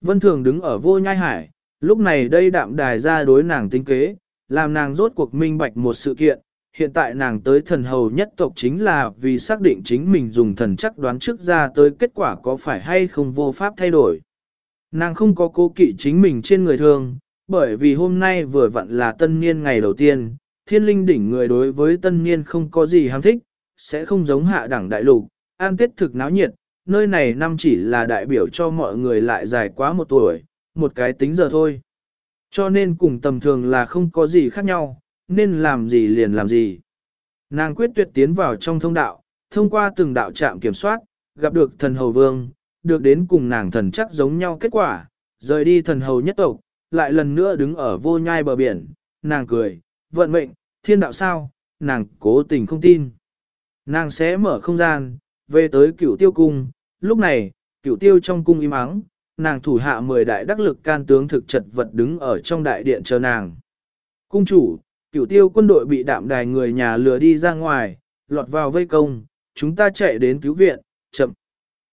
Vân Thường đứng ở vô nhai hải, lúc này đây đạm đài ra đối nàng tính kế, làm nàng rốt cuộc minh bạch một sự kiện, hiện tại nàng tới thần hầu nhất tộc chính là vì xác định chính mình dùng thần chắc đoán trước ra tới kết quả có phải hay không vô pháp thay đổi. Nàng không có cố kỵ chính mình trên người thường, bởi vì hôm nay vừa vặn là tân niên ngày đầu tiên, thiên linh đỉnh người đối với tân niên không có gì ham thích, sẽ không giống hạ đẳng đại lục, an tiết thực náo nhiệt, nơi này năm chỉ là đại biểu cho mọi người lại dài quá một tuổi, một cái tính giờ thôi. Cho nên cùng tầm thường là không có gì khác nhau, nên làm gì liền làm gì. Nàng quyết tuyệt tiến vào trong thông đạo, thông qua từng đạo trạm kiểm soát, gặp được thần hầu vương, được đến cùng nàng thần chắc giống nhau kết quả, rời đi thần hầu nhất tộc, lại lần nữa đứng ở vô nhai bờ biển, nàng cười, vận mệnh, thiên đạo sao, nàng cố tình không tin. Nàng sẽ mở không gian, về tới cửu tiêu cung, lúc này, cửu tiêu trong cung im ắng, nàng thủ hạ mười đại đắc lực can tướng thực chật vật đứng ở trong đại điện chờ nàng. Cung chủ, cửu tiêu quân đội bị đạm đài người nhà lừa đi ra ngoài, lọt vào vây công, chúng ta chạy đến cứu viện, chậm.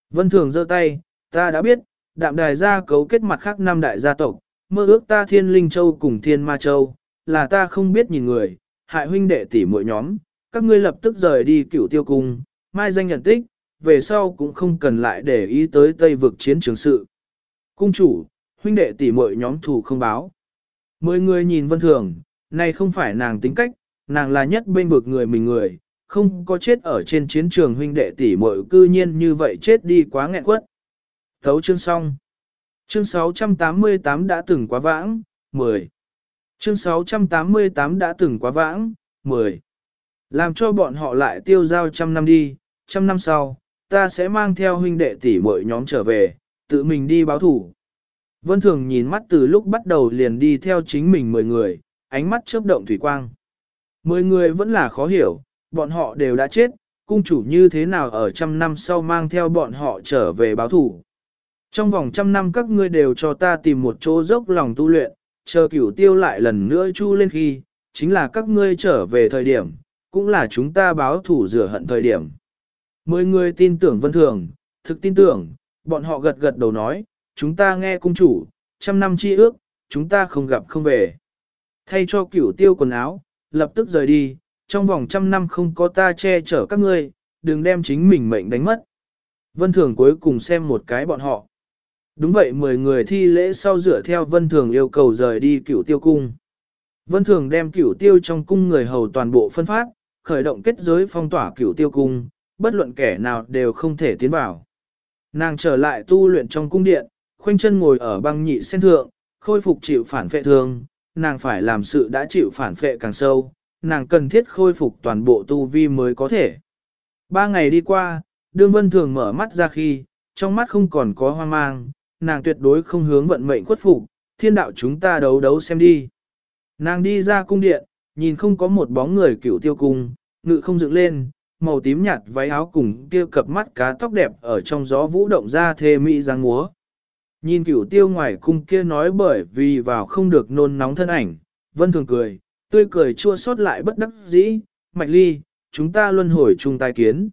Vân Thường giơ tay, ta đã biết, đạm đài gia cấu kết mặt khác năm đại gia tộc, mơ ước ta thiên linh châu cùng thiên ma châu, là ta không biết nhìn người, hại huynh đệ tỷ mỗi nhóm, các ngươi lập tức rời đi cửu tiêu cung, mai danh nhận tích, về sau cũng không cần lại để ý tới tây vực chiến trường sự. Cung chủ, huynh đệ tỷ muội nhóm thủ không báo. Mười người nhìn vân thường, này không phải nàng tính cách, nàng là nhất bên vực người mình người, không có chết ở trên chiến trường huynh đệ tỷ muội cư nhiên như vậy chết đi quá nghẹn quất. Thấu chương xong. Chương 688 đã từng quá vãng, 10. Chương 688 đã từng quá vãng, 10. Làm cho bọn họ lại tiêu giao trăm năm đi, trăm năm sau, ta sẽ mang theo huynh đệ tỷ muội nhóm trở về, tự mình đi báo thủ. Vân Thường nhìn mắt từ lúc bắt đầu liền đi theo chính mình mười người, ánh mắt chớp động thủy quang. Mười người vẫn là khó hiểu, bọn họ đều đã chết, cung chủ như thế nào ở trăm năm sau mang theo bọn họ trở về báo thủ. Trong vòng trăm năm các ngươi đều cho ta tìm một chỗ dốc lòng tu luyện, chờ cửu tiêu lại lần nữa chu lên khi, chính là các ngươi trở về thời điểm, cũng là chúng ta báo thủ rửa hận thời điểm. Mười người tin tưởng vân thường, thực tin tưởng, bọn họ gật gật đầu nói, chúng ta nghe cung chủ, trăm năm chi ước, chúng ta không gặp không về. Thay cho cửu tiêu quần áo, lập tức rời đi, trong vòng trăm năm không có ta che chở các ngươi, đừng đem chính mình mệnh đánh mất. Vân Thường cuối cùng xem một cái bọn họ. Đúng vậy 10 người thi lễ sau dựa theo Vân Thường yêu cầu rời đi cửu tiêu cung. Vân Thường đem cửu tiêu trong cung người hầu toàn bộ phân phát, khởi động kết giới phong tỏa cửu tiêu cung, bất luận kẻ nào đều không thể tiến vào. Nàng trở lại tu luyện trong cung điện, khoanh chân ngồi ở băng nhị sen thượng, khôi phục chịu phản phệ thương, nàng phải làm sự đã chịu phản phệ càng sâu, nàng cần thiết khôi phục toàn bộ tu vi mới có thể. Ba ngày đi qua, đương vân thường mở mắt ra khi, trong mắt không còn có hoang mang, nàng tuyệt đối không hướng vận mệnh khuất phục, thiên đạo chúng ta đấu đấu xem đi. Nàng đi ra cung điện, nhìn không có một bóng người cựu tiêu cung, ngự không dựng lên, màu tím nhạt váy áo cùng kia cặp mắt cá tóc đẹp ở trong gió vũ động ra thê mỹ giang múa. Nhìn cửu tiêu ngoài cung kia nói bởi vì vào không được nôn nóng thân ảnh, vân thường cười, tươi cười chua xót lại bất đắc dĩ, mạch ly, chúng ta luân hồi chung tai kiến.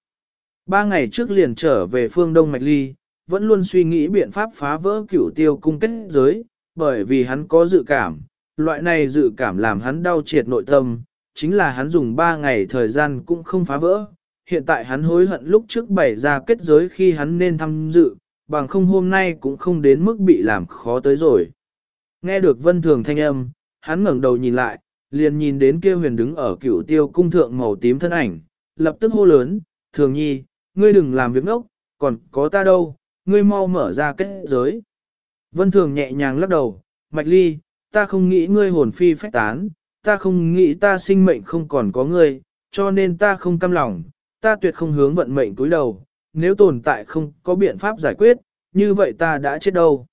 Ba ngày trước liền trở về phương đông mạch ly, vẫn luôn suy nghĩ biện pháp phá vỡ cửu tiêu cung kết giới, bởi vì hắn có dự cảm, loại này dự cảm làm hắn đau triệt nội tâm, chính là hắn dùng ba ngày thời gian cũng không phá vỡ. Hiện tại hắn hối hận lúc trước bày ra kết giới khi hắn nên tham dự, bằng không hôm nay cũng không đến mức bị làm khó tới rồi. Nghe được vân thường thanh âm, hắn ngẩng đầu nhìn lại, liền nhìn đến kia huyền đứng ở cửu tiêu cung thượng màu tím thân ảnh, lập tức hô lớn, thường nhi, ngươi đừng làm việc ngốc, còn có ta đâu, ngươi mau mở ra kết giới. Vân thường nhẹ nhàng lắc đầu, mạch ly, ta không nghĩ ngươi hồn phi phách tán, ta không nghĩ ta sinh mệnh không còn có ngươi, cho nên ta không cam lòng, ta tuyệt không hướng vận mệnh túi đầu, nếu tồn tại không có biện pháp giải quyết, như vậy ta đã chết đâu.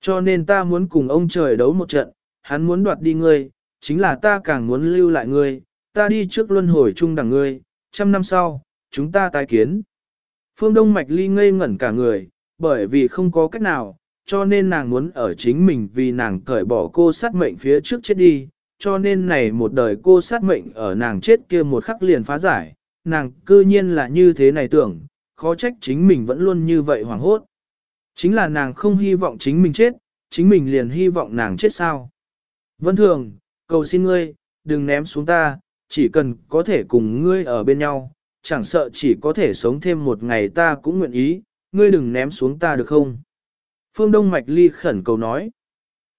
Cho nên ta muốn cùng ông trời đấu một trận, hắn muốn đoạt đi ngươi, chính là ta càng muốn lưu lại ngươi, ta đi trước luân hồi chung đằng ngươi, trăm năm sau, chúng ta tái kiến. Phương Đông Mạch Ly ngây ngẩn cả người, bởi vì không có cách nào, cho nên nàng muốn ở chính mình vì nàng cởi bỏ cô sát mệnh phía trước chết đi, cho nên này một đời cô sát mệnh ở nàng chết kia một khắc liền phá giải, nàng cư nhiên là như thế này tưởng, khó trách chính mình vẫn luôn như vậy hoảng hốt. Chính là nàng không hy vọng chính mình chết, chính mình liền hy vọng nàng chết sao. Vân Thường, cầu xin ngươi, đừng ném xuống ta, chỉ cần có thể cùng ngươi ở bên nhau, chẳng sợ chỉ có thể sống thêm một ngày ta cũng nguyện ý, ngươi đừng ném xuống ta được không? Phương Đông Mạch Ly khẩn cầu nói.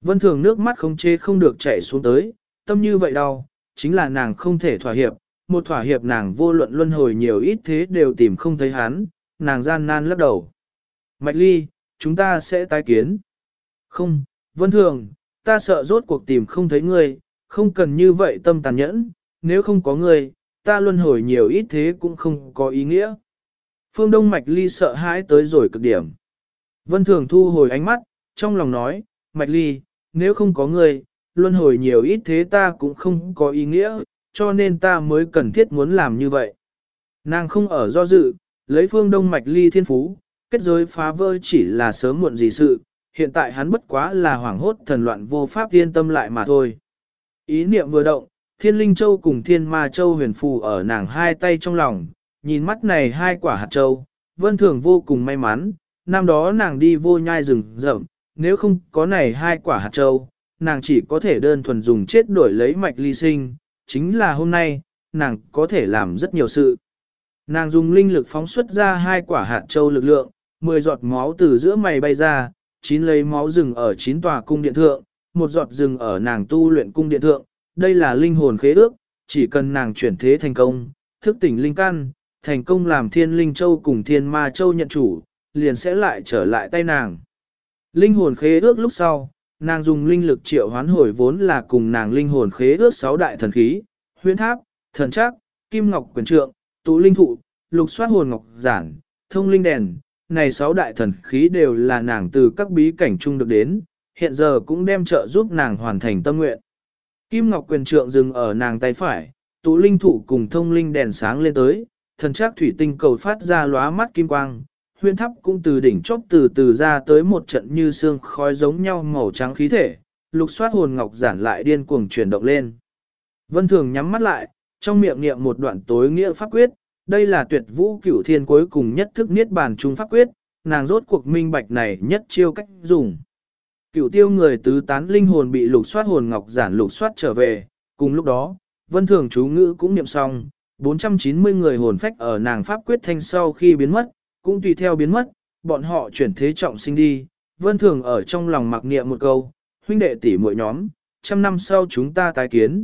Vân Thường nước mắt không chê không được chảy xuống tới, tâm như vậy đau, chính là nàng không thể thỏa hiệp, một thỏa hiệp nàng vô luận luân hồi nhiều ít thế đều tìm không thấy hắn, nàng gian nan lắc đầu. Mạch Ly, chúng ta sẽ tái kiến. Không, Vân Thường, ta sợ rốt cuộc tìm không thấy ngươi, không cần như vậy tâm tàn nhẫn, nếu không có ngươi, ta luân hồi nhiều ít thế cũng không có ý nghĩa. Phương Đông Mạch Ly sợ hãi tới rồi cực điểm. Vân Thường thu hồi ánh mắt, trong lòng nói, Mạch Ly, nếu không có ngươi, luân hồi nhiều ít thế ta cũng không có ý nghĩa, cho nên ta mới cần thiết muốn làm như vậy. Nàng không ở do dự, lấy Phương Đông Mạch Ly thiên phú, kết giới phá vỡ chỉ là sớm muộn gì sự, hiện tại hắn bất quá là hoảng hốt thần loạn vô pháp yên tâm lại mà thôi. Ý niệm vừa động, Thiên Linh Châu cùng Thiên Ma Châu huyền phù ở nàng hai tay trong lòng, nhìn mắt này hai quả hạt châu, vân thường vô cùng may mắn, năm đó nàng đi vô nhai rừng rậm, nếu không có này hai quả hạt châu, nàng chỉ có thể đơn thuần dùng chết đổi lấy mạch ly sinh, chính là hôm nay, nàng có thể làm rất nhiều sự. Nàng dùng linh lực phóng xuất ra hai quả hạt châu lực lượng, 10 giọt máu từ giữa mày bay ra, chín lấy máu rừng ở chín tòa cung điện thượng, một giọt rừng ở nàng tu luyện cung điện thượng, đây là linh hồn khế ước, chỉ cần nàng chuyển thế thành công, thức tỉnh linh căn, thành công làm thiên linh châu cùng thiên ma châu nhận chủ, liền sẽ lại trở lại tay nàng. Linh hồn khế ước lúc sau, nàng dùng linh lực triệu hoán hồi vốn là cùng nàng linh hồn khế ước sáu đại thần khí, huyễn tháp, thần trác, kim ngọc quyền trượng, tụ linh thụ, lục xoát hồn ngọc giản, thông linh đèn, này sáu đại thần khí đều là nàng từ các bí cảnh chung được đến, hiện giờ cũng đem trợ giúp nàng hoàn thành tâm nguyện. Kim Ngọc quyền trượng dừng ở nàng tay phải, tụ linh thụ cùng thông linh đèn sáng lên tới, thần chắc thủy tinh cầu phát ra lóa mắt kim quang, huyên thắp cũng từ đỉnh chóp từ từ ra tới một trận như xương khói giống nhau màu trắng khí thể, lục xoát hồn ngọc giản lại điên cuồng chuyển động lên. Vân Thường nhắm mắt lại, trong miệng niệm một đoạn tối nghĩa pháp quyết, đây là tuyệt vũ cửu thiên cuối cùng nhất thức niết bàn trung pháp quyết, nàng rốt cuộc minh bạch này nhất chiêu cách dùng. Cửu tiêu người tứ tán linh hồn bị lục xoát hồn ngọc giản lục xoát trở về, cùng lúc đó, vân thường chú ngữ cũng niệm xong, 490 người hồn phách ở nàng pháp quyết thanh sau khi biến mất, cũng tùy theo biến mất, bọn họ chuyển thế trọng sinh đi, vân thường ở trong lòng mặc niệm một câu, huynh đệ tỷ muội nhóm, trăm năm sau chúng ta tái kiến.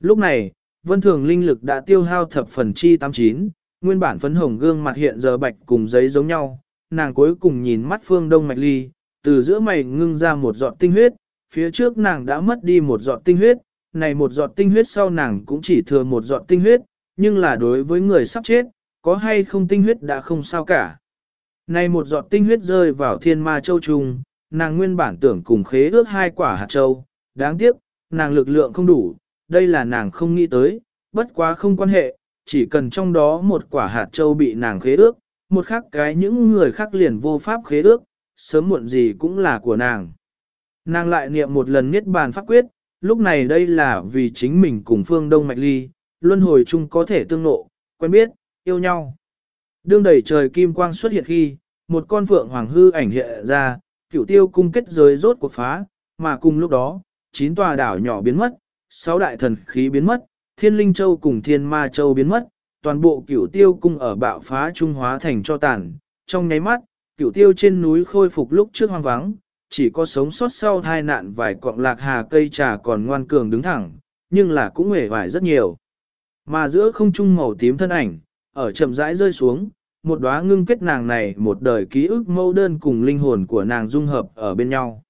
Lúc này, vân thường linh lực đã tiêu hao thập phần chi 89, nguyên bản phấn hồng gương mặt hiện giờ bạch cùng giấy giống nhau, nàng cuối cùng nhìn mắt phương đông mạch ly, từ giữa mày ngưng ra một giọt tinh huyết, phía trước nàng đã mất đi một giọt tinh huyết, này một giọt tinh huyết sau nàng cũng chỉ thừa một giọt tinh huyết, nhưng là đối với người sắp chết, có hay không tinh huyết đã không sao cả. Này một giọt tinh huyết rơi vào thiên ma châu trùng, nàng nguyên bản tưởng cùng khế ước hai quả hạt châu, đáng tiếc, nàng lực lượng không đủ, đây là nàng không nghĩ tới, bất quá không quan hệ, chỉ cần trong đó một quả hạt châu bị nàng khế ước, một khác cái những người khác liền vô pháp khế ước, sớm muộn gì cũng là của nàng. Nàng lại niệm một lần niết bàn pháp quyết, lúc này đây là vì chính mình cùng phương Đông Mạch Ly, luân hồi chung có thể tương nộ, quen biết, yêu nhau. Đương đầy trời kim quang xuất hiện khi, một con phượng hoàng hư ảnh hiện ra, cửu tiêu cung kết giới rốt cuộc phá, mà cùng lúc đó, chín tòa đảo nhỏ biến mất, sáu đại thần khí biến mất, thiên linh châu cùng thiên ma châu biến mất, toàn bộ cửu tiêu cung ở bạo phá trung hóa thành cho tàn, trong nháy mắt, cửu tiêu trên núi khôi phục lúc trước hoang vắng, chỉ có sống sót sau tai nạn vài cọng lạc hà cây trà còn ngoan cường đứng thẳng, nhưng là cũng hề vải rất nhiều. Mà giữa không trung màu tím thân ảnh, ở chậm rãi rơi xuống, một đóa ngưng kết nàng này một đời ký ức mâu đơn cùng linh hồn của nàng dung hợp ở bên nhau.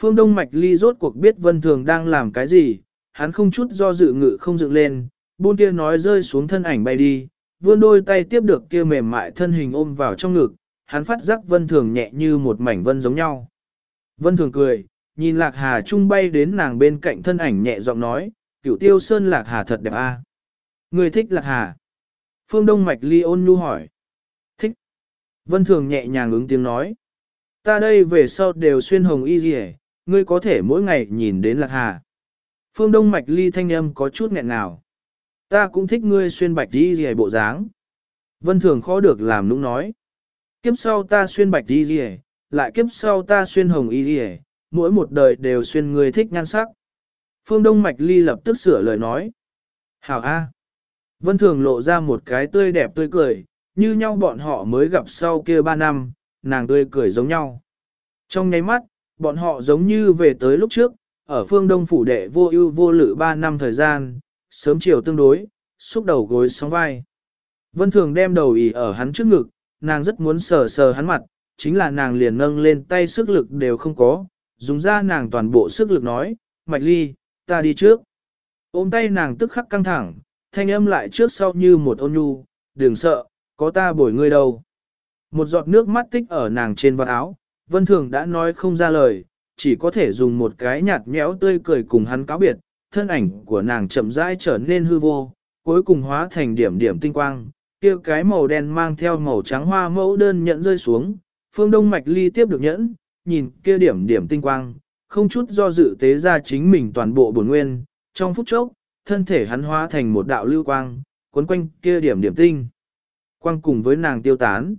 Phương Đông Mạch Ly rốt cuộc biết Vân Thường đang làm cái gì, hắn không chút do dự ngự không dựng lên, buôn kia nói rơi xuống thân ảnh bay đi, vươn đôi tay tiếp được kia mềm mại thân hình ôm vào trong ngực, hắn phát giác vân thường nhẹ như một mảnh vân giống nhau. Vân thường cười, nhìn lạc hà trung bay đến nàng bên cạnh thân ảnh nhẹ giọng nói, cửu tiêu sơn lạc hà thật đẹp a. À? Người thích lạc hà. Phương Đông Mạch Ly ôn nhu hỏi. Thích. Vân thường nhẹ nhàng ứng tiếng nói. Ta đây về sau đều xuyên hồng y gì ngươi có thể mỗi ngày nhìn đến lạc hà. Phương Đông Mạch Ly thanh âm có chút nghẹn ngào. Ta cũng thích ngươi xuyên bạch y gì bộ dáng. Vân thường khó được làm nũng nói. Kiếp sau ta xuyên bạch y gì lại kiếp sau ta xuyên hồng y gì mỗi một đời đều xuyên người thích nhan sắc. Phương Đông Mạch Ly lập tức sửa lời nói. Hảo A. Vân Thường lộ ra một cái tươi đẹp tươi cười, như nhau bọn họ mới gặp sau kia ba năm, nàng tươi cười giống nhau. Trong nháy mắt, bọn họ giống như về tới lúc trước, ở phương đông phủ đệ vô ưu vô lự ba năm thời gian, sớm chiều tương đối, xúc đầu gối sóng vai. Vân Thường đem đầu ỉ ở hắn trước ngực, nàng rất muốn sờ sờ hắn mặt, chính là nàng liền nâng lên tay sức lực đều không có, dùng ra nàng toàn bộ sức lực nói, Mạch Ly, ta đi trước. Ôm tay nàng tức khắc căng thẳng, thanh âm lại trước sau như một ôn nhu, đừng sợ, có ta bồi ngươi đâu. Một giọt nước mắt tích ở nàng trên vạt áo, Vân Thường đã nói không ra lời, chỉ có thể dùng một cái nhạt nhẽo tươi cười cùng hắn cáo biệt, thân ảnh của nàng chậm rãi trở nên hư vô, cuối cùng hóa thành điểm điểm tinh quang, kia cái màu đen mang theo màu trắng hoa mẫu đơn nhẫn rơi xuống, phương đông mạch ly tiếp được nhẫn, nhìn kia điểm điểm tinh quang, không chút do dự tế ra chính mình toàn bộ bổn nguyên, trong phút chốc, thân thể hắn hóa thành một đạo lưu quang, cuốn quanh kia điểm điểm tinh. Quang cùng với nàng tiêu tán.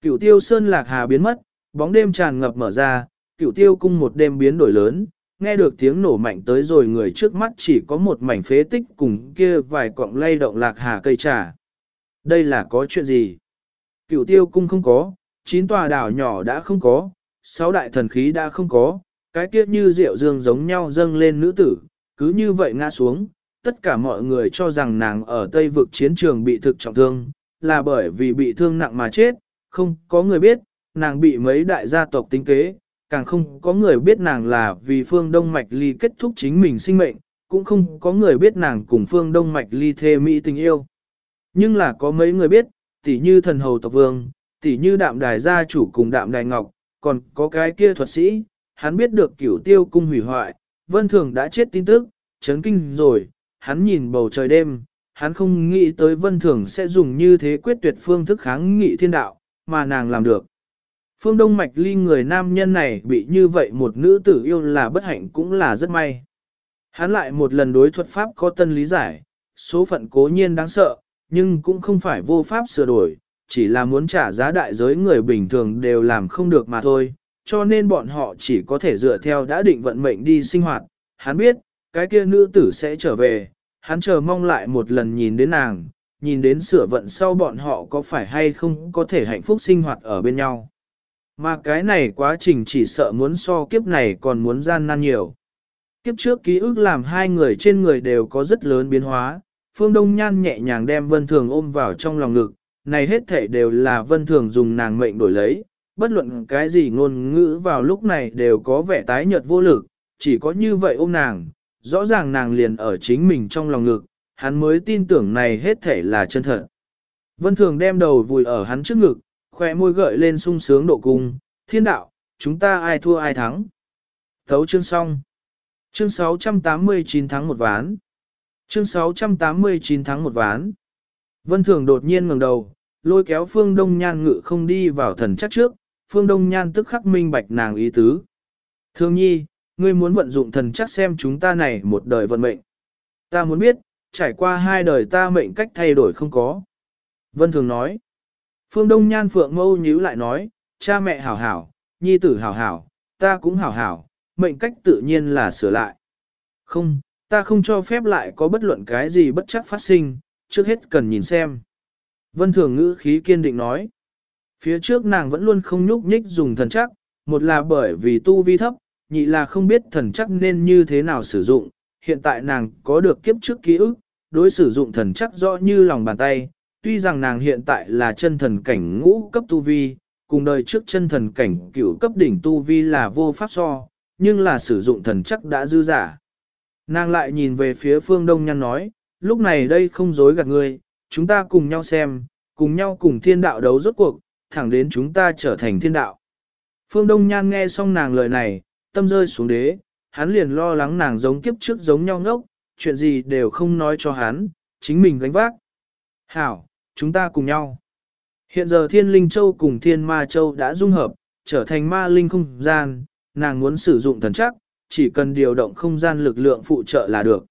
Cửu tiêu sơn lạc hà biến mất, bóng đêm tràn ngập mở ra, cửu tiêu cung một đêm biến đổi lớn, nghe được tiếng nổ mạnh tới rồi người trước mắt chỉ có một mảnh phế tích cùng kia vài cọng lay động lạc hà cây trà. Đây là có chuyện gì? Cửu tiêu cung không có, chín tòa đảo nhỏ đã không có, sáu đại thần khí đã không có, cái kia như rượu dương giống nhau dâng lên nữ tử, cứ như vậy ngã xuống, tất cả mọi người cho rằng nàng ở Tây vực chiến trường bị thực trọng thương, là bởi vì bị thương nặng mà chết, không có người biết, nàng bị mấy đại gia tộc tính kế, càng không có người biết nàng là vì phương Đông Mạch Ly kết thúc chính mình sinh mệnh, cũng không có người biết nàng cùng phương Đông Mạch Ly thê mỹ tình yêu. Nhưng là có mấy người biết, tỷ như thần hầu tộc vương, tỷ như đạm đài gia chủ cùng đạm đài ngọc, còn có cái kia thuật sĩ, hắn biết được cửu tiêu cung hủy hoại, vân thường đã chết tin tức, chấn kinh rồi, hắn nhìn bầu trời đêm, hắn không nghĩ tới vân thường sẽ dùng như thế quyết tuyệt phương thức kháng nghị thiên đạo, mà nàng làm được. Phương Đông Mạch Ly người nam nhân này bị như vậy một nữ tử yêu là bất hạnh cũng là rất may. Hắn lại một lần đối thuật pháp có tân lý giải, số phận cố nhiên đáng sợ, nhưng cũng không phải vô pháp sửa đổi, chỉ là muốn trả giá đại giới người bình thường đều làm không được mà thôi, cho nên bọn họ chỉ có thể dựa theo đã định vận mệnh đi sinh hoạt. Hắn biết, cái kia nữ tử sẽ trở về, hắn chờ mong lại một lần nhìn đến nàng, nhìn đến sửa vận sau bọn họ có phải hay không có thể hạnh phúc sinh hoạt ở bên nhau. Mà cái này quá trình chỉ sợ muốn so kiếp này còn muốn gian nan nhiều. Kiếp trước ký ức làm hai người trên người đều có rất lớn biến hóa, Phương Đông Nhan nhẹ nhàng đem Vân Thường ôm vào trong lòng ngực, này hết thể đều là Vân Thường dùng nàng mệnh đổi lấy, bất luận cái gì ngôn ngữ vào lúc này đều có vẻ tái nhợt vô lực, chỉ có như vậy ôm nàng, rõ ràng nàng liền ở chính mình trong lòng ngực, hắn mới tin tưởng này hết thể là chân thật. Vân Thường đem đầu vùi ở hắn trước ngực, khoe môi gợi lên sung sướng độ cung, thiên đạo, chúng ta ai thua ai thắng. Thấu chương xong. Chương 689 tháng một ván. Chương 689 tháng một ván. Vân Thường đột nhiên ngẩng đầu, lôi kéo Phương Đông Nhan ngự không đi vào thần chắc trước, Phương Đông Nhan tức khắc minh bạch nàng ý tứ. Thương nhi, ngươi muốn vận dụng thần chắc xem chúng ta này một đời vận mệnh. Ta muốn biết, trải qua hai đời ta mệnh cách thay đổi không có. Vân Thường nói. Phương Đông Nhan Phượng Mâu nhíu lại nói, cha mẹ hảo hảo, nhi tử hảo hảo, ta cũng hảo hảo, mệnh cách tự nhiên là sửa lại. Không, ta không cho phép lại có bất luận cái gì bất chắc phát sinh, trước hết cần nhìn xem. Vân Thường ngữ khí kiên định nói. Phía trước nàng vẫn luôn không nhúc nhích dùng thần chắc, một là bởi vì tu vi thấp, nhị là không biết thần chắc nên như thế nào sử dụng. Hiện tại nàng có được kiếp trước ký ức, đối sử dụng thần chắc rõ như lòng bàn tay. Tuy rằng nàng hiện tại là chân thần cảnh ngũ cấp tu vi, cùng đời trước chân thần cảnh cửu cấp đỉnh tu vi là vô pháp so, nhưng là sử dụng thần chắc đã dư giả. Nàng lại nhìn về phía phương đông nhăn nói, lúc này đây không dối gạt ngươi, chúng ta cùng nhau xem, cùng nhau cùng thiên đạo đấu rốt cuộc, thẳng đến chúng ta trở thành thiên đạo. Phương Đông Nhan nghe xong nàng lời này, tâm rơi xuống đế, hắn liền lo lắng nàng giống kiếp trước giống nhau ngốc, chuyện gì đều không nói cho hắn, chính mình gánh vác. Hảo, chúng ta cùng nhau. Hiện giờ thiên linh châu cùng thiên ma châu đã dung hợp, trở thành ma linh không gian, nàng muốn sử dụng thần chắc, chỉ cần điều động không gian lực lượng phụ trợ là được.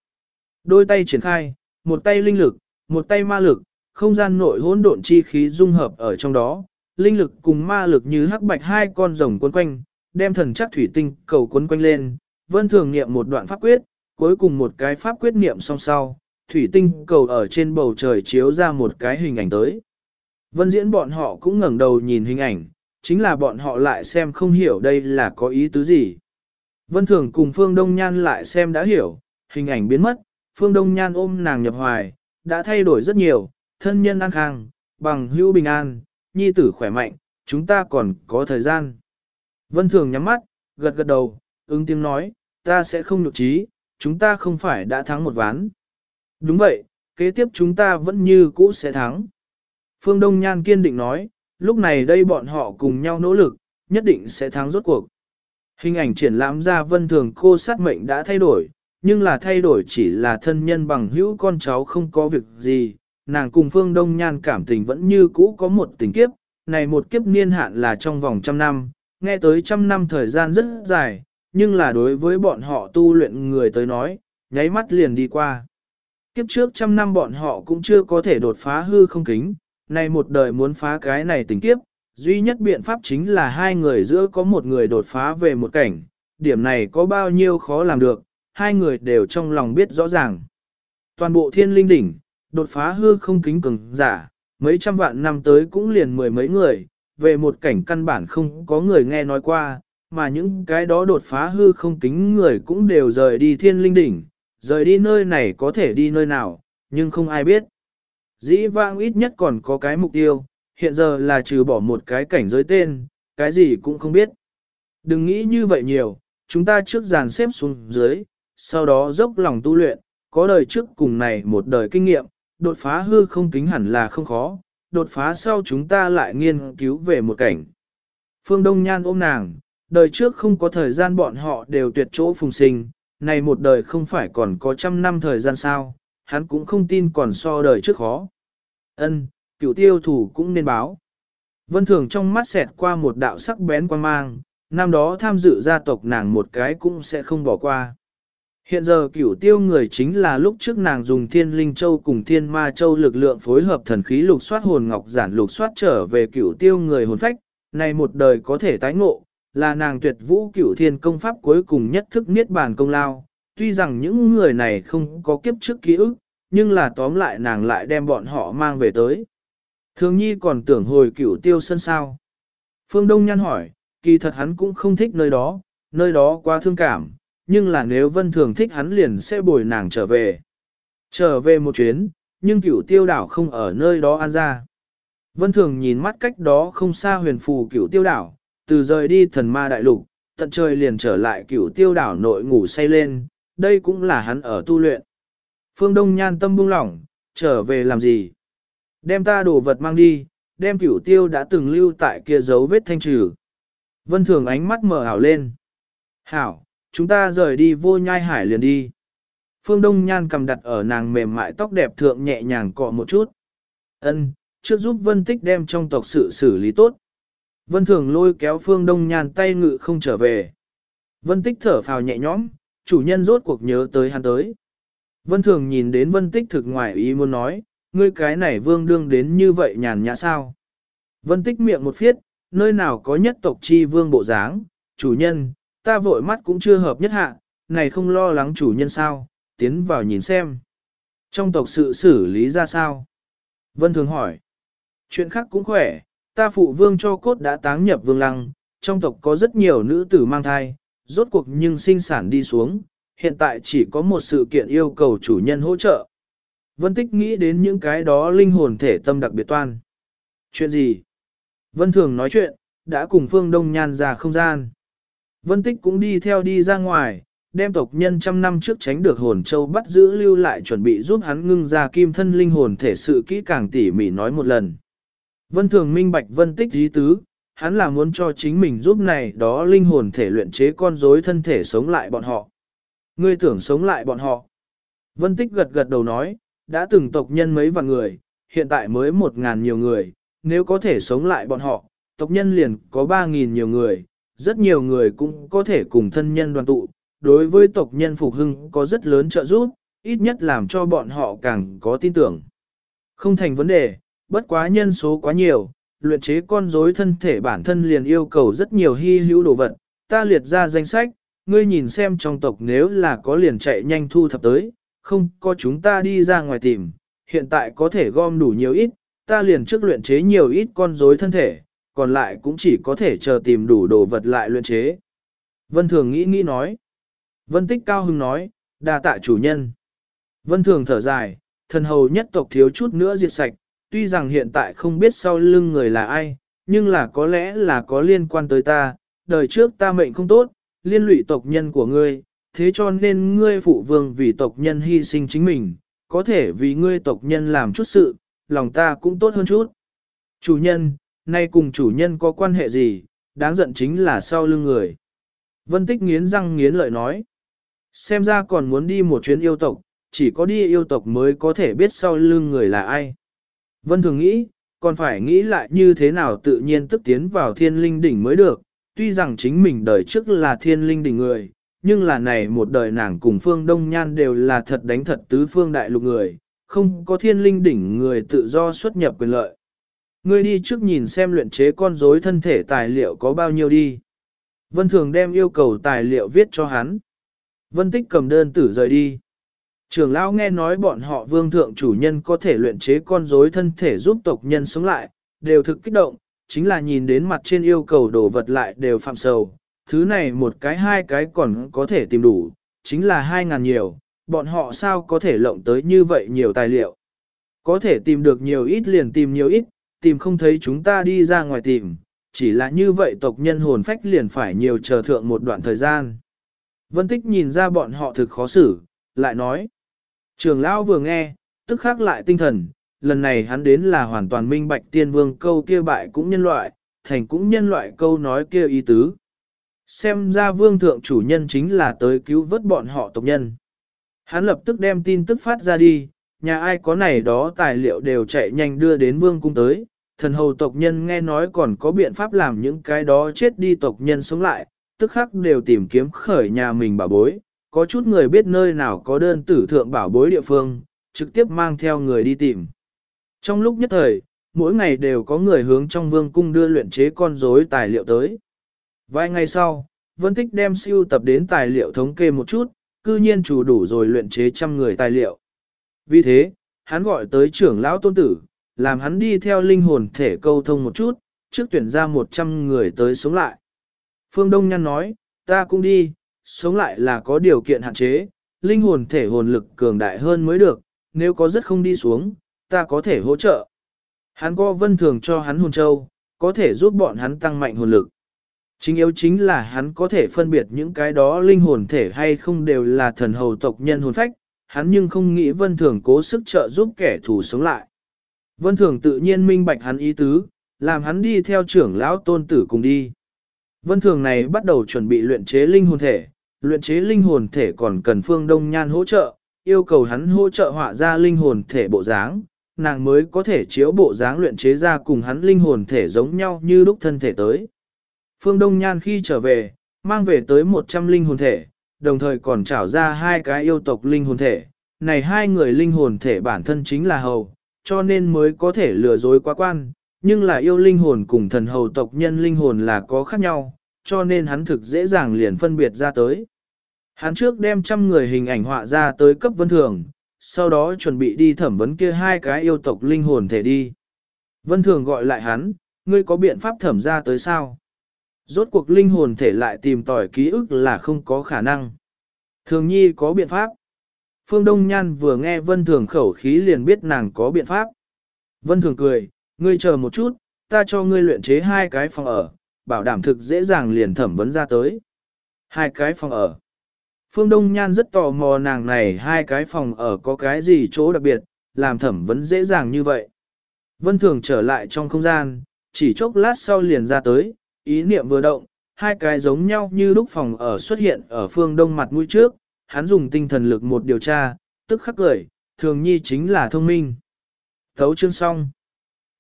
Đôi tay triển khai, một tay linh lực, một tay ma lực, không gian nội hỗn độn chi khí dung hợp ở trong đó, linh lực cùng ma lực như hắc bạch hai con rồng quấn quanh, đem thần chắc thủy tinh cầu quấn quanh lên, vân thường niệm một đoạn pháp quyết, cuối cùng một cái pháp quyết niệm song sau, thủy tinh cầu ở trên bầu trời chiếu ra một cái hình ảnh tới. Vân diễn bọn họ cũng ngẩng đầu nhìn hình ảnh, chính là bọn họ lại xem không hiểu đây là có ý tứ gì. Vân thường cùng Phương Đông Nhan lại xem đã hiểu, hình ảnh biến mất, Phương Đông Nhan ôm nàng nhập hoài, đã thay đổi rất nhiều, thân nhân an khang, bằng hữu bình an, nhi tử khỏe mạnh, chúng ta còn có thời gian. Vân thường nhắm mắt, gật gật đầu, ứng tiếng nói, ta sẽ không nhục trí, chúng ta không phải đã thắng một ván. Đúng vậy, kế tiếp chúng ta vẫn như cũ sẽ thắng. Phương Đông Nhan kiên định nói, lúc này đây bọn họ cùng nhau nỗ lực, nhất định sẽ thắng rốt cuộc. Hình ảnh triển lãm ra vân thường cô sát mệnh đã thay đổi, nhưng là thay đổi chỉ là thân nhân bằng hữu con cháu không có việc gì, nàng cùng Phương Đông Nhan cảm tình vẫn như cũ có một tình kiếp, này một kiếp niên hạn là trong vòng trăm năm, nghe tới trăm năm thời gian rất dài, nhưng là đối với bọn họ tu luyện người tới nói, nháy mắt liền đi qua. Kiếp trước trăm năm bọn họ cũng chưa có thể đột phá hư không kính, nay một đời muốn phá cái này tình kiếp, duy nhất biện pháp chính là hai người giữa có một người đột phá về một cảnh, điểm này có bao nhiêu khó làm được, hai người đều trong lòng biết rõ ràng. Toàn bộ thiên linh đỉnh, đột phá hư không kính cường giả, mấy trăm vạn năm tới cũng liền mười mấy người, về một cảnh căn bản không có người nghe nói qua, mà những cái đó đột phá hư không kính người cũng đều rời đi thiên linh đỉnh, rời đi nơi này có thể đi nơi nào, nhưng không ai biết. Dĩ vãng ít nhất còn có cái mục tiêu, hiện giờ là trừ bỏ một cái cảnh giới tên, cái gì cũng không biết. Đừng nghĩ như vậy nhiều, chúng ta trước dàn xếp xuống dưới, sau đó dốc lòng tu luyện, có đời trước cùng này một đời kinh nghiệm, đột phá hư không kính hẳn là không khó, đột phá sau chúng ta lại nghiên cứu về một cảnh. Phương Đông Nhan ôm nàng, đời trước không có thời gian bọn họ đều tuyệt chỗ phùng sinh, này một đời không phải còn có trăm năm thời gian sao, hắn cũng không tin còn so đời trước khó. Ân, cựu tiêu thủ cũng nên báo. Vân Thường trong mắt xẹt qua một đạo sắc bén quan mang, năm đó tham dự gia tộc nàng một cái cũng sẽ không bỏ qua. Hiện giờ cửu tiêu người chính là lúc trước nàng dùng thiên linh châu cùng thiên ma châu lực lượng phối hợp thần khí lục soát hồn ngọc giản lục soát trở về cửu tiêu người hồn phách, này một đời có thể tái ngộ, là nàng tuyệt vũ cửu thiên công pháp cuối cùng nhất thức niết bàn công lao. Tuy rằng những người này không có kiếp trước ký ức, nhưng là tóm lại nàng lại đem bọn họ mang về tới. Thường nhi còn tưởng hồi cửu tiêu sân sao. Phương Đông Nhan hỏi, kỳ thật hắn cũng không thích nơi đó, nơi đó quá thương cảm, nhưng là nếu vân thường thích hắn liền sẽ bồi nàng trở về. Trở về một chuyến, nhưng cửu tiêu đảo không ở nơi đó an ra. Vân thường nhìn mắt cách đó không xa huyền phù cửu tiêu đảo, từ rời đi thần ma đại lục, tận trời liền trở lại cửu tiêu đảo nội ngủ say lên, đây cũng là hắn ở tu luyện. Phương Đông nhan tâm buông lỏng, trở về làm gì? Đem ta đồ vật mang đi, đem cửu tiêu đã từng lưu tại kia dấu vết thanh trừ. Vân thường ánh mắt mở ảo lên. Hảo, chúng ta rời đi vô nhai hải liền đi. Phương Đông Nhan cầm đặt ở nàng mềm mại tóc đẹp thượng nhẹ nhàng cọ một chút. Ân, trước giúp Vân Tích đem trong tộc sự xử lý tốt. Vân Thường lôi kéo Phương Đông Nhan tay ngự không trở về. Vân Tích thở phào nhẹ nhõm, chủ nhân rốt cuộc nhớ tới hắn tới. Vân Thường nhìn đến Vân Tích thực ngoài ý muốn nói, ngươi cái này vương đương đến như vậy nhàn nhã sao. Vân Tích miệng một phiết, nơi nào có nhất tộc chi vương bộ dáng, chủ nhân, ta vội mắt cũng chưa hợp nhất hạ, này không lo lắng chủ nhân sao, tiến vào nhìn xem. Trong tộc sự xử lý ra sao? Vân Thường hỏi. Chuyện khác cũng khỏe, ta phụ vương cho cốt đã táng nhập vương lăng, trong tộc có rất nhiều nữ tử mang thai, rốt cuộc nhưng sinh sản đi xuống, hiện tại chỉ có một sự kiện yêu cầu chủ nhân hỗ trợ. Vân Tích nghĩ đến những cái đó linh hồn thể tâm đặc biệt toan. Chuyện gì? Vân Thường nói chuyện, đã cùng Phương Đông Nhan ra không gian. Vân Tích cũng đi theo đi ra ngoài, đem tộc nhân trăm năm trước tránh được hồn châu bắt giữ lưu lại chuẩn bị giúp hắn ngưng ra kim thân linh hồn thể sự kỹ càng tỉ mỉ nói một lần. Vân Thường minh bạch Vân Tích ý tứ, hắn là muốn cho chính mình giúp này đó linh hồn thể luyện chế con rối thân thể sống lại bọn họ. Ngươi tưởng sống lại bọn họ. Vân Tích gật gật đầu nói, đã từng tộc nhân mấy vạn người, hiện tại mới một ngàn nhiều người, nếu có thể sống lại bọn họ, tộc nhân liền có ba nghìn nhiều người, rất nhiều người cũng có thể cùng thân nhân đoàn tụ, đối với tộc nhân phục hưng có rất lớn trợ giúp, ít nhất làm cho bọn họ càng có tin tưởng. Không thành vấn đề, bất quá nhân số quá nhiều, luyện chế con rối thân thể bản thân liền yêu cầu rất nhiều hy hữu đồ vật, ta liệt ra danh sách, ngươi nhìn xem trong tộc nếu là có liền chạy nhanh thu thập tới, không có chúng ta đi ra ngoài tìm, hiện tại có thể gom đủ nhiều ít, ta liền trước luyện chế nhiều ít con rối thân thể, còn lại cũng chỉ có thể chờ tìm đủ đồ vật lại luyện chế. Vân Thường nghĩ nghĩ nói. Vân Tích cao hưng nói, đa tạ chủ nhân. Vân Thường thở dài, thần hầu nhất tộc thiếu chút nữa diệt sạch, tuy rằng hiện tại không biết sau lưng người là ai, nhưng là có lẽ là có liên quan tới ta, đời trước ta mệnh không tốt, liên lụy tộc nhân của ngươi, thế cho nên ngươi phụ vương vì tộc nhân hy sinh chính mình, có thể vì ngươi tộc nhân làm chút sự, lòng ta cũng tốt hơn chút. Chủ nhân, nay cùng chủ nhân có quan hệ gì, đáng giận chính là sau lưng người. Vân Tích nghiến răng nghiến lợi nói. Xem ra còn muốn đi một chuyến yêu tộc, chỉ có đi yêu tộc mới có thể biết sau lưng người là ai. Vân thường nghĩ, còn phải nghĩ lại như thế nào tự nhiên tức tiến vào thiên linh đỉnh mới được, tuy rằng chính mình đời trước là thiên linh đỉnh người, nhưng là này một đời nàng cùng phương Đông Nhan đều là thật đánh thật tứ phương đại lục người, không có thiên linh đỉnh người tự do xuất nhập quyền lợi. Ngươi đi trước nhìn xem luyện chế con rối thân thể tài liệu có bao nhiêu đi. Vân Thường đem yêu cầu tài liệu viết cho hắn. Vân Tích cầm đơn tử rời đi. Trường lão nghe nói bọn họ vương thượng chủ nhân có thể luyện chế con rối thân thể giúp tộc nhân sống lại, đều thực kích động, chính là nhìn đến mặt trên yêu cầu đồ vật lại đều phạm sầu. Thứ này một cái hai cái còn có thể tìm đủ, chính là hai ngàn nhiều, bọn họ sao có thể lộng tới như vậy nhiều tài liệu. Có thể tìm được nhiều ít liền tìm nhiều ít, tìm không thấy chúng ta đi ra ngoài tìm, chỉ là như vậy tộc nhân hồn phách liền phải nhiều chờ thượng một đoạn thời gian. Vân Tích nhìn ra bọn họ thực khó xử, lại nói. Trường Lão vừa nghe, tức khắc lại tinh thần, lần này hắn đến là hoàn toàn minh bạch tiên vương câu kia bại cũng nhân loại, thành cũng nhân loại câu nói kia ý tứ. Xem ra vương thượng chủ nhân chính là tới cứu vớt bọn họ tộc nhân. Hắn lập tức đem tin tức phát ra đi, nhà ai có này đó tài liệu đều chạy nhanh đưa đến vương cung tới, thần hầu tộc nhân nghe nói còn có biện pháp làm những cái đó chết đi tộc nhân sống lại, tức khắc đều tìm kiếm khởi nhà mình bảo bối, có chút người biết nơi nào có đơn tử thượng bảo bối địa phương, trực tiếp mang theo người đi tìm. Trong lúc nhất thời, mỗi ngày đều có người hướng trong vương cung đưa luyện chế con rối tài liệu tới. Vài ngày sau, Vân Tích đem siêu tập đến tài liệu thống kê một chút, cư nhiên chủ đủ rồi luyện chế trăm người tài liệu. Vì thế, hắn gọi tới trưởng lão tôn tử, làm hắn đi theo linh hồn thể câu thông một chút, trước tuyển ra 100 người tới sống lại. Phương Đông Nhăn nói, ta cũng đi, sống lại là có điều kiện hạn chế, linh hồn thể hồn lực cường đại hơn mới được, nếu có rất không đi xuống, ta có thể hỗ trợ. Hắn có vân thường cho hắn hồn châu, có thể giúp bọn hắn tăng mạnh hồn lực. Chính yếu chính là hắn có thể phân biệt những cái đó linh hồn thể hay không đều là thần hầu tộc nhân hồn phách, hắn nhưng không nghĩ vân thường cố sức trợ giúp kẻ thù sống lại. Vân thường tự nhiên minh bạch hắn ý tứ, làm hắn đi theo trưởng lão tôn tử cùng đi. Vân thường này bắt đầu chuẩn bị luyện chế linh hồn thể, luyện chế linh hồn thể còn cần phương đông nhan hỗ trợ, yêu cầu hắn hỗ trợ họa ra linh hồn thể bộ dáng, nàng mới có thể chiếu bộ dáng luyện chế ra cùng hắn linh hồn thể giống nhau như lúc thân thể tới. Phương Đông Nhan khi trở về, mang về tới 100 linh hồn thể, đồng thời còn trảo ra hai cái yêu tộc linh hồn thể. Này hai người linh hồn thể bản thân chính là hầu, cho nên mới có thể lừa dối quá quan, nhưng là yêu linh hồn cùng thần hầu tộc nhân linh hồn là có khác nhau, cho nên hắn thực dễ dàng liền phân biệt ra tới. Hắn trước đem trăm người hình ảnh họa ra tới cấp vân thường, sau đó chuẩn bị đi thẩm vấn kia hai cái yêu tộc linh hồn thể đi. Vân thường gọi lại hắn, ngươi có biện pháp thẩm ra tới sao? Rốt cuộc linh hồn thể lại tìm tỏi ký ức là không có khả năng. Thường nhi có biện pháp. Phương Đông Nhan vừa nghe Vân Thường khẩu khí liền biết nàng có biện pháp. Vân Thường cười, ngươi chờ một chút, ta cho ngươi luyện chế hai cái phòng ở, bảo đảm thực dễ dàng liền thẩm vấn ra tới. Hai cái phòng ở. Phương Đông Nhan rất tò mò nàng này hai cái phòng ở có cái gì chỗ đặc biệt, làm thẩm vấn dễ dàng như vậy. Vân Thường trở lại trong không gian, chỉ chốc lát sau liền ra tới, ý niệm vừa động, hai cái giống nhau như lúc phòng ở xuất hiện ở phương đông mặt mũi trước, hắn dùng tinh thần lực một điều tra, tức khắc cười, thường nhi chính là thông minh. Thấu chương xong.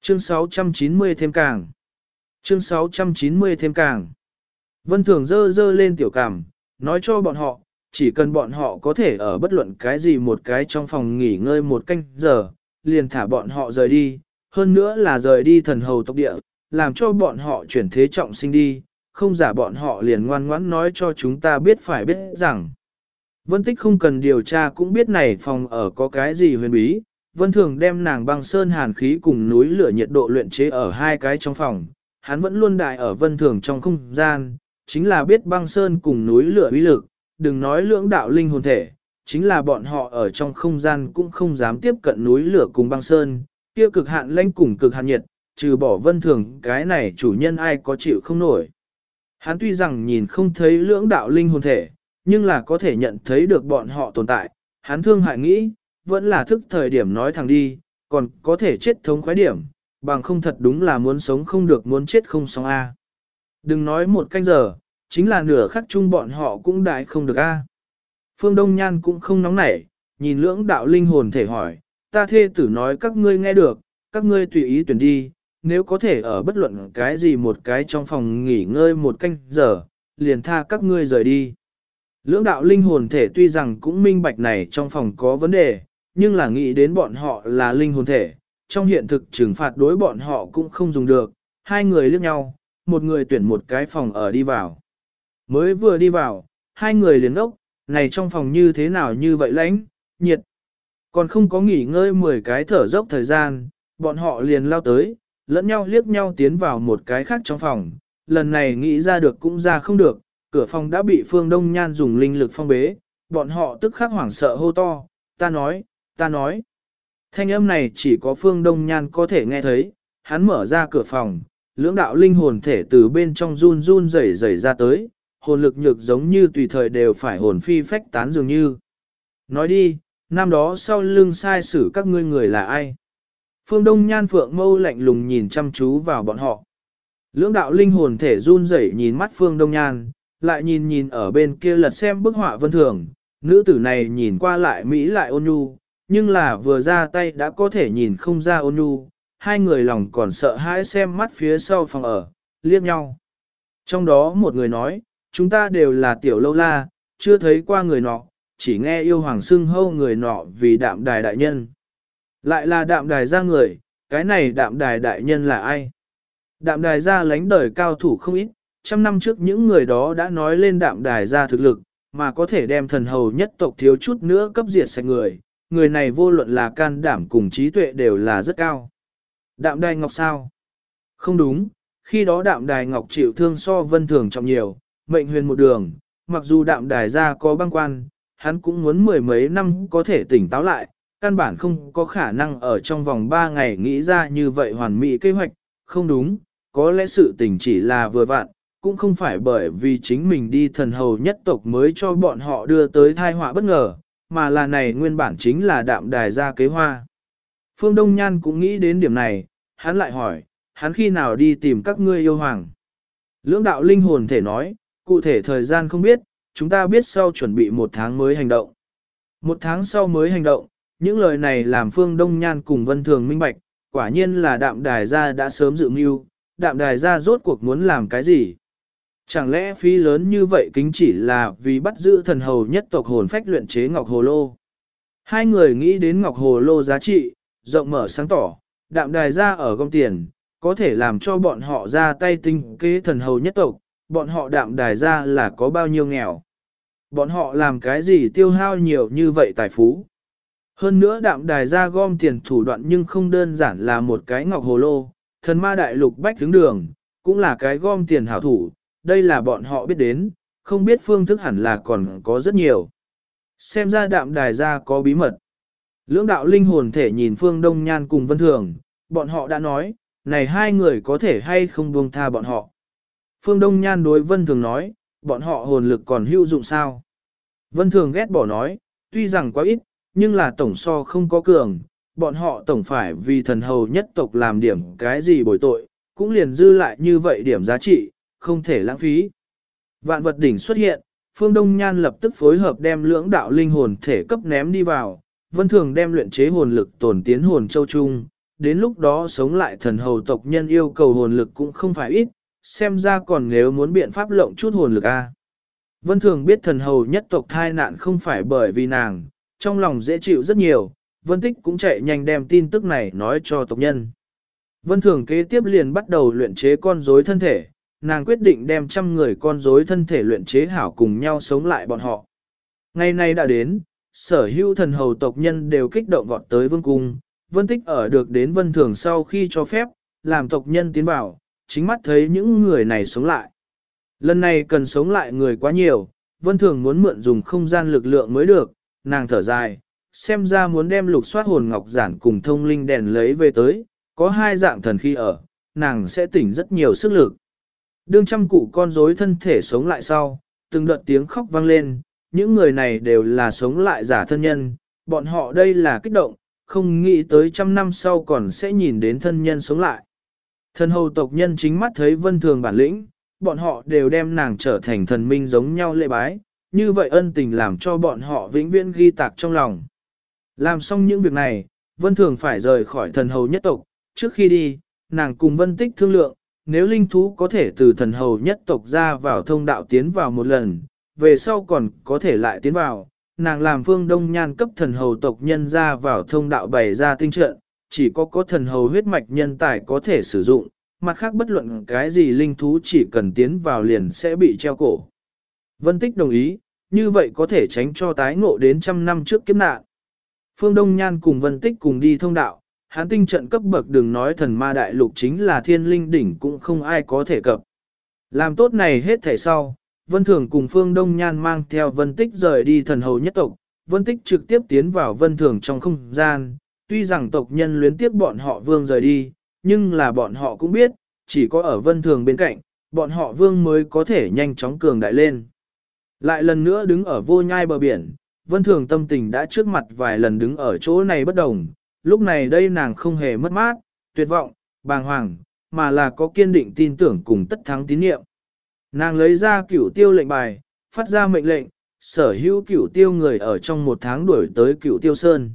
Chương 690 thêm càng. Chương 690 thêm càng. Vân thường dơ dơ lên tiểu cảm, nói cho bọn họ, chỉ cần bọn họ có thể ở bất luận cái gì một cái trong phòng nghỉ ngơi một canh giờ, liền thả bọn họ rời đi, hơn nữa là rời đi thần hầu tộc địa, làm cho bọn họ chuyển thế trọng sinh đi, không giả bọn họ liền ngoan ngoãn nói cho chúng ta biết phải biết rằng. Vân Tích không cần điều tra cũng biết này phòng ở có cái gì huyền bí, Vân Thường đem nàng băng sơn hàn khí cùng núi lửa nhiệt độ luyện chế ở hai cái trong phòng, hắn vẫn luôn đại ở Vân Thường trong không gian, chính là biết băng sơn cùng núi lửa uy lực, đừng nói lưỡng đạo linh hồn thể, chính là bọn họ ở trong không gian cũng không dám tiếp cận núi lửa cùng băng sơn, kia cực hạn lãnh cùng cực hạn nhiệt, trừ bỏ Vân Thường cái này chủ nhân ai có chịu không nổi. Hắn tuy rằng nhìn không thấy lưỡng đạo linh hồn thể, nhưng là có thể nhận thấy được bọn họ tồn tại, hắn thương hại nghĩ, vẫn là thức thời điểm nói thẳng đi, còn có thể chết thống khoái điểm, bằng không thật đúng là muốn sống không được muốn chết không sống a. Đừng nói một canh giờ, chính là nửa khắc chung bọn họ cũng đại không được a. Phương Đông Nhan cũng không nóng nảy, nhìn lưỡng đạo linh hồn thể hỏi, ta thê tử nói các ngươi nghe được, các ngươi tùy ý tuyển đi, nếu có thể ở bất luận cái gì một cái trong phòng nghỉ ngơi một canh giờ, liền tha các ngươi rời đi. Lưỡng đạo linh hồn thể tuy rằng cũng minh bạch này trong phòng có vấn đề, nhưng là nghĩ đến bọn họ là linh hồn thể, trong hiện thực trừng phạt đối bọn họ cũng không dùng được, hai người liếc nhau, một người tuyển một cái phòng ở đi vào. Mới vừa đi vào, hai người liền ốc, này trong phòng như thế nào như vậy lãnh, nhiệt. Còn không có nghỉ ngơi 10 cái thở dốc thời gian, bọn họ liền lao tới, lẫn nhau liếc nhau tiến vào một cái khác trong phòng, lần này nghĩ ra được cũng ra không được, cửa phòng đã bị Phương Đông Nhan dùng linh lực phong bế, bọn họ tức khắc hoảng sợ hô to, ta nói, ta nói. Thanh âm này chỉ có Phương Đông Nhan có thể nghe thấy, hắn mở ra cửa phòng, lưỡng đạo linh hồn thể từ bên trong run run rẩy rẩy ra tới, hồn lực nhược giống như tùy thời đều phải hồn phi phách tán dường như. Nói đi, năm đó sau lưng sai xử các ngươi người là ai? Phương Đông Nhan Phượng mâu lạnh lùng nhìn chăm chú vào bọn họ. Lưỡng đạo linh hồn thể run rẩy nhìn mắt Phương Đông Nhan, lại nhìn nhìn ở bên kia lật xem bức họa vân thường, nữ tử này nhìn qua lại Mỹ lại ôn nhu, nhưng là vừa ra tay đã có thể nhìn không ra ôn nhu, hai người lòng còn sợ hãi xem mắt phía sau phòng ở, liếc nhau. Trong đó một người nói, chúng ta đều là tiểu lâu la, chưa thấy qua người nọ, chỉ nghe yêu hoàng xưng hâu người nọ vì đạm đài đại nhân. Lại là đạm đài ra người, cái này đạm đài đại nhân là ai? Đạm đài ra lánh đời cao thủ không ít, trăm năm trước những người đó đã nói lên đạm đài ra thực lực, mà có thể đem thần hầu nhất tộc thiếu chút nữa cấp diệt sạch người, người này vô luận là can đảm cùng trí tuệ đều là rất cao. Đạm đài ngọc sao? Không đúng, khi đó đạm đài ngọc chịu thương so vân thường trọng nhiều, mệnh huyền một đường, mặc dù đạm đài ra có băng quan, hắn cũng muốn mười mấy năm có thể tỉnh táo lại, căn bản không có khả năng ở trong vòng ba ngày nghĩ ra như vậy hoàn mỹ kế hoạch, không đúng, có lẽ sự tình chỉ là vừa vặn, cũng không phải bởi vì chính mình đi thần hầu nhất tộc mới cho bọn họ đưa tới thai họa bất ngờ, mà là này nguyên bản chính là đạm đài ra kế hoa. Phương Đông Nhan cũng nghĩ đến điểm này, hắn lại hỏi, hắn khi nào đi tìm các ngươi yêu hoàng. Lưỡng đạo linh hồn thể nói, cụ thể thời gian không biết, chúng ta biết sau chuẩn bị một tháng mới hành động. Một tháng sau mới hành động, những lời này làm Phương Đông Nhan cùng Vân Thường minh bạch, quả nhiên là đạm đài gia đã sớm dự mưu, đạm đài gia rốt cuộc muốn làm cái gì. Chẳng lẽ phí lớn như vậy kính chỉ là vì bắt giữ thần hầu nhất tộc hồn phách luyện chế Ngọc Hồ Lô. Hai người nghĩ đến Ngọc Hồ Lô giá trị, rộng mở sáng tỏ, đạm đài ra ở gom tiền, có thể làm cho bọn họ ra tay tinh kế thần hầu nhất tộc, bọn họ đạm đài ra là có bao nhiêu nghèo. Bọn họ làm cái gì tiêu hao nhiều như vậy tài phú. Hơn nữa đạm đài ra gom tiền thủ đoạn nhưng không đơn giản là một cái ngọc hồ lô, thần ma đại lục bách đứng đường, cũng là cái gom tiền hảo thủ, đây là bọn họ biết đến, không biết phương thức hẳn là còn có rất nhiều. Xem ra đạm đài ra có bí mật. Lưỡng đạo linh hồn thể nhìn phương đông nhan cùng vân thường, bọn họ đã nói, này hai người có thể hay không buông tha bọn họ. Phương Đông Nhan đối Vân Thường nói, bọn họ hồn lực còn hữu dụng sao? Vân Thường ghét bỏ nói, tuy rằng quá ít, nhưng là tổng so không có cường, bọn họ tổng phải vì thần hầu nhất tộc làm điểm cái gì bồi tội, cũng liền dư lại như vậy điểm giá trị, không thể lãng phí. Vạn vật đỉnh xuất hiện, Phương Đông Nhan lập tức phối hợp đem lưỡng đạo linh hồn thể cấp ném đi vào, Vân Thường đem luyện chế hồn lực tổn tiến hồn châu trung, đến lúc đó sống lại thần hầu tộc nhân yêu cầu hồn lực cũng không phải ít, xem ra còn nếu muốn biện pháp lộng chút hồn lực a. Vân Thường biết thần hầu nhất tộc thai nạn không phải bởi vì nàng, trong lòng dễ chịu rất nhiều, Vân Tích cũng chạy nhanh đem tin tức này nói cho tộc nhân. Vân Thường kế tiếp liền bắt đầu luyện chế con rối thân thể, nàng quyết định đem trăm người con rối thân thể luyện chế hảo cùng nhau sống lại bọn họ. Ngày nay đã đến, sở hữu thần hầu tộc nhân đều kích động vọt tới vương cung, vân tích ở được đến vân thường sau khi cho phép, làm tộc nhân tiến vào, chính mắt thấy những người này sống lại. Lần này cần sống lại người quá nhiều, vân thường muốn mượn dùng không gian lực lượng mới được, nàng thở dài, xem ra muốn đem lục soát hồn ngọc giản cùng thông linh đèn lấy về tới, có hai dạng thần khi ở, nàng sẽ tỉnh rất nhiều sức lực. Đương trăm cụ con rối thân thể sống lại sau, từng đợt tiếng khóc vang lên, những người này đều là sống lại giả thân nhân, bọn họ đây là kích động, không nghĩ tới trăm năm sau còn sẽ nhìn đến thân nhân sống lại. thần hầu tộc nhân chính mắt thấy vân thường bản lĩnh, bọn họ đều đem nàng trở thành thần minh giống nhau lễ bái, như vậy ân tình làm cho bọn họ vĩnh viễn ghi tạc trong lòng. Làm xong những việc này, vân thường phải rời khỏi thần hầu nhất tộc, trước khi đi, nàng cùng vân tích thương lượng, nếu linh thú có thể từ thần hầu nhất tộc ra vào thông đạo tiến vào một lần, về sau còn có thể lại tiến vào, nàng làm phương đông nhan cấp thần hầu tộc nhân ra vào thông đạo bày ra tinh trận, chỉ có có thần hầu huyết mạch nhân tài có thể sử dụng, mặt khác bất luận cái gì linh thú chỉ cần tiến vào liền sẽ bị treo cổ. Vân Tích đồng ý, như vậy có thể tránh cho tái ngộ đến trăm năm trước kiếp nạn. Phương Đông Nhan cùng Vân Tích cùng đi thông đạo, hán tinh trận cấp bậc đừng nói thần ma đại lục chính là thiên linh đỉnh cũng không ai có thể cập. Làm tốt này hết thể sau, Vân Thường cùng Phương Đông Nhan mang theo Vân Tích rời đi thần hầu nhất tộc, Vân Tích trực tiếp tiến vào Vân Thường trong không gian, tuy rằng tộc nhân luyến tiếp bọn họ vương rời đi, nhưng là bọn họ cũng biết, chỉ có ở Vân Thường bên cạnh, bọn họ vương mới có thể nhanh chóng cường đại lên. Lại lần nữa đứng ở vô nhai bờ biển, Vân Thường tâm tình đã trước mặt vài lần đứng ở chỗ này bất đồng, lúc này đây nàng không hề mất mát, tuyệt vọng, bàng hoàng, mà là có kiên định tin tưởng cùng tất thắng tín nhiệm. Nàng lấy ra cửu tiêu lệnh bài, phát ra mệnh lệnh, sở hữu cửu tiêu người ở trong một tháng đuổi tới cửu tiêu sơn.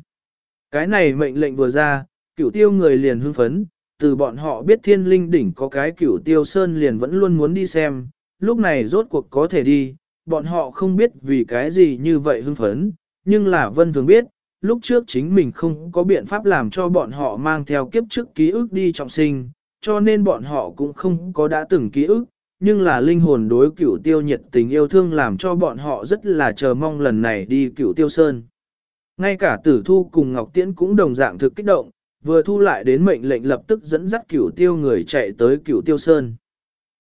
Cái này mệnh lệnh vừa ra, cửu tiêu người liền hưng phấn, từ bọn họ biết thiên linh đỉnh có cái cửu tiêu sơn liền vẫn luôn muốn đi xem, lúc này rốt cuộc có thể đi, bọn họ không biết vì cái gì như vậy hưng phấn, nhưng là vân thường biết, lúc trước chính mình không có biện pháp làm cho bọn họ mang theo kiếp trước ký ức đi trọng sinh, cho nên bọn họ cũng không có đã từng ký ức, nhưng là linh hồn đối cửu tiêu nhiệt tình yêu thương làm cho bọn họ rất là chờ mong lần này đi cửu tiêu sơn. Ngay cả tử thu cùng Ngọc Tiễn cũng đồng dạng thực kích động, vừa thu lại đến mệnh lệnh lập tức dẫn dắt cửu tiêu người chạy tới cửu tiêu sơn.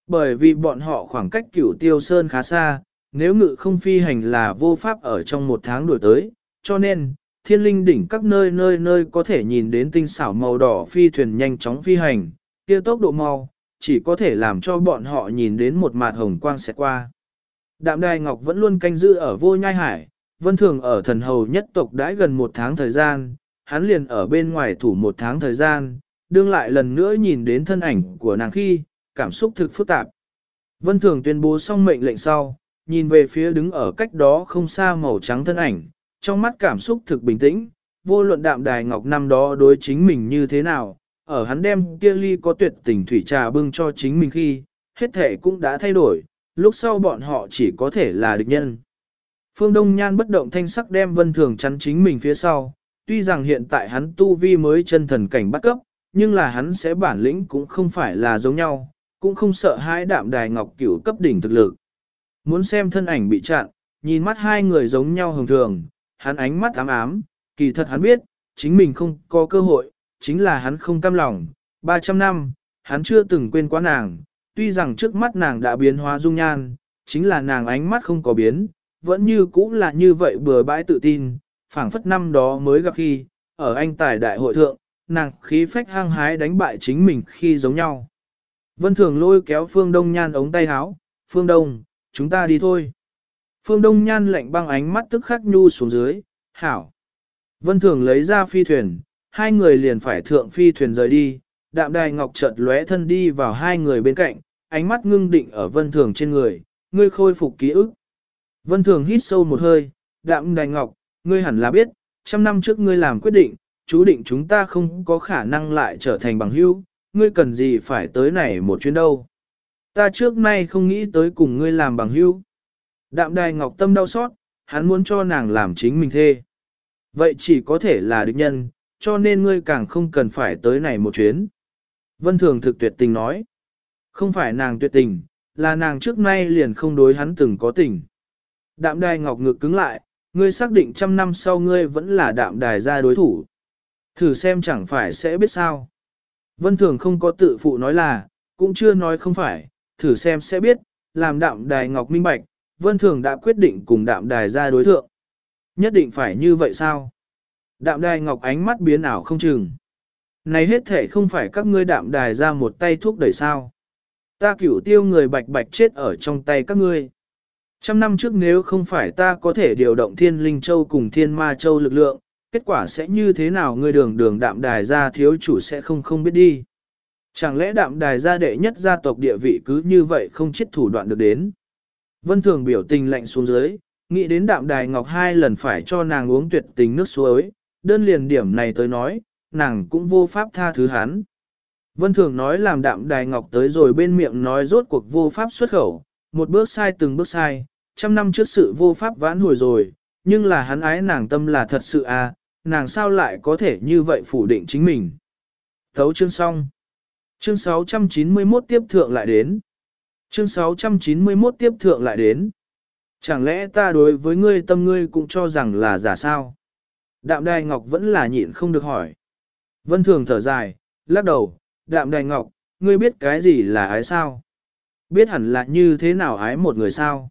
Bởi vì bọn họ khoảng cách cửu tiêu sơn khá xa, nếu ngự không phi hành là vô pháp ở trong một tháng đuổi tới, cho nên, thiên linh đỉnh các nơi nơi nơi có thể nhìn đến tinh xảo màu đỏ phi thuyền nhanh chóng phi hành, kia tốc độ mau, chỉ có thể làm cho bọn họ nhìn đến một mạt hồng quang sẽ qua. Đạm Đài Ngọc vẫn luôn canh giữ ở vô nhai hải, vân thường ở thần hầu nhất tộc đãi gần một tháng thời gian, hắn liền ở bên ngoài thủ một tháng thời gian, đương lại lần nữa nhìn đến thân ảnh của nàng khi, cảm xúc thực phức tạp. Vân thường tuyên bố xong mệnh lệnh sau, nhìn về phía đứng ở cách đó không xa màu trắng thân ảnh, trong mắt cảm xúc thực bình tĩnh, vô luận đạm đài ngọc năm đó đối chính mình như thế nào, ở hắn đem kia ly có tuyệt tình thủy trà bưng cho chính mình khi, hết thể cũng đã thay đổi, lúc sau bọn họ chỉ có thể là địch nhân. Phương Đông Nhan bất động thanh sắc đem vân thường chắn chính mình phía sau, tuy rằng hiện tại hắn tu vi mới chân thần cảnh bắt cấp, nhưng là hắn sẽ bản lĩnh cũng không phải là giống nhau, cũng không sợ hai đạm đài ngọc cửu cấp đỉnh thực lực. Muốn xem thân ảnh bị chặn, nhìn mắt hai người giống nhau hồng thường, hắn ánh mắt ám ám, kỳ thật hắn biết, chính mình không có cơ hội, chính là hắn không cam lòng. 300 năm, hắn chưa từng quên quá nàng, tuy rằng trước mắt nàng đã biến hóa dung nhan, chính là nàng ánh mắt không có biến, vẫn như cũ là như vậy bừa bãi tự tin, phảng phất năm đó mới gặp khi, ở anh tài đại hội thượng, nàng khí phách hăng hái đánh bại chính mình khi giống nhau. Vân Thường lôi kéo Phương Đông Nhan ống tay áo, Phương Đông, chúng ta đi thôi. Phương Đông Nhan lạnh băng ánh mắt tức khắc nhu xuống dưới, hảo. Vân Thường lấy ra phi thuyền, hai người liền phải thượng phi thuyền rời đi, đạm đài ngọc chợt lóe thân đi vào hai người bên cạnh, ánh mắt ngưng định ở Vân Thường trên người, ngươi khôi phục ký ức. Vân Thường hít sâu một hơi, đạm đài ngọc, ngươi hẳn là biết, trăm năm trước ngươi làm quyết định, chú định chúng ta không có khả năng lại trở thành bằng hữu, ngươi cần gì phải tới này một chuyến đâu. Ta trước nay không nghĩ tới cùng ngươi làm bằng hữu. Đạm đài ngọc tâm đau xót, hắn muốn cho nàng làm chính mình thê. Vậy chỉ có thể là địch nhân, cho nên ngươi càng không cần phải tới này một chuyến. Vân Thường thực tuyệt tình nói. Không phải nàng tuyệt tình, là nàng trước nay liền không đối hắn từng có tình. Đạm đài ngọc ngực cứng lại, ngươi xác định trăm năm sau ngươi vẫn là đạm đài gia đối thủ. Thử xem chẳng phải sẽ biết sao. Vân Thường không có tự phụ nói là, cũng chưa nói không phải, thử xem sẽ biết, làm đạm đài ngọc minh bạch, Vân Thường đã quyết định cùng đạm đài ra đối thượng. Nhất định phải như vậy sao? Đạm đài ngọc ánh mắt biến ảo không chừng. Này hết thể không phải các ngươi đạm đài ra một tay thuốc đẩy sao. Ta cửu tiêu người bạch bạch chết ở trong tay các ngươi. Trăm năm trước nếu không phải ta có thể điều động thiên linh châu cùng thiên ma châu lực lượng, kết quả sẽ như thế nào ngươi đường đường đạm đài gia thiếu chủ sẽ không không biết đi. Chẳng lẽ đạm đài gia đệ nhất gia tộc địa vị cứ như vậy không chết thủ đoạn được đến. Vân thường biểu tình lạnh xuống dưới, nghĩ đến đạm đài ngọc hai lần phải cho nàng uống tuyệt tình nước suối, đơn liền điểm này tới nói, nàng cũng vô pháp tha thứ hắn. Vân thường nói làm đạm đài ngọc tới rồi bên miệng nói rốt cuộc vô pháp xuất khẩu, một bước sai từng bước sai, trăm năm trước sự vô pháp vãn hồi rồi, nhưng là hắn ái nàng tâm là thật sự à, nàng sao lại có thể như vậy phủ định chính mình. Thấu chương xong. Chương 691 tiếp thượng lại đến. Chương 691 tiếp thượng lại đến. Chẳng lẽ ta đối với ngươi tâm ngươi cũng cho rằng là giả sao? Đạm đài ngọc vẫn là nhịn không được hỏi. Vân thường thở dài, lắc đầu, đạm đài ngọc, ngươi biết cái gì là ái sao? Biết hẳn là như thế nào ái một người sao?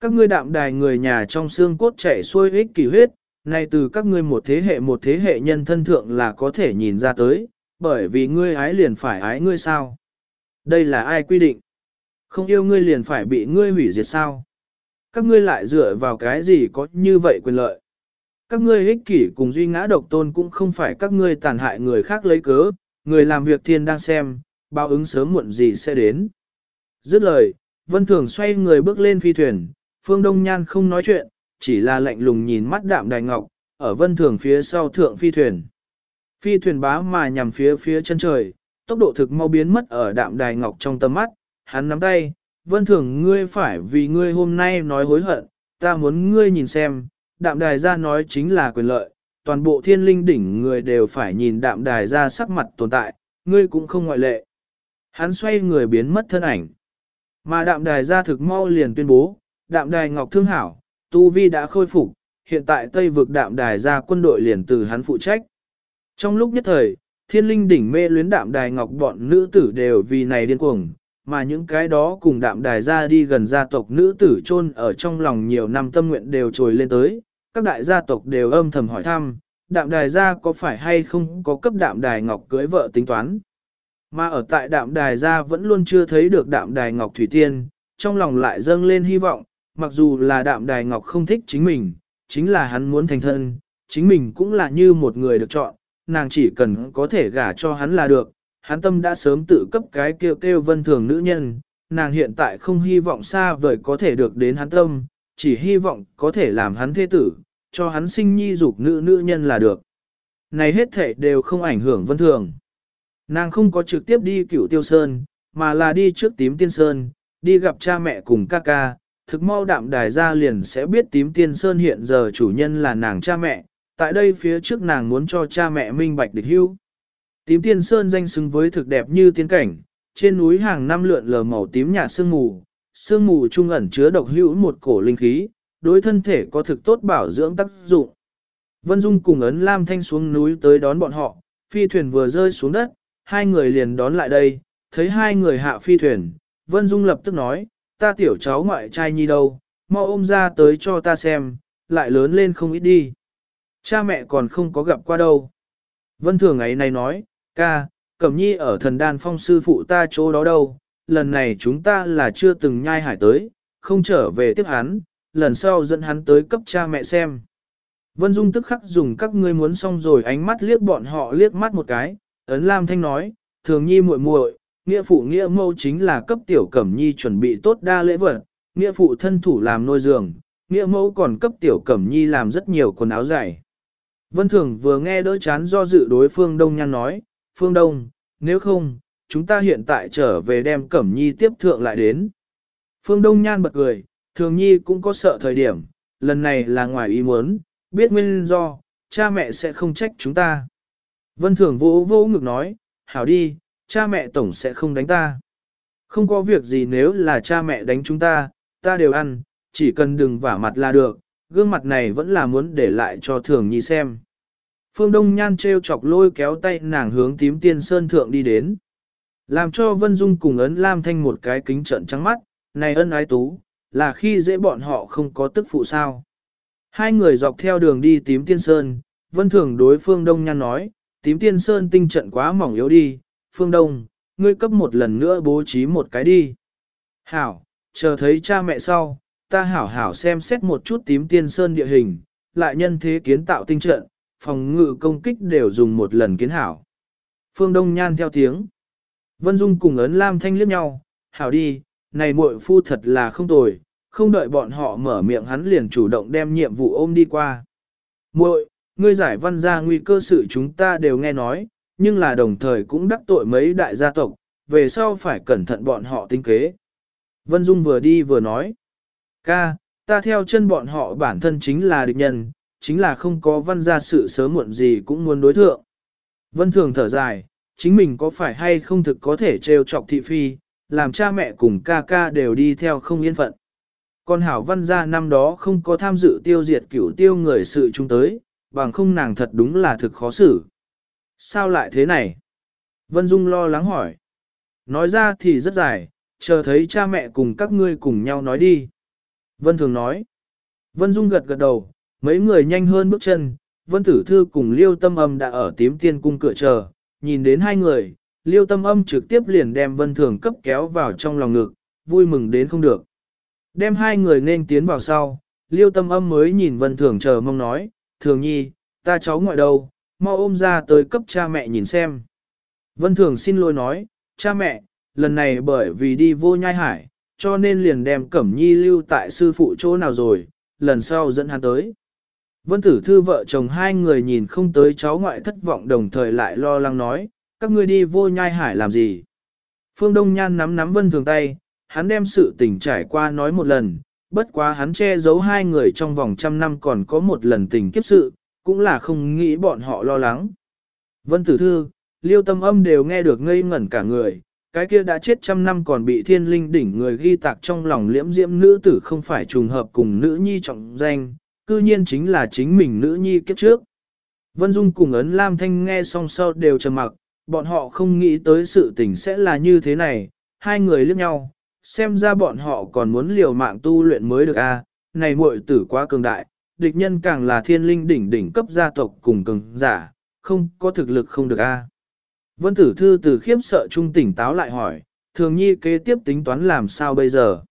Các ngươi đạm đài người nhà trong xương cốt chảy xuôi ích kỷ huyết, nay từ các ngươi một thế hệ một thế hệ nhân thân thượng là có thể nhìn ra tới, bởi vì ngươi ái liền phải ái ngươi sao? Đây là ai quy định? Không yêu ngươi liền phải bị ngươi hủy diệt sao? Các ngươi lại dựa vào cái gì có như vậy quyền lợi? Các ngươi ích kỷ cùng duy ngã độc tôn cũng không phải các ngươi tàn hại người khác lấy cớ, người làm việc thiên đang xem, báo ứng sớm muộn gì sẽ đến. Dứt lời, Vân Thường xoay người bước lên phi thuyền, Phương Đông Nhan không nói chuyện, chỉ là lạnh lùng nhìn mắt đạm đài ngọc, ở Vân Thường phía sau thượng phi thuyền. Phi thuyền bá mà nhằm phía phía chân trời, tốc độ thực mau biến mất ở đạm đài ngọc trong tầm mắt, hắn nắm tay, Vân Thường ngươi phải vì ngươi hôm nay nói hối hận, ta muốn ngươi nhìn xem, đạm đài ra nói chính là quyền lợi, toàn bộ thiên linh đỉnh người đều phải nhìn đạm đài ra sắc mặt tồn tại, ngươi cũng không ngoại lệ. Hắn xoay người biến mất thân ảnh. Mà đạm đài ra thực mau liền tuyên bố, đạm đài ngọc thương hảo, tu vi đã khôi phục, hiện tại Tây vực đạm đài ra quân đội liền từ hắn phụ trách. Trong lúc nhất thời, thiên linh đỉnh mê luyến đạm đài ngọc bọn nữ tử đều vì này điên cuồng, mà những cái đó cùng đạm đài ra đi gần gia tộc nữ tử chôn ở trong lòng nhiều năm tâm nguyện đều trồi lên tới, các đại gia tộc đều âm thầm hỏi thăm, đạm đài gia có phải hay không có cấp đạm đài ngọc cưới vợ tính toán. Mà ở tại đạm đài gia vẫn luôn chưa thấy được đạm đài ngọc thủy tiên, trong lòng lại dâng lên hy vọng, mặc dù là đạm đài ngọc không thích chính mình, chính là hắn muốn thành thân, chính mình cũng là như một người được chọn, nàng chỉ cần có thể gả cho hắn là được, hắn tâm đã sớm tự cấp cái kêu kêu vân thường nữ nhân, nàng hiện tại không hy vọng xa vời có thể được đến hắn tâm, chỉ hy vọng có thể làm hắn thế tử, cho hắn sinh nhi dục nữ nữ nhân là được. Này hết thể đều không ảnh hưởng vân thường. Nàng không có trực tiếp đi cửu tiêu sơn, mà là đi trước tím tiên sơn, đi gặp cha mẹ cùng ca ca, thực mau đạm đài ra liền sẽ biết tím tiên sơn hiện giờ chủ nhân là nàng cha mẹ, tại đây phía trước nàng muốn cho cha mẹ minh bạch địch hưu. Tím tiên sơn danh xứng với thực đẹp như tiên cảnh, trên núi hàng năm lượn lờ màu tím nhạt sương mù, sương mù trung ẩn chứa độc hữu một cổ linh khí, đối thân thể có thực tốt bảo dưỡng tác dụng. Vân Dung cùng ấn Lam Thanh xuống núi tới đón bọn họ, phi thuyền vừa rơi xuống đất, hai người liền đón lại đây, thấy hai người hạ phi thuyền, Vân Dung lập tức nói, ta tiểu cháu ngoại trai nhi đâu, mau ôm ra tới cho ta xem, lại lớn lên không ít đi. Cha mẹ còn không có gặp qua đâu. Vân Thường ấy này nói, ca, Cẩm Nhi ở thần đan phong sư phụ ta chỗ đó đâu, lần này chúng ta là chưa từng nhai hải tới, không trở về tiếp hắn, lần sau dẫn hắn tới cấp cha mẹ xem. Vân Dung tức khắc dùng các ngươi muốn xong rồi ánh mắt liếc bọn họ liếc mắt một cái, ấn Lam Thanh nói, thường nhi muội muội, nghĩa phụ nghĩa mâu chính là cấp tiểu cẩm nhi chuẩn bị tốt đa lễ vật, nghĩa phụ thân thủ làm nôi giường, nghĩa mẫu còn cấp tiểu cẩm nhi làm rất nhiều quần áo dày. Vân Thường vừa nghe đỡ chán do dự đối phương Đông Nhan nói, Phương Đông, nếu không, chúng ta hiện tại trở về đem Cẩm Nhi tiếp thượng lại đến. Phương Đông Nhan bật cười, Thường Nhi cũng có sợ thời điểm, lần này là ngoài ý muốn, biết nguyên do, cha mẹ sẽ không trách chúng ta. Vân Thường vô vô ngực nói, hảo đi, cha mẹ tổng sẽ không đánh ta. Không có việc gì nếu là cha mẹ đánh chúng ta, ta đều ăn, chỉ cần đừng vả mặt là được, gương mặt này vẫn là muốn để lại cho thường nhi xem. Phương Đông Nhan treo chọc lôi kéo tay nàng hướng tím tiên sơn thượng đi đến. Làm cho Vân Dung cùng ấn Lam Thanh một cái kính trận trắng mắt, này ân ái tú, là khi dễ bọn họ không có tức phụ sao. Hai người dọc theo đường đi tím tiên sơn, Vân Thường đối Phương Đông Nhan nói, tím tiên sơn tinh trận quá mỏng yếu đi, Phương Đông, ngươi cấp một lần nữa bố trí một cái đi. Hảo, chờ thấy cha mẹ sau, ta hảo hảo xem xét một chút tím tiên sơn địa hình, lại nhân thế kiến tạo tinh trận, phòng ngự công kích đều dùng một lần kiến hảo. Phương Đông Nhan theo tiếng. Vân Dung cùng ấn Lam Thanh liếc nhau, hảo đi, này muội phu thật là không tồi, không đợi bọn họ mở miệng hắn liền chủ động đem nhiệm vụ ôm đi qua. Muội, ngươi giải văn ra nguy cơ sự chúng ta đều nghe nói, nhưng là đồng thời cũng đắc tội mấy đại gia tộc, về sau phải cẩn thận bọn họ tính kế. Vân Dung vừa đi vừa nói, ca, ta theo chân bọn họ bản thân chính là địch nhân, chính là không có văn gia sự sớm muộn gì cũng muốn đối thượng. Vân Thường thở dài, chính mình có phải hay không thực có thể trêu chọc thị phi, làm cha mẹ cùng ca ca đều đi theo không yên phận. Còn Hảo Văn gia năm đó không có tham dự tiêu diệt cửu tiêu người sự chung tới, bằng không nàng thật đúng là thực khó xử. Sao lại thế này? Vân Dung lo lắng hỏi. Nói ra thì rất dài, chờ thấy cha mẹ cùng các ngươi cùng nhau nói đi. Vân Thường nói. Vân Dung gật gật đầu, mấy người nhanh hơn bước chân, Vân Tử Thư cùng Liêu Tâm Âm đã ở tím tiên cung cửa chờ, nhìn đến hai người, Liêu Tâm Âm trực tiếp liền đem Vân Thường cấp kéo vào trong lòng ngực, vui mừng đến không được. Đem hai người nên tiến vào sau, Liêu Tâm Âm mới nhìn Vân Thường chờ mong nói, Thường Nhi, ta cháu ngoại đâu, mau ôm ra tới cấp cha mẹ nhìn xem. Vân Thường xin lỗi nói, cha mẹ, lần này bởi vì đi vô nhai hải, cho nên liền đem Cẩm Nhi lưu tại sư phụ chỗ nào rồi, lần sau dẫn hắn tới. Vân Tử Thư vợ chồng hai người nhìn không tới cháu ngoại thất vọng đồng thời lại lo lắng nói, các ngươi đi vô nhai hải làm gì. Phương Đông Nhan nắm nắm Vân Thường tay, hắn đem sự tình trải qua nói một lần, bất quá hắn che giấu hai người trong vòng trăm năm còn có một lần tình kiếp sự, cũng là không nghĩ bọn họ lo lắng. Vân Tử Thư, Liêu Tâm Âm đều nghe được ngây ngẩn cả người, cái kia đã chết trăm năm còn bị thiên linh đỉnh người ghi tạc trong lòng liễm diễm nữ tử không phải trùng hợp cùng nữ nhi trọng danh, cư nhiên chính là chính mình nữ nhi kiếp trước. Vân Dung cùng ấn Lam Thanh nghe xong sau đều trầm mặc, bọn họ không nghĩ tới sự tình sẽ là như thế này, hai người liếc nhau, xem ra bọn họ còn muốn liều mạng tu luyện mới được a. này muội tử quá cường đại, địch nhân càng là thiên linh đỉnh đỉnh cấp gia tộc cùng cường giả, không có thực lực không được a. Vân tử thư từ khiếp sợ trung tỉnh táo lại hỏi, thường nhi kế tiếp tính toán làm sao bây giờ?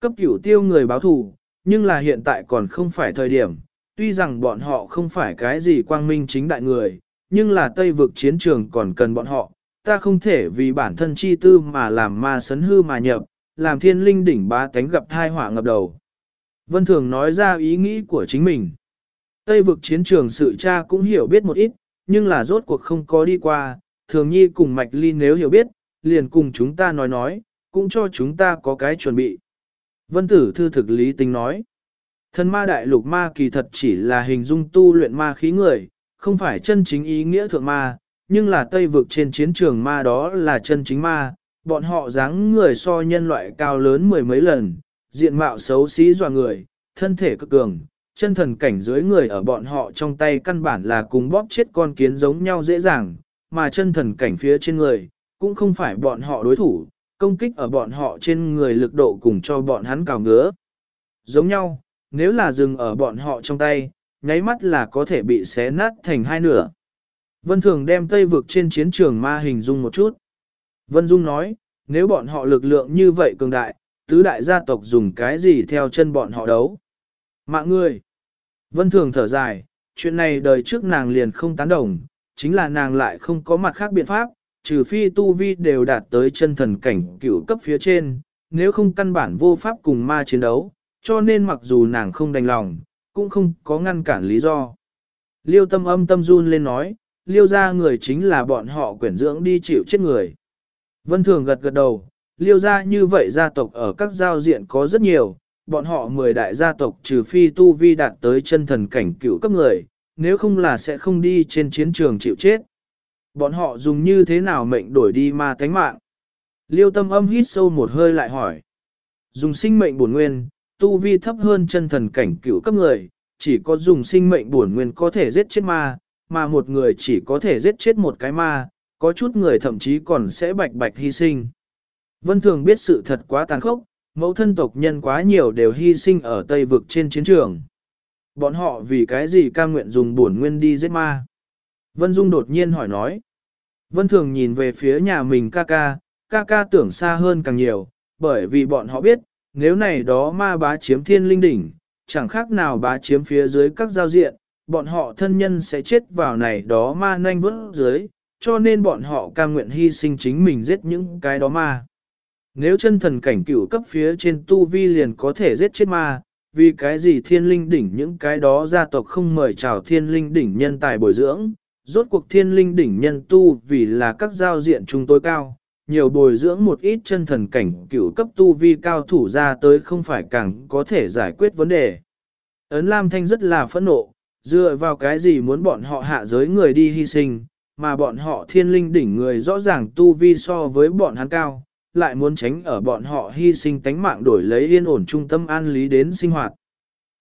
Cấp cửu tiêu người báo thù, nhưng là hiện tại còn không phải thời điểm, tuy rằng bọn họ không phải cái gì quang minh chính đại người, nhưng là Tây vực chiến trường còn cần bọn họ, ta không thể vì bản thân chi tư mà làm ma sấn hư mà nhập, làm thiên linh đỉnh bá tánh gặp thai họa ngập đầu. Vân Thường nói ra ý nghĩ của chính mình. Tây vực chiến trường sự cha cũng hiểu biết một ít, nhưng là rốt cuộc không có đi qua, thường nhi cùng Mạch Ly nếu hiểu biết, liền cùng chúng ta nói nói, cũng cho chúng ta có cái chuẩn bị. Vân Tử Thư thực lý tính nói, thần ma đại lục ma kỳ thật chỉ là hình dung tu luyện ma khí người, không phải chân chính ý nghĩa thượng ma, nhưng là Tây vực trên chiến trường ma đó là chân chính ma, bọn họ dáng người so nhân loại cao lớn mười mấy lần, diện mạo xấu xí dọa người, thân thể cực cường, chân thần cảnh dưới người ở bọn họ trong tay căn bản là cùng bóp chết con kiến giống nhau dễ dàng, mà chân thần cảnh phía trên người, cũng không phải bọn họ đối thủ, công kích ở bọn họ trên người lực độ cùng cho bọn hắn cào ngứa. Giống nhau, nếu là dừng ở bọn họ trong tay, nháy mắt là có thể bị xé nát thành hai nửa. Vân Thường đem Tây vực trên chiến trường ma hình dung một chút. Vân Dung nói, nếu bọn họ lực lượng như vậy cường đại, tứ đại gia tộc dùng cái gì theo chân bọn họ đấu. Mạng người. Vân Thường thở dài, chuyện này đời trước nàng liền không tán đồng, chính là nàng lại không có mặt khác biện pháp, trừ phi tu vi đều đạt tới chân thần cảnh cửu cấp phía trên, nếu không căn bản vô pháp cùng ma chiến đấu, cho nên mặc dù nàng không đành lòng, cũng không có ngăn cản lý do. Liêu tâm âm tâm run lên nói, liêu ra người chính là bọn họ quyển dưỡng đi chịu chết người. Vân Thường gật gật đầu, liêu ra như vậy gia tộc ở các giao diện có rất nhiều, bọn họ 10 đại gia tộc trừ phi tu vi đạt tới chân thần cảnh cựu cấp người, nếu không là sẽ không đi trên chiến trường chịu chết. Bọn họ dùng như thế nào mệnh đổi đi ma thánh mạng? Liêu tâm âm hít sâu một hơi lại hỏi. Dùng sinh mệnh bổn nguyên, tu vi thấp hơn chân thần cảnh cửu cấp người, chỉ có dùng sinh mệnh bổn nguyên có thể giết chết ma, mà một người chỉ có thể giết chết một cái ma, có chút người thậm chí còn sẽ bạch bạch hy sinh. Vân Thường biết sự thật quá tàn khốc, mẫu thân tộc nhân quá nhiều đều hy sinh ở Tây vực trên chiến trường. Bọn họ vì cái gì cam nguyện dùng bổn nguyên đi giết ma? Vân Dung đột nhiên hỏi nói. Vân Thường nhìn về phía nhà mình ca ca, ca ca tưởng xa hơn càng nhiều, bởi vì bọn họ biết, nếu này đó ma bá chiếm thiên linh đỉnh, chẳng khác nào bá chiếm phía dưới các giao diện, bọn họ thân nhân sẽ chết vào này đó ma nanh vớt dưới, cho nên bọn họ cam nguyện hy sinh chính mình giết những cái đó ma. Nếu chân thần cảnh cửu cấp phía trên tu vi liền có thể giết chết ma, vì cái gì thiên linh đỉnh những cái đó gia tộc không mời chào thiên linh đỉnh nhân tài bồi dưỡng, rốt cuộc thiên linh đỉnh nhân tu vì là các giao diện chúng tôi cao, nhiều bồi dưỡng một ít chân thần cảnh cửu cấp tu vi cao thủ ra tới không phải càng có thể giải quyết vấn đề. Ấn Lam Thanh rất là phẫn nộ, dựa vào cái gì muốn bọn họ hạ giới người đi hy sinh, mà bọn họ thiên linh đỉnh người rõ ràng tu vi so với bọn hắn cao, lại muốn tránh ở bọn họ hy sinh tánh mạng đổi lấy yên ổn trung tâm an lý đến sinh hoạt.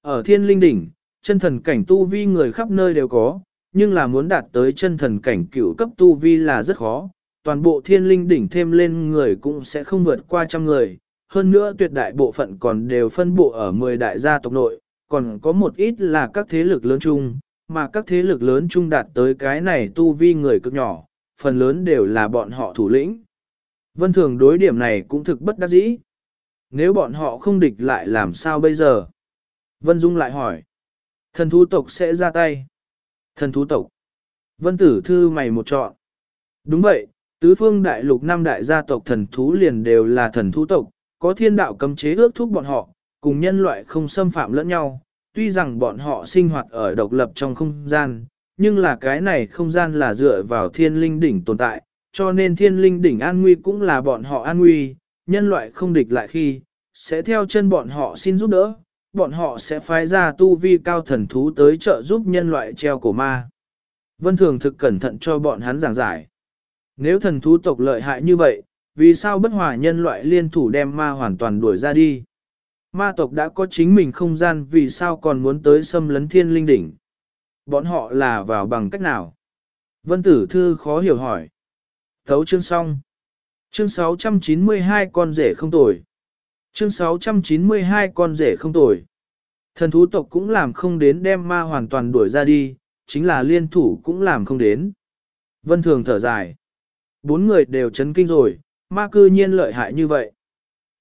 Ở thiên linh đỉnh, chân thần cảnh tu vi người khắp nơi đều có, nhưng là muốn đạt tới chân thần cảnh cửu cấp tu vi là rất khó, toàn bộ thiên linh đỉnh thêm lên người cũng sẽ không vượt qua trăm người, hơn nữa tuyệt đại bộ phận còn đều phân bộ ở 10 đại gia tộc nội, còn có một ít là các thế lực lớn chung, mà các thế lực lớn chung đạt tới cái này tu vi người cực nhỏ, phần lớn đều là bọn họ thủ lĩnh. Vân thường đối điểm này cũng thực bất đắc dĩ. Nếu bọn họ không địch lại làm sao bây giờ? Vân Dung lại hỏi. Thần thú tộc sẽ ra tay. Thần thú tộc. Vân tử thư mày một chọn. Đúng vậy, tứ phương đại lục năm đại gia tộc thần thú liền đều là thần thú tộc, có thiên đạo cấm chế ước thúc bọn họ, cùng nhân loại không xâm phạm lẫn nhau. Tuy rằng bọn họ sinh hoạt ở độc lập trong không gian, nhưng là cái này không gian là dựa vào thiên linh đỉnh tồn tại, cho nên thiên linh đỉnh an nguy cũng là bọn họ an nguy, nhân loại không địch lại khi, sẽ theo chân bọn họ xin giúp đỡ, bọn họ sẽ phái ra tu vi cao thần thú tới trợ giúp nhân loại treo cổ ma. Vân Thường thực cẩn thận cho bọn hắn giảng giải. Nếu thần thú tộc lợi hại như vậy, vì sao bất hòa nhân loại liên thủ đem ma hoàn toàn đuổi ra đi? Ma tộc đã có chính mình không gian vì sao còn muốn tới xâm lấn thiên linh đỉnh? Bọn họ là vào bằng cách nào? Vân Tử Thư khó hiểu hỏi. Thấu chương xong. Chương 692 con rể không tồi. Chương 692 con rể không tồi. Thần thú tộc cũng làm không đến đem ma hoàn toàn đuổi ra đi, chính là liên thủ cũng làm không đến. Vân Thường thở dài. Bốn người đều chấn kinh rồi, ma cư nhiên lợi hại như vậy.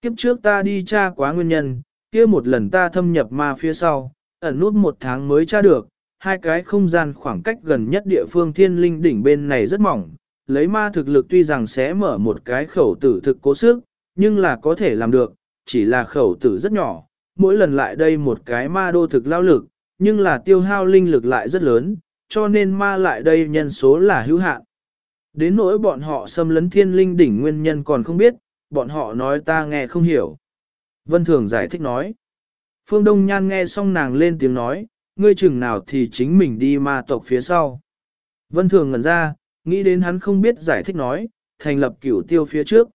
Kiếp trước ta đi tra quá nguyên nhân, kia một lần ta thâm nhập ma phía sau, ẩn nút một tháng mới tra được, hai cái không gian khoảng cách gần nhất địa phương thiên linh đỉnh bên này rất mỏng, lấy ma thực lực tuy rằng sẽ mở một cái khẩu tử thực cố sức, nhưng là có thể làm được, chỉ là khẩu tử rất nhỏ, mỗi lần lại đây một cái ma đô thực lao lực, nhưng là tiêu hao linh lực lại rất lớn, cho nên ma lại đây nhân số là hữu hạn. Đến nỗi bọn họ xâm lấn thiên linh đỉnh nguyên nhân còn không biết, bọn họ nói ta nghe không hiểu. Vân Thường giải thích nói. Phương Đông Nhan nghe xong nàng lên tiếng nói, ngươi chừng nào thì chính mình đi ma tộc phía sau. Vân Thường ngẩn ra, nghĩ đến hắn không biết giải thích nói, thành lập cửu tiêu phía trước.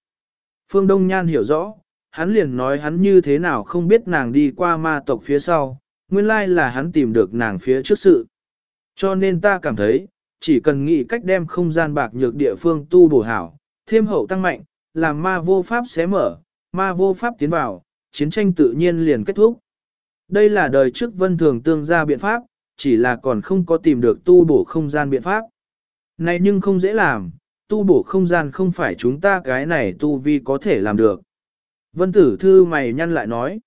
Phương Đông Nhan hiểu rõ, hắn liền nói hắn như thế nào không biết nàng đi qua ma tộc phía sau, nguyên lai là hắn tìm được nàng phía trước sự. Cho nên ta cảm thấy, chỉ cần nghĩ cách đem không gian bạc nhược địa phương tu bổ hảo, thêm hậu tăng mạnh, làm ma vô pháp xé mở, ma vô pháp tiến vào, chiến tranh tự nhiên liền kết thúc. Đây là đời trước vân thường tương gia biện pháp, chỉ là còn không có tìm được tu bổ không gian biện pháp. Này nhưng không dễ làm, tu bổ không gian không phải chúng ta cái này tu vi có thể làm được. Vân tử thư mày nhăn lại nói.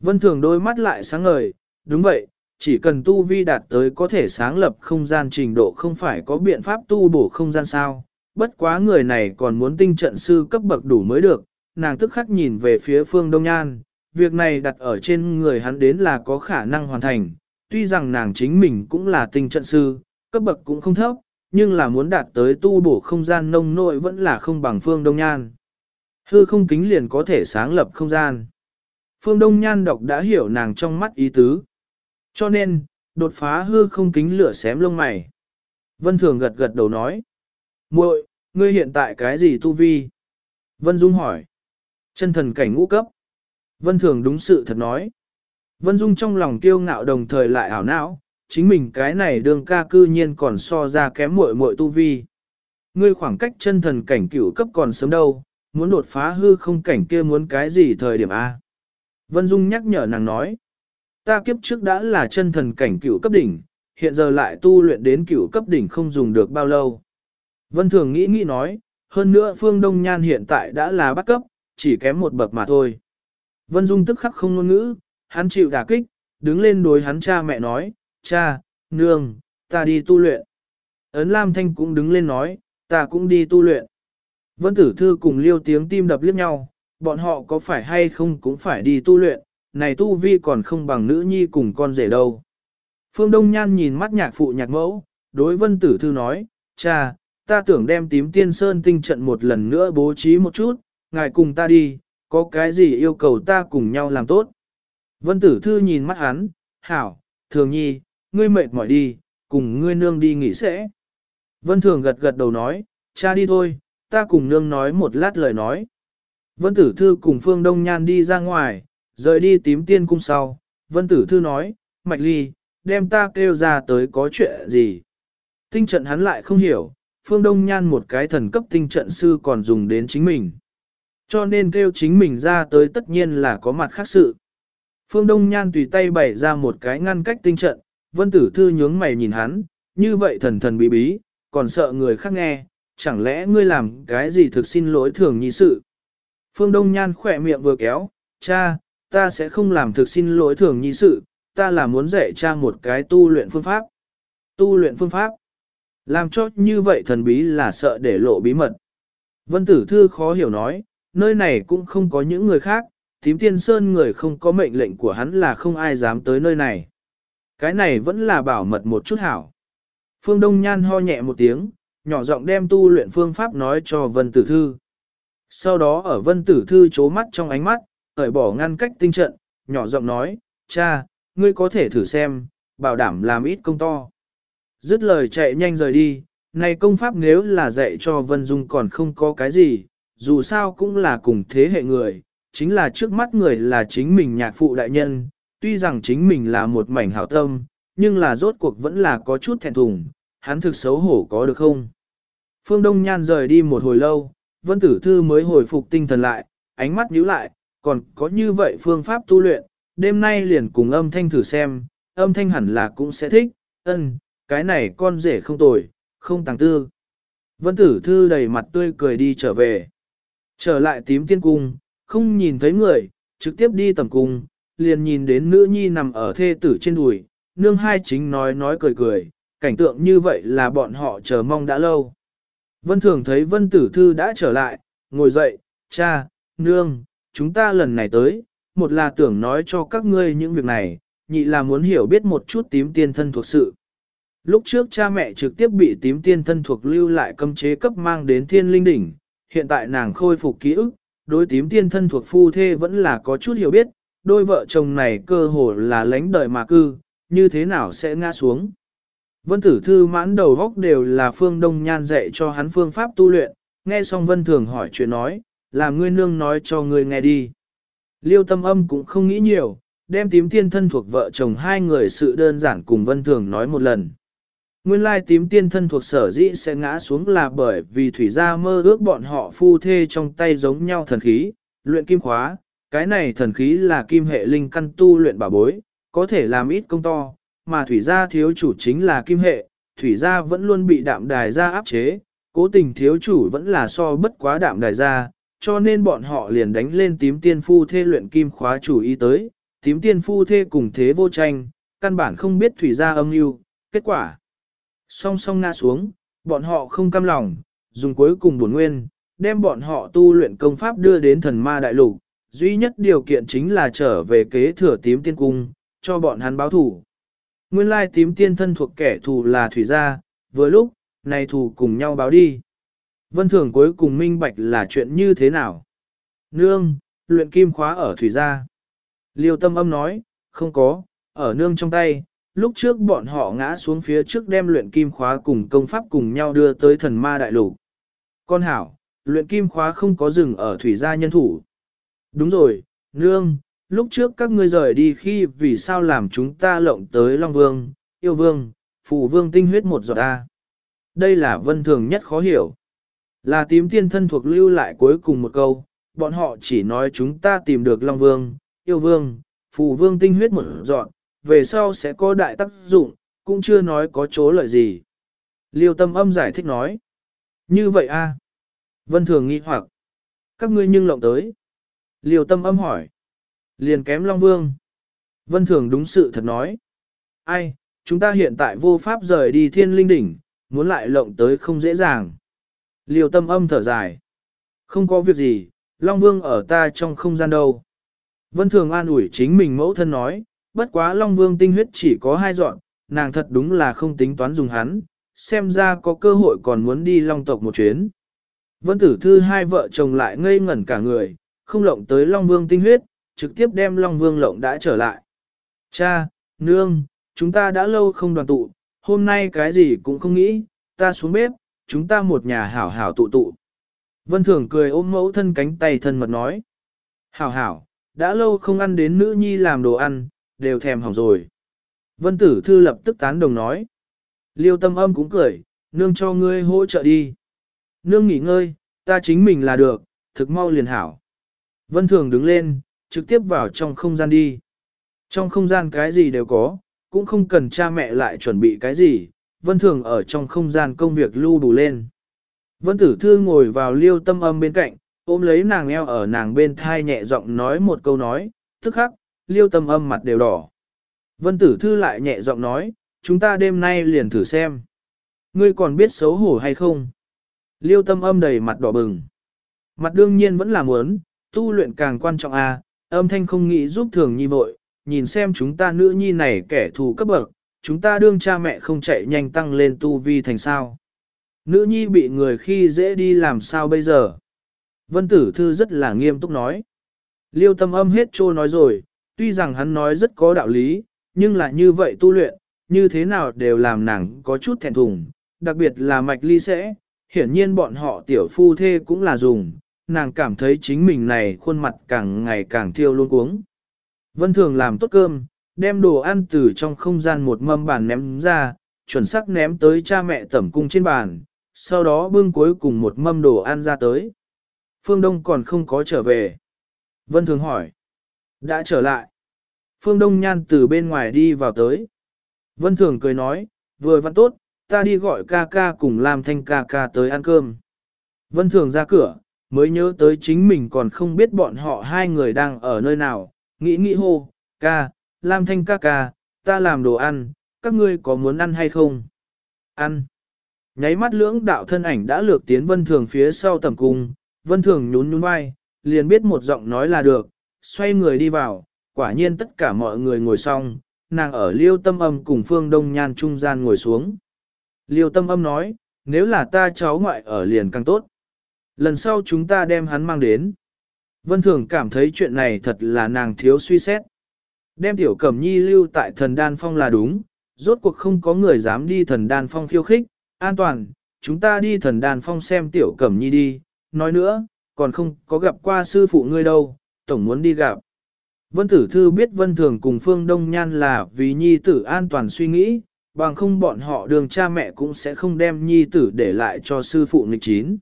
Vân thường đôi mắt lại sáng ngời, đúng vậy, chỉ cần tu vi đạt tới có thể sáng lập không gian trình độ không phải có biện pháp tu bổ không gian sao. Bất quá người này còn muốn tinh trận sư cấp bậc đủ mới được, nàng tức khắc nhìn về phía phương Đông Nhan, việc này đặt ở trên người hắn đến là có khả năng hoàn thành, tuy rằng nàng chính mình cũng là tinh trận sư, cấp bậc cũng không thấp, nhưng là muốn đạt tới tu bổ không gian nông nội vẫn là không bằng phương Đông Nhan. Hư không kính liền có thể sáng lập không gian. Phương Đông Nhan đọc đã hiểu nàng trong mắt ý tứ. Cho nên, đột phá hư không kính lửa xém lông mày. Vân Thường gật gật đầu nói. muội, ngươi hiện tại cái gì tu vi? Vân Dung hỏi. Chân thần cảnh ngũ cấp. Vân Thường đúng sự thật nói. Vân Dung trong lòng kiêu ngạo đồng thời lại ảo não, chính mình cái này đường ca cư nhiên còn so ra kém muội muội tu vi. Ngươi khoảng cách chân thần cảnh cửu cấp còn sớm đâu, muốn đột phá hư không cảnh kia muốn cái gì thời điểm A. Vân Dung nhắc nhở nàng nói, ta kiếp trước đã là chân thần cảnh cửu cấp đỉnh, hiện giờ lại tu luyện đến cửu cấp đỉnh không dùng được bao lâu. Vân Thường nghĩ nghĩ nói, hơn nữa Phương Đông Nhan hiện tại đã là bắt cấp, chỉ kém một bậc mà thôi. Vân Dung tức khắc không ngôn ngữ, hắn chịu đả kích, đứng lên đối hắn cha mẹ nói, cha, nương, ta đi tu luyện. Ấn Lam Thanh cũng đứng lên nói, ta cũng đi tu luyện. Vân Tử Thư cùng liêu tiếng tim đập liếc nhau, bọn họ có phải hay không cũng phải đi tu luyện, này tu vi còn không bằng nữ nhi cùng con rể đâu. Phương Đông Nhan nhìn mắt nhạc phụ nhạc mẫu, đối Vân Tử Thư nói, cha, ta tưởng đem tím tiên sơn tinh trận một lần nữa bố trí một chút, ngài cùng ta đi, có cái gì yêu cầu ta cùng nhau làm tốt. Vân Tử Thư nhìn mắt hắn, hảo, thường nhi, ngươi mệt mỏi đi, cùng ngươi nương đi nghỉ sẽ. Vân Thường gật gật đầu nói, cha đi thôi, ta cùng nương nói một lát lời nói. Vân Tử Thư cùng Phương Đông Nhan đi ra ngoài, rời đi tím tiên cung sau. Vân Tử Thư nói, Mạch Ly, đem ta kêu ra tới có chuyện gì. Tinh trận hắn lại không hiểu, Phương Đông Nhan một cái thần cấp tinh trận sư còn dùng đến chính mình. Cho nên kêu chính mình ra tới tất nhiên là có mặt khác sự. Phương Đông Nhan tùy tay bày ra một cái ngăn cách tinh trận, Vân Tử Thư nhướng mày nhìn hắn, như vậy thần thần bí bí, còn sợ người khác nghe, chẳng lẽ ngươi làm cái gì thực xin lỗi thường nhi sự. Phương Đông Nhan khỏe miệng vừa kéo, cha, ta sẽ không làm thực xin lỗi thường nhi sự, ta là muốn dạy cha một cái tu luyện phương pháp. Tu luyện phương pháp. Làm cho như vậy thần bí là sợ để lộ bí mật. Vân Tử Thư khó hiểu nói, nơi này cũng không có những người khác, tím tiên sơn người không có mệnh lệnh của hắn là không ai dám tới nơi này. Cái này vẫn là bảo mật một chút hảo. Phương Đông Nhan ho nhẹ một tiếng, nhỏ giọng đem tu luyện phương pháp nói cho Vân Tử Thư. Sau đó ở Vân Tử Thư chố mắt trong ánh mắt, cởi bỏ ngăn cách tinh trận, nhỏ giọng nói, cha, ngươi có thể thử xem, bảo đảm làm ít công to. Dứt lời chạy nhanh rời đi, này công pháp nếu là dạy cho Vân Dung còn không có cái gì, dù sao cũng là cùng thế hệ người, chính là trước mắt người là chính mình nhạc phụ đại nhân, tuy rằng chính mình là một mảnh hảo tâm, nhưng là rốt cuộc vẫn là có chút thẹn thùng, hắn thực xấu hổ có được không? Phương Đông Nhan rời đi một hồi lâu, Vân Tử Thư mới hồi phục tinh thần lại, ánh mắt nhíu lại, còn có như vậy phương pháp tu luyện, đêm nay liền cùng âm thanh thử xem, âm thanh hẳn là cũng sẽ thích, ân, cái này con rể không tồi, không tàng tư. Vân Tử Thư đầy mặt tươi cười đi trở về. Trở lại tím tiên cung, không nhìn thấy người, trực tiếp đi tầm cung, liền nhìn đến nữ nhi nằm ở thê tử trên đùi, nương hai chính nói nói cười cười, cảnh tượng như vậy là bọn họ chờ mong đã lâu. Vân Thường thấy Vân Tử Thư đã trở lại, ngồi dậy, cha, nương, chúng ta lần này tới, một là tưởng nói cho các ngươi những việc này, nhị là muốn hiểu biết một chút tím tiên thân thuộc sự. Lúc trước cha mẹ trực tiếp bị tím tiên thân thuộc lưu lại cấm chế cấp mang đến thiên linh đỉnh, hiện tại nàng khôi phục ký ức, đối tím tiên thân thuộc phu thê vẫn là có chút hiểu biết, đôi vợ chồng này cơ hồ là lánh đời mà cư, như thế nào sẽ ngã xuống. Vân tử thư mãn đầu góc đều là phương đông nhan dạy cho hắn phương pháp tu luyện, nghe xong vân thường hỏi chuyện nói, là ngươi nương nói cho ngươi nghe đi. Liêu tâm âm cũng không nghĩ nhiều, đem tím tiên thân thuộc vợ chồng hai người sự đơn giản cùng vân thường nói một lần. Nguyên lai tím tiên thân thuộc sở dĩ sẽ ngã xuống là bởi vì thủy gia mơ ước bọn họ phu thê trong tay giống nhau thần khí, luyện kim khóa, cái này thần khí là kim hệ linh căn tu luyện bảo bối, có thể làm ít công to, mà thủy gia thiếu chủ chính là kim hệ, thủy gia vẫn luôn bị đạm đài gia áp chế, cố tình thiếu chủ vẫn là so bất quá đạm đài gia, cho nên bọn họ liền đánh lên tím tiên phu thê luyện kim khóa chủ ý tới, tím tiên phu thê cùng thế vô tranh, căn bản không biết thủy gia âm mưu, kết quả. Song song ngã xuống, bọn họ không cam lòng, dùng cuối cùng bổn nguyên, đem bọn họ tu luyện công pháp đưa đến thần ma đại lục, duy nhất điều kiện chính là trở về kế thừa tím tiên cung, cho bọn hắn báo thủ. Nguyên lai tím tiên thân thuộc kẻ thù là thủy gia, vừa lúc, này thù cùng nhau báo đi. Vân thường cuối cùng minh bạch là chuyện như thế nào. Nương, luyện kim khóa ở thủy gia. Liêu tâm âm nói, không có, ở nương trong tay, lúc trước bọn họ ngã xuống phía trước đem luyện kim khóa cùng công pháp cùng nhau đưa tới thần ma đại lục. Con hảo, luyện kim khóa không có rừng ở thủy gia nhân thủ. Đúng rồi, nương, lúc trước các ngươi rời đi khi vì sao làm chúng ta lộng tới Long Vương, Yêu Vương, Phù Vương tinh huyết một giọt ta. Đây là vân thường nhất khó hiểu. Là tím tiên thân thuộc lưu lại cuối cùng một câu, bọn họ chỉ nói chúng ta tìm được Long Vương, Yêu Vương, Phù Vương tinh huyết một giọt, về sau sẽ có đại tác dụng, cũng chưa nói có chỗ lợi gì. Liêu tâm âm giải thích nói. Như vậy a Vân thường nghi hoặc. Các ngươi nhưng lộng tới. Liêu tâm âm hỏi. Liền kém Long Vương. Vân thường đúng sự thật nói. Ai, chúng ta hiện tại vô pháp rời đi thiên linh đỉnh, muốn lại lộng tới không dễ dàng. Liều tâm âm thở dài. Không có việc gì, Long Vương ở ta trong không gian đâu. Vân thường an ủi chính mình mẫu thân nói, bất quá Long Vương tinh huyết chỉ có hai dọn, nàng thật đúng là không tính toán dùng hắn, xem ra có cơ hội còn muốn đi Long tộc một chuyến. Vân tử thư hai vợ chồng lại ngây ngẩn cả người, không lộng tới Long Vương tinh huyết, trực tiếp đem Long Vương lộng đã trở lại. Cha, nương, chúng ta đã lâu không đoàn tụ, hôm nay cái gì cũng không nghĩ, ta xuống bếp, chúng ta một nhà hảo hảo tụ tụ. Vân Thường cười ôm mẫu thân cánh tay thân mật nói. Hảo hảo, đã lâu không ăn đến nữ nhi làm đồ ăn, đều thèm hỏng rồi. Vân Tử Thư lập tức tán đồng nói. Liêu tâm âm cũng cười, nương cho ngươi hỗ trợ đi. Nương nghỉ ngơi, ta chính mình là được, thực mau liền hảo. Vân Thường đứng lên, trực tiếp vào trong không gian đi. Trong không gian cái gì đều có, cũng không cần cha mẹ lại chuẩn bị cái gì, Vân Thường ở trong không gian công việc lưu đủ lên. Vân Tử Thư ngồi vào liêu tâm âm bên cạnh, ôm lấy nàng eo ở nàng bên thai nhẹ giọng nói một câu nói, tức khắc, liêu tâm âm mặt đều đỏ. Vân Tử Thư lại nhẹ giọng nói, chúng ta đêm nay liền thử xem. Ngươi còn biết xấu hổ hay không? Liêu tâm âm đầy mặt đỏ bừng. Mặt đương nhiên vẫn là muốn, tu luyện càng quan trọng. À, âm thanh không nghĩ giúp thường nhi vội, nhìn xem chúng ta nữ nhi này kẻ thù cấp bậc, chúng ta đương cha mẹ không chạy nhanh tăng lên tu vi thành sao. Nữ nhi bị người khi dễ đi làm sao bây giờ? Vân tử thư rất là nghiêm túc nói. Liêu tâm âm hết trô nói rồi, tuy rằng hắn nói rất có đạo lý, nhưng là như vậy tu luyện, như thế nào đều làm nàng có chút thẹn thùng, đặc biệt là mạch ly sẽ, hiển nhiên bọn họ tiểu phu thê cũng là dùng, nàng cảm thấy chính mình này khuôn mặt càng ngày càng thiêu luôn cuống. Vân thường làm tốt cơm, đem đồ ăn từ trong không gian một mâm bàn ném ra, chuẩn xác ném tới cha mẹ tẩm cung trên bàn, sau đó bưng cuối cùng một mâm đồ ăn ra tới. Phương Đông còn không có trở về. Vân thường hỏi. Đã trở lại. Phương Đông Nhan từ bên ngoài đi vào tới. Vân Thường cười nói, vừa văn tốt, ta đi gọi ca ca cùng làm thanh ca ca tới ăn cơm. Vân Thường ra cửa, mới nhớ tới chính mình còn không biết bọn họ hai người đang ở nơi nào, nghĩ nghĩ hô, ca, Lam Thanh ca ca, ta làm đồ ăn, các ngươi có muốn ăn hay không? Ăn. Nháy mắt lưỡng đạo thân ảnh đã lược tiến Vân Thường phía sau tầm cung, Vân Thường nhún nhún vai, liền biết một giọng nói là được, xoay người đi vào, quả nhiên tất cả mọi người ngồi xong, nàng ở liêu tâm âm cùng phương đông nhan trung gian ngồi xuống. Liêu tâm âm nói, nếu là ta cháu ngoại ở liền càng tốt. Lần sau chúng ta đem hắn mang đến. Vân Thường cảm thấy chuyện này thật là nàng thiếu suy xét. Đem tiểu cẩm nhi lưu tại thần đan phong là đúng, rốt cuộc không có người dám đi thần đan phong khiêu khích, an toàn, chúng ta đi thần đan phong xem tiểu cẩm nhi đi, nói nữa, còn không có gặp qua sư phụ ngươi đâu, tổng muốn đi gặp. Vân Tử Thư biết Vân Thường cùng Phương Đông Nhan là vì nhi tử an toàn suy nghĩ, bằng không bọn họ đường cha mẹ cũng sẽ không đem nhi tử để lại cho sư phụ nghịch chín.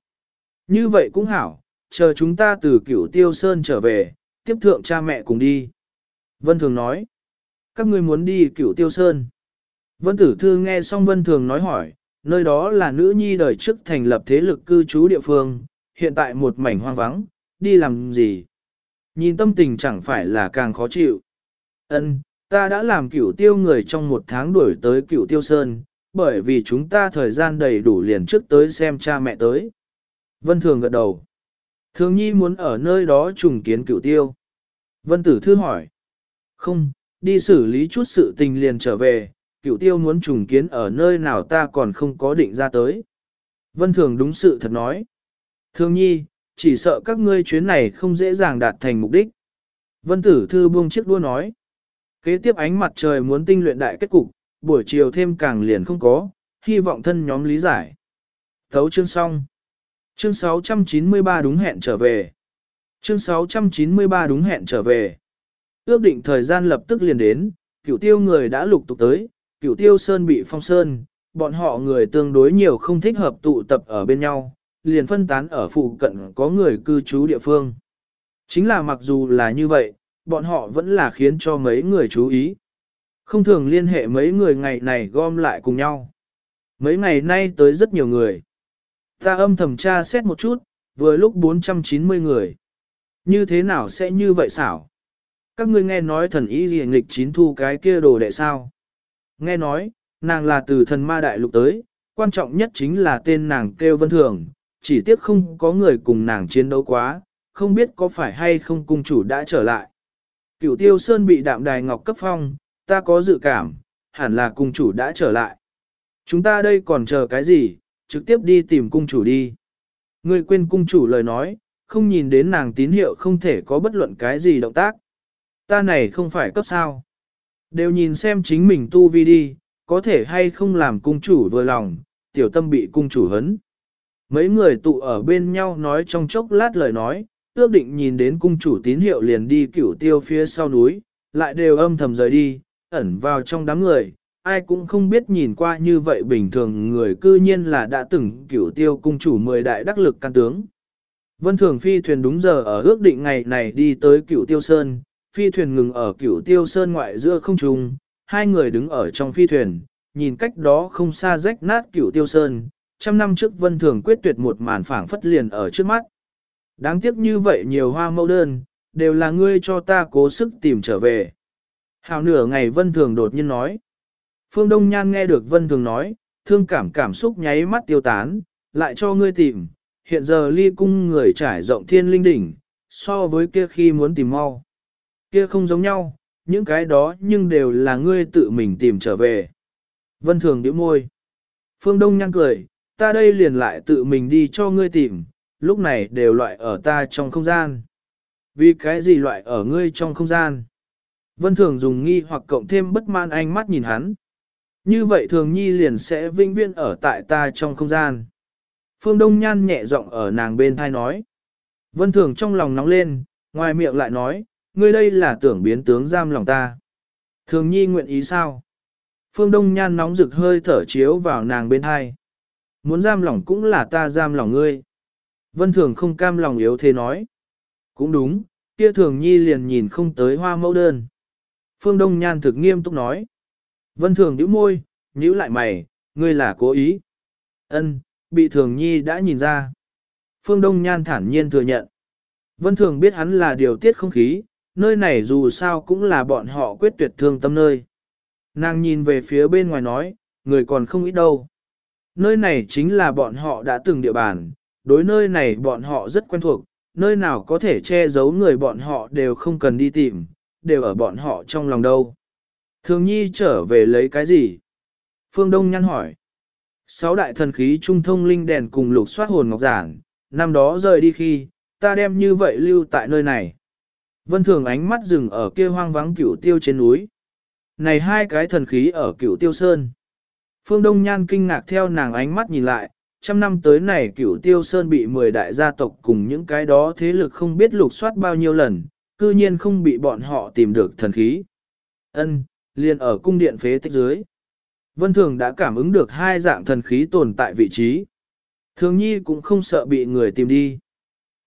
Như vậy cũng hảo, chờ chúng ta từ cửu tiêu sơn trở về, tiếp thượng cha mẹ cùng đi. Vân Thường nói, các ngươi muốn đi cửu tiêu sơn. Vân Tử Thư nghe xong Vân Thường nói hỏi, nơi đó là nữ nhi đời trước thành lập thế lực cư trú địa phương, hiện tại một mảnh hoang vắng, đi làm gì? Nhìn tâm tình chẳng phải là càng khó chịu. Ân, ta đã làm cửu tiêu người trong một tháng đuổi tới cửu tiêu sơn, bởi vì chúng ta thời gian đầy đủ liền trước tới xem cha mẹ tới. Vân Thường gật đầu. Thường nhi muốn ở nơi đó trùng kiến cửu tiêu. Vân Tử Thư hỏi. Không, đi xử lý chút sự tình liền trở về, cửu tiêu muốn trùng kiến ở nơi nào ta còn không có định ra tới. Vân Thường đúng sự thật nói. Thường nhi, chỉ sợ các ngươi chuyến này không dễ dàng đạt thành mục đích. Vân Tử Thư buông chiếc đua nói. Kế tiếp ánh mặt trời muốn tinh luyện đại kết cục, buổi chiều thêm càng liền không có, hy vọng thân nhóm lý giải. Thấu chương xong. Chương 693 đúng hẹn trở về. Chương 693 đúng hẹn trở về. Ước định thời gian lập tức liền đến, cửu tiêu người đã lục tục tới, cửu tiêu sơn bị phong sơn, bọn họ người tương đối nhiều không thích hợp tụ tập ở bên nhau, liền phân tán ở phụ cận có người cư trú địa phương. Chính là mặc dù là như vậy, bọn họ vẫn là khiến cho mấy người chú ý. Không thường liên hệ mấy người ngày này gom lại cùng nhau. Mấy ngày nay tới rất nhiều người. Ta âm thầm tra xét một chút, vừa lúc 490 người. Như thế nào sẽ như vậy xảo? Các ngươi nghe nói thần ý gì nghịch chín thu cái kia đồ đệ sao? Nghe nói, nàng là từ thần ma đại lục tới, quan trọng nhất chính là tên nàng kêu vân thường, chỉ tiếc không có người cùng nàng chiến đấu quá, không biết có phải hay không cung chủ đã trở lại. Cửu tiêu sơn bị đạm đài ngọc cấp phong, ta có dự cảm, hẳn là cung chủ đã trở lại. Chúng ta đây còn chờ cái gì, trực tiếp đi tìm cung chủ đi. Ngươi quên cung chủ lời nói, không nhìn đến nàng tín hiệu không thể có bất luận cái gì động tác. Ta này không phải cấp sao. Đều nhìn xem chính mình tu vi đi, có thể hay không làm cung chủ vừa lòng, tiểu tâm bị cung chủ hấn. Mấy người tụ ở bên nhau nói trong chốc lát lời nói, ước định nhìn đến cung chủ tín hiệu liền đi cửu tiêu phía sau núi, lại đều âm thầm rời đi, ẩn vào trong đám người, ai cũng không biết nhìn qua như vậy bình thường người cư nhiên là đã từng cửu tiêu cung chủ mười đại đắc lực can tướng. Vân Thường phi thuyền đúng giờ ở ước định ngày này đi tới cửu tiêu sơn, phi thuyền ngừng ở cửu tiêu sơn ngoại giữa không trung, hai người đứng ở trong phi thuyền, nhìn cách đó không xa rách nát cửu tiêu sơn, trăm năm trước Vân Thường quyết tuyệt một màn phảng phất liền ở trước mắt. Đáng tiếc như vậy nhiều hoa mẫu đơn, đều là ngươi cho ta cố sức tìm trở về. Hào nửa ngày Vân Thường đột nhiên nói. Phương Đông Nhan nghe được Vân Thường nói, thương cảm cảm xúc nháy mắt tiêu tán, lại cho ngươi tìm, hiện giờ ly cung người trải rộng thiên linh đỉnh, so với kia khi muốn tìm mau. Kia không giống nhau, những cái đó nhưng đều là ngươi tự mình tìm trở về. Vân Thường điểm môi. Phương Đông Nhan cười, ta đây liền lại tự mình đi cho ngươi tìm, lúc này đều loại ở ta trong không gian. Vì cái gì loại ở ngươi trong không gian? Vân Thường dùng nghi hoặc cộng thêm bất man ánh mắt nhìn hắn. Như vậy Thường Nhi liền sẽ vinh viên ở tại ta trong không gian. Phương Đông Nhan nhẹ giọng ở nàng bên thai nói. Vân Thường trong lòng nóng lên, ngoài miệng lại nói, ngươi đây là tưởng biến tướng giam lòng ta. Thường Nhi nguyện ý sao? Phương Đông Nhan nóng rực hơi thở chiếu vào nàng bên thai. Muốn giam lòng cũng là ta giam lòng ngươi. Vân Thường không cam lòng yếu thế nói. Cũng đúng, kia Thường Nhi liền nhìn không tới hoa mẫu đơn. Phương Đông Nhan thực nghiêm túc nói. Vân Thường nhíu môi, nhíu lại mày, ngươi là cố ý. Ân, bị Thường Nhi đã nhìn ra. Phương Đông Nhan thản nhiên thừa nhận. Vân Thường biết hắn là điều tiết không khí, nơi này dù sao cũng là bọn họ quyết tuyệt thương tâm nơi. Nàng nhìn về phía bên ngoài nói, người còn không ít đâu. Nơi này chính là bọn họ đã từng địa bàn, đối nơi này bọn họ rất quen thuộc, nơi nào có thể che giấu người bọn họ đều không cần đi tìm, đều ở bọn họ trong lòng đâu. Thường nhi trở về lấy cái gì? Phương Đông nhăn hỏi. Sáu đại thần khí trung thông linh đèn cùng lục soát hồn ngọc giản, năm đó rời đi khi, ta đem như vậy lưu tại nơi này. Vân thường ánh mắt dừng ở kia hoang vắng cửu tiêu trên núi. Này hai cái thần khí ở cửu tiêu sơn. Phương Đông Nhan kinh ngạc theo nàng ánh mắt nhìn lại, trăm năm tới này cửu tiêu sơn bị mười đại gia tộc cùng những cái đó thế lực không biết lục soát bao nhiêu lần, cư nhiên không bị bọn họ tìm được thần khí. Ân, liền ở cung điện phế tích dưới. Vân Thường đã cảm ứng được hai dạng thần khí tồn tại vị trí. Thường nhi cũng không sợ bị người tìm đi.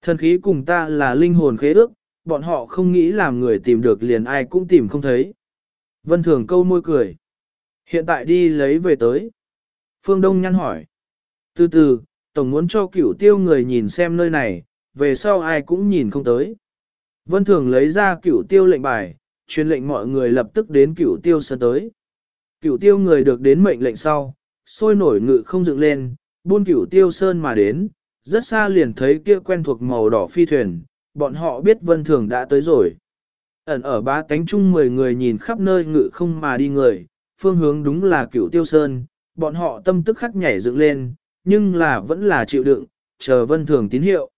Thần khí cùng ta là linh hồn khế ước, bọn họ không nghĩ làm người tìm được liền ai cũng tìm không thấy. Vân Thường câu môi cười. Hiện tại đi lấy về tới. Phương Đông nhăn hỏi. Từ từ, Tổng muốn cho cửu tiêu người nhìn xem nơi này, về sau ai cũng nhìn không tới. Vân Thường lấy ra cửu tiêu lệnh bài, truyền lệnh mọi người lập tức đến cửu tiêu sơn tới. Cửu tiêu người được đến mệnh lệnh sau, sôi nổi ngự không dựng lên, buôn cửu tiêu sơn mà đến, rất xa liền thấy kia quen thuộc màu đỏ phi thuyền, bọn họ biết Vân Thường đã tới rồi. Ẩn ở ba tánh chung 10 người nhìn khắp nơi ngự không mà đi người, phương hướng đúng là cửu tiêu sơn, bọn họ tâm tức khắc nhảy dựng lên, nhưng là vẫn là chịu đựng, chờ vân thường tín hiệu.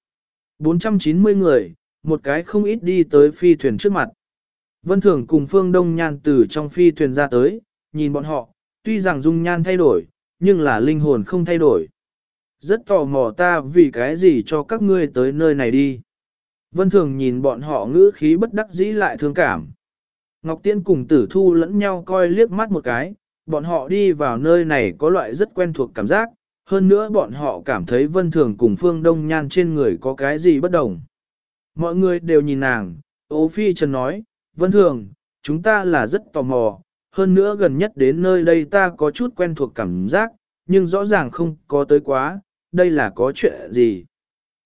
490 người, một cái không ít đi tới phi thuyền trước mặt. Vân thường cùng phương đông nhan từ trong phi thuyền ra tới, nhìn bọn họ, tuy rằng dung nhan thay đổi, nhưng là linh hồn không thay đổi. Rất tò mò ta vì cái gì cho các ngươi tới nơi này đi. Vân Thường nhìn bọn họ ngữ khí bất đắc dĩ lại thương cảm. Ngọc Tiên cùng tử thu lẫn nhau coi liếc mắt một cái, bọn họ đi vào nơi này có loại rất quen thuộc cảm giác, hơn nữa bọn họ cảm thấy Vân Thường cùng Phương Đông Nhan trên người có cái gì bất đồng. Mọi người đều nhìn nàng, Ô Phi Trần nói, Vân Thường, chúng ta là rất tò mò, hơn nữa gần nhất đến nơi đây ta có chút quen thuộc cảm giác, nhưng rõ ràng không có tới quá, đây là có chuyện gì.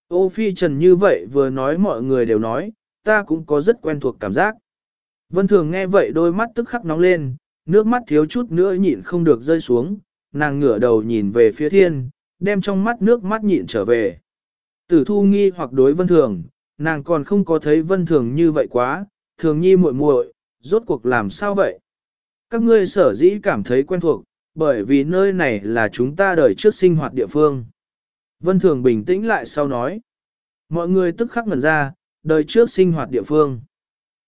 Ô Phi Trần như vậy vừa nói mọi người đều nói, ta cũng có rất quen thuộc cảm giác. Vân Thường nghe vậy đôi mắt tức khắc nóng lên, nước mắt thiếu chút nữa nhịn không được rơi xuống, nàng ngửa đầu nhìn về phía thiên, đem trong mắt nước mắt nhịn trở về. Tử thu nghi hoặc đối Vân Thường, nàng còn không có thấy Vân Thường như vậy quá, thường nhi muội muội, rốt cuộc làm sao vậy? Các ngươi sở dĩ cảm thấy quen thuộc, bởi vì nơi này là chúng ta đời trước sinh hoạt địa phương. Vân Thường bình tĩnh lại sau nói. Mọi người tức khắc ngẩn ra, đời trước sinh hoạt địa phương.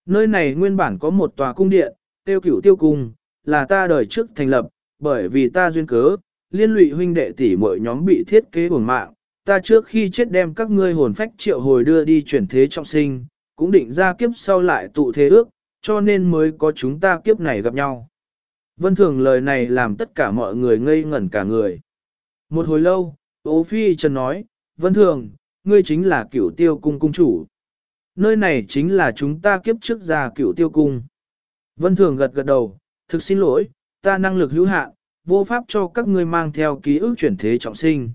Nơi này nguyên bản có một tòa cung điện, tiêu cửu tiêu cung, là ta đời trước thành lập, bởi vì ta duyên cớ, liên lụy huynh đệ tỷ mọi nhóm bị thiết kế bổn mạng, ta trước khi chết đem các ngươi hồn phách triệu hồi đưa đi chuyển thế trọng sinh, cũng định ra kiếp sau lại tụ thế ước, cho nên mới có chúng ta kiếp này gặp nhau. Vân thường lời này làm tất cả mọi người ngây ngẩn cả người. Một hồi lâu, Ô Phi Trần nói, Vân thường, ngươi chính là cửu tiêu cung cung chủ. Nơi này chính là chúng ta kiếp trước ra cửu tiêu cung. Vân thường gật gật đầu, thực xin lỗi, ta năng lực hữu hạn, vô pháp cho các ngươi mang theo ký ức chuyển thế trọng sinh.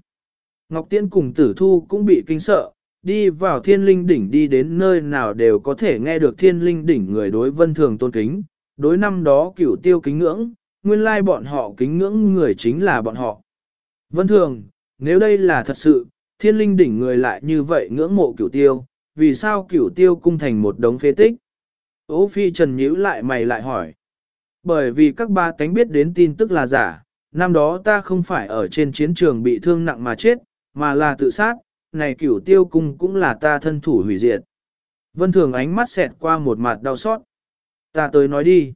Ngọc Tiễn cùng tử thu cũng bị kinh sợ, đi vào thiên linh đỉnh đi đến nơi nào đều có thể nghe được thiên linh đỉnh người đối vân thường tôn kính, đối năm đó cửu tiêu kính ngưỡng, nguyên lai bọn họ kính ngưỡng người chính là bọn họ. Vân thường, nếu đây là thật sự, thiên linh đỉnh người lại như vậy ngưỡng mộ cửu tiêu, vì sao cửu tiêu cung thành một đống phế tích? Ô phi trần nhíu lại mày lại hỏi. Bởi vì các ba cánh biết đến tin tức là giả, năm đó ta không phải ở trên chiến trường bị thương nặng mà chết, mà là tự sát, này cửu tiêu cung cũng là ta thân thủ hủy diệt. Vân Thường ánh mắt xẹt qua một mặt đau xót. Ta tới nói đi.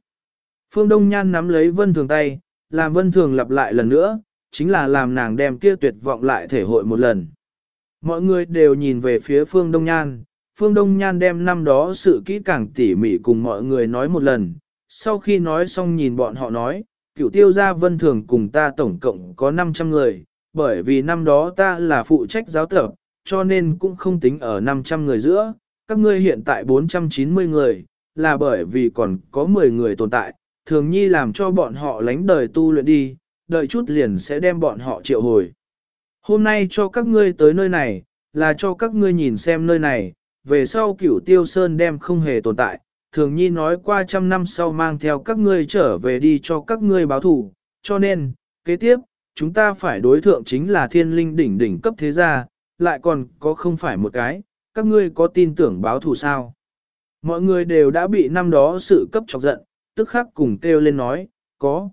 Phương Đông Nhan nắm lấy Vân Thường tay, làm Vân Thường lặp lại lần nữa, chính là làm nàng đem kia tuyệt vọng lại thể hội một lần. Mọi người đều nhìn về phía Phương Đông Nhan, Phương Đông Nhan đem năm đó sự kỹ càng tỉ mỉ cùng mọi người nói một lần, sau khi nói xong nhìn bọn họ nói, cựu tiêu gia Vân Thường cùng ta tổng cộng có 500 người, bởi vì năm đó ta là phụ trách giáo tập, cho nên cũng không tính ở 500 người giữa, các ngươi hiện tại 490 người, là bởi vì còn có 10 người tồn tại, thường nhi làm cho bọn họ lánh đời tu luyện đi, đợi chút liền sẽ đem bọn họ triệu hồi. Hôm nay cho các ngươi tới nơi này, là cho các ngươi nhìn xem nơi này, về sau cửu tiêu sơn đem không hề tồn tại, thường nhi nói qua trăm năm sau mang theo các ngươi trở về đi cho các ngươi báo thủ, cho nên, kế tiếp, chúng ta phải đối thượng chính là thiên linh đỉnh đỉnh cấp thế gia, lại còn có không phải một cái, các ngươi có tin tưởng báo thù sao? Mọi người đều đã bị năm đó sự cấp chọc giận, tức khắc cùng kêu lên nói, có.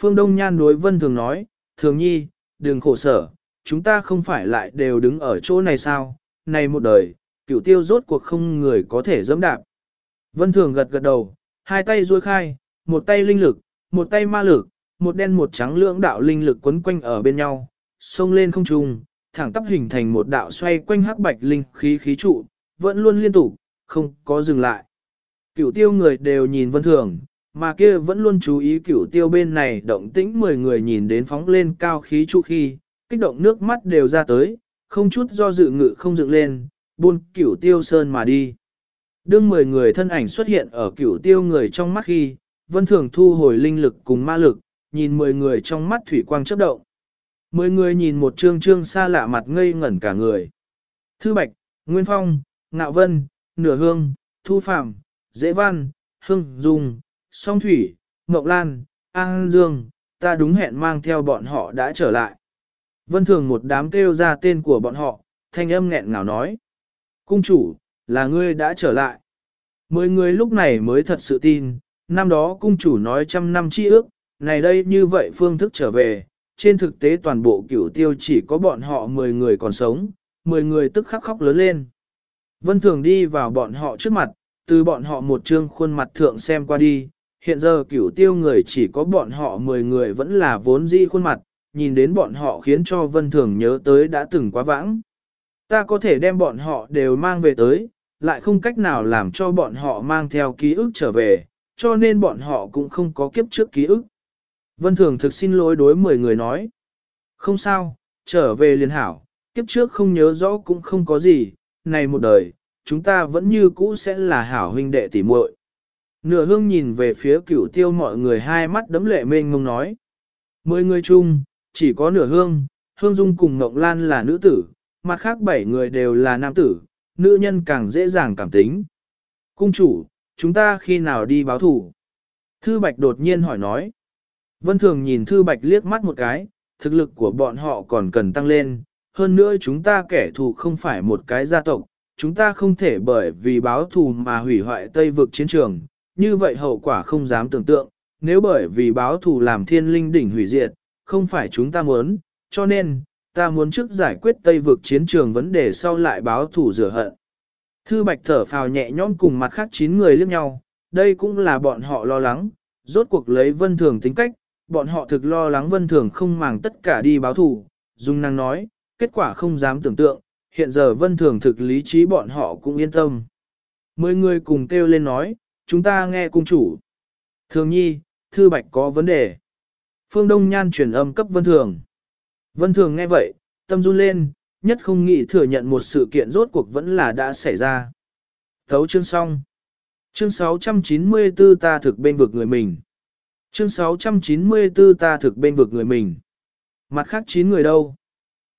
Phương Đông Nhan đối Vân Thường nói, Thường Nhi, đừng khổ sở, chúng ta không phải lại đều đứng ở chỗ này sao? Này một đời, cửu tiêu rốt cuộc không người có thể dẫm đạp. Vân Thường gật gật đầu, hai tay duỗi khai, một tay linh lực, một tay ma lực, một đen một trắng lưỡng đạo linh lực quấn quanh ở bên nhau, xông lên không trung, thẳng tắp hình thành một đạo xoay quanh hắc bạch linh khí khí trụ, vẫn luôn liên tục, không có dừng lại. Cửu tiêu người đều nhìn vân thường, mà kia vẫn luôn chú ý cửu tiêu bên này động tĩnh 10 người nhìn đến phóng lên cao khí trụ khi, kích động nước mắt đều ra tới, không chút do dự ngự không dựng lên, buôn cửu tiêu sơn mà đi. Đương 10 người thân ảnh xuất hiện ở cửu tiêu người trong mắt khi, vân thường thu hồi linh lực cùng ma lực, nhìn 10 người trong mắt thủy quang chớp động. Mười người nhìn một trương trương xa lạ mặt ngây ngẩn cả người. Thư Bạch, Nguyên Phong, Ngạo Vân, Nửa Hương, Thu Phạm, Dễ Văn, Hương Dung, Song Thủy, Ngọc Lan, An Dương, ta đúng hẹn mang theo bọn họ đã trở lại. Vân Thường một đám kêu ra tên của bọn họ, thanh âm nghẹn ngào nói. Cung chủ, là ngươi đã trở lại. Mười người lúc này mới thật sự tin, năm đó cung chủ nói trăm năm chi ước, này đây như vậy phương thức trở về, trên thực tế toàn bộ cửu tiêu chỉ có bọn họ 10 người còn sống, 10 người tức khắc khóc lớn lên. Vân Thường đi vào bọn họ trước mặt, từ bọn họ một trương khuôn mặt thượng xem qua đi, hiện giờ cửu tiêu người chỉ có bọn họ 10 người vẫn là vốn dĩ khuôn mặt, nhìn đến bọn họ khiến cho Vân Thường nhớ tới đã từng quá vãng. Ta có thể đem bọn họ đều mang về tới, lại không cách nào làm cho bọn họ mang theo ký ức trở về, cho nên bọn họ cũng không có kiếp trước ký ức. Vân Thường thực xin lỗi đối 10 người nói. Không sao, trở về liền hảo, kiếp trước không nhớ rõ cũng không có gì, này một đời, chúng ta vẫn như cũ sẽ là hảo huynh đệ tỉ muội. Nửa hương nhìn về phía cửu tiêu mọi người hai mắt đấm lệ mênh ngông nói. Mười người chung, chỉ có nửa hương, hương dung cùng Ngọc Lan là nữ tử, mặt khác bảy người đều là nam tử, nữ nhân càng dễ dàng cảm tính. Cung chủ, chúng ta khi nào đi báo thủ? Thư Bạch đột nhiên hỏi nói. Vân Thường nhìn Thư Bạch liếc mắt một cái, thực lực của bọn họ còn cần tăng lên, hơn nữa chúng ta kẻ thù không phải một cái gia tộc, chúng ta không thể bởi vì báo thù mà hủy hoại Tây vực chiến trường, như vậy hậu quả không dám tưởng tượng, nếu bởi vì báo thù làm thiên linh đỉnh hủy diệt, không phải chúng ta muốn, cho nên, ta muốn trước giải quyết Tây vực chiến trường vấn đề sau lại báo thù rửa hận. Thư Bạch thở phào nhẹ nhõm cùng mặt khác 9 người liếc nhau, đây cũng là bọn họ lo lắng, rốt cuộc lấy vân thường tính cách, bọn họ thực lo lắng vân thường không màng tất cả đi báo thù, Dung năng nói, kết quả không dám tưởng tượng, hiện giờ vân thường thực lý trí bọn họ cũng yên tâm. Mười người cùng kêu lên nói, chúng ta nghe cung chủ. Thường nhi, thư bạch có vấn đề. Phương Đông Nhan truyền âm cấp vân thường. Vân thường nghe vậy, tâm run lên, nhất không nghĩ thừa nhận một sự kiện rốt cuộc vẫn là đã xảy ra. Thấu chương xong. Chương 694 ta thực bên vực người mình. Chương 694 ta thực bên vực người mình. Mặt khác 9 người đâu?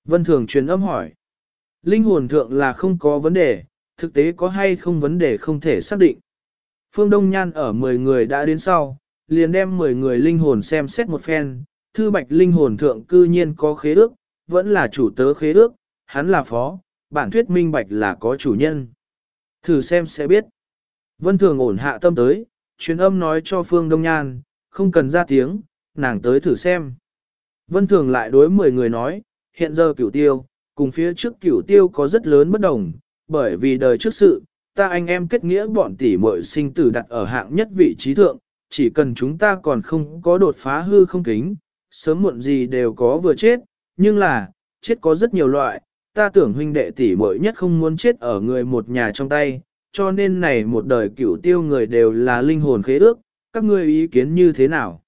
Vân Thường truyền âm hỏi. Linh hồn thượng là không có vấn đề, thực tế có hay không vấn đề không thể xác định. Phương Đông Nhan ở 10 người đã đến sau, liền đem 10 người linh hồn xem xét một phen, thư bạch linh hồn thượng cư nhiên có khế ước, vẫn là chủ tớ khế ước, hắn là phó, bản thuyết minh bạch là có chủ nhân. Thử xem sẽ biết. Vân Thường ổn hạ tâm tới, truyền âm nói cho Phương Đông Nhan, không cần ra tiếng, nàng tới thử xem. Vân Thường lại đối 10 người nói, hiện giờ cửu tiêu, cùng phía trước cửu tiêu có rất lớn bất đồng, bởi vì đời trước sự, ta anh em kết nghĩa bọn tỷ muội sinh tử đặt ở hạng nhất vị trí thượng, chỉ cần chúng ta còn không có đột phá hư không kính, sớm muộn gì đều có vừa chết, nhưng là, chết có rất nhiều loại, ta tưởng huynh đệ tỷ muội nhất không muốn chết ở người một nhà trong tay, cho nên này một đời cửu tiêu người đều là linh hồn khế ước, các ngươi ý kiến như thế nào?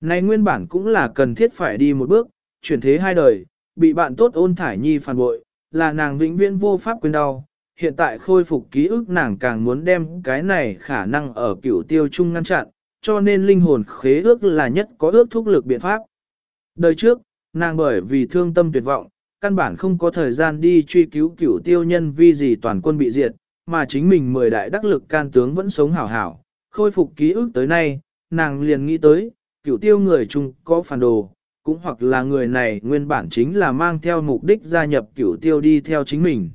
Này nguyên bản cũng là cần thiết phải đi một bước, chuyển thế hai đời, bị bạn tốt ôn thải nhi phản bội, là nàng vĩnh viễn vô pháp quên đau. Hiện tại khôi phục ký ức nàng càng muốn đem cái này khả năng ở cửu tiêu chung ngăn chặn, cho nên linh hồn khế ước là nhất có ước thúc lực biện pháp. Đời trước, nàng bởi vì thương tâm tuyệt vọng, căn bản không có thời gian đi truy cứu cửu tiêu nhân vì gì toàn quân bị diệt, mà chính mình mười đại đắc lực can tướng vẫn sống hảo hảo, khôi phục ký ức tới nay, nàng liền nghĩ tới, cửu tiêu người chung có phản đồ, cũng hoặc là người này nguyên bản chính là mang theo mục đích gia nhập cửu tiêu đi theo chính mình.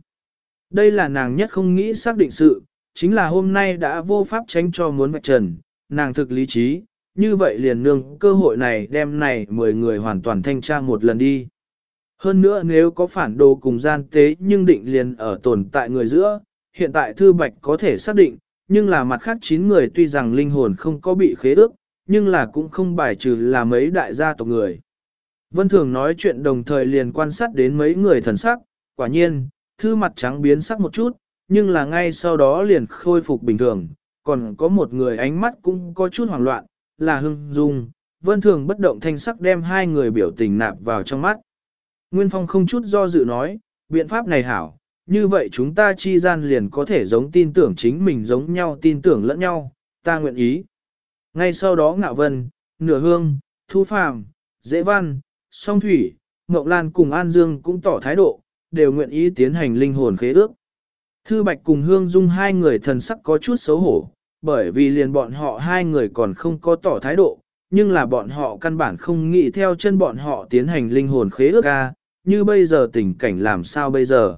Đây là nàng nhất không nghĩ xác định sự, chính là hôm nay đã vô pháp tránh cho muốn vạch trần, nàng thực lý trí, như vậy liền nương cơ hội này đem này 10 người hoàn toàn thanh tra một lần đi. Hơn nữa nếu có phản đồ cùng gian tế nhưng định liền ở tồn tại người giữa, hiện tại Thư Bạch có thể xác định, nhưng là mặt khác 9 người tuy rằng linh hồn không có bị khế ước, nhưng là cũng không bài trừ là mấy đại gia tộc người. Vân Thường nói chuyện đồng thời liền quan sát đến mấy người thần sắc, quả nhiên, thư mặt trắng biến sắc một chút, nhưng là ngay sau đó liền khôi phục bình thường, còn có một người ánh mắt cũng có chút hoảng loạn, là Hưng Dung. Vân Thường bất động thanh sắc đem hai người biểu tình nạp vào trong mắt. Nguyên Phong không chút do dự nói, biện pháp này hảo, như vậy chúng ta chi gian liền có thể giống tin tưởng chính mình giống nhau tin tưởng lẫn nhau, ta nguyện ý. Ngay sau đó Ngạo Vân, Nửa Hương, Thu Phàm, Dễ Văn, Song Thủy, Ngọc Lan cùng An Dương cũng tỏ thái độ, đều nguyện ý tiến hành linh hồn khế ước. Thư Bạch cùng Hương Dung hai người thần sắc có chút xấu hổ, bởi vì liền bọn họ hai người còn không có tỏ thái độ, nhưng là bọn họ căn bản không nghĩ theo chân bọn họ tiến hành linh hồn khế ước ca, như bây giờ tình cảnh làm sao bây giờ.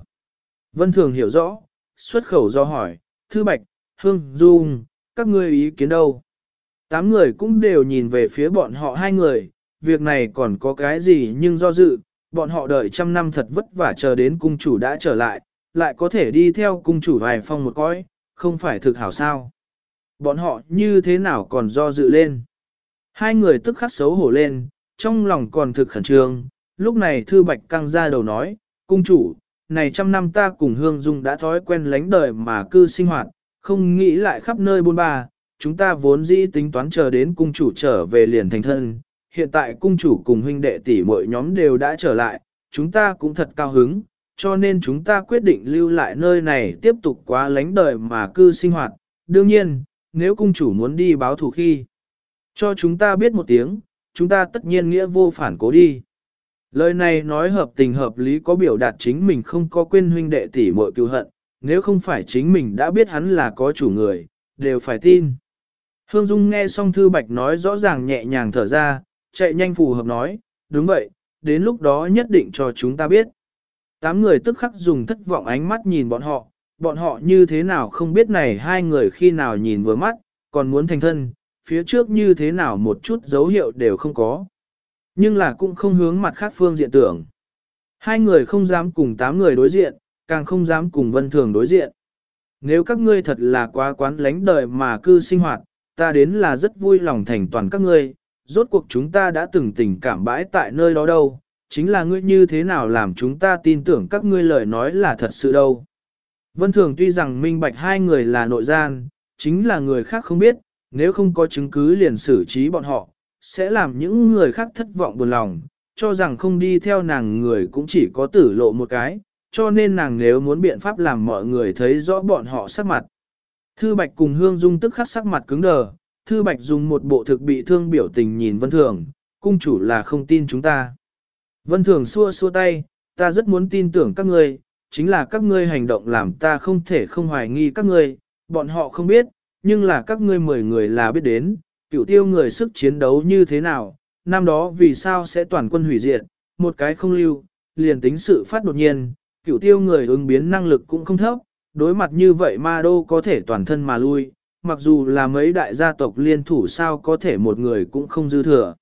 Vân Thường hiểu rõ, xuất khẩu do hỏi, Thư Bạch, Hương Dung, các ngươi ý kiến đâu? Tám người cũng đều nhìn về phía bọn họ hai người, việc này còn có cái gì nhưng do dự, bọn họ đợi trăm năm thật vất vả chờ đến cung chủ đã trở lại, lại có thể đi theo cung chủ vài phong một cõi, không phải thực hảo sao. bọn họ như thế nào còn do dự lên. Hai người tức khắc xấu hổ lên, trong lòng còn thực khẩn trương, lúc này Thư Bạch căng ra đầu nói, cung chủ, này trăm năm ta cùng Hương Dung đã thói quen lánh đời mà cư sinh hoạt, không nghĩ lại khắp nơi buôn ba, chúng ta vốn dĩ tính toán chờ đến cung chủ trở về liền thành thân, hiện tại cung chủ cùng huynh đệ tỷ mọi nhóm đều đã trở lại, chúng ta cũng thật cao hứng, cho nên chúng ta quyết định lưu lại nơi này tiếp tục quá lánh đời mà cư sinh hoạt. Đương nhiên, nếu cung chủ muốn đi báo thù khi, cho chúng ta biết một tiếng, chúng ta tất nhiên nghĩa vô phản cố đi. Lời này nói hợp tình hợp lý có biểu đạt chính mình không có quên huynh đệ tỷ muội cứu hận, nếu không phải chính mình đã biết hắn là có chủ người, đều phải tin. Hương Dung nghe xong Thư Bạch nói rõ ràng nhẹ nhàng thở ra, chạy nhanh phù hợp nói, đúng vậy, đến lúc đó nhất định cho chúng ta biết. Tám người tức khắc dùng thất vọng ánh mắt nhìn bọn họ, bọn họ như thế nào không biết này hai người khi nào nhìn vừa mắt, còn muốn thành thân, phía trước như thế nào một chút dấu hiệu đều không có. Nhưng là cũng không hướng mặt khác phương diện tưởng. Hai người không dám cùng tám người đối diện, càng không dám cùng vân thường đối diện. Nếu các ngươi thật là quá quán lánh đời mà cư sinh hoạt, ta đến là rất vui lòng thành toàn các ngươi, rốt cuộc chúng ta đã từng tình cảm bãi tại nơi đó đâu, chính là ngươi như thế nào làm chúng ta tin tưởng các ngươi lời nói là thật sự đâu. Vân Thường tuy rằng minh bạch hai người là nội gian, chính là người khác không biết, nếu không có chứng cứ liền xử trí bọn họ, sẽ làm những người khác thất vọng buồn lòng, cho rằng không đi theo nàng người cũng chỉ có tử lộ một cái, cho nên nàng nếu muốn biện pháp làm mọi người thấy rõ bọn họ sắc mặt. Thư Bạch cùng Hương Dung tức khắc sắc mặt cứng đờ, Thư Bạch dùng một bộ thực bị thương biểu tình nhìn Vân Thường, cung chủ là không tin chúng ta. Vân Thường xua xua tay, ta rất muốn tin tưởng các ngươi, chính là các ngươi hành động làm ta không thể không hoài nghi các ngươi, bọn họ không biết, nhưng là các ngươi mười người là biết đến, cựu tiêu người sức chiến đấu như thế nào, năm đó vì sao sẽ toàn quân hủy diệt, một cái không lưu, liền tính sự phát đột nhiên, cựu tiêu người ứng biến năng lực cũng không thấp, đối mặt như vậy ma đô có thể toàn thân mà lui, mặc dù là mấy đại gia tộc liên thủ sao có thể một người cũng không dư thừa.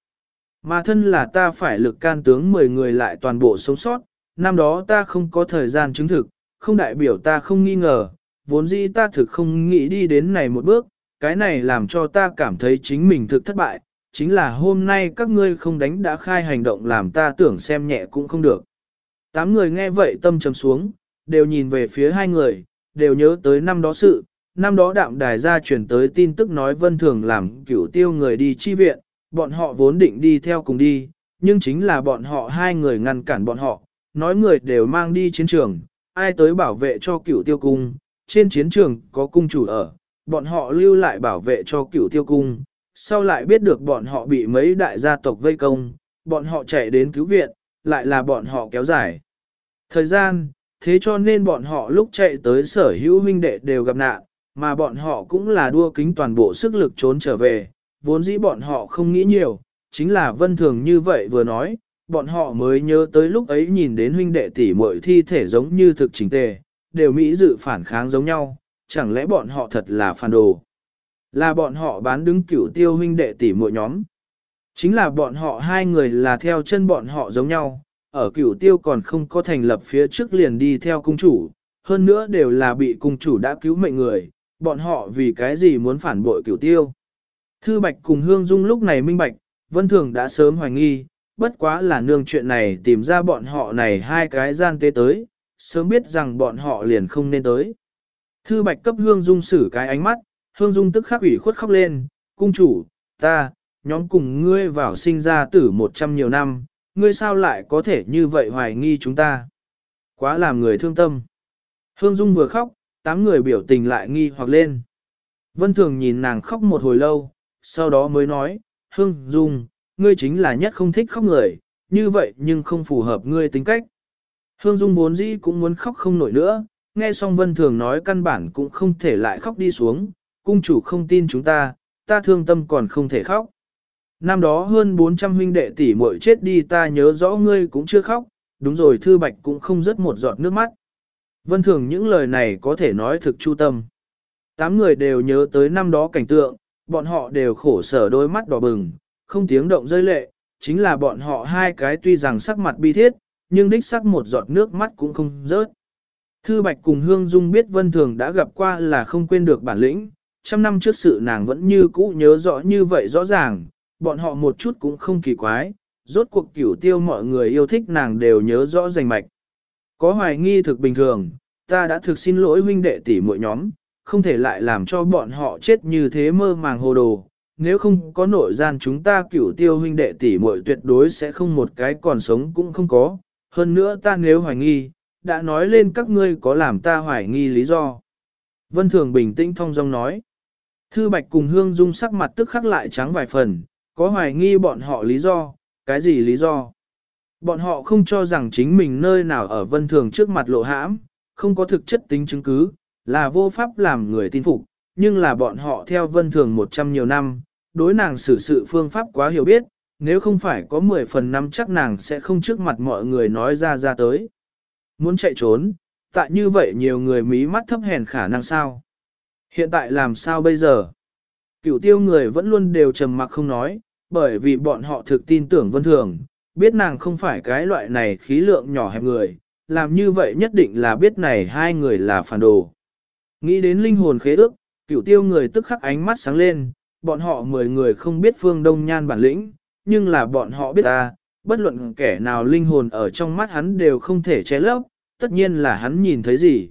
Mà thân là ta phải lực can tướng 10 người lại toàn bộ sống sót, năm đó ta không có thời gian chứng thực, không đại biểu ta không nghi ngờ, vốn dĩ ta thực không nghĩ đi đến này một bước, cái này làm cho ta cảm thấy chính mình thực thất bại, chính là hôm nay các ngươi không đánh đã khai hành động làm ta tưởng xem nhẹ cũng không được. Tám người nghe vậy tâm trầm xuống, đều nhìn về phía hai người, đều nhớ tới năm đó sự, năm đó đạm đài ra chuyển tới tin tức nói vân thường làm cửu tiêu người đi chi viện, bọn họ vốn định đi theo cùng đi, nhưng chính là bọn họ hai người ngăn cản bọn họ, nói người đều mang đi chiến trường, ai tới bảo vệ cho cửu tiêu cung, trên chiến trường có cung chủ ở, bọn họ lưu lại bảo vệ cho cửu tiêu cung, sau lại biết được bọn họ bị mấy đại gia tộc vây công, bọn họ chạy đến cứu viện, lại là bọn họ kéo dài. Thời gian, thế cho nên bọn họ lúc chạy tới sở hữu huynh đệ đều gặp nạn, mà bọn họ cũng là đua kính toàn bộ sức lực trốn trở về, vốn dĩ bọn họ không nghĩ nhiều, chính là vân thường như vậy vừa nói, bọn họ mới nhớ tới lúc ấy nhìn đến huynh đệ tỷ muội thi thể giống như thực chính tề, đều Mỹ dự phản kháng giống nhau, chẳng lẽ bọn họ thật là phản đồ. Là bọn họ bán đứng cửu tiêu huynh đệ tỷ muội nhóm. Chính là bọn họ hai người là theo chân bọn họ giống nhau, ở cửu tiêu còn không có thành lập phía trước liền đi theo cung chủ, hơn nữa đều là bị cung chủ đã cứu mệnh người, bọn họ vì cái gì muốn phản bội cửu tiêu. Thư Bạch cùng Hương Dung lúc này minh bạch, Vân Thường đã sớm hoài nghi, bất quá là nương chuyện này tìm ra bọn họ này hai cái gian tế tới, sớm biết rằng bọn họ liền không nên tới. Thư Bạch cấp Hương Dung xử cái ánh mắt, Hương Dung tức khắc ủy khuất khóc lên, cung chủ, ta, nhóm cùng ngươi vào sinh ra tử một trăm nhiều năm, ngươi sao lại có thể như vậy hoài nghi chúng ta? Quá làm người thương tâm. Hương Dung vừa khóc, tám người biểu tình lại nghi hoặc lên. Vân Thường nhìn nàng khóc một hồi lâu, sau đó mới nói, Hương Dung, ngươi chính là nhất không thích khóc người, như vậy nhưng không phù hợp ngươi tính cách. Hương Dung vốn dĩ cũng muốn khóc không nổi nữa, nghe xong Vân Thường nói căn bản cũng không thể lại khóc đi xuống, cung chủ không tin chúng ta, ta thương tâm còn không thể khóc. Năm đó hơn 400 huynh đệ tỷ muội chết đi ta nhớ rõ ngươi cũng chưa khóc, đúng rồi Thư Bạch cũng không rớt một giọt nước mắt. Vân Thường những lời này có thể nói thực chu tâm. Tám người đều nhớ tới năm đó cảnh tượng, bọn họ đều khổ sở đôi mắt đỏ bừng, không tiếng động rơi lệ, chính là bọn họ hai cái tuy rằng sắc mặt bi thiết, nhưng đích sắc một giọt nước mắt cũng không rớt. Thư Bạch cùng Hương Dung biết Vân Thường đã gặp qua là không quên được bản lĩnh, trăm năm trước sự nàng vẫn như cũ nhớ rõ như vậy rõ ràng, bọn họ một chút cũng không kỳ quái, rốt cuộc cửu tiêu mọi người yêu thích nàng đều nhớ rõ rành mạch. Có hoài nghi thực bình thường, ta đã thực xin lỗi huynh đệ tỷ muội nhóm, không thể lại làm cho bọn họ chết như thế mơ màng hồ đồ. Nếu không có nội gian chúng ta cửu tiêu huynh đệ tỷ muội tuyệt đối sẽ không một cái còn sống cũng không có. Hơn nữa ta nếu hoài nghi, đã nói lên các ngươi có làm ta hoài nghi lý do. Vân Thường bình tĩnh thong dong nói. Thư Bạch cùng Hương Dung sắc mặt tức khắc lại trắng vài phần, có hoài nghi bọn họ lý do, cái gì lý do? Bọn họ không cho rằng chính mình nơi nào ở Vân Thường trước mặt lộ hãm, không có thực chất tính chứng cứ, là vô pháp làm người tin phục, nhưng là bọn họ theo Vân Thường một trăm nhiều năm, đối nàng xử sự phương pháp quá hiểu biết, nếu không phải có 10 phần năm chắc nàng sẽ không trước mặt mọi người nói ra ra tới. Muốn chạy trốn, tại như vậy nhiều người mí mắt thấp hèn khả năng sao? Hiện tại làm sao bây giờ? Cửu tiêu người vẫn luôn đều trầm mặc không nói, bởi vì bọn họ thực tin tưởng vân thường, biết nàng không phải cái loại này khí lượng nhỏ hẹp người, làm như vậy nhất định là biết này hai người là phản đồ. Nghĩ đến linh hồn khế ước, cửu tiêu người tức khắc ánh mắt sáng lên, bọn họ mười người không biết phương đông nhan bản lĩnh, nhưng là bọn họ biết ta, bất luận kẻ nào linh hồn ở trong mắt hắn đều không thể che lấp, tất nhiên là hắn nhìn thấy gì.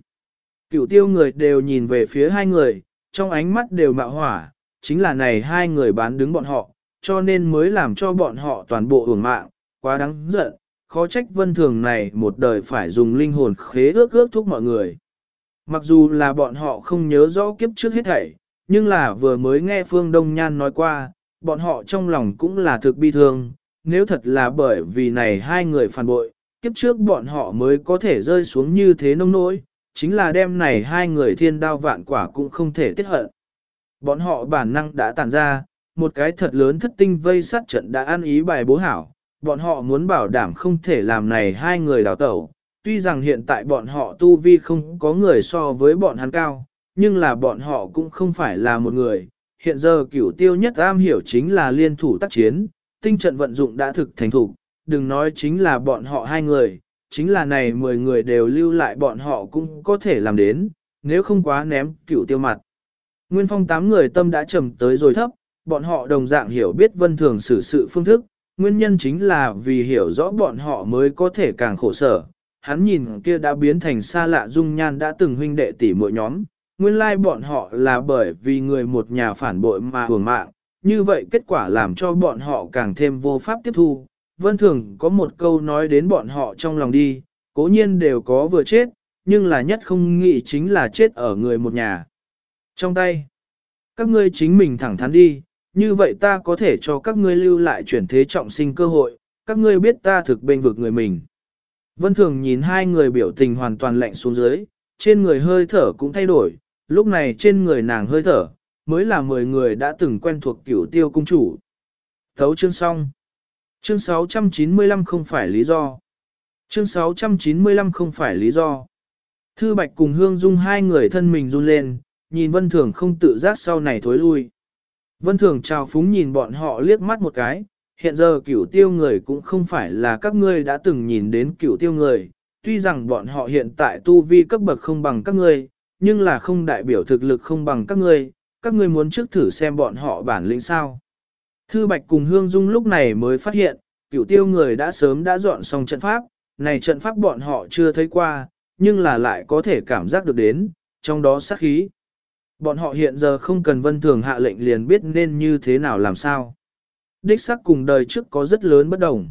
Cửu tiêu người đều nhìn về phía hai người, trong ánh mắt đều mạo hỏa, chính là này hai người bán đứng bọn họ, cho nên mới làm cho bọn họ toàn bộ hưởng mạng, quá đáng giận, khó trách vân thường này một đời phải dùng linh hồn khế ước ước thúc mọi người. Mặc dù là bọn họ không nhớ rõ kiếp trước hết thảy, nhưng là vừa mới nghe Phương Đông Nhan nói qua, bọn họ trong lòng cũng là thực bi thương, nếu thật là bởi vì này hai người phản bội, kiếp trước bọn họ mới có thể rơi xuống như thế nông nỗi, chính là đêm này hai người thiên đao vạn quả cũng không thể tiết hận. Bọn họ bản năng đã tàn ra, một cái thật lớn thất tinh vây sát trận đã ăn ý bài bố hảo, bọn họ muốn bảo đảm không thể làm này hai người đào tẩu. Tuy rằng hiện tại bọn họ tu vi không có người so với bọn hắn cao, nhưng là bọn họ cũng không phải là một người. Hiện giờ cửu tiêu nhất am hiểu chính là liên thủ tác chiến, tinh trận vận dụng đã thực thành thủ, đừng nói chính là bọn họ hai người, chính là này 10 người đều lưu lại bọn họ cũng có thể làm đến, nếu không quá ném cửu tiêu mặt. Nguyên phong tám người tâm đã trầm tới rồi thấp, bọn họ đồng dạng hiểu biết vân thường xử sự phương thức, nguyên nhân chính là vì hiểu rõ bọn họ mới có thể càng khổ sở. Hắn nhìn kia đã biến thành xa lạ dung nhan đã từng huynh đệ tỷ mỗi nhóm, nguyên lai bọn họ là bởi vì người một nhà phản bội mà hưởng mạng, như vậy kết quả làm cho bọn họ càng thêm vô pháp tiếp thu. Vân Thường có một câu nói đến bọn họ trong lòng đi, cố nhiên đều có vừa chết, nhưng là nhất không nghĩ chính là chết ở người một nhà. Trong tay, các ngươi chính mình thẳng thắn đi, như vậy ta có thể cho các ngươi lưu lại chuyển thế trọng sinh cơ hội, các ngươi biết ta thực bên vực người mình. Vân Thường nhìn hai người biểu tình hoàn toàn lạnh xuống dưới, trên người hơi thở cũng thay đổi, lúc này trên người nàng hơi thở, mới là 10 người đã từng quen thuộc cửu tiêu cung chủ. Thấu chương xong. Chương 695 không phải lý do. Chương 695 không phải lý do. Thư Bạch cùng Hương Dung hai người thân mình run lên, nhìn Vân Thường không tự giác sau này thối lui. Vân Thường chào phúng nhìn bọn họ liếc mắt một cái, hiện giờ cửu tiêu người cũng không phải là các ngươi đã từng nhìn đến cửu tiêu người, tuy rằng bọn họ hiện tại tu vi cấp bậc không bằng các ngươi, nhưng là không đại biểu thực lực không bằng các ngươi, các ngươi muốn trước thử xem bọn họ bản lĩnh sao. Thư Bạch cùng Hương Dung lúc này mới phát hiện, cửu tiêu người đã sớm đã dọn xong trận pháp, này trận pháp bọn họ chưa thấy qua, nhưng là lại có thể cảm giác được đến, trong đó sát khí. Bọn họ hiện giờ không cần vân thường hạ lệnh liền biết nên như thế nào làm sao. Đích sắc cùng đời trước có rất lớn bất đồng.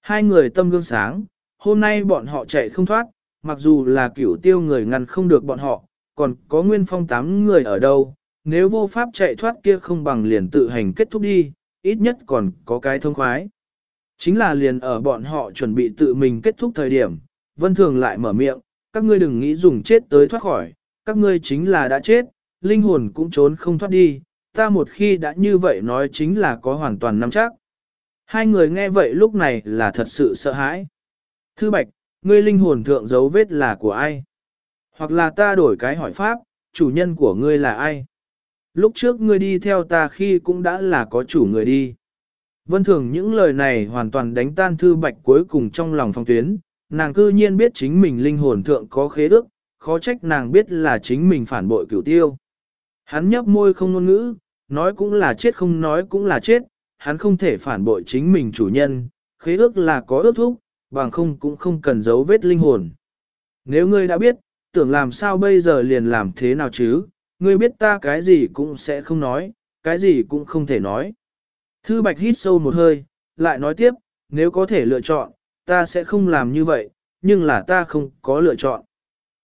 Hai người tâm gương sáng, hôm nay bọn họ chạy không thoát, mặc dù là cửu tiêu người ngăn không được bọn họ, còn có nguyên phong tám người ở đâu, nếu vô pháp chạy thoát kia không bằng liền tự hành kết thúc đi, ít nhất còn có cái thông khoái. Chính là liền ở bọn họ chuẩn bị tự mình kết thúc thời điểm, vân thường lại mở miệng, các ngươi đừng nghĩ dùng chết tới thoát khỏi, các ngươi chính là đã chết, linh hồn cũng trốn không thoát đi, ta một khi đã như vậy nói chính là có hoàn toàn nắm chắc. Hai người nghe vậy lúc này là thật sự sợ hãi. Thư Bạch, ngươi linh hồn thượng dấu vết là của ai? Hoặc là ta đổi cái hỏi pháp, chủ nhân của ngươi là ai? Lúc trước ngươi đi theo ta khi cũng đã là có chủ người đi. Vân thường những lời này hoàn toàn đánh tan Thư Bạch cuối cùng trong lòng phong tuyến, nàng cư nhiên biết chính mình linh hồn thượng có khế ước, khó trách nàng biết là chính mình phản bội cửu tiêu. Hắn nhấp môi không ngôn ngữ, nói cũng là chết không nói cũng là chết, hắn không thể phản bội chính mình chủ nhân, khế ước là có ước thúc, bằng không cũng không cần giấu vết linh hồn. Nếu ngươi đã biết, tưởng làm sao bây giờ liền làm thế nào chứ, ngươi biết ta cái gì cũng sẽ không nói, cái gì cũng không thể nói. Thư Bạch hít sâu một hơi, lại nói tiếp, nếu có thể lựa chọn, ta sẽ không làm như vậy, nhưng là ta không có lựa chọn.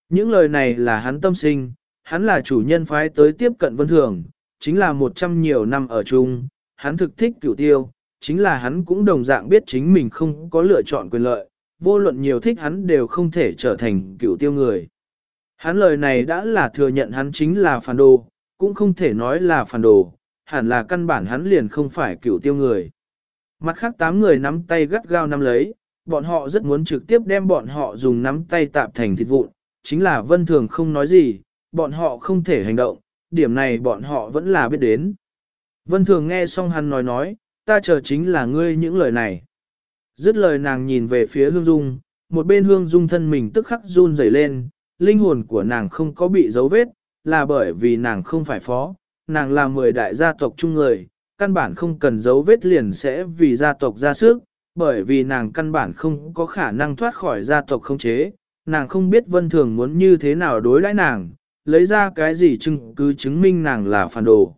Những lời này là hắn tâm sinh, hắn là chủ nhân phái tới tiếp cận vân thường, chính là một trăm nhiều năm ở chung, hắn thực thích cửu tiêu, chính là hắn cũng đồng dạng biết chính mình không có lựa chọn quyền lợi, vô luận nhiều thích hắn đều không thể trở thành cửu tiêu người. Hắn lời này đã là thừa nhận hắn chính là phản đồ, cũng không thể nói là phản đồ, hẳn là căn bản hắn liền không phải cửu tiêu người. Mặt khác tám người nắm tay gắt gao nắm lấy, bọn họ rất muốn trực tiếp đem bọn họ dùng nắm tay tạp thành thịt vụn, chính là vân thường không nói gì, bọn họ không thể hành động, điểm này bọn họ vẫn là biết đến. Vân thường nghe xong hắn nói nói, ta chờ chính là ngươi những lời này. Dứt lời nàng nhìn về phía hương dung, một bên hương dung thân mình tức khắc run rẩy lên, linh hồn của nàng không có bị dấu vết, là bởi vì nàng không phải phó, nàng là mười đại gia tộc chung người, căn bản không cần dấu vết liền sẽ vì gia tộc ra sức, bởi vì nàng căn bản không có khả năng thoát khỏi gia tộc không chế, nàng không biết vân thường muốn như thế nào đối đãi nàng, lấy ra cái gì chứng cứ chứng minh nàng là phản đồ.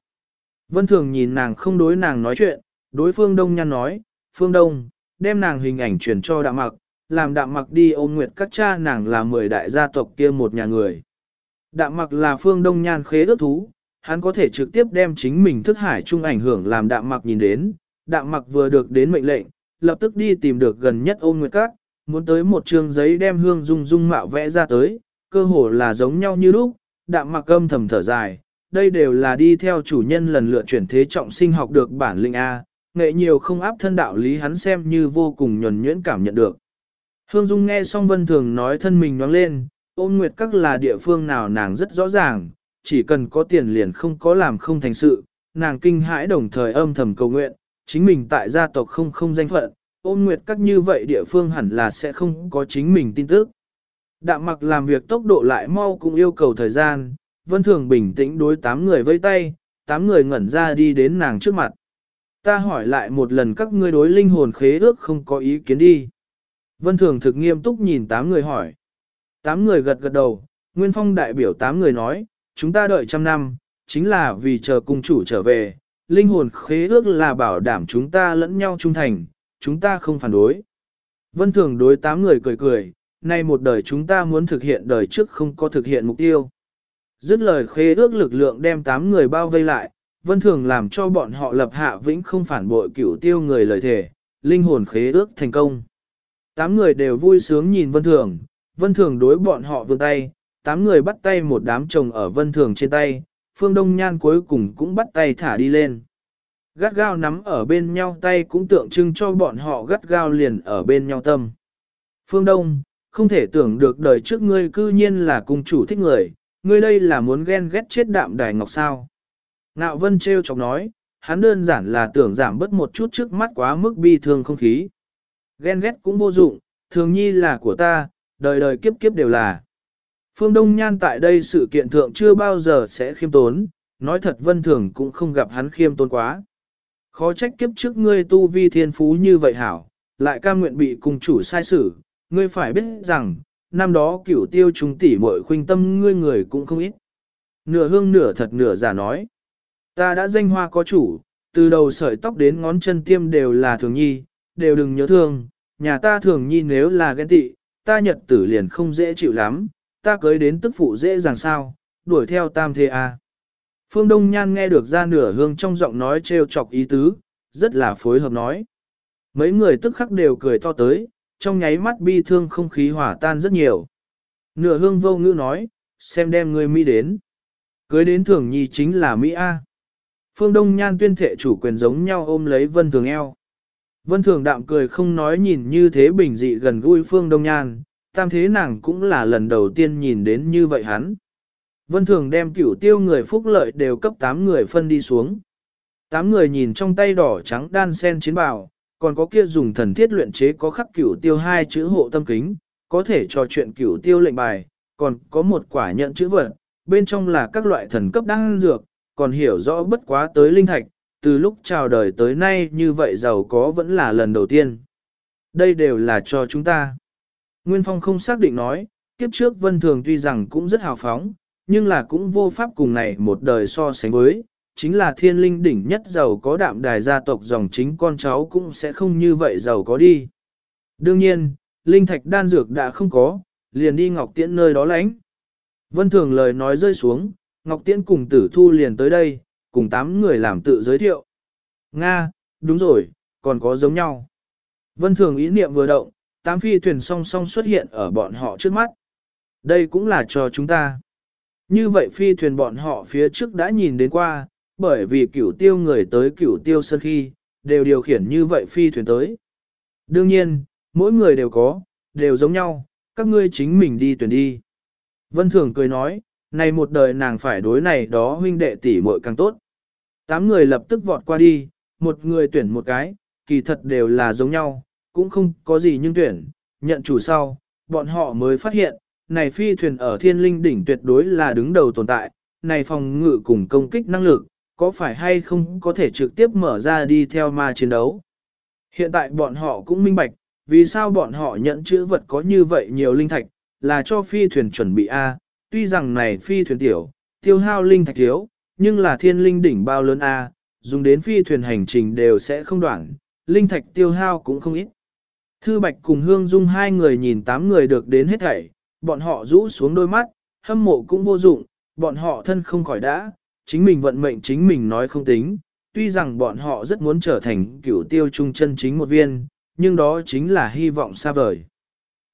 Vân thường nhìn nàng không đối nàng nói chuyện, đối phương đông nhăn nói, phương đông, đem nàng hình ảnh truyền cho đạm mặc, làm đạm mặc đi ôm nguyệt các cha nàng là mười đại gia tộc kia một nhà người. Đạm mặc là phương đông nhan khế ước thú, hắn có thể trực tiếp đem chính mình thức hải chung ảnh hưởng làm đạm mặc nhìn đến, đạm mặc vừa được đến mệnh lệnh, lập tức đi tìm được gần nhất ôm nguyệt các, muốn tới một trường giấy đem hương dung dung mạo vẽ ra tới, cơ hồ là giống nhau như lúc, đạm mặc âm thầm thở dài, đây đều là đi theo chủ nhân lần lượt chuyển thế trọng sinh học được bản linh A, nghệ nhiều không áp thân đạo lý hắn xem như vô cùng nhuần nhuyễn cảm nhận được. Hương Dung nghe xong Vân Thường nói thân mình nhoáng lên, ôn nguyệt các là địa phương nào nàng rất rõ ràng, chỉ cần có tiền liền không có làm không thành sự, nàng kinh hãi đồng thời âm thầm cầu nguyện, chính mình tại gia tộc không không danh phận, ôn nguyệt các như vậy địa phương hẳn là sẽ không có chính mình tin tức. Đạm mặc làm việc tốc độ lại mau cũng yêu cầu thời gian, Vân Thường bình tĩnh đối tám người vây tay, tám người ngẩn ra đi đến nàng trước mặt. Ta hỏi lại một lần các ngươi đối linh hồn khế ước không có ý kiến đi. Vân Thường thực nghiêm túc nhìn tám người hỏi. Tám người gật gật đầu, Nguyên Phong đại biểu tám người nói, chúng ta đợi trăm năm, chính là vì chờ cung chủ trở về, linh hồn khế ước là bảo đảm chúng ta lẫn nhau trung thành, chúng ta không phản đối. Vân Thường đối tám người cười cười, nay một đời chúng ta muốn thực hiện đời trước không có thực hiện mục tiêu. Dứt lời khế ước lực lượng đem tám người bao vây lại, Vân Thường làm cho bọn họ lập hạ vĩnh không phản bội cửu tiêu người lời thể, linh hồn khế ước thành công. Tám người đều vui sướng nhìn Vân Thường, Vân Thường đối bọn họ vươn tay, tám người bắt tay một đám chồng ở Vân Thường trên tay, Phương Đông Nhan cuối cùng cũng bắt tay thả đi lên. Gắt gao nắm ở bên nhau tay cũng tượng trưng cho bọn họ gắt gao liền ở bên nhau tâm. Phương Đông, không thể tưởng được đời trước ngươi cư nhiên là cung chủ thích người, ngươi đây là muốn ghen ghét chết đạm đài ngọc sao. Ngạo Vân treo chọc nói, hắn đơn giản là tưởng giảm bớt một chút trước mắt quá mức bi thương không khí. Ghen ghét cũng vô dụng, thường nhi là của ta, đời đời kiếp kiếp đều là. Phương Đông Nhan tại đây sự kiện thượng chưa bao giờ sẽ khiêm tốn, nói thật vân thường cũng không gặp hắn khiêm tốn quá. Khó trách kiếp trước ngươi tu vi thiên phú như vậy hảo, lại cam nguyện bị cùng chủ sai xử, ngươi phải biết rằng, năm đó cửu tiêu chúng tỷ muội khuynh tâm ngươi người cũng không ít. Nửa hương nửa thật nửa giả nói. Ta đã danh hoa có chủ, từ đầu sợi tóc đến ngón chân tiêm đều là thường nhi, đều đừng nhớ thương, nhà ta thường nhi nếu là ghen tị, ta nhật tử liền không dễ chịu lắm, ta cưới đến tức phụ dễ dàng sao, đuổi theo tam thế a. Phương Đông Nhan nghe được ra nửa hương trong giọng nói trêu chọc ý tứ, rất là phối hợp nói. Mấy người tức khắc đều cười to tới, trong nháy mắt bi thương không khí hỏa tan rất nhiều. Nửa hương vô ngữ nói, xem đem người Mỹ đến. Cưới đến thường nhi chính là Mỹ A. Phương Đông Nhan tuyên thệ chủ quyền giống nhau ôm lấy Vân Thường eo. Vân Thường đạm cười không nói nhìn như thế bình dị gần gũi Phương Đông Nhan, tam thế nàng cũng là lần đầu tiên nhìn đến như vậy hắn. Vân Thường đem cửu tiêu người phúc lợi đều cấp 8 người phân đi xuống. 8 người nhìn trong tay đỏ trắng đan sen chiến bào, còn có kia dùng thần thiết luyện chế có khắc cửu tiêu hai chữ hộ tâm kính, có thể trò chuyện cửu tiêu lệnh bài, còn có một quả nhận chữ vật, bên trong là các loại thần cấp đan dược, còn hiểu rõ bất quá tới linh thạch, từ lúc chào đời tới nay như vậy giàu có vẫn là lần đầu tiên. Đây đều là cho chúng ta. Nguyên Phong không xác định nói, kiếp trước Vân Thường tuy rằng cũng rất hào phóng, nhưng là cũng vô pháp cùng này một đời so sánh với, chính là thiên linh đỉnh nhất giàu có đạm đài gia tộc dòng chính con cháu cũng sẽ không như vậy giàu có đi. Đương nhiên, linh thạch đan dược đã không có, liền đi Ngọc Tiễn nơi đó lãnh. Vân Thường lời nói rơi xuống, Ngọc Tiễn cùng tử thu liền tới đây, cùng tám người làm tự giới thiệu. Nga, đúng rồi, còn có giống nhau. Vân Thường ý niệm vừa động, tám phi thuyền song song xuất hiện ở bọn họ trước mắt. Đây cũng là cho chúng ta. Như vậy phi thuyền bọn họ phía trước đã nhìn đến qua, bởi vì cửu tiêu người tới cửu tiêu sơn khi, đều điều khiển như vậy phi thuyền tới. Đương nhiên, mỗi người đều có, đều giống nhau, các ngươi chính mình đi tuyển đi. Vân Thường cười nói, này một đời nàng phải đối này đó huynh đệ tỷ muội càng tốt. Tám người lập tức vọt qua đi, một người tuyển một cái, kỳ thật đều là giống nhau, cũng không có gì nhưng tuyển, nhận chủ sau, bọn họ mới phát hiện, này phi thuyền ở thiên linh đỉnh tuyệt đối là đứng đầu tồn tại, này phòng ngự cùng công kích năng lực, có phải hay không có thể trực tiếp mở ra đi theo ma chiến đấu. Hiện tại bọn họ cũng minh bạch, vì sao bọn họ nhận chữ vật có như vậy nhiều linh thạch, là cho phi thuyền chuẩn bị A, tuy rằng này phi thuyền tiểu, tiêu hao linh thạch thiếu, nhưng là thiên linh đỉnh bao lớn A, dùng đến phi thuyền hành trình đều sẽ không đoạn, linh thạch tiêu hao cũng không ít. Thư Bạch cùng Hương Dung hai người nhìn tám người được đến hết thảy, bọn họ rũ xuống đôi mắt, hâm mộ cũng vô dụng, bọn họ thân không khỏi đã, chính mình vận mệnh chính mình nói không tính, tuy rằng bọn họ rất muốn trở thành cửu tiêu trung chân chính một viên, nhưng đó chính là hy vọng xa vời.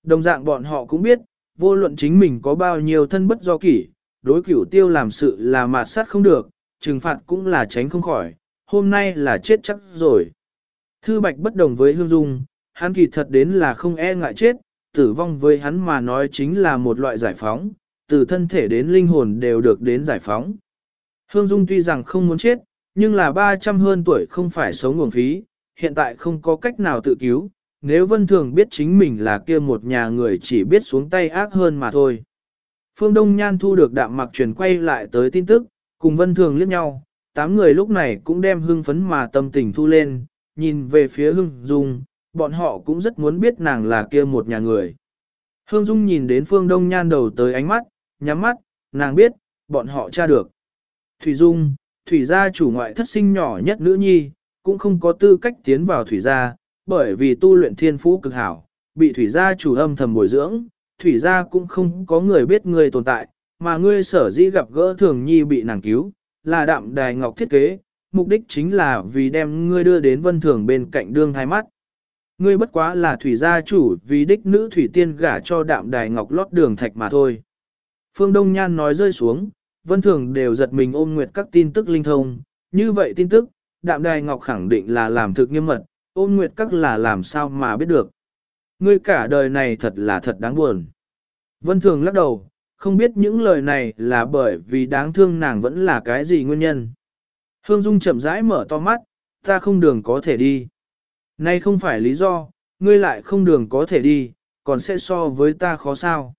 Đồng dạng bọn họ cũng biết, vô luận chính mình có bao nhiêu thân bất do kỷ, đối cửu tiêu làm sự là mạt sát không được, trừng phạt cũng là tránh không khỏi, hôm nay là chết chắc rồi. Thư Bạch bất đồng với Hương Dung, hắn kỳ thật đến là không e ngại chết, tử vong với hắn mà nói chính là một loại giải phóng, từ thân thể đến linh hồn đều được đến giải phóng. Hương Dung tuy rằng không muốn chết, nhưng là 300 hơn tuổi không phải sống nguồn phí, hiện tại không có cách nào tự cứu, nếu Vân Thường biết chính mình là kia một nhà người chỉ biết xuống tay ác hơn mà thôi. Phương Đông Nhan thu được đạm mặc truyền quay lại tới tin tức, cùng Vân Thường liếc nhau, tám người lúc này cũng đem hưng phấn mà tâm tình thu lên, nhìn về phía Hương Dung, bọn họ cũng rất muốn biết nàng là kia một nhà người. Hương Dung nhìn đến Phương Đông Nhan đầu tới ánh mắt, nhắm mắt, nàng biết, bọn họ tra được. Thủy Dung, Thủy gia chủ ngoại thất sinh nhỏ nhất nữ nhi, cũng không có tư cách tiến vào Thủy gia, bởi vì tu luyện thiên phú cực hảo, bị Thủy gia chủ âm thầm bồi dưỡng, Thủy gia cũng không có người biết ngươi tồn tại, mà ngươi sở dĩ gặp gỡ thường nhi bị nàng cứu, là đạm đài ngọc thiết kế, mục đích chính là vì đem ngươi đưa đến vân thường bên cạnh đương thai mắt. Ngươi bất quá là thủy gia chủ vì đích nữ thủy tiên gả cho đạm đài ngọc lót đường thạch mà thôi. Phương Đông Nhan nói rơi xuống, vân thường đều giật mình ôm nguyệt các tin tức linh thông, như vậy tin tức, đạm đài ngọc khẳng định là làm thực nghiêm mật, ôm nguyệt các là làm sao mà biết được. Ngươi cả đời này thật là thật đáng buồn. Vân thường lắc đầu, không biết những lời này là bởi vì đáng thương nàng vẫn là cái gì nguyên nhân. Hương Dung chậm rãi mở to mắt, ta không đường có thể đi. Nay không phải lý do, ngươi lại không đường có thể đi, còn sẽ so với ta khó sao.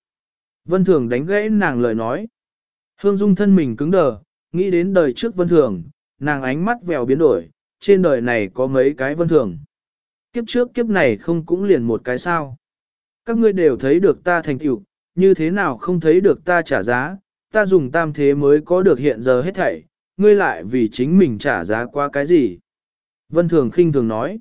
Vân Thường đánh gãy nàng lời nói. Hương Dung thân mình cứng đờ, nghĩ đến đời trước Vân Thường, nàng ánh mắt vèo biến đổi, trên đời này có mấy cái Vân Thường. Kiếp trước kiếp này không cũng liền một cái sao. Các ngươi đều thấy được ta thành tựu, như thế nào không thấy được ta trả giá, ta dùng tam thế mới có được hiện giờ hết thảy, ngươi lại vì chính mình trả giá qua cái gì. Vân Thường khinh thường nói.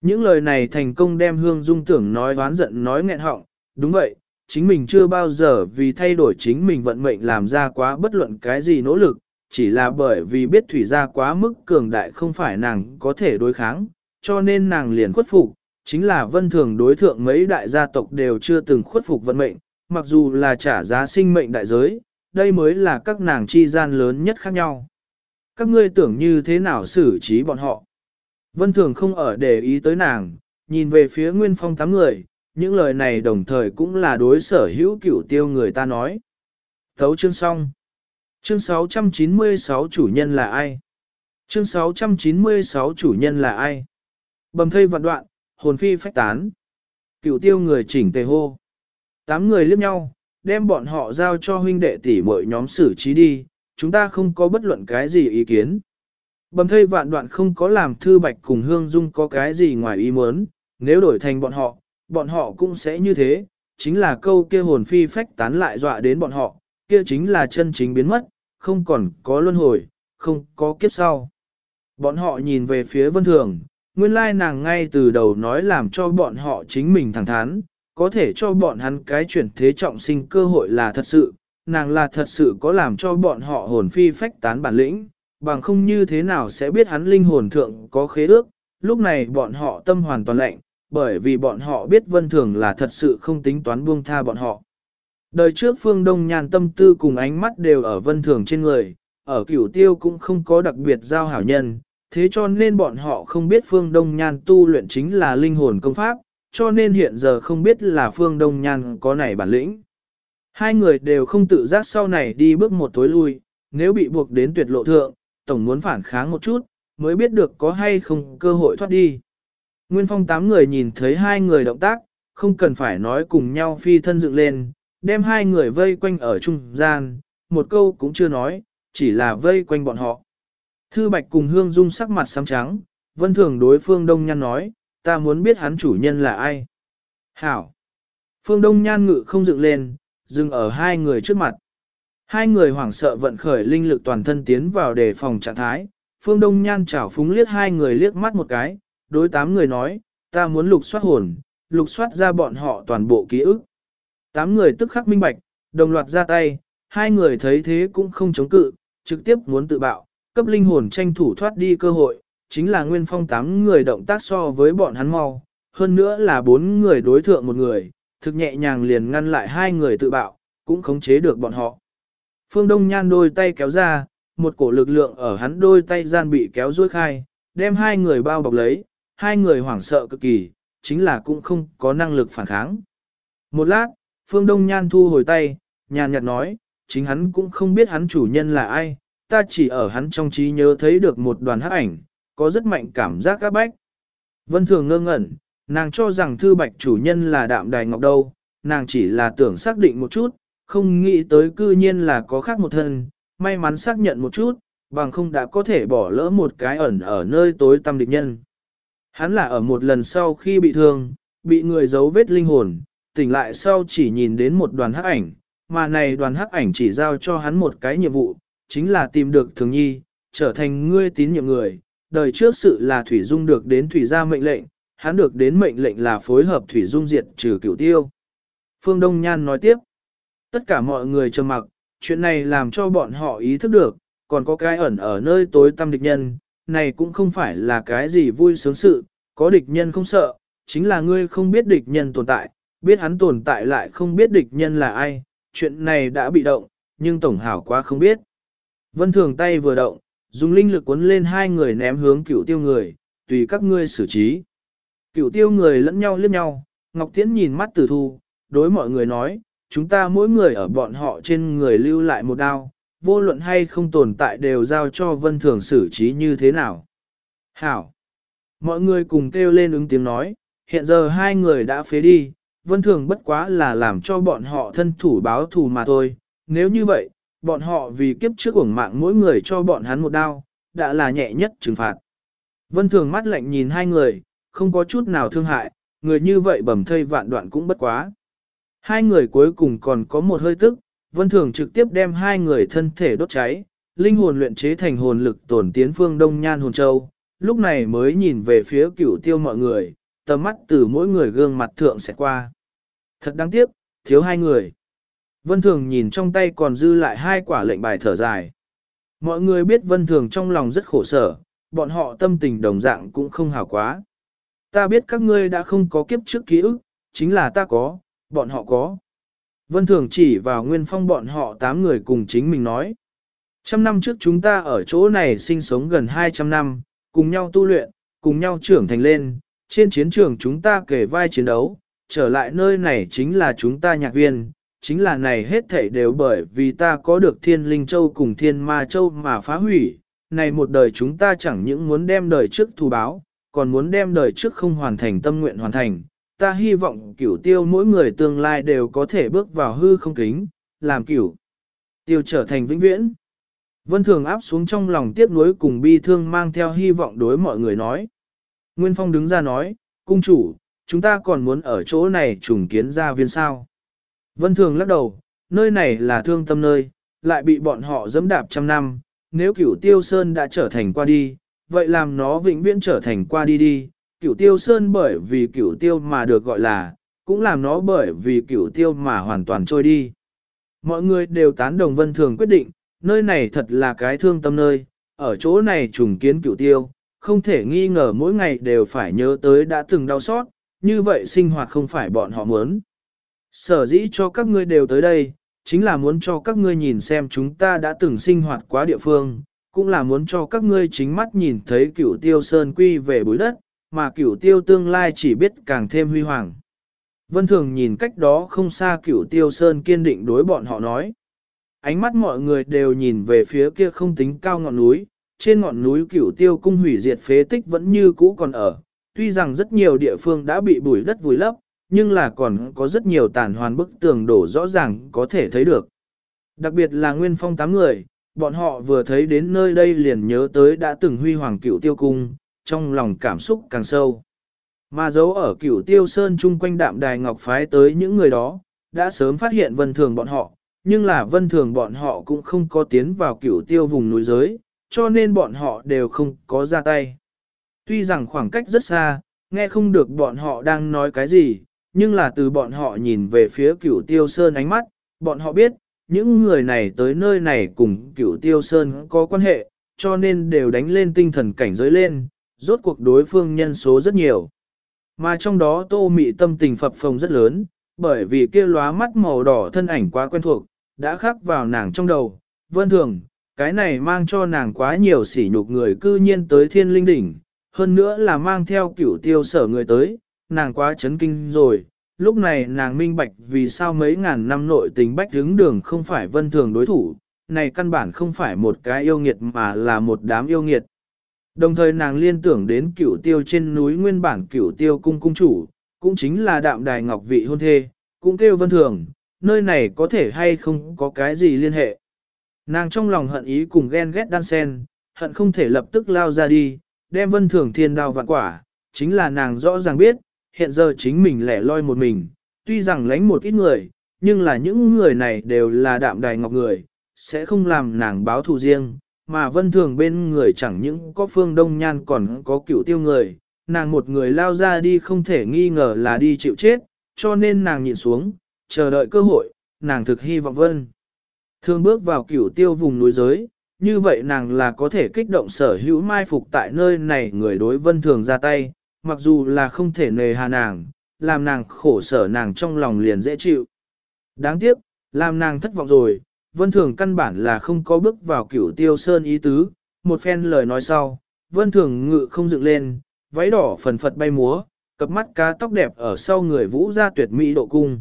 Những lời này thành công đem Hương Dung tưởng nói oán giận nói nghẹn họng, đúng vậy, chính mình chưa bao giờ vì thay đổi chính mình vận mệnh làm ra quá bất luận cái gì nỗ lực, chỉ là bởi vì biết thủy gia quá mức cường đại không phải nàng có thể đối kháng, cho nên nàng liền khuất phục, chính là vân thường đối thượng mấy đại gia tộc đều chưa từng khuất phục vận mệnh, mặc dù là trả giá sinh mệnh đại giới, đây mới là các nàng chi gian lớn nhất khác nhau. Các ngươi tưởng như thế nào xử trí bọn họ? Vân Thường không ở để ý tới nàng, nhìn về phía Nguyên Phong tám người, những lời này đồng thời cũng là đối sở hữu cửu tiêu người ta nói. Thấu chương xong. Chương 696 chủ nhân là ai? Chương 696 chủ nhân là ai? Bầm thây vạn đoạn, hồn phi phách tán. cựu tiêu người chỉnh tề hô. Tám người liếc nhau, đem bọn họ giao cho huynh đệ tỷ muội nhóm xử trí đi. chúng ta không có bất luận cái gì ý kiến. Bầm thây vạn đoạn không có làm thư bạch cùng hương dung có cái gì ngoài ý muốn, nếu đổi thành bọn họ, bọn họ cũng sẽ như thế, chính là câu kia hồn phi phách tán lại dọa đến bọn họ, kia chính là chân chính biến mất, không còn có luân hồi, không có kiếp sau. Bọn họ nhìn về phía vân thường, nguyên lai nàng ngay từ đầu nói làm cho bọn họ chính mình thẳng thắn, có thể cho bọn hắn cái chuyển thế trọng sinh cơ hội là thật sự, nàng là thật sự có làm cho bọn họ hồn phi phách tán bản lĩnh, bằng không như thế nào sẽ biết hắn linh hồn thượng có khế ước, lúc này bọn họ tâm hoàn toàn lạnh, bởi vì bọn họ biết vân thường là thật sự không tính toán buông tha bọn họ. Đời trước phương đông nhàn tâm tư cùng ánh mắt đều ở vân thường trên người, ở cửu tiêu cũng không có đặc biệt giao hảo nhân, thế cho nên bọn họ không biết phương đông nhan tu luyện chính là linh hồn công pháp, cho nên hiện giờ không biết là phương đông nhan có này bản lĩnh. Hai người đều không tự giác sau này đi bước một tối lui, nếu bị buộc đến tuyệt lộ thượng, tổng muốn phản kháng một chút, mới biết được có hay không cơ hội thoát đi. Nguyên phong tám người nhìn thấy hai người động tác, không cần phải nói cùng nhau phi thân dựng lên, đem hai người vây quanh ở trung gian, một câu cũng chưa nói, chỉ là vây quanh bọn họ. Thư Bạch cùng Hương Dung sắc mặt xám trắng, vân thường đối phương Đông Nhan nói, ta muốn biết hắn chủ nhân là ai. Hảo! Phương Đông Nhan ngự không dựng lên, dừng ở hai người trước mặt. Hai người hoảng sợ vận khởi linh lực toàn thân tiến vào đề phòng trạng thái. Phương Đông Nhan chảo phúng liếc hai người liếc mắt một cái, đối tám người nói, ta muốn lục soát hồn, lục soát ra bọn họ toàn bộ ký ức. Tám người tức khắc minh bạch, đồng loạt ra tay, hai người thấy thế cũng không chống cự, trực tiếp muốn tự bạo, cấp linh hồn tranh thủ thoát đi cơ hội, chính là nguyên phong tám người động tác so với bọn hắn mau, hơn nữa là bốn người đối thượng một người, thực nhẹ nhàng liền ngăn lại hai người tự bạo, cũng khống chế được bọn họ. Phương Đông Nhan đôi tay kéo ra, một cổ lực lượng ở hắn đôi tay gian bị kéo duỗi khai, đem hai người bao bọc lấy, hai người hoảng sợ cực kỳ, chính là cũng không có năng lực phản kháng. Một lát, Phương Đông Nhan thu hồi tay, nhàn nhạt nói, chính hắn cũng không biết hắn chủ nhân là ai, ta chỉ ở hắn trong trí nhớ thấy được một đoàn hắc ảnh, có rất mạnh cảm giác các bách. Vân Thường ngơ ngẩn, nàng cho rằng thư bạch chủ nhân là đạm đài ngọc đâu, nàng chỉ là tưởng xác định một chút, không nghĩ tới cư nhiên là có khác một thân, may mắn xác nhận một chút, bằng không đã có thể bỏ lỡ một cái ẩn ở nơi tối tâm địch nhân. Hắn là ở một lần sau khi bị thương, bị người giấu vết linh hồn, tỉnh lại sau chỉ nhìn đến một đoàn hắc ảnh, mà này đoàn hắc ảnh chỉ giao cho hắn một cái nhiệm vụ, chính là tìm được thường nhi, trở thành ngươi tín nhiệm người. Đời trước sự là Thủy Dung được đến Thủy gia mệnh lệnh, hắn được đến mệnh lệnh là phối hợp Thủy Dung diệt trừ cửu tiêu. Phương Đông Nhan nói tiếp, tất cả mọi người trầm mặc, chuyện này làm cho bọn họ ý thức được, còn có cái ẩn ở nơi tối tâm địch nhân, này cũng không phải là cái gì vui sướng sự, có địch nhân không sợ, chính là ngươi không biết địch nhân tồn tại, biết hắn tồn tại lại không biết địch nhân là ai, chuyện này đã bị động, nhưng tổng hảo quá không biết. Vân Thường tay vừa động, dùng linh lực cuốn lên hai người ném hướng cửu tiêu người, tùy các ngươi xử trí. Cửu tiêu người lẫn nhau liếc nhau, Ngọc Tiễn nhìn mắt tử thu, đối mọi người nói, chúng ta mỗi người ở bọn họ trên người lưu lại một đao, vô luận hay không tồn tại đều giao cho Vân Thường xử trí như thế nào. Hảo! Mọi người cùng kêu lên ứng tiếng nói, hiện giờ hai người đã phế đi, Vân Thường bất quá là làm cho bọn họ thân thủ báo thù mà thôi, nếu như vậy, bọn họ vì kiếp trước uổng mạng mỗi người cho bọn hắn một đao, đã là nhẹ nhất trừng phạt. Vân Thường mắt lạnh nhìn hai người, không có chút nào thương hại, người như vậy bầm thây vạn đoạn cũng bất quá. Hai người cuối cùng còn có một hơi tức, Vân Thường trực tiếp đem hai người thân thể đốt cháy, linh hồn luyện chế thành hồn lực tổn tiến phương Đông Nhan Hồn Châu, lúc này mới nhìn về phía cửu tiêu mọi người, tầm mắt từ mỗi người gương mặt thượng sẽ qua. Thật đáng tiếc, thiếu hai người. Vân Thường nhìn trong tay còn dư lại hai quả lệnh bài thở dài. Mọi người biết Vân Thường trong lòng rất khổ sở, bọn họ tâm tình đồng dạng cũng không hảo quá. Ta biết các ngươi đã không có kiếp trước ký ức, chính là ta có, bọn họ có. Vân Thường chỉ vào nguyên phong bọn họ tám người cùng chính mình nói. Trăm năm trước chúng ta ở chỗ này sinh sống gần 200 năm, cùng nhau tu luyện, cùng nhau trưởng thành lên, trên chiến trường chúng ta kể vai chiến đấu, trở lại nơi này chính là chúng ta nhạc viên, chính là này hết thảy đều bởi vì ta có được thiên linh châu cùng thiên ma châu mà phá hủy, này một đời chúng ta chẳng những muốn đem đời trước thù báo, còn muốn đem đời trước không hoàn thành tâm nguyện hoàn thành. Ta hy vọng cửu tiêu mỗi người tương lai đều có thể bước vào hư không kính, làm cửu tiêu trở thành vĩnh viễn. Vân Thường áp xuống trong lòng tiếc nuối cùng bi thương mang theo hy vọng đối mọi người nói. Nguyên Phong đứng ra nói, cung chủ, chúng ta còn muốn ở chỗ này trùng kiến gia viên sao. Vân Thường lắc đầu, nơi này là thương tâm nơi, lại bị bọn họ dẫm đạp trăm năm, nếu cửu tiêu sơn đã trở thành qua đi, vậy làm nó vĩnh viễn trở thành qua đi đi, cửu tiêu sơn bởi vì cửu tiêu mà được gọi là, cũng làm nó bởi vì cửu tiêu mà hoàn toàn trôi đi. Mọi người đều tán đồng vân thường quyết định, nơi này thật là cái thương tâm nơi, ở chỗ này trùng kiến cửu tiêu, không thể nghi ngờ mỗi ngày đều phải nhớ tới đã từng đau xót, như vậy sinh hoạt không phải bọn họ muốn. Sở dĩ cho các ngươi đều tới đây, chính là muốn cho các ngươi nhìn xem chúng ta đã từng sinh hoạt quá địa phương, cũng là muốn cho các ngươi chính mắt nhìn thấy cửu tiêu sơn quy về bối đất, mà cửu tiêu tương lai chỉ biết càng thêm huy hoàng. Vân Thường nhìn cách đó không xa cửu tiêu sơn kiên định đối bọn họ nói. Ánh mắt mọi người đều nhìn về phía kia không tính cao ngọn núi, trên ngọn núi cửu tiêu cung hủy diệt phế tích vẫn như cũ còn ở. Tuy rằng rất nhiều địa phương đã bị bùi đất vùi lấp, nhưng là còn có rất nhiều tàn hoàn bức tường đổ rõ ràng có thể thấy được. Đặc biệt là nguyên phong tám người, bọn họ vừa thấy đến nơi đây liền nhớ tới đã từng huy hoàng cựu tiêu cung, trong lòng cảm xúc càng sâu. Mà dấu ở cửu tiêu sơn chung quanh đạm đài ngọc phái tới những người đó, đã sớm phát hiện vân thường bọn họ, nhưng là vân thường bọn họ cũng không có tiến vào cửu tiêu vùng núi giới, cho nên bọn họ đều không có ra tay. Tuy rằng khoảng cách rất xa, nghe không được bọn họ đang nói cái gì, nhưng là từ bọn họ nhìn về phía cửu tiêu sơn ánh mắt, bọn họ biết, những người này tới nơi này cùng cửu tiêu sơn có quan hệ, cho nên đều đánh lên tinh thần cảnh giới lên, rốt cuộc đối phương nhân số rất nhiều. Mà trong đó tô mị tâm tình phập phồng rất lớn, bởi vì kia lóa mắt màu đỏ thân ảnh quá quen thuộc, đã khắc vào nàng trong đầu. Vân thường, cái này mang cho nàng quá nhiều sỉ nhục người cư nhiên tới thiên linh đỉnh, hơn nữa là mang theo cửu tiêu sở người tới, nàng quá chấn kinh rồi. Lúc này nàng minh bạch vì sao mấy ngàn năm nội tình bách hướng đường không phải vân thường đối thủ, này căn bản không phải một cái yêu nghiệt mà là một đám yêu nghiệt. Đồng thời nàng liên tưởng đến cửu tiêu trên núi nguyên bản cửu tiêu cung cung chủ, cũng chính là đạm đài ngọc vị hôn thê, cũng kêu vân thường, nơi này có thể hay không có cái gì liên hệ. Nàng trong lòng hận ý cùng ghen ghét đan sen, hận không thể lập tức lao ra đi, đem vân thường thiên đao vạn quả, chính là nàng rõ ràng biết, hiện giờ chính mình lẻ loi một mình, tuy rằng lánh một ít người, nhưng là những người này đều là đạm đài ngọc người, sẽ không làm nàng báo thù riêng, mà vân thường bên người chẳng những có phương đông nhan còn có cựu tiêu người, nàng một người lao ra đi không thể nghi ngờ là đi chịu chết, cho nên nàng nhìn xuống, chờ đợi cơ hội, nàng thực hy vọng vân. Thường bước vào cửu tiêu vùng núi giới, như vậy nàng là có thể kích động sở hữu mai phục tại nơi này người đối vân thường ra tay, mặc dù là không thể nề hà nàng, làm nàng khổ sở nàng trong lòng liền dễ chịu. Đáng tiếc, làm nàng thất vọng rồi, vân thường căn bản là không có bước vào cửu tiêu sơn ý tứ, một phen lời nói sau, vân thường ngự không dựng lên, váy đỏ phần phật bay múa, cặp mắt cá tóc đẹp ở sau người vũ ra tuyệt mỹ độ cung.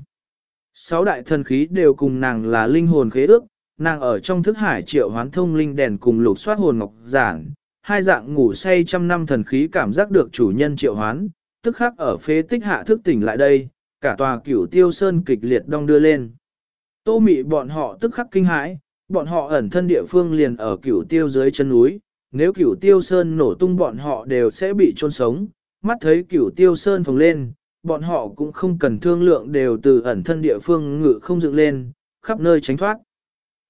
Sáu đại thần khí đều cùng nàng là linh hồn khế ước, nàng ở trong thức hải triệu hoán thông linh đèn cùng lục soát hồn ngọc giản, hai dạng ngủ say trăm năm thần khí cảm giác được chủ nhân triệu hoán, tức khắc ở phế tích hạ thức tỉnh lại đây, cả tòa cửu tiêu sơn kịch liệt đong đưa lên. Tô mị bọn họ tức khắc kinh hãi, bọn họ ẩn thân địa phương liền ở cửu tiêu dưới chân núi, nếu cửu tiêu sơn nổ tung bọn họ đều sẽ bị chôn sống, mắt thấy cửu tiêu sơn phồng lên, bọn họ cũng không cần thương lượng đều từ ẩn thân địa phương ngự không dựng lên, khắp nơi tránh thoát.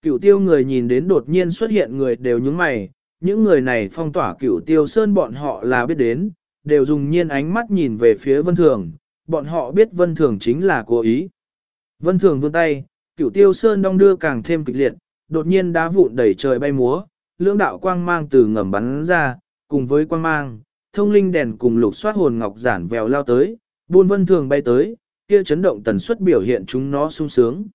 Cửu tiêu người nhìn đến đột nhiên xuất hiện người đều nhướng mày, những người này phong tỏa cửu tiêu sơn bọn họ là biết đến, đều dùng nhiên ánh mắt nhìn về phía vân thường, bọn họ biết vân thường chính là cố ý. Vân thường vươn tay, cửu tiêu sơn đong đưa càng thêm kịch liệt, đột nhiên đá vụn đẩy trời bay múa, lưỡng đạo quang mang từ ngầm bắn ra, cùng với quang mang, thông linh đèn cùng lục soát hồn ngọc giản vèo lao tới, buôn vân thường bay tới, kia chấn động tần suất biểu hiện chúng nó sung sướng.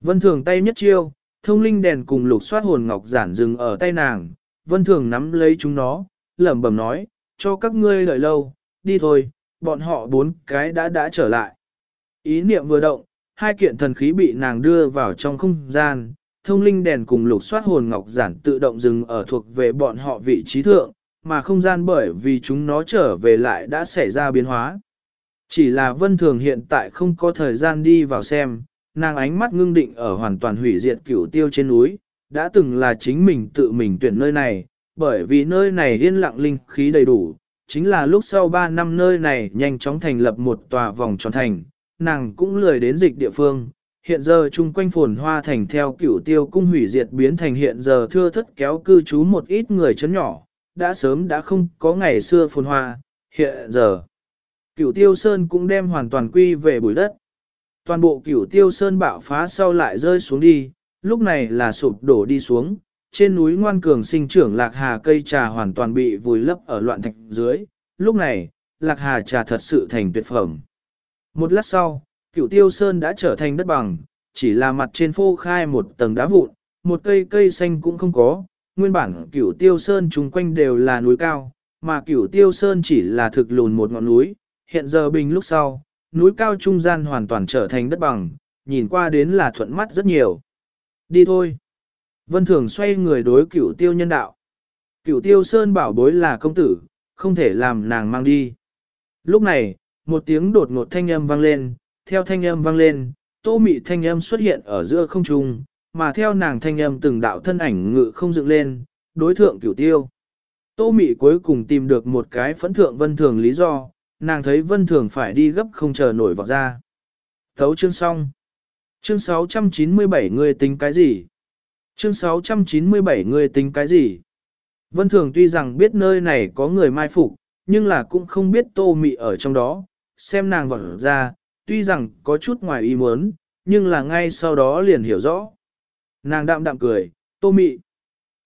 Vân thường tay nhất chiêu, thông linh đèn cùng lục soát hồn ngọc giản dừng ở tay nàng, vân thường nắm lấy chúng nó, lẩm bẩm nói, cho các ngươi đợi lâu, đi thôi, bọn họ bốn cái đã đã trở lại. Ý niệm vừa động, hai kiện thần khí bị nàng đưa vào trong không gian, thông linh đèn cùng lục soát hồn ngọc giản tự động dừng ở thuộc về bọn họ vị trí thượng, mà không gian bởi vì chúng nó trở về lại đã xảy ra biến hóa. Chỉ là vân thường hiện tại không có thời gian đi vào xem, nàng ánh mắt ngưng định ở hoàn toàn hủy diệt cửu tiêu trên núi, đã từng là chính mình tự mình tuyển nơi này, bởi vì nơi này yên lặng linh khí đầy đủ, chính là lúc sau 3 năm nơi này nhanh chóng thành lập một tòa vòng tròn thành, nàng cũng lười đến dịch địa phương. Hiện giờ chung quanh phồn hoa thành theo cửu tiêu cung hủy diệt biến thành hiện giờ thưa thất kéo cư trú một ít người chấn nhỏ, đã sớm đã không có ngày xưa phồn hoa, hiện giờ. Cửu tiêu sơn cũng đem hoàn toàn quy về bụi đất. Toàn bộ cửu tiêu sơn bạo phá sau lại rơi xuống đi, lúc này là sụp đổ đi xuống, trên núi ngoan cường sinh trưởng lạc hà cây trà hoàn toàn bị vùi lấp ở loạn thạch dưới, lúc này, lạc hà trà thật sự thành tuyệt phẩm. Một lát sau, cựu tiêu sơn đã trở thành đất bằng, chỉ là mặt trên phô khai một tầng đá vụn, một cây cây xanh cũng không có, nguyên bản cửu tiêu sơn chung quanh đều là núi cao, mà cửu tiêu sơn chỉ là thực lùn một ngọn núi, hiện giờ bình lúc sau, núi cao trung gian hoàn toàn trở thành đất bằng, nhìn qua đến là thuận mắt rất nhiều. Đi thôi. Vân Thường xoay người đối cửu tiêu nhân đạo. Cửu tiêu sơn bảo bối là công tử, không thể làm nàng mang đi. Lúc này, một tiếng đột ngột thanh âm vang lên, theo thanh âm vang lên, tô mị thanh âm xuất hiện ở giữa không trung, mà theo nàng thanh âm từng đạo thân ảnh ngự không dựng lên, đối thượng cửu tiêu. Tô mị cuối cùng tìm được một cái phẫn thượng vân thường lý do, nàng thấy vân thường phải đi gấp không chờ nổi vào ra. Thấu chương xong. Chương 697 ngươi tính cái gì? Chương 697 ngươi tính cái gì? Vân thường tuy rằng biết nơi này có người mai phục, nhưng là cũng không biết tô mị ở trong đó, xem nàng vẩn ra, tuy rằng có chút ngoài ý muốn, nhưng là ngay sau đó liền hiểu rõ. Nàng đạm đạm cười, tô mị.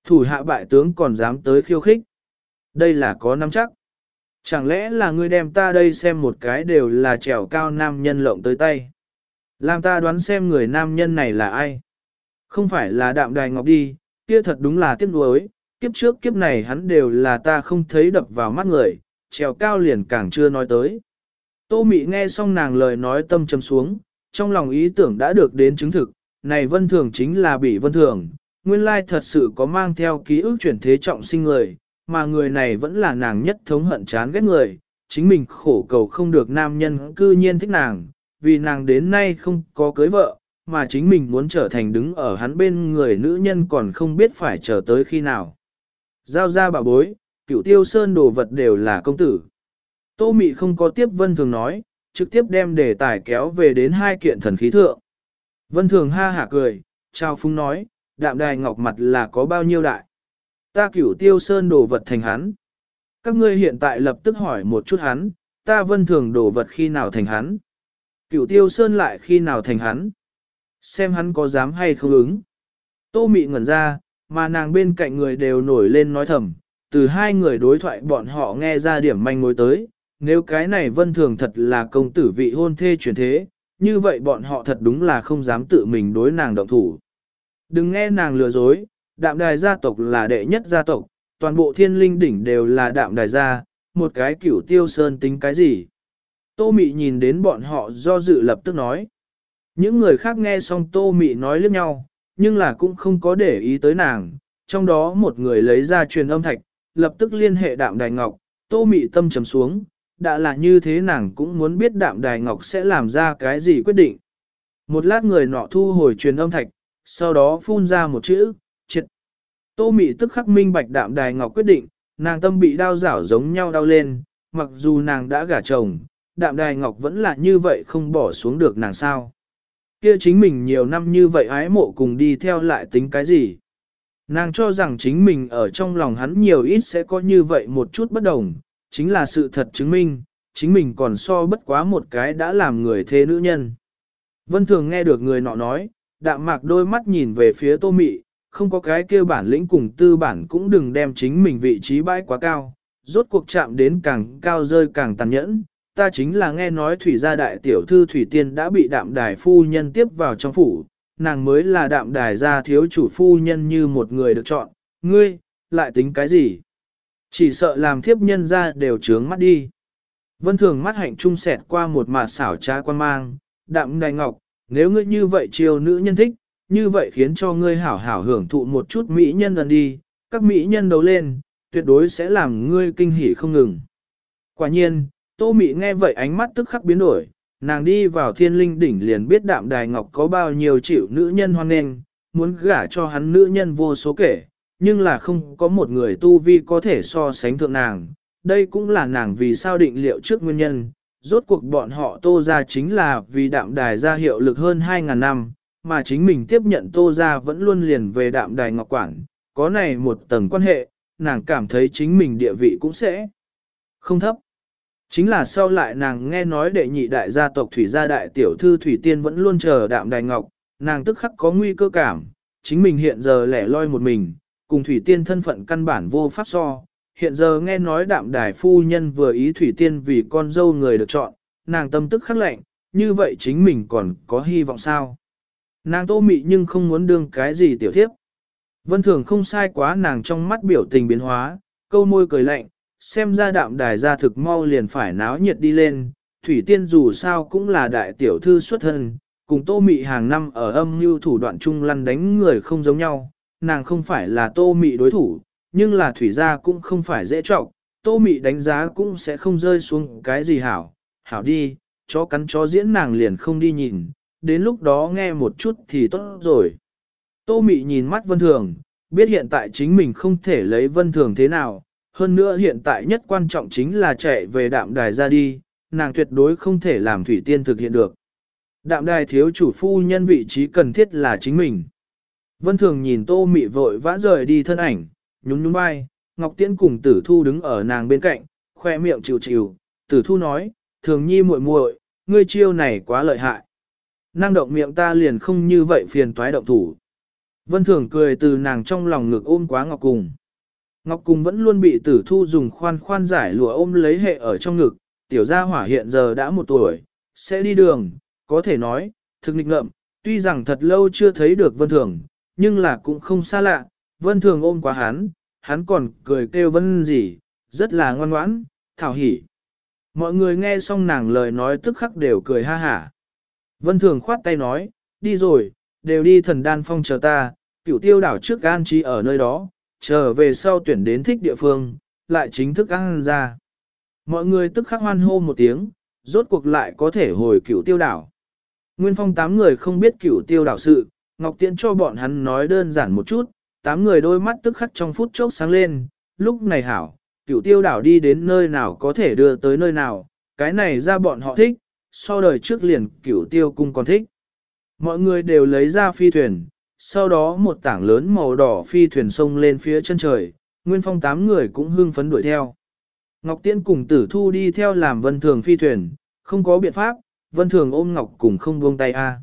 Thủ hạ bại tướng còn dám tới khiêu khích. Đây là có nắm chắc. Chẳng lẽ là ngươi đem ta đây xem một cái đều là trèo cao nam nhân lộng tới tay. Làm ta đoán xem người nam nhân này là ai. Không phải là đạm đài ngọc đi, kia thật đúng là tiếc nuối, kiếp trước kiếp này hắn đều là ta không thấy đập vào mắt người, trèo cao liền càng chưa nói tới. Tô Mị nghe xong nàng lời nói tâm trầm xuống, trong lòng ý tưởng đã được đến chứng thực, này vân thường chính là bị vân thường, nguyên lai thật sự có mang theo ký ức chuyển thế trọng sinh người, mà người này vẫn là nàng nhất thống hận chán ghét người, chính mình khổ cầu không được nam nhân cư nhiên thích nàng, vì nàng đến nay không có cưới vợ, mà chính mình muốn trở thành đứng ở hắn bên người nữ nhân còn không biết phải chờ tới khi nào. Giao ra bà bối, cựu tiêu sơn đồ vật đều là công tử. Tô Mị không có tiếp Vân Thường nói, trực tiếp đem đề tài kéo về đến hai kiện thần khí thượng. Vân Thường ha hả cười, trao phung nói, đạm đài ngọc mặt là có bao nhiêu đại. Ta cửu tiêu sơn đồ vật thành hắn. Các ngươi hiện tại lập tức hỏi một chút hắn, ta vân thường đồ vật khi nào thành hắn. Cửu tiêu sơn lại khi nào thành hắn. Xem hắn có dám hay không ứng. Tô mị ngẩn ra, mà nàng bên cạnh người đều nổi lên nói thầm, từ hai người đối thoại bọn họ nghe ra điểm manh mối tới, nếu cái này vân thường thật là công tử vị hôn thê chuyển thế, như vậy bọn họ thật đúng là không dám tự mình đối nàng động thủ. Đừng nghe nàng lừa dối, đạm đài gia tộc là đệ nhất gia tộc, toàn bộ thiên linh đỉnh đều là đạm đài gia, một cái cửu tiêu sơn tính cái gì. Tô Mị nhìn đến bọn họ do dự lập tức nói. Những người khác nghe xong Tô Mị nói liếc nhau, nhưng là cũng không có để ý tới nàng, trong đó một người lấy ra truyền âm thạch, lập tức liên hệ đạm đài ngọc, Tô Mị tâm trầm xuống, đã là như thế nàng cũng muốn biết đạm đài ngọc sẽ làm ra cái gì quyết định. Một lát người nọ thu hồi truyền âm thạch, sau đó phun ra một chữ, triệt. Tô Mị tức khắc minh bạch đạm đài ngọc quyết định, nàng tâm bị đau rảo giống nhau đau lên, mặc dù nàng đã gả chồng, đạm đài ngọc vẫn là như vậy không bỏ xuống được nàng sao. Kia chính mình nhiều năm như vậy ái mộ cùng đi theo lại tính cái gì. Nàng cho rằng chính mình ở trong lòng hắn nhiều ít sẽ có như vậy một chút bất đồng, chính là sự thật chứng minh, chính mình còn so bất quá một cái đã làm người thế nữ nhân. Vân Thường nghe được người nọ nói, đạm mạc đôi mắt nhìn về phía tô mị, không có cái kia bản lĩnh cùng tư bản cũng đừng đem chính mình vị trí bãi quá cao, rốt cuộc chạm đến càng cao rơi càng tàn nhẫn. Ta chính là nghe nói thủy gia đại tiểu thư thủy tiên đã bị đạm đài phu nhân tiếp vào trong phủ, nàng mới là đạm đài gia thiếu chủ phu nhân như một người được chọn, ngươi, lại tính cái gì? Chỉ sợ làm thiếp nhân ra đều trướng mắt đi. Vân thường mắt hạnh trung sẹt qua một mặt xảo trá quan mang, đạm đài ngọc, nếu ngươi như vậy chiều nữ nhân thích, như vậy khiến cho ngươi hảo hảo hưởng thụ một chút mỹ nhân gần đi, các mỹ nhân đấu lên, tuyệt đối sẽ làm ngươi kinh hỉ không ngừng. Quả nhiên, Tô Mị nghe vậy ánh mắt tức khắc biến đổi, nàng đi vào thiên linh đỉnh liền biết đạm đài ngọc có bao nhiêu chịu nữ nhân hoan nghênh, muốn gả cho hắn nữ nhân vô số kể, nhưng là không có một người tu vi có thể so sánh thượng nàng. Đây cũng là nàng vì sao định liệu trước nguyên nhân. Rốt cuộc bọn họ tô ra chính là vì đạm đài ra hiệu lực hơn 2.000 năm, mà chính mình tiếp nhận tô ra vẫn luôn liền về đạm đài ngọc quản. Có này một tầng quan hệ, nàng cảm thấy chính mình địa vị cũng sẽ không thấp. Chính là sau lại nàng nghe nói đệ nhị đại gia tộc Thủy gia đại tiểu thư Thủy Tiên vẫn luôn chờ đạm đài ngọc, nàng tức khắc có nguy cơ cảm, chính mình hiện giờ lẻ loi một mình, cùng Thủy Tiên thân phận căn bản vô pháp so. Hiện giờ nghe nói đạm đài phu nhân vừa ý Thủy Tiên vì con dâu người được chọn, nàng tâm tức khắc lạnh như vậy chính mình còn có hy vọng sao? Nàng tô mị nhưng không muốn đương cái gì tiểu thiếp. Vân thường không sai quá nàng trong mắt biểu tình biến hóa, câu môi cười lạnh, xem ra đạm đài ra thực mau liền phải náo nhiệt đi lên, Thủy Tiên dù sao cũng là đại tiểu thư xuất thân, cùng tô mị hàng năm ở âm mưu thủ đoạn chung lăn đánh người không giống nhau, nàng không phải là tô mị đối thủ, nhưng là thủy gia cũng không phải dễ trọng, tô mị đánh giá cũng sẽ không rơi xuống cái gì hảo, hảo đi, chó cắn chó diễn nàng liền không đi nhìn, đến lúc đó nghe một chút thì tốt rồi. Tô mị nhìn mắt vân thường, biết hiện tại chính mình không thể lấy vân thường thế nào, hơn nữa hiện tại nhất quan trọng chính là chạy về đạm đài ra đi, nàng tuyệt đối không thể làm thủy tiên thực hiện được. Đạm đài thiếu chủ phu nhân vị trí cần thiết là chính mình. Vân thường nhìn tô mị vội vã rời đi thân ảnh, nhún nhún vai, Ngọc Tiễn cùng tử thu đứng ở nàng bên cạnh, khoe miệng chịu chịu, tử thu nói, thường nhi muội muội, ngươi chiêu này quá lợi hại. Năng động miệng ta liền không như vậy phiền toái động thủ. Vân thường cười từ nàng trong lòng ngực ôm quá Ngọc Cùng. Ngọc Cung vẫn luôn bị tử thu dùng khoan khoan giải lụa ôm lấy hệ ở trong ngực, tiểu gia hỏa hiện giờ đã một tuổi, sẽ đi đường, có thể nói, thực nghịch ngợm, tuy rằng thật lâu chưa thấy được vân thường, nhưng là cũng không xa lạ, vân thường ôm quá hắn, hắn còn cười kêu vân gì, rất là ngoan ngoãn, thảo hỉ. Mọi người nghe xong nàng lời nói tức khắc đều cười ha hả. Vân thường khoát tay nói, đi rồi, đều đi thần đan phong chờ ta, cửu tiêu đảo trước an trí ở nơi đó, chờ về sau tuyển đến thích địa phương, lại chính thức ăn ra. Mọi người tức khắc hoan hô một tiếng, rốt cuộc lại có thể hồi cửu tiêu đảo. Nguyên phong tám người không biết cửu tiêu đảo sự, Ngọc Tiễn cho bọn hắn nói đơn giản một chút, tám người đôi mắt tức khắc trong phút chốc sáng lên, lúc này hảo, cửu tiêu đảo đi đến nơi nào có thể đưa tới nơi nào, cái này ra bọn họ thích, so đời trước liền cửu tiêu cung còn thích. Mọi người đều lấy ra phi thuyền, sau đó một tảng lớn màu đỏ phi thuyền sông lên phía chân trời, Nguyên Phong tám người cũng hưng phấn đuổi theo. Ngọc Tiễn cùng tử thu đi theo làm vân thường phi thuyền, không có biện pháp, vân thường ôm Ngọc cùng không buông tay a.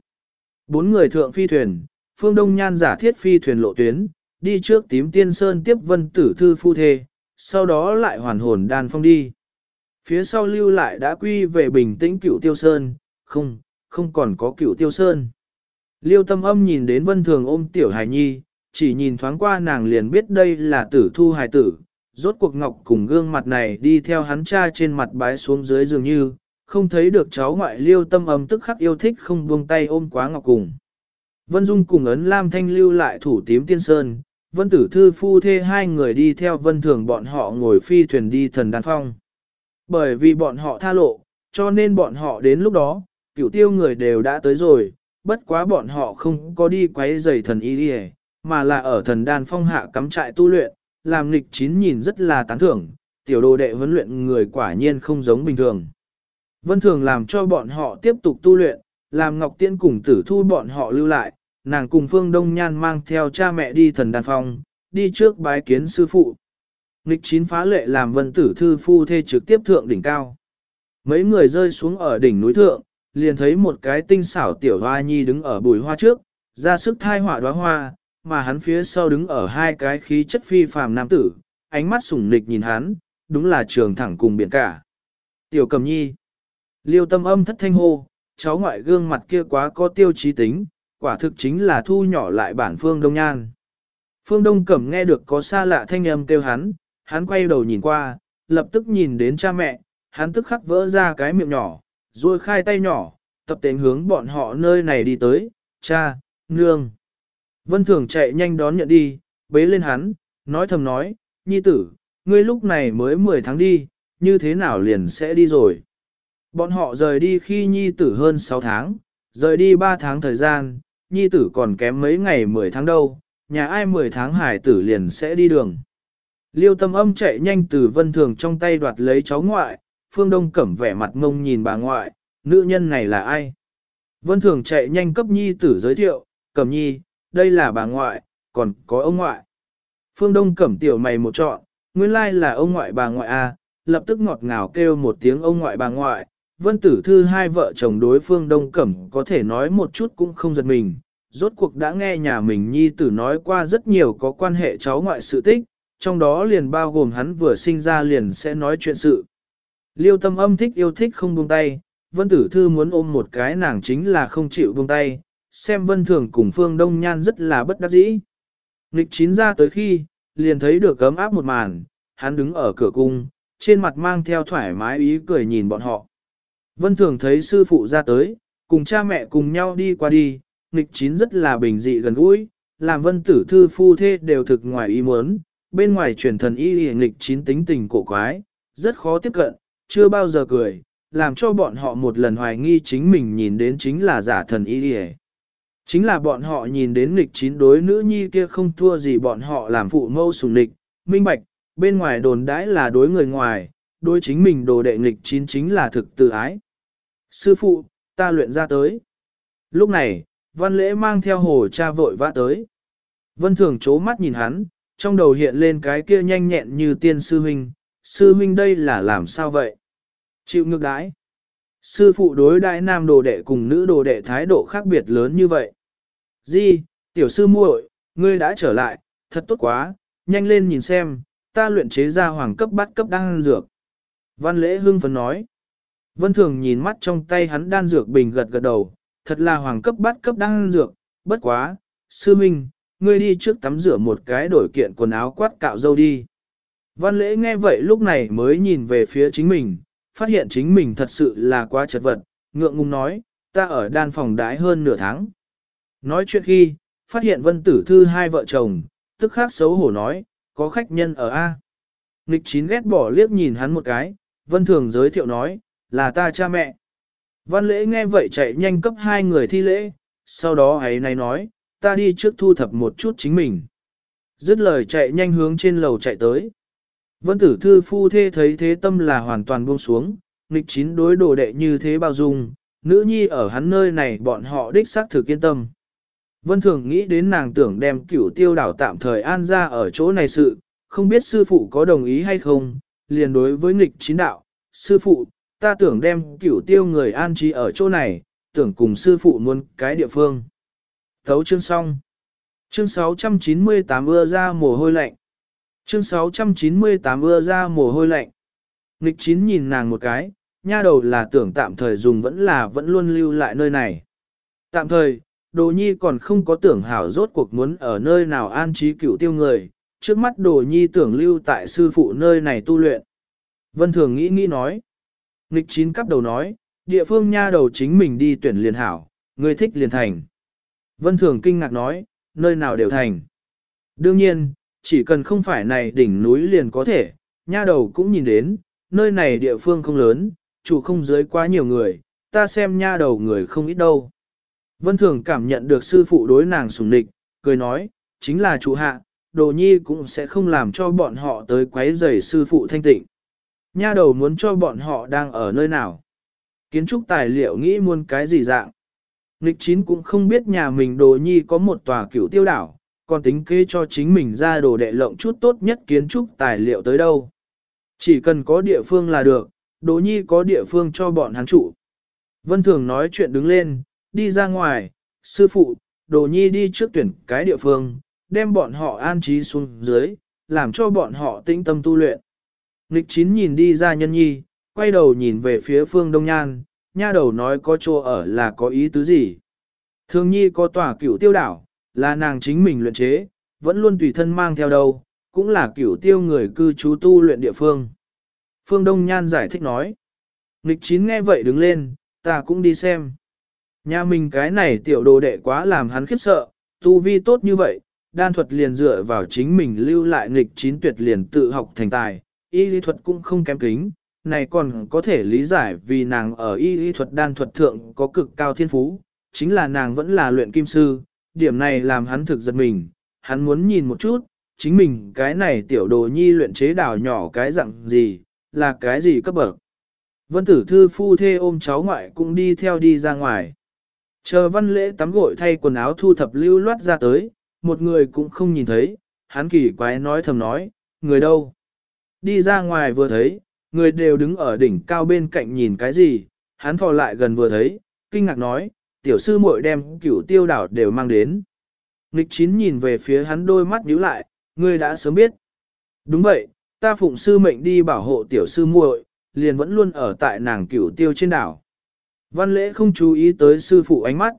Bốn người thượng phi thuyền, phương đông nhan giả thiết phi thuyền lộ tuyến, đi trước tím tiên sơn tiếp vân tử thư phu thê, sau đó lại hoàn hồn đàn phong đi. Phía sau lưu lại đã quy về bình tĩnh cựu tiêu sơn, không, không còn có cựu tiêu sơn. Liêu tâm âm nhìn đến vân thường ôm tiểu hài nhi, chỉ nhìn thoáng qua nàng liền biết đây là tử thu hài tử, rốt cuộc ngọc cùng gương mặt này đi theo hắn cha trên mặt bái xuống dưới dường như, không thấy được cháu ngoại liêu tâm âm tức khắc yêu thích không buông tay ôm quá ngọc cùng. Vân Dung cùng ấn Lam Thanh lưu lại thủ tím tiên sơn, Vân Tử Thư phu thê hai người đi theo Vân Thường bọn họ ngồi phi thuyền đi thần đàn phong. Bởi vì bọn họ tha lộ, cho nên bọn họ đến lúc đó, cửu tiêu người đều đã tới rồi, bất quá bọn họ không có đi quấy giày thần y đi mà là ở thần đàn phong hạ cắm trại tu luyện, làm nghịch chín nhìn rất là tán thưởng, tiểu đồ đệ huấn luyện người quả nhiên không giống bình thường. Vân Thường làm cho bọn họ tiếp tục tu luyện, làm Ngọc Tiễn cùng tử thu bọn họ lưu lại, nàng cùng Phương Đông Nhan mang theo cha mẹ đi thần đàn phong, đi trước bái kiến sư phụ. Nghịch chín phá lệ làm vân tử thư phu thê trực tiếp thượng đỉnh cao. Mấy người rơi xuống ở đỉnh núi thượng, liền thấy một cái tinh xảo tiểu hoa nhi đứng ở bùi hoa trước, ra sức thai họa đóa hoa, mà hắn phía sau đứng ở hai cái khí chất phi phàm nam tử, ánh mắt sủng nịch nhìn hắn, đúng là trường thẳng cùng biển cả. Tiểu cầm nhi. Liêu tâm âm thất thanh hô, cháu ngoại gương mặt kia quá có tiêu chí tính, quả thực chính là thu nhỏ lại bản phương đông nhan. Phương Đông Cẩm nghe được có xa lạ thanh âm kêu hắn, hắn quay đầu nhìn qua, lập tức nhìn đến cha mẹ, hắn tức khắc vỡ ra cái miệng nhỏ, rồi khai tay nhỏ, tập tên hướng bọn họ nơi này đi tới, cha, nương. Vân Thường chạy nhanh đón nhận đi, bế lên hắn, nói thầm nói, nhi tử, ngươi lúc này mới 10 tháng đi, như thế nào liền sẽ đi rồi. Bọn họ rời đi khi nhi tử hơn 6 tháng, rời đi 3 tháng thời gian, nhi tử còn kém mấy ngày 10 tháng đâu, nhà ai 10 tháng hải tử liền sẽ đi đường. Liêu tâm âm chạy nhanh từ vân thường trong tay đoạt lấy cháu ngoại, phương đông cẩm vẻ mặt ngông nhìn bà ngoại, nữ nhân này là ai? Vân thường chạy nhanh cấp nhi tử giới thiệu, cẩm nhi, đây là bà ngoại, còn có ông ngoại. Phương đông cẩm tiểu mày một trọn, nguyên lai là ông ngoại bà ngoại a, à, lập tức ngọt ngào kêu một tiếng ông ngoại bà ngoại. Vân tử thư hai vợ chồng đối phương đông cẩm có thể nói một chút cũng không giật mình, rốt cuộc đã nghe nhà mình nhi tử nói qua rất nhiều có quan hệ cháu ngoại sự tích, trong đó liền bao gồm hắn vừa sinh ra liền sẽ nói chuyện sự. Liêu tâm âm thích yêu thích không buông tay, vân tử thư muốn ôm một cái nàng chính là không chịu buông tay, xem vân thường cùng phương đông nhan rất là bất đắc dĩ. Nghịch chín ra tới khi, liền thấy được cấm áp một màn, hắn đứng ở cửa cung, trên mặt mang theo thoải mái ý cười nhìn bọn họ. Vân thường thấy sư phụ ra tới, cùng cha mẹ cùng nhau đi qua đi, nghịch chín rất là bình dị gần gũi, làm vân tử thư phu thê đều thực ngoài ý muốn, bên ngoài truyền thần y nghịch chín tính tình cổ quái, rất khó tiếp cận, chưa bao giờ cười, làm cho bọn họ một lần hoài nghi chính mình nhìn đến chính là giả thần y Chính là bọn họ nhìn đến nghịch chín đối nữ nhi kia không thua gì bọn họ làm phụ mâu sùng nghịch, minh bạch, bên ngoài đồn đãi là đối người ngoài, đối chính mình đồ đệ nghịch chín chính là thực tự ái. Sư phụ, ta luyện ra tới. Lúc này, văn lễ mang theo hồ cha vội vã tới. Vân thường chố mắt nhìn hắn, trong đầu hiện lên cái kia nhanh nhẹn như tiên sư huynh, sư huynh đây là làm sao vậy? Chịu ngược đãi. Sư phụ đối đại nam đồ đệ cùng nữ đồ đệ thái độ khác biệt lớn như vậy. Di, tiểu sư muội, ngươi đã trở lại, thật tốt quá, nhanh lên nhìn xem, ta luyện chế ra hoàng cấp bát cấp đan dược. Văn lễ hưng phấn nói. Vân thường nhìn mắt trong tay hắn đan dược bình gật gật đầu, thật là hoàng cấp bát cấp đan dược, bất quá, sư minh, ngươi đi trước tắm rửa một cái đổi kiện quần áo quát cạo dâu đi. Văn lễ nghe vậy lúc này mới nhìn về phía chính mình, phát hiện chính mình thật sự là quá chật vật, ngượng ngùng nói, ta ở đan phòng đái hơn nửa tháng. Nói chuyện khi, phát hiện vân tử thư hai vợ chồng, tức khác xấu hổ nói, có khách nhân ở A. Nịch chín ghét bỏ liếc nhìn hắn một cái, vân thường giới thiệu nói, là ta cha mẹ. Văn lễ nghe vậy chạy nhanh cấp hai người thi lễ, sau đó ấy này nói, ta đi trước thu thập một chút chính mình. Dứt lời chạy nhanh hướng trên lầu chạy tới. Vân tử thư phu thê thấy thế tâm là hoàn toàn buông xuống, nghịch chín đối đồ đệ như thế bao dung, nữ nhi ở hắn nơi này bọn họ đích xác thực yên tâm. Vân thường nghĩ đến nàng tưởng đem cửu tiêu đảo tạm thời an ra ở chỗ này sự, không biết sư phụ có đồng ý hay không, liền đối với nghịch chín đạo, sư phụ, ta tưởng đem cửu tiêu người an trí ở chỗ này, tưởng cùng sư phụ muốn cái địa phương. Thấu chương xong. Chương 698 ưa ra mồ hôi lạnh. Chương 698 ưa ra mồ hôi lạnh. Nghịch chín nhìn nàng một cái, nha đầu là tưởng tạm thời dùng vẫn là vẫn luôn lưu lại nơi này. Tạm thời, đồ nhi còn không có tưởng hảo rốt cuộc muốn ở nơi nào an trí cửu tiêu người, trước mắt đồ nhi tưởng lưu tại sư phụ nơi này tu luyện. Vân thường nghĩ nghĩ nói. Nghịch chín cắp đầu nói, địa phương nha đầu chính mình đi tuyển liền hảo, người thích liền thành. Vân thường kinh ngạc nói, nơi nào đều thành. Đương nhiên, chỉ cần không phải này đỉnh núi liền có thể, nha đầu cũng nhìn đến, nơi này địa phương không lớn, chủ không dưới quá nhiều người, ta xem nha đầu người không ít đâu. Vân Thường cảm nhận được sư phụ đối nàng sùng địch, cười nói, chính là chủ hạ, đồ nhi cũng sẽ không làm cho bọn họ tới quấy rầy sư phụ thanh tịnh. Nha đầu muốn cho bọn họ đang ở nơi nào. Kiến trúc tài liệu nghĩ muôn cái gì dạng. Nịch chín cũng không biết nhà mình đồ nhi có một tòa cửu tiêu đảo, còn tính kế cho chính mình ra đồ đệ lộng chút tốt nhất kiến trúc tài liệu tới đâu. Chỉ cần có địa phương là được, đồ nhi có địa phương cho bọn hắn trụ. Vân Thường nói chuyện đứng lên, đi ra ngoài, sư phụ, đồ nhi đi trước tuyển cái địa phương, đem bọn họ an trí xuống dưới, làm cho bọn họ tĩnh tâm tu luyện. Nghịch chín nhìn đi ra nhân nhi, quay đầu nhìn về phía phương đông nhan, nha đầu nói có chỗ ở là có ý tứ gì. Thường nhi có tòa cửu tiêu đảo, là nàng chính mình luyện chế, vẫn luôn tùy thân mang theo đâu, cũng là cửu tiêu người cư trú tu luyện địa phương. Phương Đông Nhan giải thích nói. Nghịch chín nghe vậy đứng lên, ta cũng đi xem. Nhà mình cái này tiểu đồ đệ quá làm hắn khiếp sợ, tu vi tốt như vậy, đan thuật liền dựa vào chính mình lưu lại nghịch chín tuyệt liền tự học thành tài, y lý thuật cũng không kém kính, này còn có thể lý giải vì nàng ở y lý thuật đan thuật thượng có cực cao thiên phú, chính là nàng vẫn là luyện kim sư, điểm này làm hắn thực giật mình, hắn muốn nhìn một chút, chính mình cái này tiểu đồ nhi luyện chế đảo nhỏ cái dạng gì, là cái gì cấp bậc. Vân tử thư phu thê ôm cháu ngoại cũng đi theo đi ra ngoài. Chờ văn lễ tắm gội thay quần áo thu thập lưu loát ra tới, một người cũng không nhìn thấy, hắn kỳ quái nói thầm nói, người đâu? Đi ra ngoài vừa thấy, người đều đứng ở đỉnh cao bên cạnh nhìn cái gì, hắn thò lại gần vừa thấy, kinh ngạc nói, tiểu sư muội đem cửu tiêu đảo đều mang đến. Nghịch chín nhìn về phía hắn đôi mắt nhíu lại, ngươi đã sớm biết. Đúng vậy, ta phụng sư mệnh đi bảo hộ tiểu sư muội, liền vẫn luôn ở tại nàng cửu tiêu trên đảo. Văn lễ không chú ý tới sư phụ ánh mắt.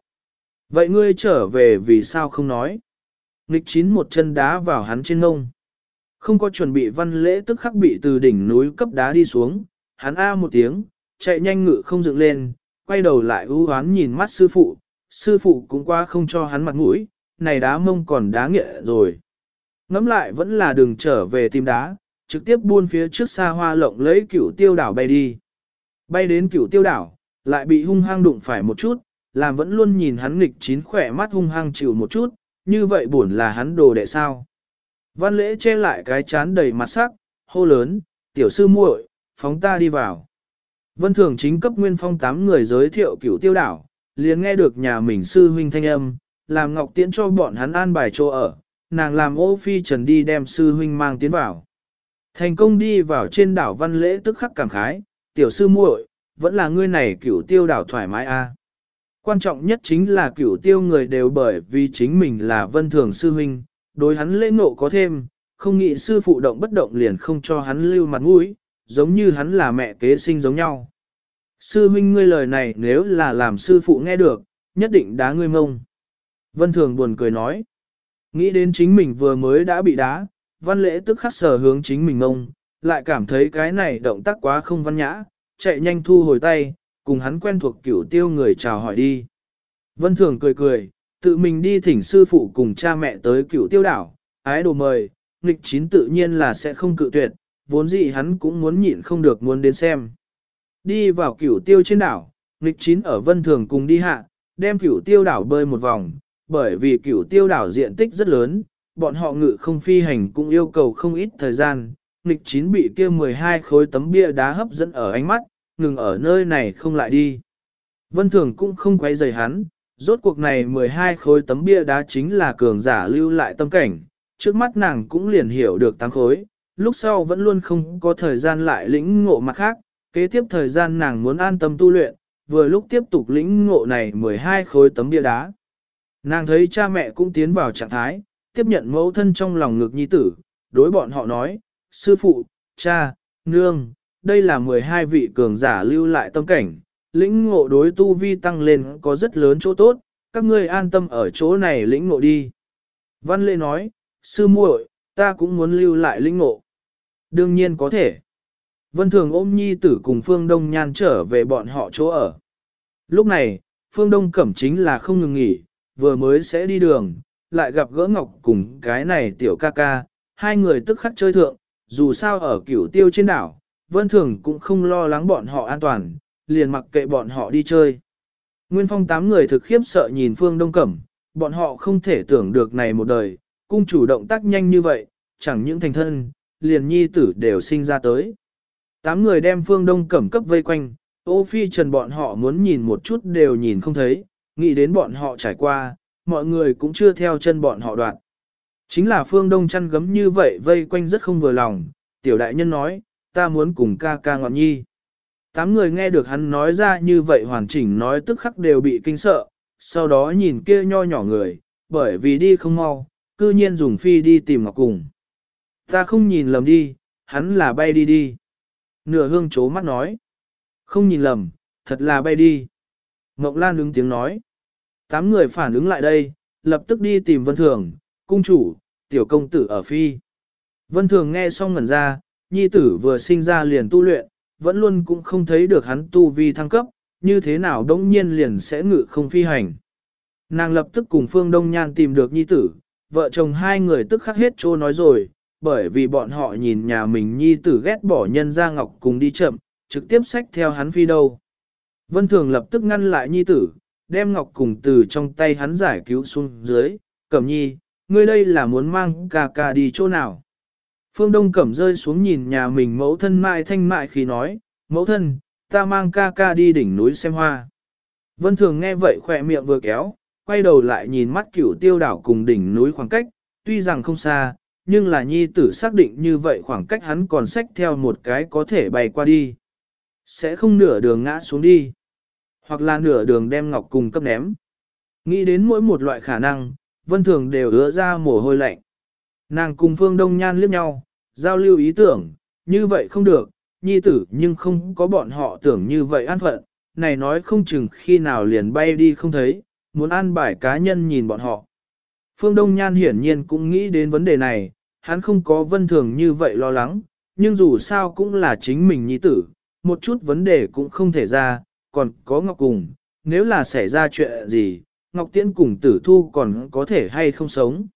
Vậy ngươi trở về vì sao không nói? Nghịch chín một chân đá vào hắn trên ngông. Không có chuẩn bị văn lễ tức khắc bị từ đỉnh núi cấp đá đi xuống, hắn a một tiếng, chạy nhanh ngự không dựng lên, quay đầu lại ưu hoán nhìn mắt sư phụ, sư phụ cũng qua không cho hắn mặt mũi, này đá mông còn đá nghệ rồi. Ngắm lại vẫn là đường trở về tìm đá, trực tiếp buôn phía trước xa hoa lộng lấy cửu tiêu đảo bay đi. Bay đến cửu tiêu đảo, lại bị hung hăng đụng phải một chút, làm vẫn luôn nhìn hắn nghịch chín khỏe mắt hung hăng chịu một chút, như vậy buồn là hắn đồ đệ sao. Văn lễ che lại cái chán đầy mặt sắc, hô lớn, tiểu sư muội, phóng ta đi vào. Vân thường chính cấp nguyên phong tám người giới thiệu cửu tiêu đảo, liền nghe được nhà mình sư huynh thanh âm, làm ngọc tiễn cho bọn hắn an bài chỗ ở, nàng làm ô phi trần đi đem sư huynh mang tiến vào. Thành công đi vào trên đảo văn lễ tức khắc cảm khái, tiểu sư muội, vẫn là ngươi này cửu tiêu đảo thoải mái a. Quan trọng nhất chính là cửu tiêu người đều bởi vì chính mình là vân thường sư huynh, đối hắn lễ nộ có thêm, không nghĩ sư phụ động bất động liền không cho hắn lưu mặt mũi, giống như hắn là mẹ kế sinh giống nhau. Sư huynh ngươi lời này nếu là làm sư phụ nghe được, nhất định đá ngươi mông. Vân thường buồn cười nói. Nghĩ đến chính mình vừa mới đã bị đá, văn lễ tức khắc sở hướng chính mình mông, lại cảm thấy cái này động tác quá không văn nhã, chạy nhanh thu hồi tay, cùng hắn quen thuộc cửu tiêu người chào hỏi đi. Vân thường cười cười, tự mình đi thỉnh sư phụ cùng cha mẹ tới cửu tiêu đảo, ái đồ mời, nghịch chín tự nhiên là sẽ không cự tuyệt, vốn dĩ hắn cũng muốn nhịn không được muốn đến xem. Đi vào cửu tiêu trên đảo, nghịch chín ở vân thường cùng đi hạ, đem cửu tiêu đảo bơi một vòng, bởi vì cửu tiêu đảo diện tích rất lớn, bọn họ ngự không phi hành cũng yêu cầu không ít thời gian, nghịch chín bị kia 12 khối tấm bia đá hấp dẫn ở ánh mắt, ngừng ở nơi này không lại đi. Vân thường cũng không quay rời hắn, rốt cuộc này 12 khối tấm bia đá chính là cường giả lưu lại tâm cảnh, trước mắt nàng cũng liền hiểu được tăng khối, lúc sau vẫn luôn không có thời gian lại lĩnh ngộ mặt khác, kế tiếp thời gian nàng muốn an tâm tu luyện, vừa lúc tiếp tục lĩnh ngộ này 12 khối tấm bia đá. Nàng thấy cha mẹ cũng tiến vào trạng thái, tiếp nhận mẫu thân trong lòng ngực nhi tử, đối bọn họ nói, sư phụ, cha, nương, đây là 12 vị cường giả lưu lại tâm cảnh, lĩnh ngộ đối tu vi tăng lên có rất lớn chỗ tốt, các ngươi an tâm ở chỗ này lĩnh ngộ đi. Văn Lệ nói, sư muội, ta cũng muốn lưu lại lĩnh ngộ. Đương nhiên có thể. Vân Thường ôm nhi tử cùng Phương Đông Nhan trở về bọn họ chỗ ở. Lúc này, Phương Đông Cẩm chính là không ngừng nghỉ, vừa mới sẽ đi đường, lại gặp gỡ Ngọc cùng cái này tiểu ca ca, hai người tức khắc chơi thượng, dù sao ở cửu tiêu trên đảo, Vân Thường cũng không lo lắng bọn họ an toàn, liền mặc kệ bọn họ đi chơi. Nguyên Phong tám người thực khiếp sợ nhìn Phương Đông Cẩm, bọn họ không thể tưởng được này một đời, cung chủ động tác nhanh như vậy, chẳng những thành thân, liền nhi tử đều sinh ra tới. Tám người đem Phương Đông Cẩm cấp vây quanh, ô phi trần bọn họ muốn nhìn một chút đều nhìn không thấy, nghĩ đến bọn họ trải qua, mọi người cũng chưa theo chân bọn họ đoạn. Chính là Phương Đông chăn gấm như vậy vây quanh rất không vừa lòng, tiểu đại nhân nói, ta muốn cùng ca ca ngọn nhi. Tám người nghe được hắn nói ra như vậy hoàn chỉnh nói tức khắc đều bị kinh sợ, sau đó nhìn kia nho nhỏ người, bởi vì đi không mau, cư nhiên dùng phi đi tìm ngọc cùng. Ta không nhìn lầm đi, hắn là bay đi đi. Nửa hương chố mắt nói. Không nhìn lầm, thật là bay đi. Ngọc Lan ứng tiếng nói. Tám người phản ứng lại đây, lập tức đi tìm Vân Thường, cung chủ, tiểu công tử ở phi. Vân Thường nghe xong ngẩn ra, nhi tử vừa sinh ra liền tu luyện, vẫn luôn cũng không thấy được hắn tu vi thăng cấp, như thế nào đống nhiên liền sẽ ngự không phi hành. Nàng lập tức cùng Phương Đông Nhan tìm được nhi tử, vợ chồng hai người tức khắc hết trô nói rồi, bởi vì bọn họ nhìn nhà mình nhi tử ghét bỏ nhân ra ngọc cùng đi chậm, trực tiếp xách theo hắn phi đâu. Vân Thường lập tức ngăn lại nhi tử, đem ngọc cùng từ trong tay hắn giải cứu xuống dưới, cẩm nhi, ngươi đây là muốn mang ca ca đi chỗ nào. Phương Đông Cẩm rơi xuống nhìn nhà mình mẫu thân mại thanh mại khi nói, mẫu thân, ta mang ca ca đi đỉnh núi xem hoa. Vân Thường nghe vậy khỏe miệng vừa kéo, quay đầu lại nhìn mắt cửu tiêu đảo cùng đỉnh núi khoảng cách, tuy rằng không xa, nhưng là nhi tử xác định như vậy khoảng cách hắn còn xách theo một cái có thể bay qua đi. Sẽ không nửa đường ngã xuống đi, hoặc là nửa đường đem ngọc cùng cấp ném. Nghĩ đến mỗi một loại khả năng, Vân Thường đều ứa ra mồ hôi lạnh. Nàng cùng Phương Đông Nhan liếc nhau, giao lưu ý tưởng, như vậy không được, nhi tử nhưng không có bọn họ tưởng như vậy an phận, này nói không chừng khi nào liền bay đi không thấy, muốn an bài cá nhân nhìn bọn họ. Phương Đông Nhan hiển nhiên cũng nghĩ đến vấn đề này, hắn không có vân thường như vậy lo lắng, nhưng dù sao cũng là chính mình nhi tử, một chút vấn đề cũng không thể ra, còn có Ngọc Cùng, nếu là xảy ra chuyện gì, Ngọc Tiễn cùng tử thu còn có thể hay không sống.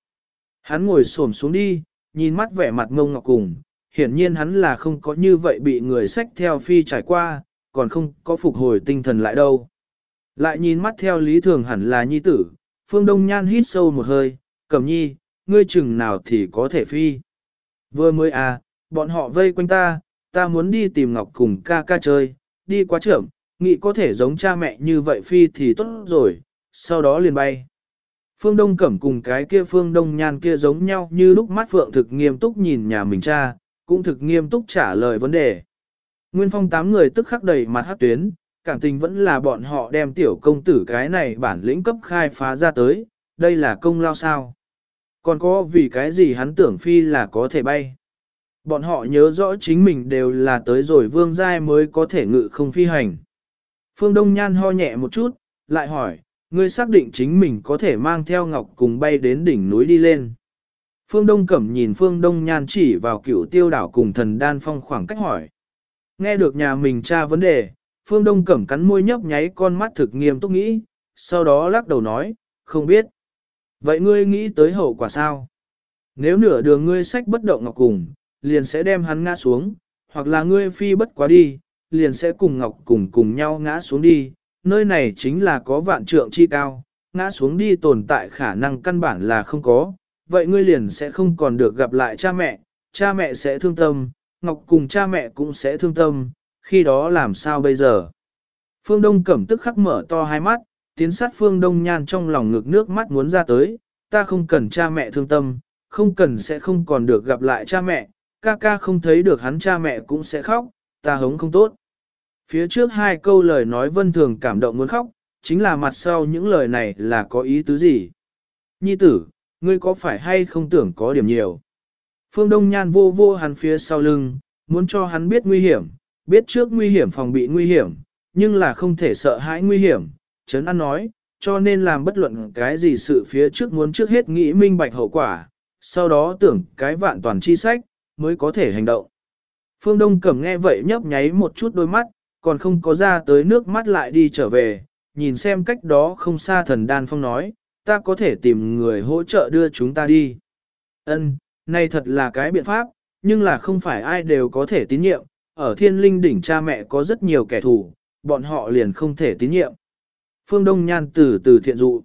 Hắn ngồi xổm xuống đi, nhìn mắt vẻ mặt ngông Ngọc Cùng, hiển nhiên hắn là không có như vậy bị người sách theo phi trải qua, còn không có phục hồi tinh thần lại đâu. Lại nhìn mắt theo lý thường hẳn là nhi tử, Phương Đông Nhan hít sâu một hơi, cầm nhi, ngươi chừng nào thì có thể phi. Vừa mới à, bọn họ vây quanh ta, ta muốn đi tìm Ngọc cùng ca ca chơi, đi quá trưởng, nghĩ có thể giống cha mẹ như vậy phi thì tốt rồi, sau đó liền bay. Phương Đông Cẩm cùng cái kia Phương Đông Nhan kia giống nhau như lúc mắt Phượng thực nghiêm túc nhìn nhà mình cha, cũng thực nghiêm túc trả lời vấn đề. Nguyên phong tám người tức khắc đầy mặt hát tuyến, cảm tình vẫn là bọn họ đem tiểu công tử cái này bản lĩnh cấp khai phá ra tới, đây là công lao sao. Còn có vì cái gì hắn tưởng phi là có thể bay. Bọn họ nhớ rõ chính mình đều là tới rồi vương giai mới có thể ngự không phi hành. Phương Đông Nhan ho nhẹ một chút, lại hỏi, ngươi xác định chính mình có thể mang theo ngọc cùng bay đến đỉnh núi đi lên. Phương Đông Cẩm nhìn Phương Đông Nhan chỉ vào cựu tiêu đảo cùng thần đan phong khoảng cách hỏi. Nghe được nhà mình tra vấn đề, Phương Đông Cẩm cắn môi nhấp nháy con mắt thực nghiêm túc nghĩ, sau đó lắc đầu nói, không biết. Vậy ngươi nghĩ tới hậu quả sao? Nếu nửa đường ngươi sách bất động ngọc cùng, liền sẽ đem hắn ngã xuống, hoặc là ngươi phi bất quá đi, liền sẽ cùng ngọc cùng cùng nhau ngã xuống đi. Nơi này chính là có vạn trượng chi cao, ngã xuống đi tồn tại khả năng căn bản là không có, vậy ngươi liền sẽ không còn được gặp lại cha mẹ, cha mẹ sẽ thương tâm, Ngọc cùng cha mẹ cũng sẽ thương tâm, khi đó làm sao bây giờ? Phương Đông Cẩm tức khắc mở to hai mắt, tiến sát Phương Đông Nhan trong lòng ngực nước mắt muốn ra tới, ta không cần cha mẹ thương tâm, không cần sẽ không còn được gặp lại cha mẹ, ca ca không thấy được hắn cha mẹ cũng sẽ khóc, ta hống không tốt. Phía trước hai câu lời nói vân thường cảm động muốn khóc, chính là mặt sau những lời này là có ý tứ gì? Nhi tử, ngươi có phải hay không tưởng có điểm nhiều? Phương Đông Nhan vô vô hắn phía sau lưng, muốn cho hắn biết nguy hiểm, biết trước nguy hiểm phòng bị nguy hiểm, nhưng là không thể sợ hãi nguy hiểm. Trấn An nói, cho nên làm bất luận cái gì sự phía trước muốn trước hết nghĩ minh bạch hậu quả, sau đó tưởng cái vạn toàn chi sách, mới có thể hành động. Phương Đông Cẩm nghe vậy nhấp nháy một chút đôi mắt, còn không có ra tới nước mắt lại đi trở về, nhìn xem cách đó không xa thần đan phong nói, ta có thể tìm người hỗ trợ đưa chúng ta đi. Ân, này thật là cái biện pháp, nhưng là không phải ai đều có thể tín nhiệm, ở thiên linh đỉnh cha mẹ có rất nhiều kẻ thù, bọn họ liền không thể tín nhiệm. Phương Đông nhan từ từ thiện dụ.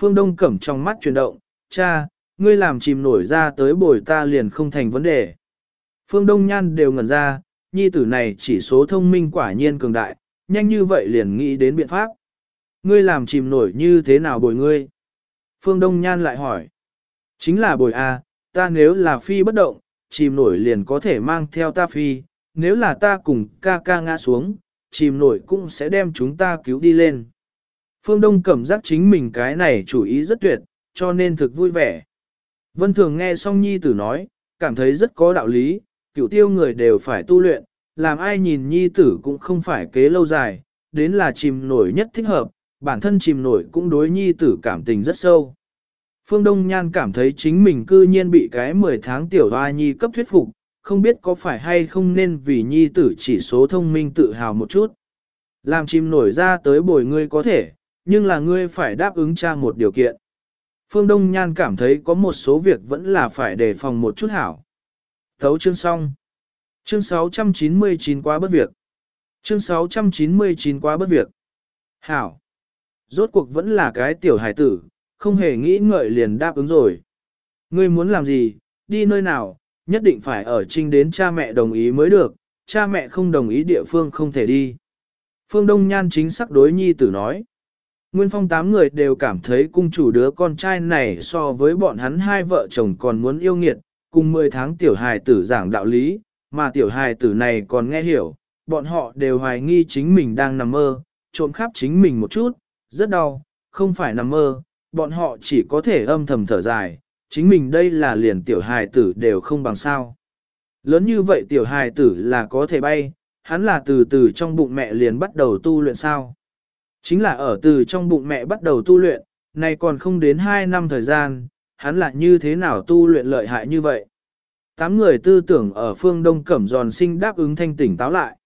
Phương Đông cẩm trong mắt chuyển động, cha, ngươi làm chìm nổi ra tới bồi ta liền không thành vấn đề. Phương Đông nhan đều ngẩn ra, nhi tử này chỉ số thông minh quả nhiên cường đại, nhanh như vậy liền nghĩ đến biện pháp. Ngươi làm chìm nổi như thế nào bồi ngươi? Phương Đông nhan lại hỏi. Chính là bồi A, ta nếu là phi bất động, chìm nổi liền có thể mang theo ta phi, nếu là ta cùng ca ca ngã xuống, chìm nổi cũng sẽ đem chúng ta cứu đi lên. Phương Đông cảm giác chính mình cái này chủ ý rất tuyệt, cho nên thực vui vẻ. Vân Thường nghe xong Nhi Tử nói, cảm thấy rất có đạo lý, Cựu tiêu người đều phải tu luyện, làm ai nhìn Nhi Tử cũng không phải kế lâu dài, đến là chìm nổi nhất thích hợp, bản thân chìm nổi cũng đối Nhi Tử cảm tình rất sâu. Phương Đông Nhan cảm thấy chính mình cư nhiên bị cái 10 tháng tiểu hoa nhi cấp thuyết phục, không biết có phải hay không nên vì nhi tử chỉ số thông minh tự hào một chút. Làm chìm nổi ra tới bồi ngươi có thể, nhưng là ngươi phải đáp ứng cha một điều kiện. Phương Đông Nhan cảm thấy có một số việc vẫn là phải đề phòng một chút hảo. Thấu chương xong. Chương 699 quá bất việc. Chương 699 quá bất việc. Hảo. Rốt cuộc vẫn là cái tiểu hải tử, không hề nghĩ ngợi liền đáp ứng rồi. Ngươi muốn làm gì, đi nơi nào, nhất định phải ở trinh đến cha mẹ đồng ý mới được, cha mẹ không đồng ý địa phương không thể đi. Phương Đông Nhan chính xác đối nhi tử nói. Nguyên phong tám người đều cảm thấy cung chủ đứa con trai này so với bọn hắn hai vợ chồng còn muốn yêu nghiệt, cùng 10 tháng tiểu hài tử giảng đạo lý, mà tiểu hài tử này còn nghe hiểu, bọn họ đều hoài nghi chính mình đang nằm mơ, trộm khắp chính mình một chút, rất đau, không phải nằm mơ, bọn họ chỉ có thể âm thầm thở dài, chính mình đây là liền tiểu hài tử đều không bằng sao. Lớn như vậy tiểu hài tử là có thể bay, hắn là từ từ trong bụng mẹ liền bắt đầu tu luyện sao. Chính là ở từ trong bụng mẹ bắt đầu tu luyện, này còn không đến 2 năm thời gian, hắn là như thế nào tu luyện lợi hại như vậy. Tám người tư tưởng ở phương Đông Cẩm giòn sinh đáp ứng thanh tỉnh táo lại.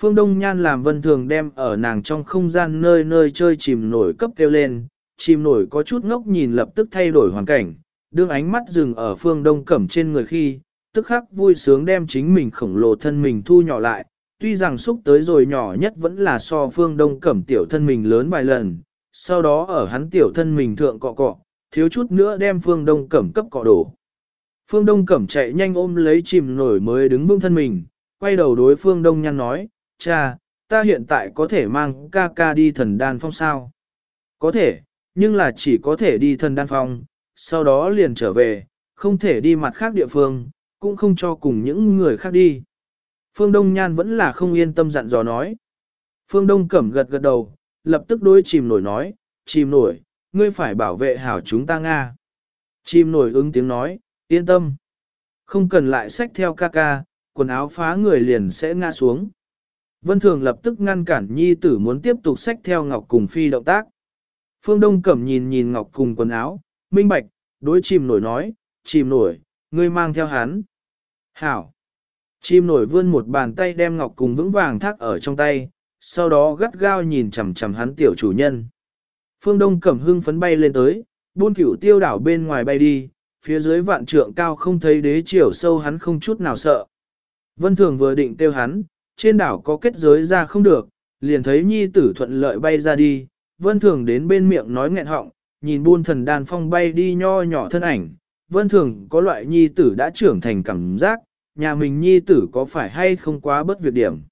Phương Đông Nhan làm vân thường đem ở nàng trong không gian nơi nơi chơi chìm nổi cấp kêu lên, chìm nổi có chút ngốc nhìn lập tức thay đổi hoàn cảnh, đương ánh mắt dừng ở phương Đông Cẩm trên người khi, tức khắc vui sướng đem chính mình khổng lồ thân mình thu nhỏ lại, tuy rằng xúc tới rồi nhỏ nhất vẫn là so phương Đông Cẩm tiểu thân mình lớn vài lần, sau đó ở hắn tiểu thân mình thượng cọ cọ, thiếu chút nữa đem phương Đông Cẩm cấp cọ đổ. Phương Đông Cẩm chạy nhanh ôm lấy chìm nổi mới đứng vững thân mình, quay đầu đối phương Đông nhăn nói, cha, ta hiện tại có thể mang ca ca đi thần đan phong sao? Có thể, nhưng là chỉ có thể đi thần đan phong, sau đó liền trở về, không thể đi mặt khác địa phương, cũng không cho cùng những người khác đi. Phương Đông Nhan vẫn là không yên tâm dặn dò nói. Phương Đông Cẩm gật gật đầu, lập tức đối chìm nổi nói, chìm nổi, ngươi phải bảo vệ hảo chúng ta Nga. Chìm nổi ứng tiếng nói, yên tâm. Không cần lại xách theo ca ca, quần áo phá người liền sẽ ngã xuống. Vân Thường lập tức ngăn cản nhi tử muốn tiếp tục xách theo Ngọc cùng phi động tác. Phương Đông Cẩm nhìn nhìn Ngọc cùng quần áo, minh bạch, đối chìm nổi nói, chìm nổi, ngươi mang theo hắn. Hảo. Chim nổi vươn một bàn tay đem Ngọc cùng vững vàng thác ở trong tay, sau đó gắt gao nhìn chằm chằm hắn tiểu chủ nhân. Phương Đông Cẩm hưng phấn bay lên tới, buôn cửu tiêu đảo bên ngoài bay đi, phía dưới vạn trượng cao không thấy đế chiều sâu hắn không chút nào sợ. Vân Thường vừa định tiêu hắn, trên đảo có kết giới ra không được, liền thấy nhi tử thuận lợi bay ra đi, Vân Thường đến bên miệng nói nghẹn họng, nhìn buôn thần đàn phong bay đi nho nhỏ thân ảnh, Vân Thường có loại nhi tử đã trưởng thành cảm giác, nhà mình nhi tử có phải hay không quá bất việc điểm.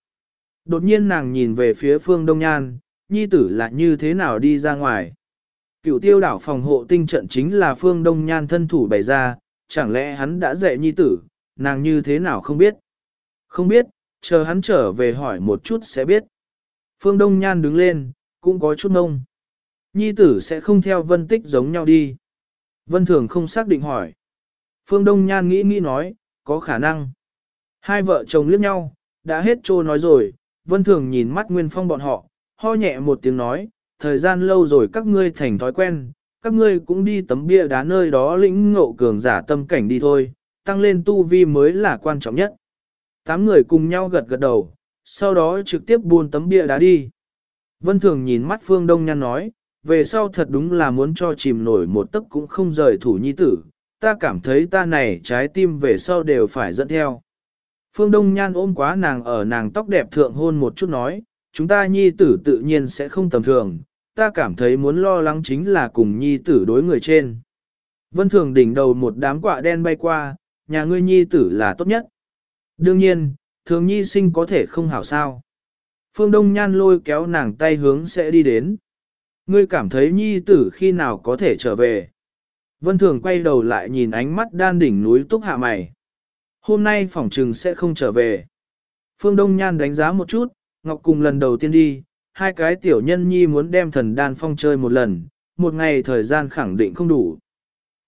Đột nhiên nàng nhìn về phía phương Đông Nhan, nhi tử là như thế nào đi ra ngoài. Cựu tiêu đảo phòng hộ tinh trận chính là phương Đông Nhan thân thủ bày ra, chẳng lẽ hắn đã dạy nhi tử, nàng như thế nào không biết. Không biết, chờ hắn trở về hỏi một chút sẽ biết. Phương Đông Nhan đứng lên, cũng có chút nông. Nhi tử sẽ không theo vân tích giống nhau đi. Vân Thường không xác định hỏi. Phương Đông Nhan nghĩ nghĩ nói, có khả năng. Hai vợ chồng liếc nhau, đã hết trô nói rồi, Vân Thường nhìn mắt Nguyên Phong bọn họ, ho nhẹ một tiếng nói, thời gian lâu rồi các ngươi thành thói quen, các ngươi cũng đi tấm bia đá nơi đó lĩnh ngộ cường giả tâm cảnh đi thôi, tăng lên tu vi mới là quan trọng nhất. Tám người cùng nhau gật gật đầu, sau đó trực tiếp buôn tấm bia đá đi. Vân Thường nhìn mắt Phương Đông Nhan nói, về sau thật đúng là muốn cho chìm nổi một tấc cũng không rời thủ nhi tử, ta cảm thấy ta này trái tim về sau đều phải dẫn theo. Phương Đông Nhan ôm quá nàng ở nàng tóc đẹp thượng hôn một chút nói, chúng ta nhi tử tự nhiên sẽ không tầm thường, ta cảm thấy muốn lo lắng chính là cùng nhi tử đối người trên. Vân Thường đỉnh đầu một đám quạ đen bay qua, nhà ngươi nhi tử là tốt nhất. Đương nhiên, thường nhi sinh có thể không hảo sao. Phương Đông Nhan lôi kéo nàng tay hướng sẽ đi đến. Ngươi cảm thấy nhi tử khi nào có thể trở về. Vân Thường quay đầu lại nhìn ánh mắt đan đỉnh núi túc hạ mày. Hôm nay phỏng trừng sẽ không trở về. Phương Đông Nhan đánh giá một chút, Ngọc cùng lần đầu tiên đi, hai cái tiểu nhân nhi muốn đem thần đan phong chơi một lần, một ngày thời gian khẳng định không đủ.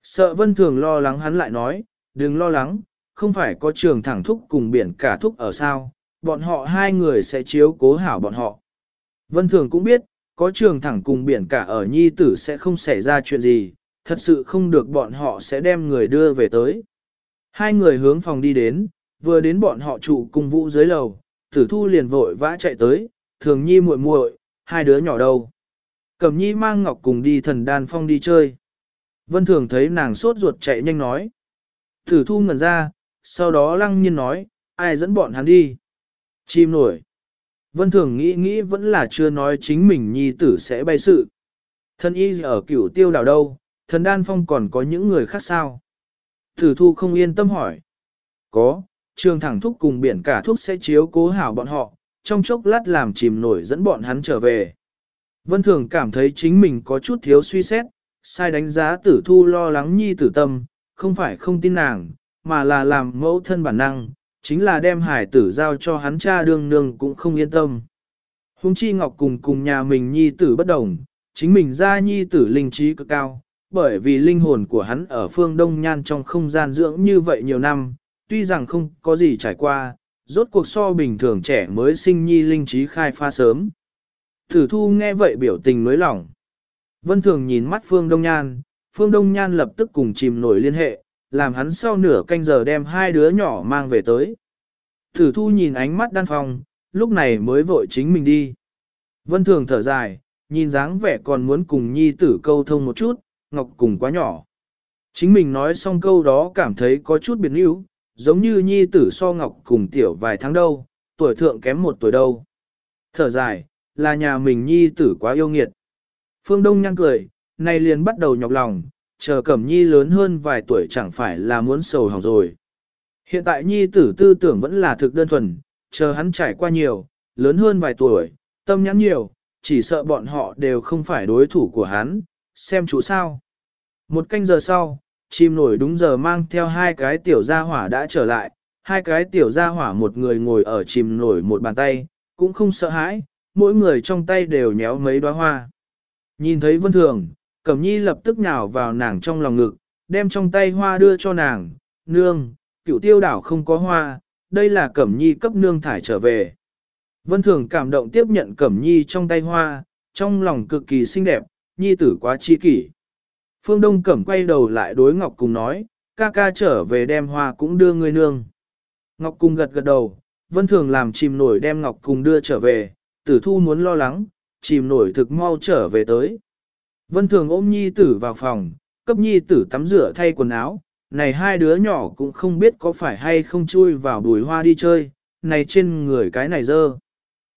Sợ Vân Thường lo lắng hắn lại nói, đừng lo lắng, không phải có trường thẳng thúc cùng biển cả thúc ở sao, bọn họ hai người sẽ chiếu cố hảo bọn họ. Vân Thường cũng biết, có trường thẳng cùng biển cả ở nhi tử sẽ không xảy ra chuyện gì, thật sự không được bọn họ sẽ đem người đưa về tới. Hai người hướng phòng đi đến, vừa đến bọn họ trụ cùng vũ dưới lầu, tử thu liền vội vã chạy tới, thường nhi muội muội, hai đứa nhỏ đâu. Cẩm nhi mang ngọc cùng đi thần đàn phong đi chơi. Vân thường thấy nàng sốt ruột chạy nhanh nói. Tử thu ngẩn ra, sau đó lăng nhiên nói, ai dẫn bọn hắn đi. Chim nổi. Vân thường nghĩ nghĩ vẫn là chưa nói chính mình nhi tử sẽ bay sự. thân y ở cửu tiêu đảo đâu, thần đan phong còn có những người khác sao? Tử thu không yên tâm hỏi. Có, trường thẳng thúc cùng biển cả thúc sẽ chiếu cố hảo bọn họ, trong chốc lát làm chìm nổi dẫn bọn hắn trở về. Vân Thường cảm thấy chính mình có chút thiếu suy xét, sai đánh giá tử thu lo lắng nhi tử tâm, không phải không tin nàng, mà là làm mẫu thân bản năng, chính là đem hải tử giao cho hắn cha đương nương cũng không yên tâm. Hùng chi ngọc cùng cùng nhà mình nhi tử bất đồng, chính mình ra nhi tử linh trí cực cao, bởi vì linh hồn của hắn ở phương Đông Nhan trong không gian dưỡng như vậy nhiều năm, tuy rằng không có gì trải qua, rốt cuộc so bình thường trẻ mới sinh nhi linh trí khai pha sớm. Thử thu nghe vậy biểu tình nối lỏng. Vân Thường nhìn mắt Phương Đông Nhan, Phương Đông Nhan lập tức cùng chìm nổi liên hệ, làm hắn sau nửa canh giờ đem hai đứa nhỏ mang về tới. Thử thu nhìn ánh mắt đan phòng, lúc này mới vội chính mình đi. Vân Thường thở dài, nhìn dáng vẻ còn muốn cùng nhi tử câu thông một chút, Ngọc cùng quá nhỏ. Chính mình nói xong câu đó cảm thấy có chút biệt níu, giống như nhi tử so Ngọc cùng tiểu vài tháng đâu, tuổi thượng kém một tuổi đâu. Thở dài, là nhà mình nhi tử quá yêu nghiệt. Phương Đông nhăn cười, nay liền bắt đầu nhọc lòng, chờ Cẩm Nhi lớn hơn vài tuổi chẳng phải là muốn sầu hỏng rồi. Hiện tại Nhi tử tư tưởng vẫn là thực đơn thuần, chờ hắn trải qua nhiều, lớn hơn vài tuổi, tâm nhắn nhiều, chỉ sợ bọn họ đều không phải đối thủ của hắn, xem chủ sao. Một canh giờ sau, chim nổi đúng giờ mang theo hai cái tiểu gia hỏa đã trở lại, hai cái tiểu gia hỏa một người ngồi ở chìm nổi một bàn tay, cũng không sợ hãi, mỗi người trong tay đều nhéo mấy đóa hoa. Nhìn thấy vân thường, Cẩm Nhi lập tức nhào vào nàng trong lòng ngực, đem trong tay hoa đưa cho nàng, nương, cựu tiêu đảo không có hoa, đây là Cẩm Nhi cấp nương thải trở về. Vân Thường cảm động tiếp nhận Cẩm Nhi trong tay hoa, trong lòng cực kỳ xinh đẹp, Nhi tử quá chi kỷ. Phương Đông Cẩm quay đầu lại đối Ngọc Cùng nói, ca ca trở về đem hoa cũng đưa người nương. Ngọc Cùng gật gật đầu, Vân Thường làm chìm nổi đem Ngọc Cùng đưa trở về, tử thu muốn lo lắng, chìm nổi thực mau trở về tới. Vân Thường ôm nhi tử vào phòng, cấp nhi tử tắm rửa thay quần áo, này hai đứa nhỏ cũng không biết có phải hay không chui vào bùi hoa đi chơi, này trên người cái này dơ.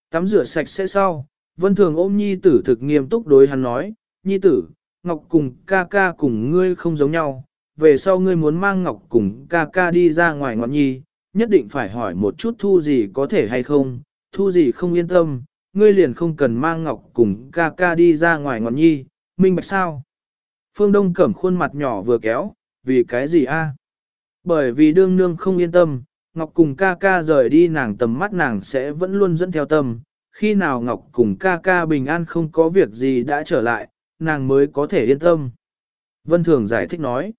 Tắm rửa sạch sẽ sau, Vân Thường ôm nhi tử thực nghiêm túc đối hắn nói, nhi tử, Ngọc cùng ca ca cùng ngươi không giống nhau, về sau ngươi muốn mang Ngọc cùng ca ca đi ra ngoài ngọn nhi, nhất định phải hỏi một chút thu gì có thể hay không, thu gì không yên tâm, ngươi liền không cần mang Ngọc cùng ca ca đi ra ngoài ngọn nhi, minh bạch sao? Phương Đông cẩm khuôn mặt nhỏ vừa kéo, vì cái gì a? Bởi vì đương nương không yên tâm, Ngọc cùng ca ca rời đi nàng tầm mắt nàng sẽ vẫn luôn dẫn theo tâm, khi nào Ngọc cùng ca ca bình an không có việc gì đã trở lại, nàng mới có thể yên tâm. Vân Thường giải thích nói,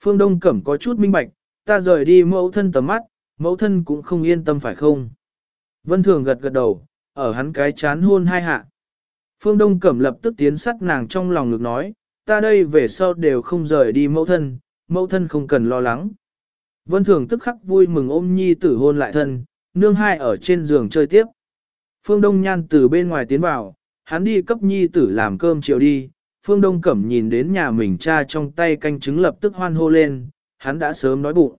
Phương Đông Cẩm có chút minh bạch, ta rời đi mẫu thân tầm mắt, mẫu thân cũng không yên tâm phải không? Vân Thường gật gật đầu, ở hắn cái chán hôn hai hạ. Phương Đông Cẩm lập tức tiến sắt nàng trong lòng ngực nói, ta đây về sau đều không rời đi mẫu thân, mẫu thân không cần lo lắng. Vân Thường tức khắc vui mừng ôm nhi tử hôn lại thân, nương hai ở trên giường chơi tiếp. Phương Đông Nhan từ bên ngoài tiến vào, hắn đi cấp nhi tử làm cơm chiều đi. Phương Đông Cẩm nhìn đến nhà mình cha trong tay canh trứng lập tức hoan hô lên, hắn đã sớm nói bụng.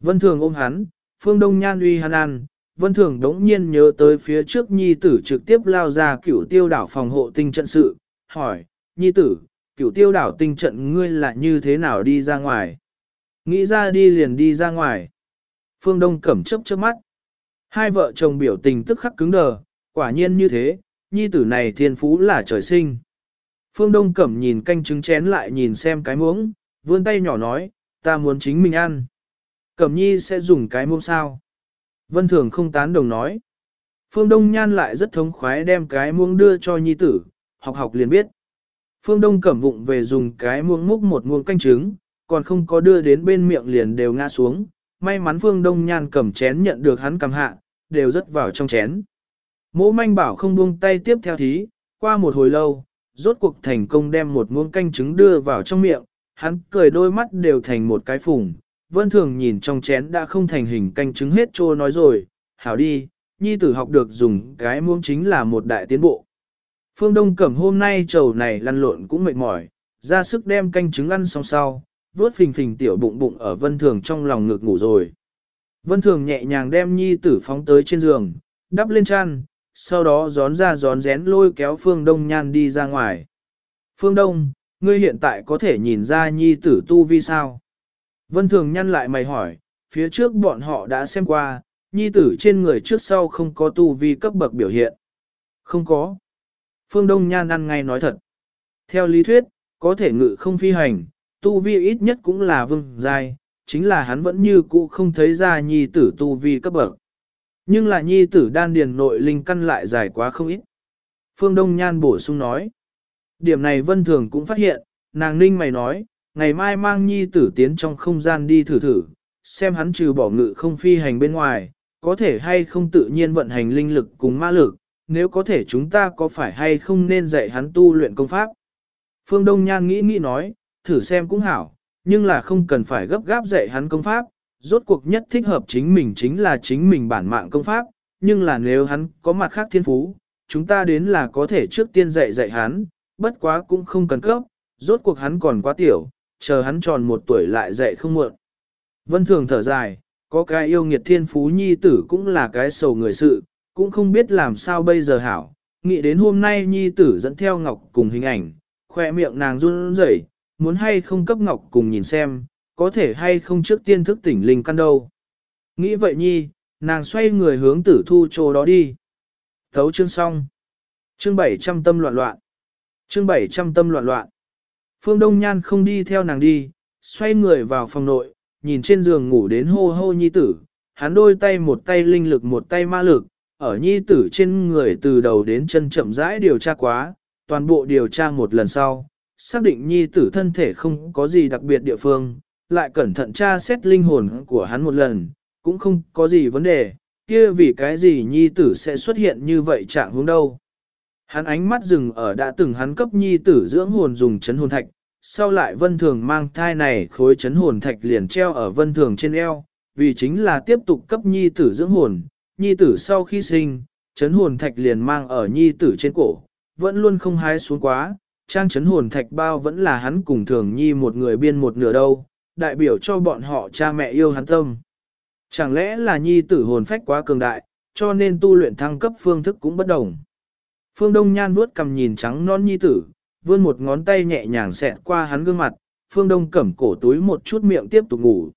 Vân Thường ôm hắn, Phương Đông Nhan uy hắn ăn, Vân Thường đống nhiên nhớ tới phía trước Nhi tử trực tiếp lao ra cửu tiêu đảo phòng hộ tinh trận sự, hỏi, Nhi tử, cửu tiêu đảo tinh trận ngươi là như thế nào đi ra ngoài? Nghĩ ra đi liền đi ra ngoài. Phương Đông cẩm chấp chớp mắt. Hai vợ chồng biểu tình tức khắc cứng đờ, quả nhiên như thế, Nhi tử này thiên phú là trời sinh. Phương Đông cẩm nhìn canh trứng chén lại nhìn xem cái muỗng, vươn tay nhỏ nói, ta muốn chính mình ăn. Cẩm Nhi sẽ dùng cái muỗng sao? Vân Thường không tán đồng nói. Phương Đông Nhan lại rất thống khoái đem cái muỗng đưa cho nhi tử, học học liền biết. Phương Đông cẩm vụng về dùng cái muỗng múc một muỗng canh trứng, còn không có đưa đến bên miệng liền đều ngã xuống. May mắn Phương Đông Nhan cầm chén nhận được hắn cầm hạ, đều rất vào trong chén. Mỗ manh bảo không buông tay tiếp theo thí, qua một hồi lâu, rốt cuộc thành công đem một muông canh trứng đưa vào trong miệng, hắn cười đôi mắt đều thành một cái phủng. vân thường nhìn trong chén đã không thành hình canh trứng hết trô nói rồi, hảo đi, nhi tử học được dùng cái muông chính là một đại tiến bộ. Phương Đông Cẩm hôm nay trầu này lăn lộn cũng mệt mỏi, ra sức đem canh trứng ăn xong sau, vuốt phình phình tiểu bụng bụng ở vân thường trong lòng ngực ngủ rồi. Vân thường nhẹ nhàng đem nhi tử phóng tới trên giường, đắp lên chăn, sau đó gión ra gión rén lôi kéo Phương Đông Nhan đi ra ngoài. Phương Đông, ngươi hiện tại có thể nhìn ra nhi tử tu vi sao? Vân Thường nhăn lại mày hỏi, phía trước bọn họ đã xem qua, nhi tử trên người trước sau không có tu vi cấp bậc biểu hiện. Không có. Phương Đông Nhan ăn ngay nói thật. Theo lý thuyết, có thể ngự không phi hành, tu vi ít nhất cũng là vương giai, chính là hắn vẫn như cũ không thấy ra nhi tử tu vi cấp bậc. Nhưng là nhi tử đan điền nội linh căn lại dài quá không ít. Phương Đông Nhan bổ sung nói. Điểm này Vân Thường cũng phát hiện, nàng ninh mày nói, ngày mai mang nhi tử tiến trong không gian đi thử thử, xem hắn trừ bỏ ngự không phi hành bên ngoài, có thể hay không tự nhiên vận hành linh lực cùng ma lực, nếu có thể chúng ta có phải hay không nên dạy hắn tu luyện công pháp. Phương Đông Nhan nghĩ nghĩ nói, thử xem cũng hảo, nhưng là không cần phải gấp gáp dạy hắn công pháp, rốt cuộc nhất thích hợp chính mình chính là chính mình bản mạng công pháp, nhưng là nếu hắn có mặt khác thiên phú, chúng ta đến là có thể trước tiên dạy dạy hắn, bất quá cũng không cần cấp, rốt cuộc hắn còn quá tiểu, chờ hắn tròn một tuổi lại dạy không muộn. Vân Thường thở dài, có cái yêu nghiệt thiên phú nhi tử cũng là cái sầu người sự, cũng không biết làm sao bây giờ hảo. Nghĩ đến hôm nay nhi tử dẫn theo Ngọc cùng hình ảnh, khoe miệng nàng run rẩy, muốn hay không cấp Ngọc cùng nhìn xem, có thể hay không trước tiên thức tỉnh linh căn đâu. Nghĩ vậy nhi, nàng xoay người hướng tử thu chỗ đó đi. Thấu chương xong. Chương 700 tâm loạn loạn. Chương 700 tâm loạn loạn. Phương Đông Nhan không đi theo nàng đi, xoay người vào phòng nội, nhìn trên giường ngủ đến hô hô nhi tử, hắn đôi tay một tay linh lực một tay ma lực, ở nhi tử trên người từ đầu đến chân chậm rãi điều tra quá, toàn bộ điều tra một lần sau, xác định nhi tử thân thể không có gì đặc biệt địa phương, lại cẩn thận tra xét linh hồn của hắn một lần, cũng không có gì vấn đề, kia vì cái gì nhi tử sẽ xuất hiện như vậy trạng hướng đâu. Hắn ánh mắt dừng ở đã từng hắn cấp nhi tử dưỡng hồn dùng chấn hồn thạch, sau lại vân thường mang thai này khối chấn hồn thạch liền treo ở vân thường trên eo, vì chính là tiếp tục cấp nhi tử dưỡng hồn, nhi tử sau khi sinh, chấn hồn thạch liền mang ở nhi tử trên cổ, vẫn luôn không hái xuống quá, trang chấn hồn thạch bao vẫn là hắn cùng thường nhi một người biên một nửa đâu, đại biểu cho bọn họ cha mẹ yêu hắn tâm. Chẳng lẽ là nhi tử hồn phách quá cường đại, cho nên tu luyện thăng cấp phương thức cũng bất đồng. Phương Đông Nhan vuốt cầm nhìn trắng non nhi tử, vươn một ngón tay nhẹ nhàng xẹt qua hắn gương mặt, Phương Đông cẩm cổ túi một chút miệng tiếp tục ngủ.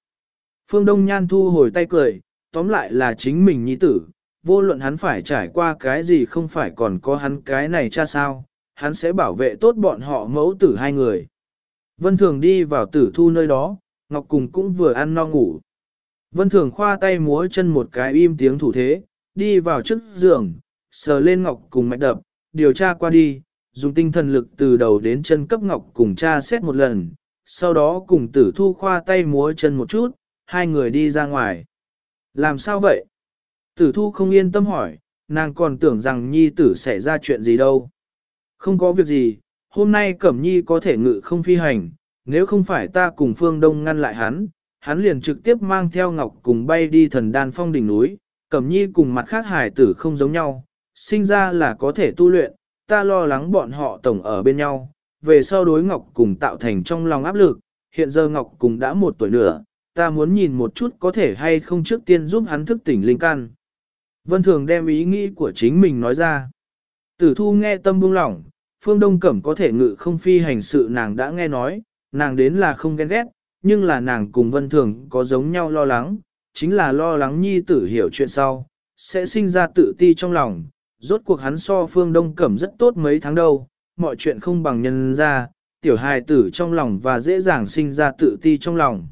Phương Đông Nhan thu hồi tay cười, tóm lại là chính mình nhi tử, vô luận hắn phải trải qua cái gì không phải còn có hắn cái này cha sao, hắn sẽ bảo vệ tốt bọn họ mẫu tử hai người. Vân Thường đi vào tử thu nơi đó, Ngọc Cùng cũng vừa ăn no ngủ. Vân Thường khoa tay múa chân một cái im tiếng thủ thế, đi vào trước giường, sờ lên Ngọc Cùng mạch đập, điều tra qua đi, dùng tinh thần lực từ đầu đến chân cấp Ngọc Cùng cha xét một lần, sau đó cùng tử thu khoa tay múa chân một chút, hai người đi ra ngoài. Làm sao vậy? Tử thu không yên tâm hỏi, nàng còn tưởng rằng nhi tử sẽ ra chuyện gì đâu. Không có việc gì, hôm nay Cẩm Nhi có thể ngự không phi hành, nếu không phải ta cùng Phương Đông ngăn lại hắn, hắn liền trực tiếp mang theo Ngọc cùng bay đi thần đan phong đỉnh núi, Cẩm Nhi cùng mặt khác hải tử không giống nhau, sinh ra là có thể tu luyện, ta lo lắng bọn họ tổng ở bên nhau, về sau đối Ngọc cùng tạo thành trong lòng áp lực, hiện giờ Ngọc cùng đã một tuổi nữa, ta muốn nhìn một chút có thể hay không trước tiên giúp hắn thức tỉnh linh can. Vân Thường đem ý nghĩ của chính mình nói ra. Tử thu nghe tâm buông lỏng, Phương Đông Cẩm có thể ngự không phi hành sự nàng đã nghe nói, nàng đến là không ghen ghét, nhưng là nàng cùng Vân Thường có giống nhau lo lắng, chính là lo lắng nhi tử hiểu chuyện sau, sẽ sinh ra tự ti trong lòng. Rốt cuộc hắn so Phương Đông Cẩm rất tốt mấy tháng đâu, mọi chuyện không bằng nhân ra, tiểu hài tử trong lòng và dễ dàng sinh ra tự ti trong lòng.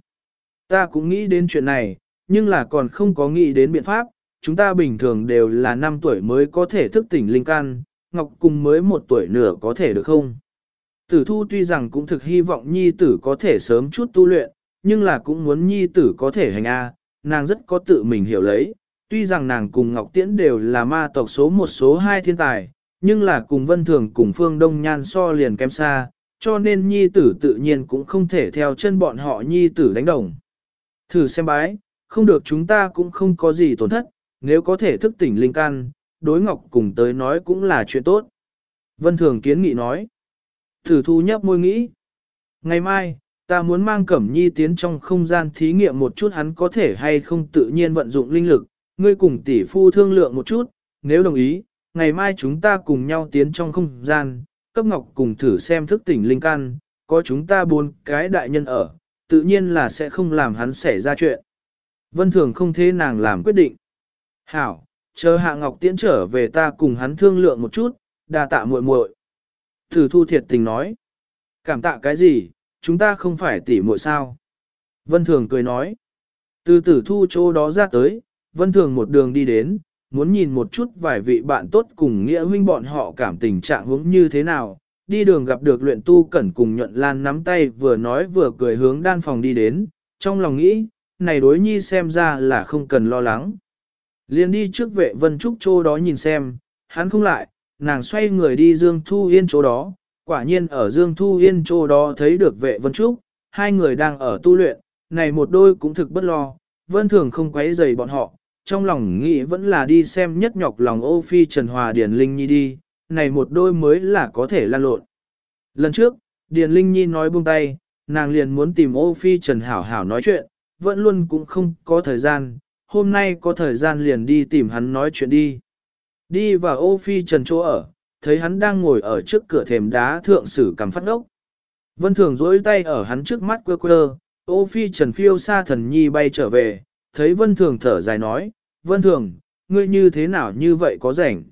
Ta cũng nghĩ đến chuyện này, nhưng là còn không có nghĩ đến biện pháp, chúng ta bình thường đều là 5 tuổi mới có thể thức tỉnh linh can, Ngọc cùng mới một tuổi nửa có thể được không? Tử thu tuy rằng cũng thực hy vọng nhi tử có thể sớm chút tu luyện, nhưng là cũng muốn nhi tử có thể hành A, nàng rất có tự mình hiểu lấy. Tuy rằng nàng cùng Ngọc Tiễn đều là ma tộc số một số hai thiên tài, nhưng là cùng Vân Thường cùng Phương Đông Nhan so liền kém xa, cho nên nhi tử tự nhiên cũng không thể theo chân bọn họ nhi tử đánh đồng. Thử xem bái, không được chúng ta cũng không có gì tổn thất, nếu có thể thức tỉnh linh can, đối ngọc cùng tới nói cũng là chuyện tốt. Vân Thường kiến nghị nói. Thử thu nhấp môi nghĩ. Ngày mai, ta muốn mang Cẩm Nhi tiến trong không gian thí nghiệm một chút hắn có thể hay không tự nhiên vận dụng linh lực, ngươi cùng tỷ phu thương lượng một chút, nếu đồng ý, ngày mai chúng ta cùng nhau tiến trong không gian, cấp ngọc cùng thử xem thức tỉnh linh căn, có chúng ta bốn cái đại nhân ở, tự nhiên là sẽ không làm hắn xảy ra chuyện. Vân Thường không thế nàng làm quyết định. Hảo, chờ Hạ Ngọc tiễn trở về ta cùng hắn thương lượng một chút, đa tạ muội muội. Thử thu thiệt tình nói. Cảm tạ cái gì, chúng ta không phải tỉ muội sao. Vân Thường cười nói. Từ tử thu chỗ đó ra tới, Vân Thường một đường đi đến, muốn nhìn một chút vài vị bạn tốt cùng nghĩa huynh bọn họ cảm tình trạng hướng như thế nào. Đi đường gặp được luyện tu cẩn cùng nhuận lan nắm tay vừa nói vừa cười hướng đan phòng đi đến, trong lòng nghĩ, này đối nhi xem ra là không cần lo lắng. Liên đi trước vệ vân trúc chỗ đó nhìn xem, hắn không lại, nàng xoay người đi Dương Thu Yên chỗ đó, quả nhiên ở Dương Thu Yên chỗ đó thấy được vệ vân trúc, hai người đang ở tu luyện, này một đôi cũng thực bất lo, vân thường không quấy rầy bọn họ, trong lòng nghĩ vẫn là đi xem nhất nhọc lòng ô phi Trần Hòa Điền Linh Nhi đi, này một đôi mới là có thể lan lộn. Lần trước, Điền Linh Nhi nói buông tay, nàng liền muốn tìm ô phi Trần Hảo Hảo nói chuyện, vẫn luôn cũng không có thời gian, hôm nay có thời gian liền đi tìm hắn nói chuyện đi. Đi vào ô phi Trần chỗ ở, thấy hắn đang ngồi ở trước cửa thềm đá thượng sử cầm phát ốc. Vân Thường dối tay ở hắn trước mắt quơ quơ, ô phi Trần phiêu xa thần nhi bay trở về, thấy Vân Thường thở dài nói, Vân Thường, ngươi như thế nào như vậy có rảnh?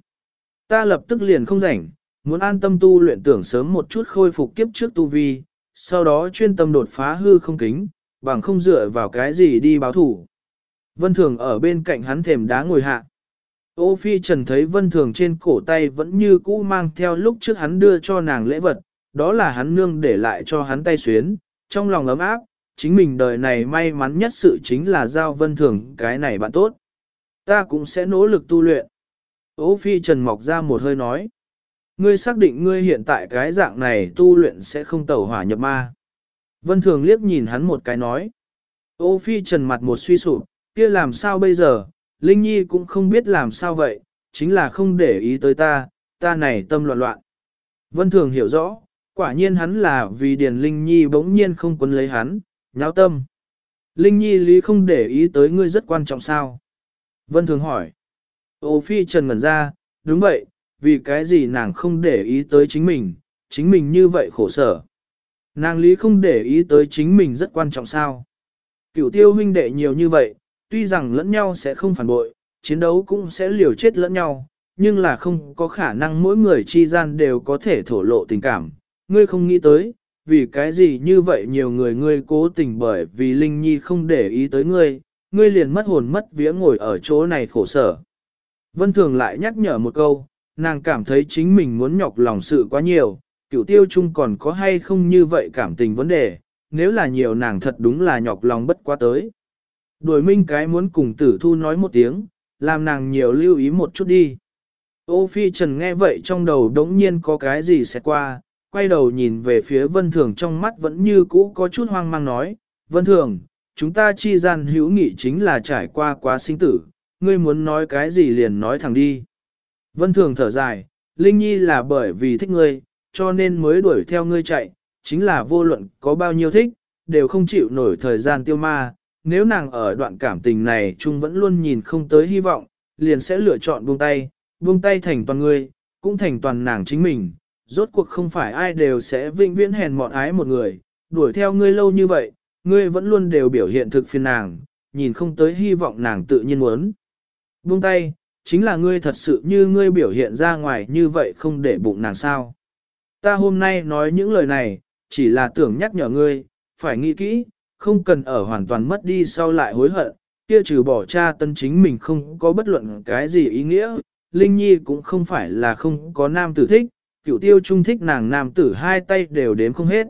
Ta lập tức liền không rảnh, muốn an tâm tu luyện tưởng sớm một chút khôi phục kiếp trước tu vi, sau đó chuyên tâm đột phá hư không kính, bằng không dựa vào cái gì đi báo thủ. Vân Thường ở bên cạnh hắn thềm đá ngồi hạ. Ô Phi Trần thấy Vân Thường trên cổ tay vẫn như cũ mang theo lúc trước hắn đưa cho nàng lễ vật, đó là hắn nương để lại cho hắn tay xuyến, trong lòng ấm áp, chính mình đời này may mắn nhất sự chính là giao Vân Thường cái này bạn tốt. Ta cũng sẽ nỗ lực tu luyện. Ô Phi Trần mọc ra một hơi nói. Ngươi xác định ngươi hiện tại cái dạng này tu luyện sẽ không tẩu hỏa nhập ma. Vân Thường liếc nhìn hắn một cái nói. Ô Phi Trần mặt một suy sụp, kia làm sao bây giờ, Linh Nhi cũng không biết làm sao vậy, chính là không để ý tới ta, ta này tâm loạn loạn. Vân Thường hiểu rõ, quả nhiên hắn là vì Điền Linh Nhi bỗng nhiên không quấn lấy hắn, nháo tâm. Linh Nhi lý không để ý tới ngươi rất quan trọng sao? Vân Thường hỏi. Ô Phi Trần ngẩn ra, đúng vậy, vì cái gì nàng không để ý tới chính mình, chính mình như vậy khổ sở. Nàng lý không để ý tới chính mình rất quan trọng sao. Cửu tiêu huynh đệ nhiều như vậy, tuy rằng lẫn nhau sẽ không phản bội, chiến đấu cũng sẽ liều chết lẫn nhau, nhưng là không có khả năng mỗi người chi gian đều có thể thổ lộ tình cảm. Ngươi không nghĩ tới, vì cái gì như vậy nhiều người ngươi cố tình bởi vì Linh Nhi không để ý tới ngươi, ngươi liền mất hồn mất vía ngồi ở chỗ này khổ sở. Vân Thường lại nhắc nhở một câu, nàng cảm thấy chính mình muốn nhọc lòng sự quá nhiều, cửu tiêu chung còn có hay không như vậy cảm tình vấn đề, nếu là nhiều nàng thật đúng là nhọc lòng bất quá tới. Đuổi minh cái muốn cùng tử thu nói một tiếng, làm nàng nhiều lưu ý một chút đi. Ô phi trần nghe vậy trong đầu đống nhiên có cái gì sẽ qua, quay đầu nhìn về phía vân thường trong mắt vẫn như cũ có chút hoang mang nói, vân thường, chúng ta chi gian hữu nghị chính là trải qua quá sinh tử, ngươi muốn nói cái gì liền nói thẳng đi. Vân thường thở dài, Linh Nhi là bởi vì thích ngươi, cho nên mới đuổi theo ngươi chạy, chính là vô luận có bao nhiêu thích, đều không chịu nổi thời gian tiêu ma, nếu nàng ở đoạn cảm tình này chung vẫn luôn nhìn không tới hy vọng, liền sẽ lựa chọn buông tay, buông tay thành toàn ngươi, cũng thành toàn nàng chính mình, rốt cuộc không phải ai đều sẽ vinh viễn hèn mọn ái một người, đuổi theo ngươi lâu như vậy, ngươi vẫn luôn đều biểu hiện thực phiền nàng, nhìn không tới hy vọng nàng tự nhiên muốn. Buông tay, chính là ngươi thật sự như ngươi biểu hiện ra ngoài như vậy không để bụng nàng sao. Ta hôm nay nói những lời này, chỉ là tưởng nhắc nhở ngươi, phải nghĩ kỹ, không cần ở hoàn toàn mất đi sau lại hối hận, kia trừ bỏ cha tân chính mình không có bất luận cái gì ý nghĩa, Linh Nhi cũng không phải là không có nam tử thích, cựu tiêu trung thích nàng nam tử hai tay đều đếm không hết.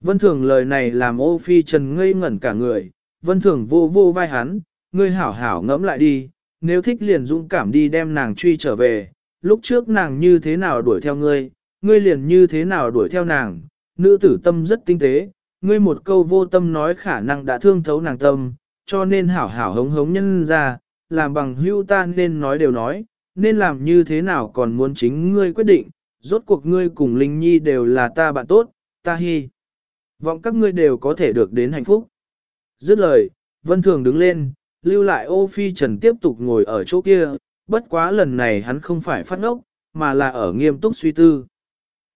Vân Thường lời này làm ô phi trần ngây ngẩn cả người, Vân Thường vô vô vai hắn, ngươi hảo hảo ngẫm lại đi, nếu thích liền dũng cảm đi đem nàng truy trở về, lúc trước nàng như thế nào đuổi theo ngươi, ngươi liền như thế nào đuổi theo nàng, nữ tử tâm rất tinh tế, ngươi một câu vô tâm nói khả năng đã thương thấu nàng tâm, cho nên hảo hảo hống hống nhân ra, làm bằng hưu ta nên nói đều nói, nên làm như thế nào còn muốn chính ngươi quyết định, rốt cuộc ngươi cùng Linh Nhi đều là ta bạn tốt, ta hy. Vọng các ngươi đều có thể được đến hạnh phúc. Dứt lời, Vân Thường đứng lên, lưu lại ô phi trần tiếp tục ngồi ở chỗ kia, bất quá lần này hắn không phải phát ngốc, mà là ở nghiêm túc suy tư.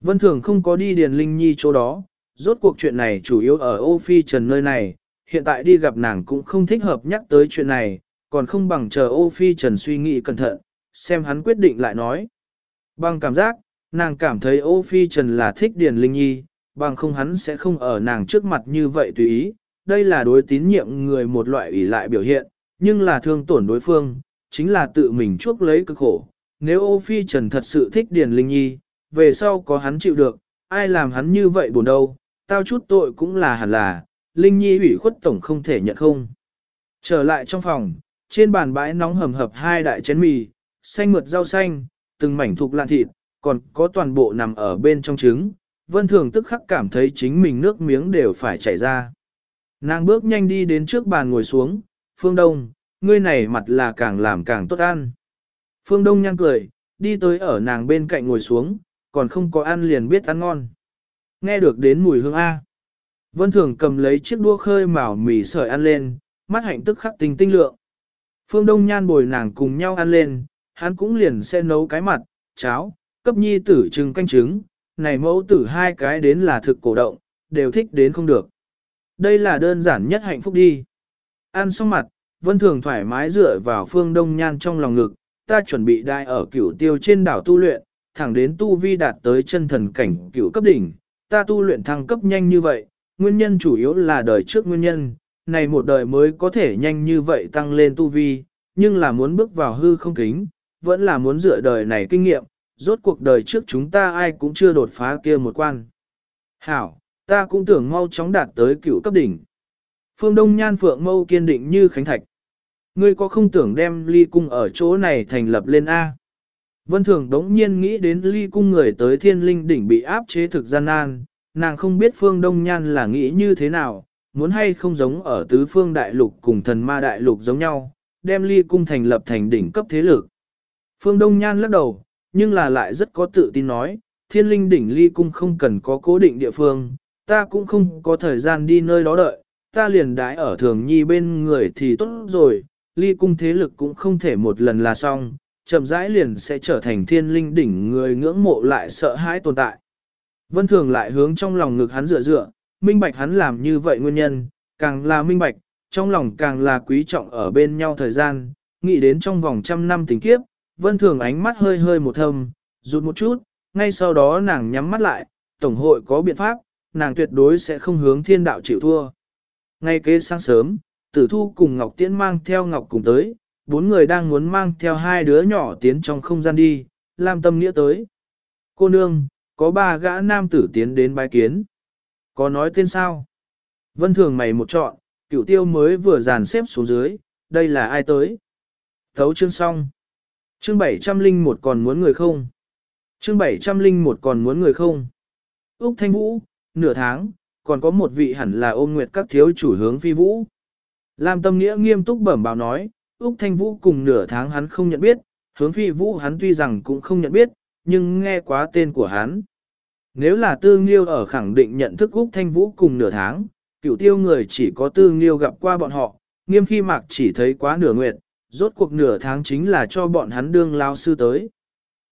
Vân Thường không có đi Điền Linh Nhi chỗ đó, rốt cuộc chuyện này chủ yếu ở Ô Phi Trần nơi này, hiện tại đi gặp nàng cũng không thích hợp nhắc tới chuyện này, còn không bằng chờ Ô Phi Trần suy nghĩ cẩn thận, xem hắn quyết định lại nói. Bằng cảm giác, nàng cảm thấy Ô Phi Trần là thích Điền Linh Nhi, bằng không hắn sẽ không ở nàng trước mặt như vậy tùy ý, đây là đối tín nhiệm người một loại ủy lại biểu hiện, nhưng là thương tổn đối phương, chính là tự mình chuốc lấy cực khổ. Nếu Ô Phi Trần thật sự thích Điền Linh Nhi, về sau có hắn chịu được, ai làm hắn như vậy buồn đâu, tao chút tội cũng là hẳn là, Linh Nhi ủy khuất tổng không thể nhận không. Trở lại trong phòng, trên bàn bãi nóng hầm hập hai đại chén mì, xanh mượt rau xanh, từng mảnh thục lạn thịt, còn có toàn bộ nằm ở bên trong trứng. Vân Thường tức khắc cảm thấy chính mình nước miếng đều phải chảy ra. Nàng bước nhanh đi đến trước bàn ngồi xuống, Phương Đông, ngươi này mặt là càng làm càng tốt ăn. Phương Đông nhăn cười, đi tới ở nàng bên cạnh ngồi xuống, còn không có ăn liền biết ăn ngon. Nghe được đến mùi hương A. Vân Thường cầm lấy chiếc đua khơi màu mì sợi ăn lên, mắt hạnh tức khắc tinh tinh lượng. Phương Đông Nhan bồi nàng cùng nhau ăn lên, hắn cũng liền sẽ nấu cái mặt, cháo, cấp nhi tử trừng canh trứng, này mẫu tử hai cái đến là thực cổ động, đều thích đến không được. Đây là đơn giản nhất hạnh phúc đi. Ăn xong mặt, Vân Thường thoải mái dựa vào Phương Đông Nhan trong lòng ngực, ta chuẩn bị đai ở cửu tiêu trên đảo tu luyện, thẳng đến tu vi đạt tới chân thần cảnh cửu cấp đỉnh, ta tu luyện thăng cấp nhanh như vậy, nguyên nhân chủ yếu là đời trước nguyên nhân, này một đời mới có thể nhanh như vậy tăng lên tu vi, nhưng là muốn bước vào hư không kính, vẫn là muốn dựa đời này kinh nghiệm, rốt cuộc đời trước chúng ta ai cũng chưa đột phá kia một quan. Hảo, ta cũng tưởng mau chóng đạt tới cựu cấp đỉnh. Phương Đông Nhan Phượng Mâu kiên định như khánh thạch. Ngươi có không tưởng đem ly cung ở chỗ này thành lập lên A? Vân Thường đống nhiên nghĩ đến ly cung người tới thiên linh đỉnh bị áp chế thực gian nan, nàng không biết phương Đông Nhan là nghĩ như thế nào, muốn hay không giống ở tứ phương đại lục cùng thần ma đại lục giống nhau, đem ly cung thành lập thành đỉnh cấp thế lực. Phương Đông Nhan lắc đầu, nhưng là lại rất có tự tin nói, thiên linh đỉnh ly cung không cần có cố định địa phương, ta cũng không có thời gian đi nơi đó đợi, ta liền đái ở thường nhi bên người thì tốt rồi, ly cung thế lực cũng không thể một lần là xong, chậm rãi liền sẽ trở thành thiên linh đỉnh người ngưỡng mộ lại sợ hãi tồn tại. Vân Thường lại hướng trong lòng ngực hắn dựa dựa, minh bạch hắn làm như vậy nguyên nhân, càng là minh bạch, trong lòng càng là quý trọng ở bên nhau thời gian, nghĩ đến trong vòng trăm năm tình kiếp, Vân Thường ánh mắt hơi hơi một thâm, rụt một chút, ngay sau đó nàng nhắm mắt lại, Tổng hội có biện pháp, nàng tuyệt đối sẽ không hướng thiên đạo chịu thua. Ngay kế sáng sớm, Tử Thu cùng Ngọc Tiễn mang theo Ngọc cùng tới, bốn người đang muốn mang theo hai đứa nhỏ tiến trong không gian đi, Lam tâm nghĩa tới. Cô nương, có ba gã nam tử tiến đến bái kiến. Có nói tên sao? Vân thường mày một chọn, cửu tiêu mới vừa dàn xếp xuống dưới, đây là ai tới? Thấu chương xong. Chương 701 còn muốn người không? Chương 701 còn muốn người không? Úc Thanh Vũ, nửa tháng, còn có một vị hẳn là ôm nguyệt các thiếu chủ hướng phi vũ. Lam Tâm Nghĩa nghiêm túc bẩm báo nói, Úc Thanh Vũ cùng nửa tháng hắn không nhận biết, hướng phi vũ hắn tuy rằng cũng không nhận biết, nhưng nghe quá tên của hắn. Nếu là tư nghiêu ở khẳng định nhận thức Úc Thanh Vũ cùng nửa tháng, cựu tiêu người chỉ có tư nghiêu gặp qua bọn họ, nghiêm khi mạc chỉ thấy quá nửa nguyệt, rốt cuộc nửa tháng chính là cho bọn hắn đương lao sư tới.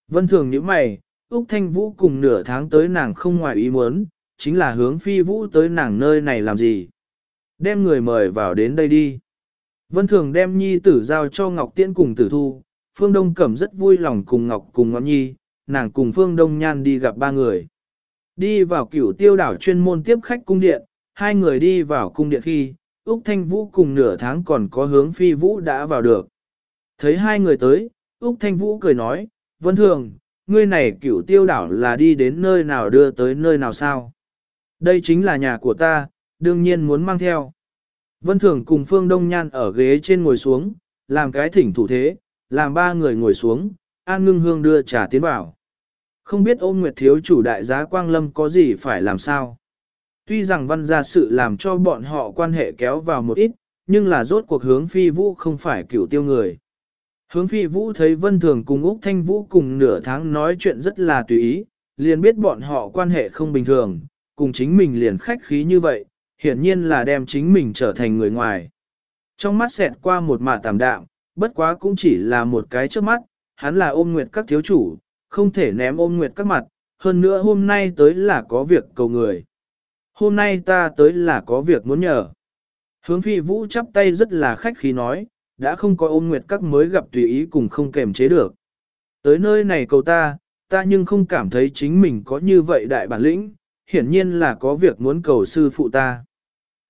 Vân thường những mày, Úc Thanh Vũ cùng nửa tháng tới nàng không ngoài ý muốn, chính là hướng phi vũ tới nàng nơi này làm gì. Đem người mời vào đến đây đi. Vân thường đem nhi tử giao cho Ngọc Tiễn cùng tử thu, Phương Đông Cẩm rất vui lòng cùng Ngọc cùng Ngọc Nhi, nàng cùng Phương Đông Nhan đi gặp ba người. Đi vào cửu tiêu đảo chuyên môn tiếp khách cung điện, hai người đi vào cung điện khi, Úc Thanh Vũ cùng nửa tháng còn có hướng phi vũ đã vào được. Thấy hai người tới, Úc Thanh Vũ cười nói, Vân Thường, ngươi này cửu tiêu đảo là đi đến nơi nào đưa tới nơi nào sao? Đây chính là nhà của ta, đương nhiên muốn mang theo. Vân Thường cùng Phương Đông Nhan ở ghế trên ngồi xuống, làm cái thỉnh thủ thế, làm ba người ngồi xuống, An Ngưng Hương đưa trà tiến vào. Không biết ôm nguyệt thiếu chủ đại giá Quang Lâm có gì phải làm sao. Tuy rằng văn gia sự làm cho bọn họ quan hệ kéo vào một ít, nhưng là rốt cuộc hướng phi vũ không phải cửu tiêu người. Hướng phi vũ thấy vân thường cùng Úc Thanh Vũ cùng nửa tháng nói chuyện rất là tùy ý, liền biết bọn họ quan hệ không bình thường, cùng chính mình liền khách khí như vậy, hiển nhiên là đem chính mình trở thành người ngoài. Trong mắt xẹt qua một mạ tạm đạm, bất quá cũng chỉ là một cái trước mắt, hắn là ôm nguyệt các thiếu chủ, không thể ném ôm nguyệt các mặt, hơn nữa hôm nay tới là có việc cầu người. Hôm nay ta tới là có việc muốn nhờ. Hướng phi vũ chắp tay rất là khách khí nói, đã không có ôm nguyệt các mới gặp tùy ý cùng không kềm chế được. Tới nơi này cầu ta, ta nhưng không cảm thấy chính mình có như vậy đại bản lĩnh, hiển nhiên là có việc muốn cầu sư phụ ta.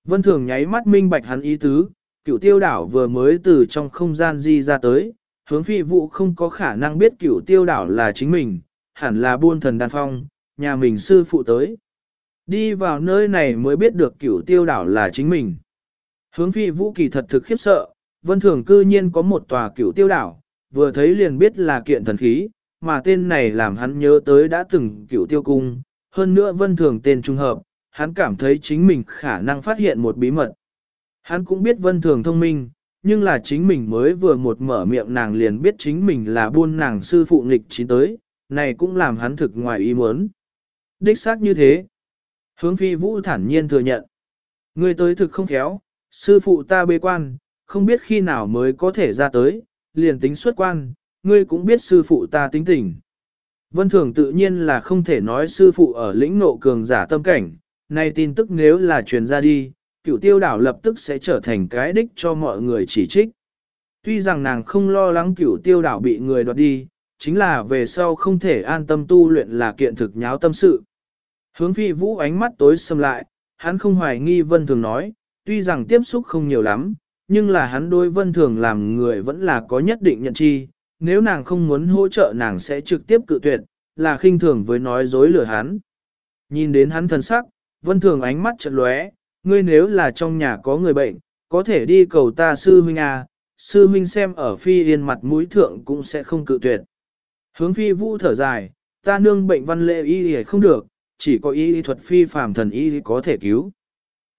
Vân Thường nháy mắt minh bạch hắn ý tứ, cửu tiêu đảo vừa mới từ trong không gian di ra tới, hướng phi vụ không có khả năng biết cửu tiêu đảo là chính mình, hẳn là buôn thần đàn phong, nhà mình sư phụ tới. Đi vào nơi này mới biết được cửu tiêu đảo là chính mình. Hướng phi vũ kỳ thật thực khiếp sợ, vân thường cư nhiên có một tòa cửu tiêu đảo, vừa thấy liền biết là kiện thần khí, mà tên này làm hắn nhớ tới đã từng cửu tiêu cung, hơn nữa vân thường tên trung hợp, hắn cảm thấy chính mình khả năng phát hiện một bí mật. Hắn cũng biết vân thường thông minh, nhưng là chính mình mới vừa một mở miệng nàng liền biết chính mình là buôn nàng sư phụ nghịch chín tới, này cũng làm hắn thực ngoài ý muốn. Đích xác như thế. Hướng phi vũ thản nhiên thừa nhận. Người tới thực không khéo, sư phụ ta bê quan, không biết khi nào mới có thể ra tới, liền tính xuất quan, ngươi cũng biết sư phụ ta tính tình. Vân Thường tự nhiên là không thể nói sư phụ ở lĩnh nộ cường giả tâm cảnh, nay tin tức nếu là truyền ra đi, cựu tiêu đảo lập tức sẽ trở thành cái đích cho mọi người chỉ trích. Tuy rằng nàng không lo lắng cựu tiêu đảo bị người đoạt đi, chính là về sau không thể an tâm tu luyện là kiện thực nháo tâm sự. Hướng phi vũ ánh mắt tối xâm lại, hắn không hoài nghi vân thường nói, tuy rằng tiếp xúc không nhiều lắm, nhưng là hắn đối vân thường làm người vẫn là có nhất định nhận chi, nếu nàng không muốn hỗ trợ nàng sẽ trực tiếp cự tuyệt, là khinh thường với nói dối lừa hắn. Nhìn đến hắn thần sắc, vân thường ánh mắt chợt lóe, ngươi nếu là trong nhà có người bệnh, có thể đi cầu ta sư huynh à, sư huynh xem ở phi yên mặt mũi thượng cũng sẽ không cự tuyệt. Hướng phi vũ thở dài, ta nương bệnh văn lệ y thì không được, chỉ có y thuật phi phàm thần y có thể cứu.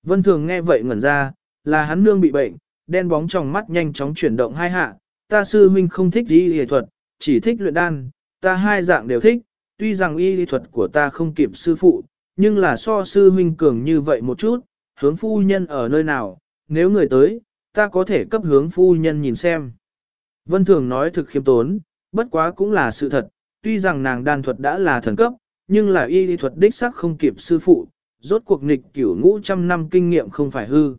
Vân thường nghe vậy ngẩn ra, là hắn nương bị bệnh, đen bóng trong mắt nhanh chóng chuyển động hai hạ, ta sư huynh không thích y y thuật, chỉ thích luyện đan, ta hai dạng đều thích, tuy rằng y y thuật của ta không kịp sư phụ, nhưng là so sư huynh cường như vậy một chút, hướng phu nhân ở nơi nào, nếu người tới, ta có thể cấp hướng phu nhân nhìn xem. Vân Thường nói thực khiêm tốn, bất quá cũng là sự thật, tuy rằng nàng đan thuật đã là thần cấp, nhưng là y lý thuật đích xác không kịp sư phụ, rốt cuộc nghịch cửu ngũ trăm năm kinh nghiệm không phải hư.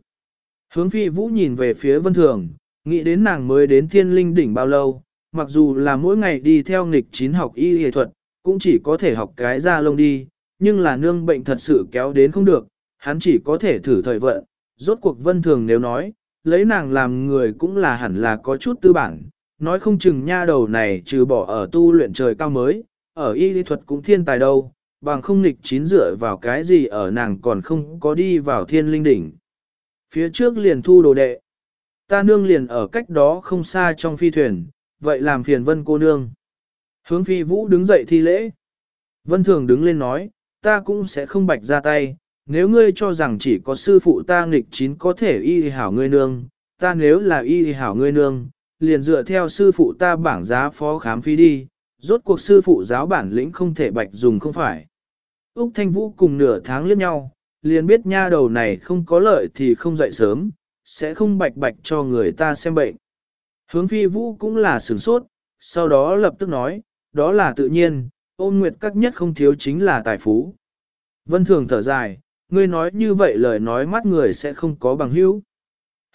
Hướng phi vũ nhìn về phía Vân Thường, nghĩ đến nàng mới đến thiên linh đỉnh bao lâu, mặc dù là mỗi ngày đi theo nghịch chín học y lý thuật, cũng chỉ có thể học cái ra lông đi, nhưng là nương bệnh thật sự kéo đến không được, hắn chỉ có thể thử thời vận, rốt cuộc vân thường nếu nói, lấy nàng làm người cũng là hẳn là có chút tư bản, nói không chừng nha đầu này trừ bỏ ở tu luyện trời cao mới, ở y lý thuật cũng thiên tài đâu, bằng không nghịch chín dựa vào cái gì ở nàng còn không có đi vào thiên linh đỉnh. Phía trước liền thu đồ đệ, ta nương liền ở cách đó không xa trong phi thuyền, vậy làm phiền vân cô nương. Hướng phi vũ đứng dậy thi lễ. Vân thường đứng lên nói, ta cũng sẽ không bạch ra tay, nếu ngươi cho rằng chỉ có sư phụ ta nghịch chín có thể y hảo ngươi nương, ta nếu là y hảo ngươi nương, liền dựa theo sư phụ ta bảng giá phó khám phí đi, rốt cuộc sư phụ giáo bản lĩnh không thể bạch dùng không phải. Úc Thanh Vũ cùng nửa tháng liếc nhau, liền biết nha đầu này không có lợi thì không dậy sớm, sẽ không bạch bạch cho người ta xem bệnh. Hướng phi vũ cũng là sửng sốt, sau đó lập tức nói, đó là tự nhiên, ôn nguyệt các nhất không thiếu chính là tài phú. Vân thường thở dài, Ngươi nói như vậy lời nói mắt người sẽ không có bằng hữu.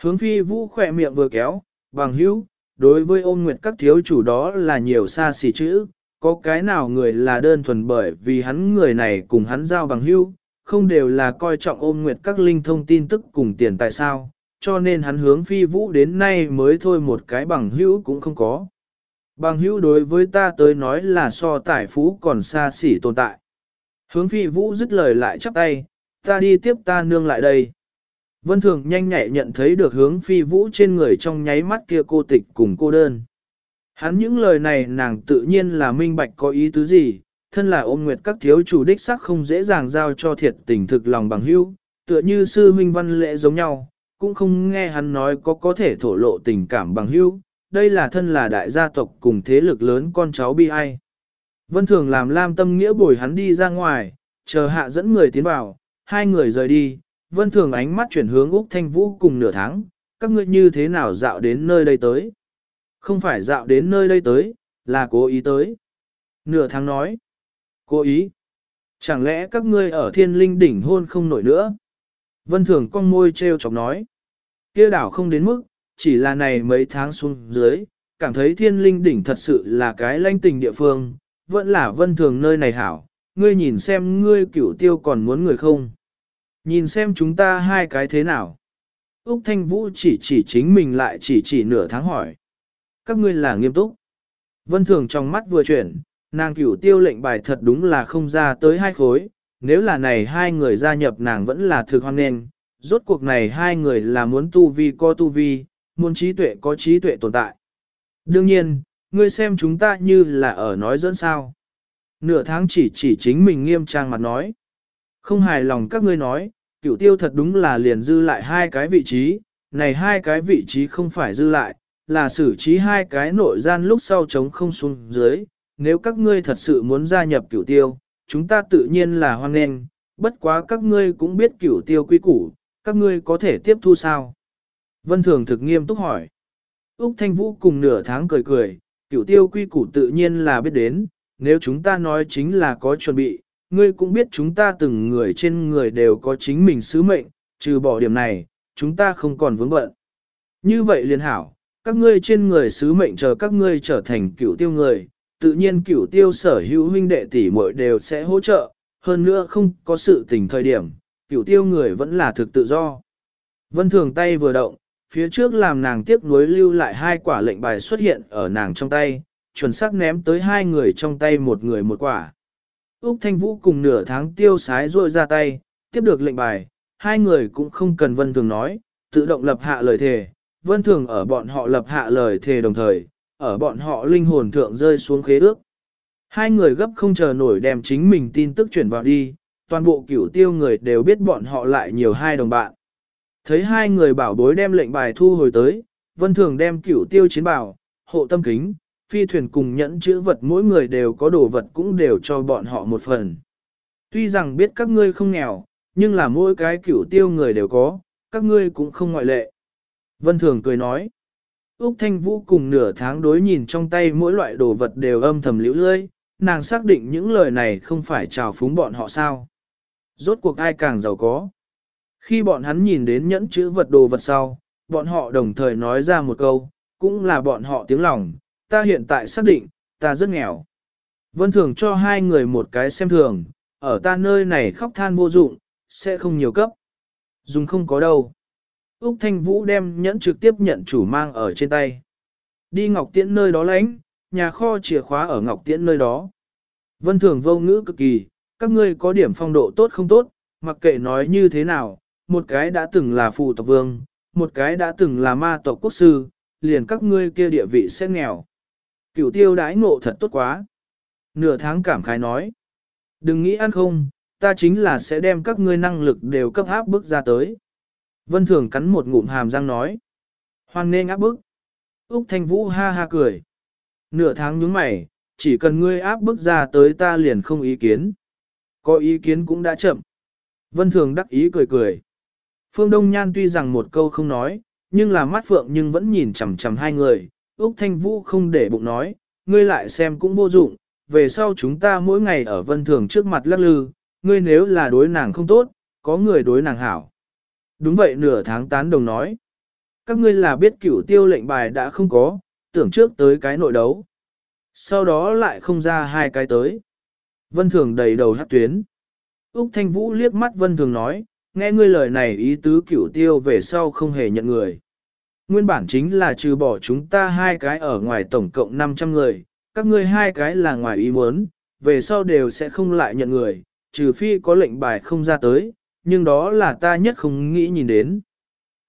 Hướng phi vũ khỏe miệng vừa kéo, bằng hữu, đối với ôn nguyệt các thiếu chủ đó là nhiều xa xỉ chữ, có cái nào người là đơn thuần bởi vì hắn người này cùng hắn giao bằng hữu, không đều là coi trọng ôn nguyệt các linh thông tin tức cùng tiền tại sao, cho nên hắn hướng phi vũ đến nay mới thôi một cái bằng hữu cũng không có. Bằng hữu đối với ta tới nói là so tài phú còn xa xỉ tồn tại. Hướng phi vũ dứt lời lại chắp tay, ta đi tiếp ta nương lại đây. Vân Thường nhanh nhẹ nhận thấy được hướng phi vũ trên người trong nháy mắt kia cô tịch cùng cô đơn. Hắn những lời này nàng tự nhiên là minh bạch có ý tứ gì, thân là ôm nguyệt các thiếu chủ đích sắc không dễ dàng giao cho thiệt tình thực lòng bằng hữu, tựa như sư huynh văn lễ giống nhau, cũng không nghe hắn nói có có thể thổ lộ tình cảm bằng hữu, đây là thân là đại gia tộc cùng thế lực lớn con cháu bi ai. Vân Thường làm lam tâm nghĩa bồi hắn đi ra ngoài, chờ hạ dẫn người tiến vào, Hai người rời đi, vân thường ánh mắt chuyển hướng Úc Thanh Vũ cùng nửa tháng, các ngươi như thế nào dạo đến nơi đây tới? Không phải dạo đến nơi đây tới, là cố ý tới. Nửa tháng nói. Cố ý, Chẳng lẽ các ngươi ở thiên linh đỉnh hôn không nổi nữa? Vân Thường con môi treo chọc nói. kia đảo không đến mức, chỉ là này mấy tháng xuống dưới, cảm thấy thiên linh đỉnh thật sự là cái lanh tình địa phương, vẫn là Vân Thường nơi này hảo, ngươi nhìn xem ngươi cửu tiêu còn muốn người không? Nhìn xem chúng ta hai cái thế nào? Úc Thanh Vũ chỉ chỉ chính mình lại chỉ chỉ nửa tháng hỏi. Các ngươi là nghiêm túc. Vân Thường trong mắt vừa chuyển, nàng cửu tiêu lệnh bài thật đúng là không ra tới hai khối, nếu là này hai người gia nhập nàng vẫn là thực hoan nghênh, rốt cuộc này hai người là muốn tu vi co tu vi, muốn trí tuệ có trí tuệ tồn tại. Đương nhiên, ngươi xem chúng ta như là ở nói dẫn sao. Nửa tháng chỉ chỉ chính mình nghiêm trang mặt nói. Không hài lòng các ngươi nói, cửu tiêu thật đúng là liền dư lại hai cái vị trí, này hai cái vị trí không phải dư lại, là xử trí hai cái nội gian lúc sau chống không xuống dưới, nếu các ngươi thật sự muốn gia nhập cửu tiêu, chúng ta tự nhiên là hoan nghênh, bất quá các ngươi cũng biết cửu tiêu quy củ, các ngươi có thể tiếp thu sao? Vân Thường thực nghiêm túc hỏi. Úc Thanh Vũ cùng nửa tháng cười cười, cửu tiêu quy củ tự nhiên là biết đến, nếu chúng ta nói chính là có chuẩn bị, ngươi cũng biết chúng ta từng người trên người đều có chính mình sứ mệnh, trừ bỏ điểm này, chúng ta không còn vướng bận. Như vậy liền hảo, các ngươi trên người sứ mệnh chờ các ngươi trở thành cửu tiêu người, tự nhiên cửu tiêu sở hữu huynh đệ tỷ muội đều sẽ hỗ trợ, hơn nữa không có sự tình thời điểm, cửu tiêu người vẫn là thực tự do. Vân thường tay vừa động, phía trước làm nàng tiếc nuối lưu lại hai quả lệnh bài xuất hiện ở nàng trong tay, chuẩn xác ném tới hai người trong tay một người một quả. Úc Thanh Vũ cùng nửa tháng tiêu sái rôi ra tay, tiếp được lệnh bài, hai người cũng không cần Vân Thường nói, tự động lập hạ lời thề. Vân Thường ở bọn họ lập hạ lời thề đồng thời, ở bọn họ linh hồn thượng rơi xuống khế ước. Hai người gấp không chờ nổi đem chính mình tin tức chuyển vào đi, toàn bộ cửu tiêu người đều biết bọn họ lại nhiều hai đồng bạn. Thấy hai người bảo bối đem lệnh bài thu hồi tới, Vân Thường đem cửu tiêu chiến bảo, hộ tâm kính, phi thuyền cùng nhẫn chữ vật mỗi người đều có đồ vật cũng đều cho bọn họ một phần. Tuy rằng biết các ngươi không nghèo, nhưng là mỗi cái cửu tiêu người đều có, các ngươi cũng không ngoại lệ. Vân Thường cười nói. Úc Thanh Vũ cùng nửa tháng đối nhìn trong tay mỗi loại đồ vật đều âm thầm liễu lơi, nàng xác định những lời này không phải trào phúng bọn họ sao. Rốt cuộc ai càng giàu có. Khi bọn hắn nhìn đến nhẫn chữ vật đồ vật sau, bọn họ đồng thời nói ra một câu, cũng là bọn họ tiếng lòng, ta hiện tại xác định, ta rất nghèo. Vân thường cho hai người một cái xem thường, ở ta nơi này khóc than vô dụng, sẽ không nhiều cấp. Dùng không có đâu. Úc Thanh Vũ đem nhẫn trực tiếp nhận chủ mang ở trên tay. Đi Ngọc Tiễn nơi đó lãnh, nhà kho chìa khóa ở Ngọc Tiễn nơi đó. Vân thường vô ngữ cực kỳ, các ngươi có điểm phong độ tốt không tốt, mặc kệ nói như thế nào, một cái đã từng là phụ tộc vương, một cái đã từng là ma tộc quốc sư, liền các ngươi kia địa vị sẽ nghèo. Cửu tiêu đãi ngộ thật tốt quá. Nửa tháng cảm khái nói. Đừng nghĩ ăn không, ta chính là sẽ đem các ngươi năng lực đều cấp áp bức ra tới. Vân Thường cắn một ngụm hàm răng nói. Hoan nên áp bức. Úc Thanh Vũ ha ha cười. Nửa tháng nhướng mày, chỉ cần ngươi áp bức ra tới ta liền không ý kiến. Có ý kiến cũng đã chậm. Vân Thường đắc ý cười cười. Phương Đông Nhan tuy rằng một câu không nói, nhưng là mắt phượng nhưng vẫn nhìn chằm chằm hai người, Úc Thanh Vũ không để bụng nói, ngươi lại xem cũng vô dụng, về sau chúng ta mỗi ngày ở vân thường trước mặt lắc lư, ngươi nếu là đối nàng không tốt, có người đối nàng hảo. Đúng vậy nửa tháng tán đồng nói. Các ngươi là biết cửu tiêu lệnh bài đã không có, tưởng trước tới cái nội đấu. Sau đó lại không ra hai cái tới. Vân thường đầy đầu hát tuyến. Úc Thanh Vũ liếc mắt Vân thường nói, nghe ngươi lời này ý tứ cửu tiêu về sau không hề nhận người. Nguyên bản chính là trừ bỏ chúng ta hai cái ở ngoài tổng cộng 500 người, các ngươi hai cái là ngoài ý muốn, về sau đều sẽ không lại nhận người, trừ phi có lệnh bài không ra tới, nhưng đó là ta nhất không nghĩ nhìn đến.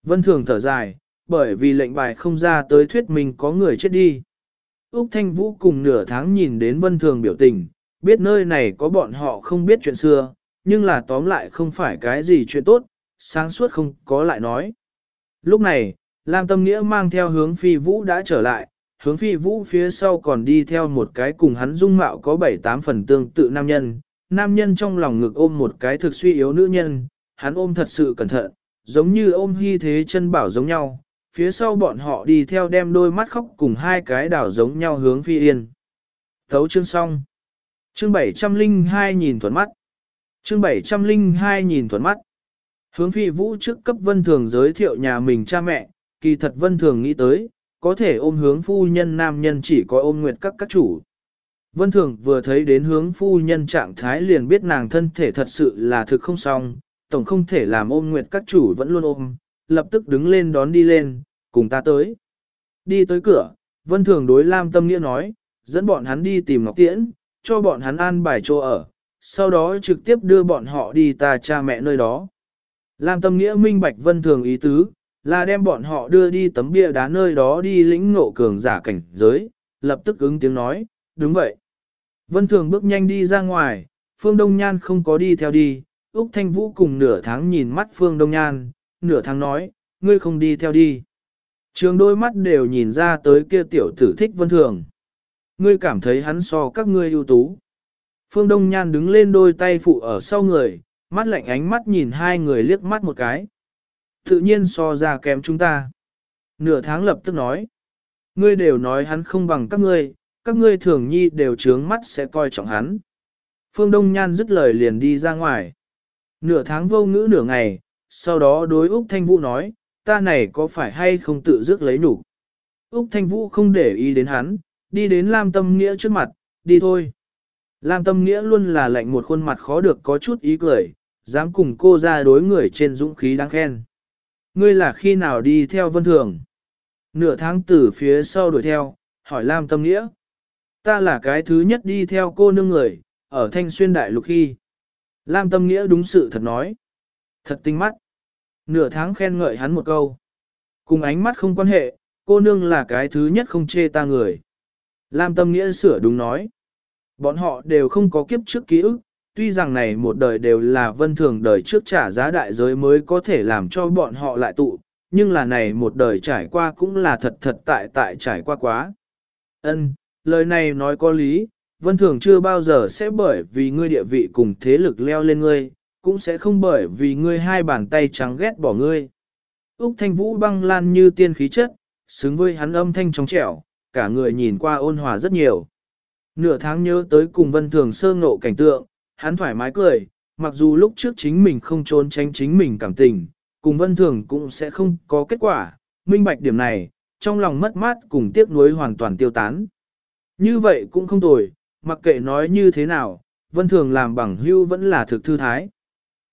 Vân Thường thở dài, bởi vì lệnh bài không ra tới thuyết mình có người chết đi. Úc Thanh Vũ cùng nửa tháng nhìn đến Vân Thường biểu tình, biết nơi này có bọn họ không biết chuyện xưa, nhưng là tóm lại không phải cái gì chuyện tốt, sáng suốt không có lại nói. Lúc này, Lam Tâm Nghĩa mang theo hướng phi vũ đã trở lại, hướng phi vũ phía sau còn đi theo một cái cùng hắn dung mạo có 7-8 phần tương tự nam nhân. Nam nhân trong lòng ngực ôm một cái thực suy yếu nữ nhân, hắn ôm thật sự cẩn thận, giống như ôm hy thế chân bảo giống nhau. Phía sau bọn họ đi theo đem đôi mắt khóc cùng hai cái đảo giống nhau hướng phi yên. Thấu chương xong. Chương 702 nhìn thuận mắt chương 702 nhìn thuận mắt. Hướng phi vũ trước cấp vân thường giới thiệu nhà mình cha mẹ, kỳ thật vân thường nghĩ tới, có thể ôm hướng phu nhân nam nhân chỉ có ôm nguyệt các các chủ. Vân thường vừa thấy đến hướng phu nhân trạng thái liền biết nàng thân thể thật sự là thực không xong, tổng không thể làm ôm nguyệt các chủ vẫn luôn ôm, lập tức đứng lên đón đi lên, cùng ta tới. Đi tới cửa, vân thường đối Lam Tâm Nghĩa nói, dẫn bọn hắn đi tìm Ngọc Tiễn, cho bọn hắn an bài chỗ ở, sau đó trực tiếp đưa bọn họ đi ta cha mẹ nơi đó. Lam Tâm Nghĩa minh bạch vân thường ý tứ, là đem bọn họ đưa đi tấm bia đá nơi đó đi lĩnh ngộ cường giả cảnh giới, lập tức ứng tiếng nói, đúng vậy. Vân thường bước nhanh đi ra ngoài, Phương Đông Nhan không có đi theo đi, Úc Thanh Vũ cùng nửa tháng nhìn mắt Phương Đông Nhan, nửa tháng nói, ngươi không đi theo đi. Trường đôi mắt đều nhìn ra tới kia tiểu tử thích Vân Thường. Ngươi cảm thấy hắn so các ngươi ưu tú. Phương Đông Nhan đứng lên đôi tay phụ ở sau người, mắt lạnh ánh mắt nhìn hai người liếc mắt một cái. Tự nhiên so ra kém chúng ta. Nửa tháng lập tức nói. Ngươi đều nói hắn không bằng các ngươi, các ngươi thường nhi đều trướng mắt sẽ coi trọng hắn. Phương Đông Nhan dứt lời liền đi ra ngoài. Nửa tháng vô ngữ nửa ngày, sau đó đối Úc Thanh Vũ nói, ta này có phải hay không tự dứt lấy nhục Úc Thanh Vũ không để ý đến hắn, đi đến Lam Tâm Nghĩa trước mặt, đi thôi. Lam Tâm Nghĩa luôn là lạnh một khuôn mặt khó được có chút ý cười, dám cùng cô ra đối người trên dũng khí đáng khen. Ngươi là khi nào đi theo vân thường? Nửa tháng từ phía sau đuổi theo, hỏi Lam Tâm Nghĩa. Ta là cái thứ nhất đi theo cô nương người, ở Thanh Xuyên Đại Lục khi. Lam Tâm Nghĩa đúng sự thật nói. Thật tinh mắt. Nửa tháng khen ngợi hắn một câu. Cùng ánh mắt không quan hệ, cô nương là cái thứ nhất không chê ta người. Lam Tâm Nghĩa sửa đúng nói. Bọn họ đều không có kiếp trước ký ức, tuy rằng này một đời đều là vân thường đời trước trả giá đại giới mới có thể làm cho bọn họ lại tụ, nhưng là này một đời trải qua cũng là thật thật tại tại trải qua quá. Ân, lời này nói có lý, vân thường chưa bao giờ sẽ bởi vì ngươi địa vị cùng thế lực leo lên ngươi, cũng sẽ không bởi vì ngươi hai bàn tay trắng ghét bỏ ngươi. Úc Thanh Vũ băng lan như tiên khí chất, xứng với hắn âm thanh trong trẻo, cả người nhìn qua ôn hòa rất nhiều. Nửa tháng nhớ tới cùng vân thường sơ ngộ cảnh tượng, hắn thoải mái cười, mặc dù lúc trước chính mình không trốn tránh chính mình cảm tình, cùng vân thường cũng sẽ không có kết quả, minh bạch điểm này, trong lòng mất mát cùng tiếc nuối hoàn toàn tiêu tán. Như vậy cũng không tồi, mặc kệ nói như thế nào, vân thường làm bằng hưu vẫn là thực thư thái.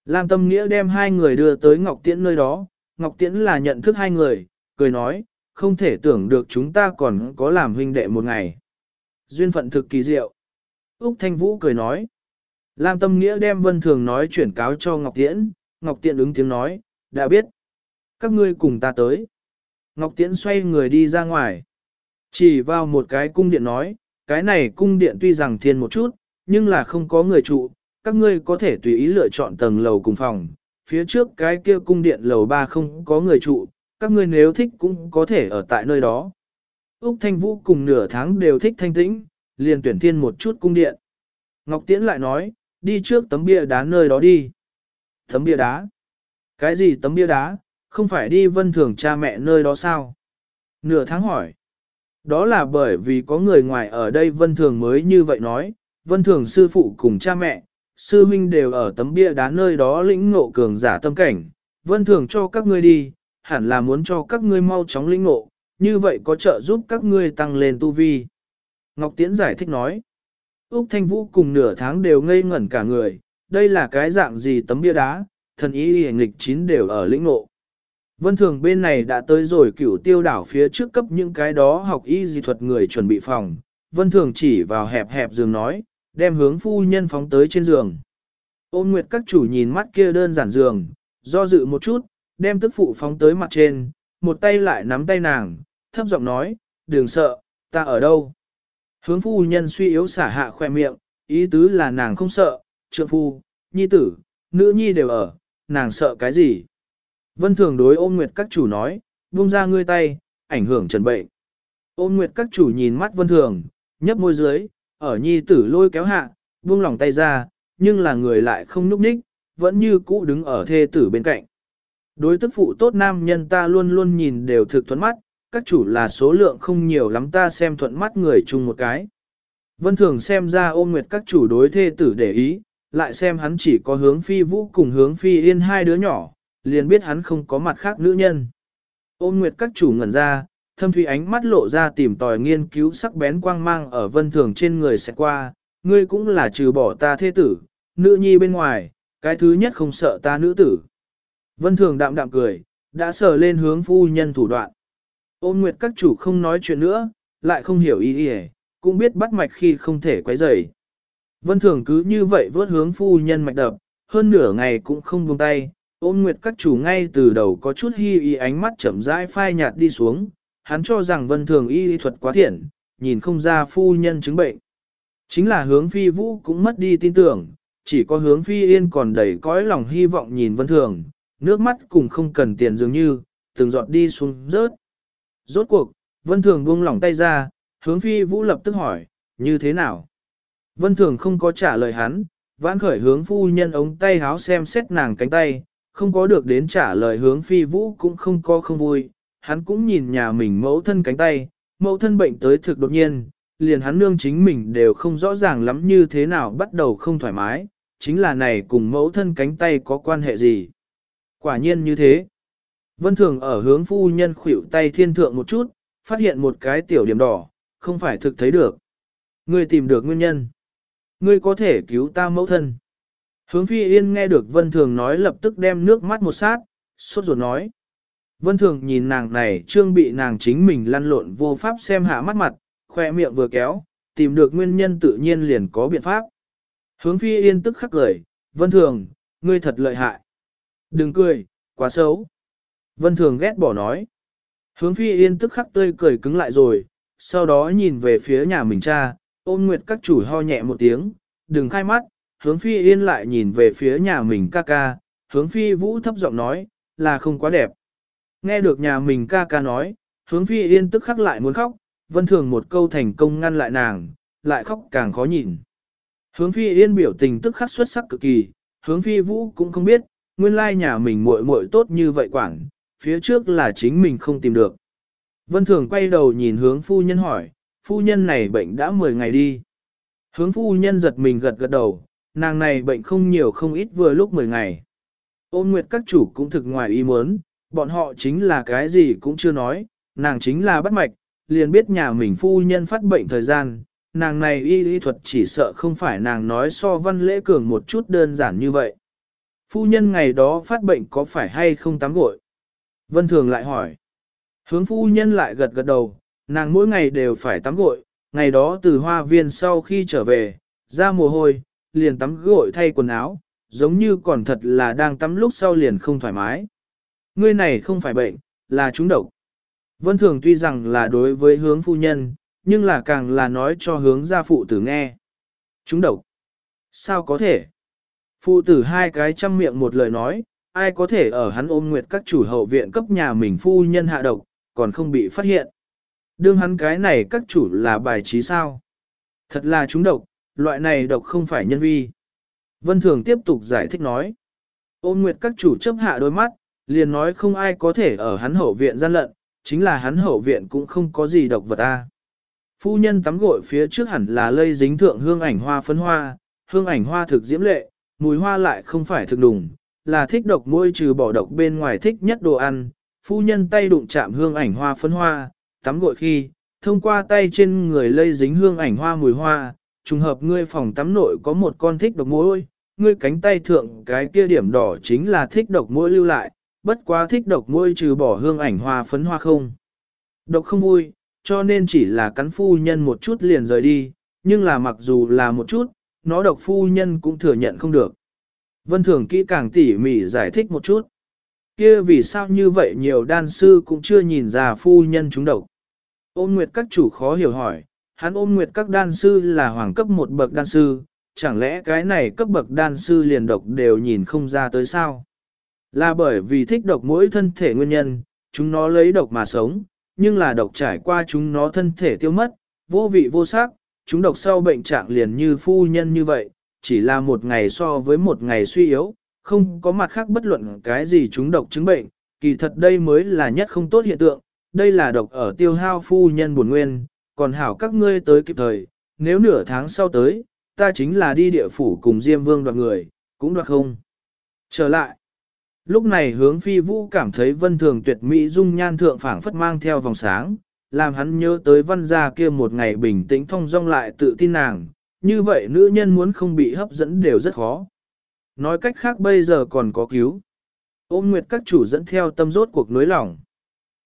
Lam Tâm Nghĩa đem hai người đưa tới Ngọc Tiễn nơi đó, Ngọc Tiễn là nhận thức hai người, cười nói, không thể tưởng được chúng ta còn có làm huynh đệ một ngày. Duyên phận thực kỳ diệu. Úc Thanh Vũ cười nói. Lam Tâm Nghĩa đem Vân Thường nói chuyển cáo cho Ngọc Tiễn, Ngọc Tiễn ứng tiếng nói, đã biết. Các ngươi cùng ta tới. Ngọc Tiễn xoay người đi ra ngoài. Chỉ vào một cái cung điện nói, cái này cung điện tuy rằng thiên một chút, nhưng là không có người trụ, các ngươi có thể tùy ý lựa chọn tầng lầu cùng phòng. Phía trước cái kia cung điện lầu ba không có người trụ, các ngươi nếu thích cũng có thể ở tại nơi đó. Úc Thanh Vũ cùng nửa tháng đều thích thanh tĩnh, liền tuyển thiên một chút cung điện. Ngọc Tiễn lại nói, đi trước tấm bia đá nơi đó đi. Tấm bia đá? Cái gì tấm bia đá? Không phải đi vân thường cha mẹ nơi đó sao? Nửa tháng hỏi. Đó là bởi vì có người ngoài ở đây vân thường mới như vậy nói, vân thường sư phụ cùng cha mẹ, sư huynh đều ở tấm bia đá nơi đó lĩnh ngộ cường giả tâm cảnh, vân thường cho các ngươi đi, hẳn là muốn cho các ngươi mau chóng lĩnh ngộ, như vậy có trợ giúp các ngươi tăng lên tu vi. Ngọc Tiễn giải thích nói, Úc Thanh Vũ cùng nửa tháng đều ngây ngẩn cả người, đây là cái dạng gì tấm bia đá, thần ý hình lịch chín đều ở lĩnh ngộ. Vân thường bên này đã tới rồi cửu tiêu đảo phía trước cấp những cái đó học y di thuật người chuẩn bị phòng. Vân thường chỉ vào hẹp hẹp giường nói, đem hướng phu nhân phóng tới trên giường. Ôn nguyệt các chủ nhìn mắt kia đơn giản giường, do dự một chút, đem tức phụ phóng tới mặt trên, một tay lại nắm tay nàng, thấp giọng nói, đừng sợ, ta ở đâu. Hướng phu nhân suy yếu xả hạ khoe miệng, ý tứ là nàng không sợ, trượng phu, nhi tử, nữ nhi đều ở, nàng sợ cái gì. Vân thường đối ôm nguyệt các chủ nói, buông ra ngươi tay, ảnh hưởng trần bệnh. Ôm nguyệt các chủ nhìn mắt vân thường, nhấp môi dưới, ở nhi tử lôi kéo hạ, buông lòng tay ra, nhưng là người lại không núp ních, vẫn như cũ đứng ở thê tử bên cạnh. Đối tức phụ tốt nam nhân ta luôn luôn nhìn đều thực thuẫn mắt, các chủ là số lượng không nhiều lắm ta xem thuận mắt người chung một cái. Vân thường xem ra ôm nguyệt các chủ đối thê tử để ý, lại xem hắn chỉ có hướng phi vũ cùng hướng phi yên hai đứa nhỏ, liền biết hắn không có mặt khác nữ nhân. Ôn nguyệt các chủ ngẩn ra, thâm thủy ánh mắt lộ ra tìm tòi nghiên cứu sắc bén quang mang ở vân thường trên người sẽ qua, ngươi cũng là trừ bỏ ta thế tử, nữ nhi bên ngoài, cái thứ nhất không sợ ta nữ tử. Vân thường đạm đạm cười, đã sờ lên hướng phu nhân thủ đoạn. Ôn nguyệt các chủ không nói chuyện nữa, lại không hiểu ý ý, cũng biết bắt mạch khi không thể quấy rầy. Vân thường cứ như vậy vớt hướng phu nhân mạch đập, hơn nửa ngày cũng không buông tay, ôn nguyệt các chủ ngay từ đầu có chút hi ý ánh mắt chậm rãi phai nhạt đi xuống, hắn cho rằng vân thường y thuật quá thiện, nhìn không ra phu nhân chứng bệnh. Chính là hướng phi vũ cũng mất đi tin tưởng, chỉ có hướng phi yên còn đầy cõi lòng hy vọng nhìn vân thường, nước mắt cùng không cần tiền dường như, từng giọt đi xuống rớt. Rốt cuộc, vân thường buông lỏng tay ra, hướng phi vũ lập tức hỏi, như thế nào? Vân thường không có trả lời hắn, vãn khởi hướng phu nhân ống tay háo xem xét nàng cánh tay, không có được đến trả lời hướng phi vũ cũng không có không vui, hắn cũng nhìn nhà mình mẫu thân cánh tay, mẫu thân bệnh tới thực đột nhiên, liền hắn nương chính mình đều không rõ ràng lắm như thế nào bắt đầu không thoải mái, chính là này cùng mẫu thân cánh tay có quan hệ gì. Quả nhiên như thế. Vân Thường ở hướng phu nhân khuỷu tay thiên thượng một chút, phát hiện một cái tiểu điểm đỏ, không phải thực thấy được. Ngươi tìm được nguyên nhân. Ngươi có thể cứu ta mẫu thân. Hướng phi yên nghe được Vân Thường nói lập tức đem nước mắt một sát, sốt ruột nói. Vân Thường nhìn nàng này trương bị nàng chính mình lăn lộn vô pháp xem hạ mắt mặt, khoe miệng vừa kéo, tìm được nguyên nhân tự nhiên liền có biện pháp. Hướng phi yên tức khắc cười, Vân Thường, ngươi thật lợi hại. Đừng cười, quá xấu. Vân Thường ghét bỏ nói. Hướng phi yên tức khắc tươi cười cứng lại rồi, sau đó nhìn về phía nhà mình cha, ôm nguyệt các chủ ho nhẹ một tiếng, đừng khai mắt, hướng phi yên lại nhìn về phía nhà mình ca ca, hướng phi vũ thấp giọng nói, là không quá đẹp. Nghe được nhà mình ca ca nói, hướng phi yên tức khắc lại muốn khóc, vân thường một câu thành công ngăn lại nàng, lại khóc càng khó nhìn. Hướng phi yên biểu tình tức khắc xuất sắc cực kỳ, hướng phi vũ cũng không biết, nguyên lai nhà mình muội muội tốt như vậy quảng phía trước là chính mình không tìm được. Vân thường quay đầu nhìn hướng phu nhân hỏi, phu nhân này bệnh đã 10 ngày đi. Hướng phu nhân giật mình gật gật đầu, nàng này bệnh không nhiều không ít vừa lúc 10 ngày. Ôn nguyệt các chủ cũng thực ngoài ý muốn, bọn họ chính là cái gì cũng chưa nói, nàng chính là bắt mạch, liền biết nhà mình phu nhân phát bệnh thời gian, nàng này y lý thuật chỉ sợ không phải nàng nói so văn lễ cường một chút đơn giản như vậy. Phu nhân ngày đó phát bệnh có phải hay không tắm gội? Vân Thường lại hỏi. Hướng phu nhân lại gật gật đầu, nàng mỗi ngày đều phải tắm gội, ngày đó từ hoa viên sau khi trở về, ra mồ hôi, liền tắm gội thay quần áo, giống như còn thật là đang tắm lúc sau liền không thoải mái. Ngươi này không phải bệnh, là trúng độc. Vân Thường tuy rằng là đối với hướng phu nhân, nhưng là càng là nói cho hướng gia phụ tử nghe. Trúng độc. Sao có thể? Phụ tử hai cái chăm miệng một lời nói, ai có thể ở hắn ôm nguyệt các chủ hậu viện cấp nhà mình phu nhân hạ độc, còn không bị phát hiện. Đương hắn cái này các chủ là bài trí sao? Thật là chúng độc, loại này độc không phải nhân vi. Vân Thường tiếp tục giải thích nói. Ôn nguyệt các chủ chấp hạ đôi mắt, liền nói không ai có thể ở hắn hậu viện gian lận, chính là hắn hậu viện cũng không có gì độc vật ta. Phu nhân tắm gội phía trước hẳn là lây dính thượng hương ảnh hoa phấn hoa, hương ảnh hoa thực diễm lệ, mùi hoa lại không phải thực đùng, là thích độc môi trừ bỏ độc bên ngoài thích nhất đồ ăn. Phu nhân tay đụng chạm hương ảnh hoa phấn hoa, tắm gội khi, thông qua tay trên người lây dính hương ảnh hoa mùi hoa, trùng hợp ngươi phòng tắm nội có một con thích độc môi, ngươi cánh tay thượng cái kia điểm đỏ chính là thích độc môi lưu lại, bất quá thích độc môi trừ bỏ hương ảnh hoa phấn hoa không. Độc không vui, cho nên chỉ là cắn phu nhân một chút liền rời đi, nhưng là mặc dù là một chút, nó độc phu nhân cũng thừa nhận không được. Vân Thường kỹ càng tỉ mỉ giải thích một chút. Kia vì sao như vậy nhiều đan sư cũng chưa nhìn ra phu nhân chúng độc. Ôn nguyệt các chủ khó hiểu hỏi, hắn ôn nguyệt các đan sư là hoàng cấp một bậc đan sư, chẳng lẽ cái này cấp bậc đan sư liền độc đều nhìn không ra tới sao? Là bởi vì thích độc mỗi thân thể nguyên nhân, chúng nó lấy độc mà sống, nhưng là độc trải qua chúng nó thân thể tiêu mất, vô vị vô sắc, chúng độc sau bệnh trạng liền như phu nhân như vậy, chỉ là một ngày so với một ngày suy yếu, không có mặt khác bất luận cái gì chúng độc chứng bệnh, kỳ thật đây mới là nhất không tốt hiện tượng, đây là độc ở tiêu hao phu nhân buồn nguyên, còn hảo các ngươi tới kịp thời, nếu nửa tháng sau tới, ta chính là đi địa phủ cùng Diêm Vương đoạt người, cũng đoạt không. Trở lại. Lúc này hướng phi vũ cảm thấy vân thường tuyệt mỹ dung nhan thượng phảng phất mang theo vòng sáng, làm hắn nhớ tới văn gia kia một ngày bình tĩnh thông dong lại tự tin nàng, như vậy nữ nhân muốn không bị hấp dẫn đều rất khó. Nói cách khác bây giờ còn có cứu. Ôm nguyệt các chủ dẫn theo tâm rốt cuộc nối lòng.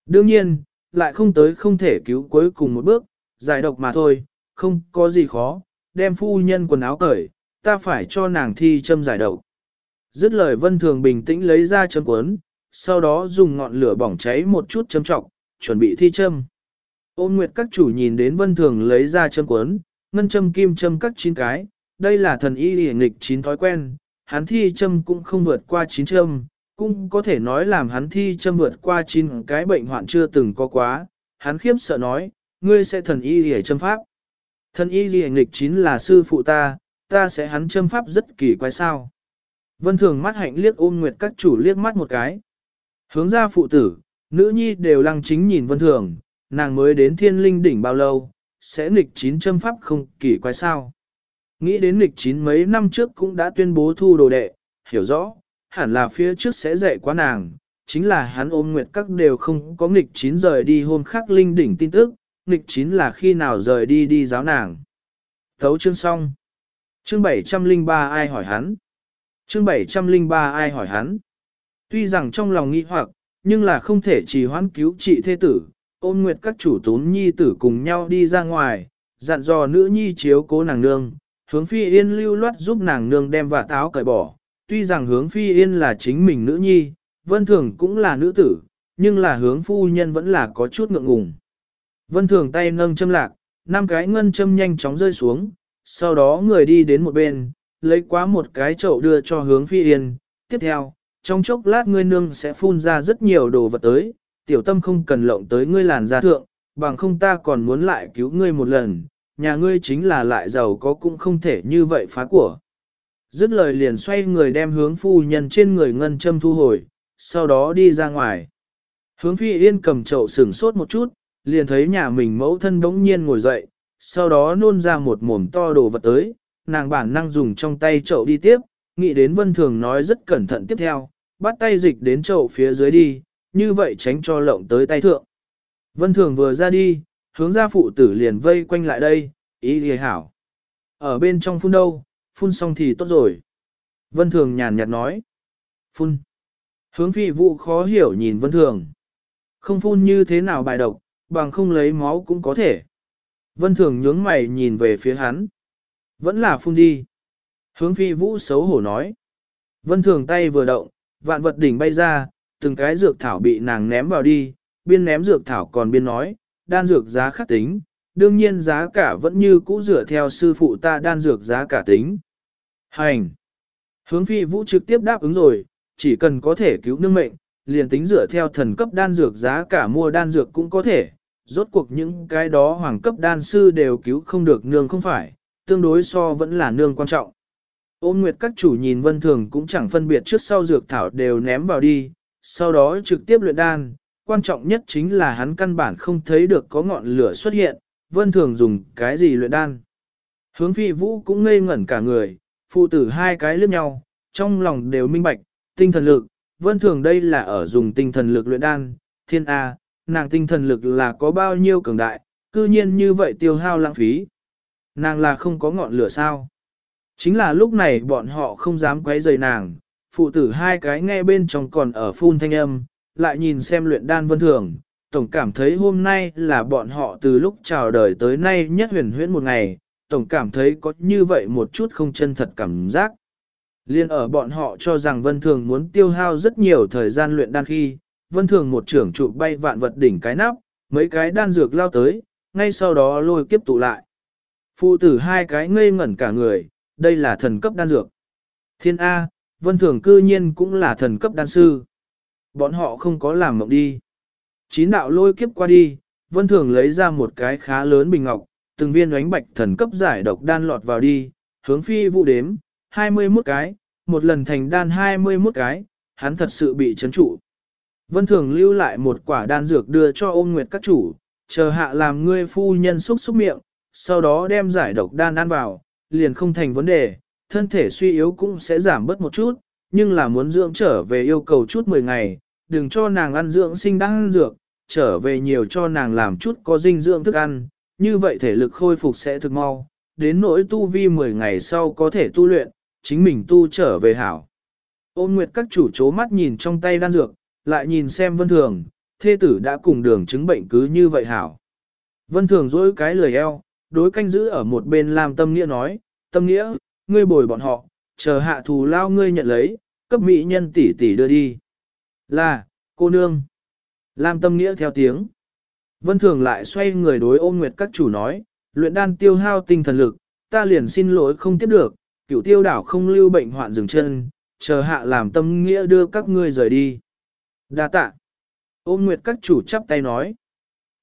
Đương nhiên, lại không tới không thể cứu cuối cùng một bước, giải độc mà thôi, không có gì khó, đem phu nhân quần áo cởi, ta phải cho nàng thi châm giải độc. Dứt lời vân thường bình tĩnh lấy ra châm cuốn, sau đó dùng ngọn lửa bỏng cháy một chút châm trọng, chuẩn bị thi châm. Ôn nguyệt các chủ nhìn đến vân thường lấy ra châm cuốn, ngân châm kim châm cắt chín cái, đây là thần y hề nghịch chín thói quen, hắn thi châm cũng không vượt qua chín châm, cũng có thể nói làm hắn thi châm vượt qua chín cái bệnh hoạn chưa từng có quá, hắn khiếp sợ nói, ngươi sẽ thần y hề châm pháp. Thần y hề nghịch chín là sư phụ ta, ta sẽ hắn châm pháp rất kỳ quái sao. Vân thường mắt hạnh liếc ôm nguyệt các chủ liếc mắt một cái. Hướng ra phụ tử, nữ nhi đều lăng chính nhìn vân thường, nàng mới đến thiên linh đỉnh bao lâu, sẽ nghịch chín châm pháp không kỳ quái sao. Nghĩ đến nghịch chín mấy năm trước cũng đã tuyên bố thu đồ đệ, hiểu rõ, hẳn là phía trước sẽ dạy quá nàng, chính là hắn ôm nguyệt các đều không có nghịch chín rời đi hôm khác linh đỉnh tin tức, nghịch chín là khi nào rời đi đi giáo nàng. Thấu chương xong. Chương 703 ai hỏi hắn? Chương 703 ai hỏi hắn? Tuy rằng trong lòng nghi hoặc, nhưng là không thể trì hoãn cứu trị thế tử, ôn nguyệt các chủ tốn nhi tử cùng nhau đi ra ngoài, dặn dò nữ nhi chiếu cố nàng nương, hướng phi yên lưu loát giúp nàng nương đem vả táo cởi bỏ. Tuy rằng hướng phi yên là chính mình nữ nhi, vân thường cũng là nữ tử, nhưng là hướng phu nhân vẫn là có chút ngượng ngùng. Vân thường tay nâng châm lạc, năm cái ngân châm nhanh chóng rơi xuống, sau đó người đi đến một bên, lấy quá một cái chậu đưa cho hướng phi yên. Tiếp theo, trong chốc lát ngươi nương sẽ phun ra rất nhiều đồ vật tới, tiểu tâm không cần lộng tới ngươi làn da thượng, bằng không ta còn muốn lại cứu ngươi một lần, nhà ngươi chính là lại giàu có cũng không thể như vậy phá của. Dứt lời liền xoay người đem hướng phu nhân trên người ngân châm thu hồi, sau đó đi ra ngoài. Hướng phi yên cầm chậu sửng sốt một chút, liền thấy nhà mình mẫu thân đống nhiên ngồi dậy, sau đó nôn ra một mồm to đồ vật tới, nàng bản năng dùng trong tay chậu đi tiếp, nghĩ đến vân thường nói rất cẩn thận tiếp theo, bắt tay dịch đến chậu phía dưới đi, như vậy tránh cho lộng tới tay thượng. Vân thường vừa ra đi, hướng ra phụ tử liền vây quanh lại đây, ý thì hảo. Ở bên trong phun đâu, phun xong thì tốt rồi. Vân thường nhàn nhạt nói. Phun. Hướng phi vụ khó hiểu nhìn vân thường. Không phun như thế nào bài độc, bằng không lấy máu cũng có thể. Vân thường nhướng mày nhìn về phía hắn. Vẫn là phun đi. Hướng phi vũ xấu hổ nói. Vân thường tay vừa động, vạn vật đỉnh bay ra, từng cái dược thảo bị nàng ném vào đi, biên ném dược thảo còn biên nói, đan dược giá khắc tính, đương nhiên giá cả vẫn như cũ dựa theo sư phụ ta đan dược giá cả tính. Hành! Hướng phi vũ trực tiếp đáp ứng rồi, chỉ cần có thể cứu nương mệnh, liền tính dựa theo thần cấp đan dược giá cả mua đan dược cũng có thể, rốt cuộc những cái đó hoàng cấp đan sư đều cứu không được nương không phải, tương đối so vẫn là nương quan trọng. Ôn nguyệt các chủ nhìn vân thường cũng chẳng phân biệt trước sau dược thảo đều ném vào đi, sau đó trực tiếp luyện đan, quan trọng nhất chính là hắn căn bản không thấy được có ngọn lửa xuất hiện, vân thường dùng cái gì luyện đan. Hướng phi vũ cũng ngây ngẩn cả người, phụ tử hai cái liếc nhau, trong lòng đều minh bạch, tinh thần lực, vân thường đây là ở dùng tinh thần lực luyện đan, thiên A, nàng tinh thần lực là có bao nhiêu cường đại, cư nhiên như vậy tiêu hao lãng phí. Nàng là không có ngọn lửa sao. Chính là lúc này bọn họ không dám quấy rầy nàng, phụ tử hai cái nghe bên trong còn ở phun thanh âm, lại nhìn xem luyện đan vân thường, tổng cảm thấy hôm nay là bọn họ từ lúc chào đời tới nay nhất huyền huyễn một ngày, tổng cảm thấy có như vậy một chút không chân thật cảm giác. Liên ở bọn họ cho rằng vân thường muốn tiêu hao rất nhiều thời gian luyện đan khi, vân thường một trưởng trụ bay vạn vật đỉnh cái nắp, mấy cái đan dược lao tới, ngay sau đó lôi kiếp tụ lại. Phụ tử hai cái ngây ngẩn cả người, đây là thần cấp đan dược. Thiên A, vân thường cư nhiên cũng là thần cấp đan sư. Bọn họ không có làm mộng đi. Chín đạo lôi kiếp qua đi, vân thường lấy ra một cái khá lớn bình ngọc, từng viên ánh bạch thần cấp giải độc đan lọt vào đi, hướng phi vụ đếm, 21 cái, một lần thành đan 21 cái, hắn thật sự bị chấn trụ. Vân thường lưu lại một quả đan dược đưa cho ôn nguyệt các chủ, chờ hạ làm ngươi phu nhân xúc xúc miệng, sau đó đem giải độc đan ăn vào, liền không thành vấn đề, thân thể suy yếu cũng sẽ giảm bớt một chút, nhưng là muốn dưỡng trở về yêu cầu chút 10 ngày, đừng cho nàng ăn dưỡng sinh đang ăn dược, trở về nhiều cho nàng làm chút có dinh dưỡng thức ăn, như vậy thể lực khôi phục sẽ thực mau, đến nỗi tu vi 10 ngày sau có thể tu luyện, chính mình tu trở về hảo. Ôn nguyệt các chủ chố mắt nhìn trong tay đan dược, lại nhìn xem vân thường, thê tử đã cùng đường chứng bệnh cứ như vậy hảo. Vân thường dỗi cái lời eo, đối canh giữ ở một bên làm tâm nghĩa nói, tâm nghĩa, ngươi bồi bọn họ, chờ hạ thù lao ngươi nhận lấy, cấp mỹ nhân tỷ tỷ đưa đi. Là, cô nương. Lam tâm nghĩa theo tiếng. Vân thường lại xoay người đối ôn nguyệt các chủ nói, luyện đan tiêu hao tinh thần lực, ta liền xin lỗi không tiếp được, cửu tiêu đảo không lưu bệnh hoạn dừng chân, chờ hạ làm tâm nghĩa đưa các ngươi rời đi. Đa tạ. Ôn nguyệt các chủ chắp tay nói.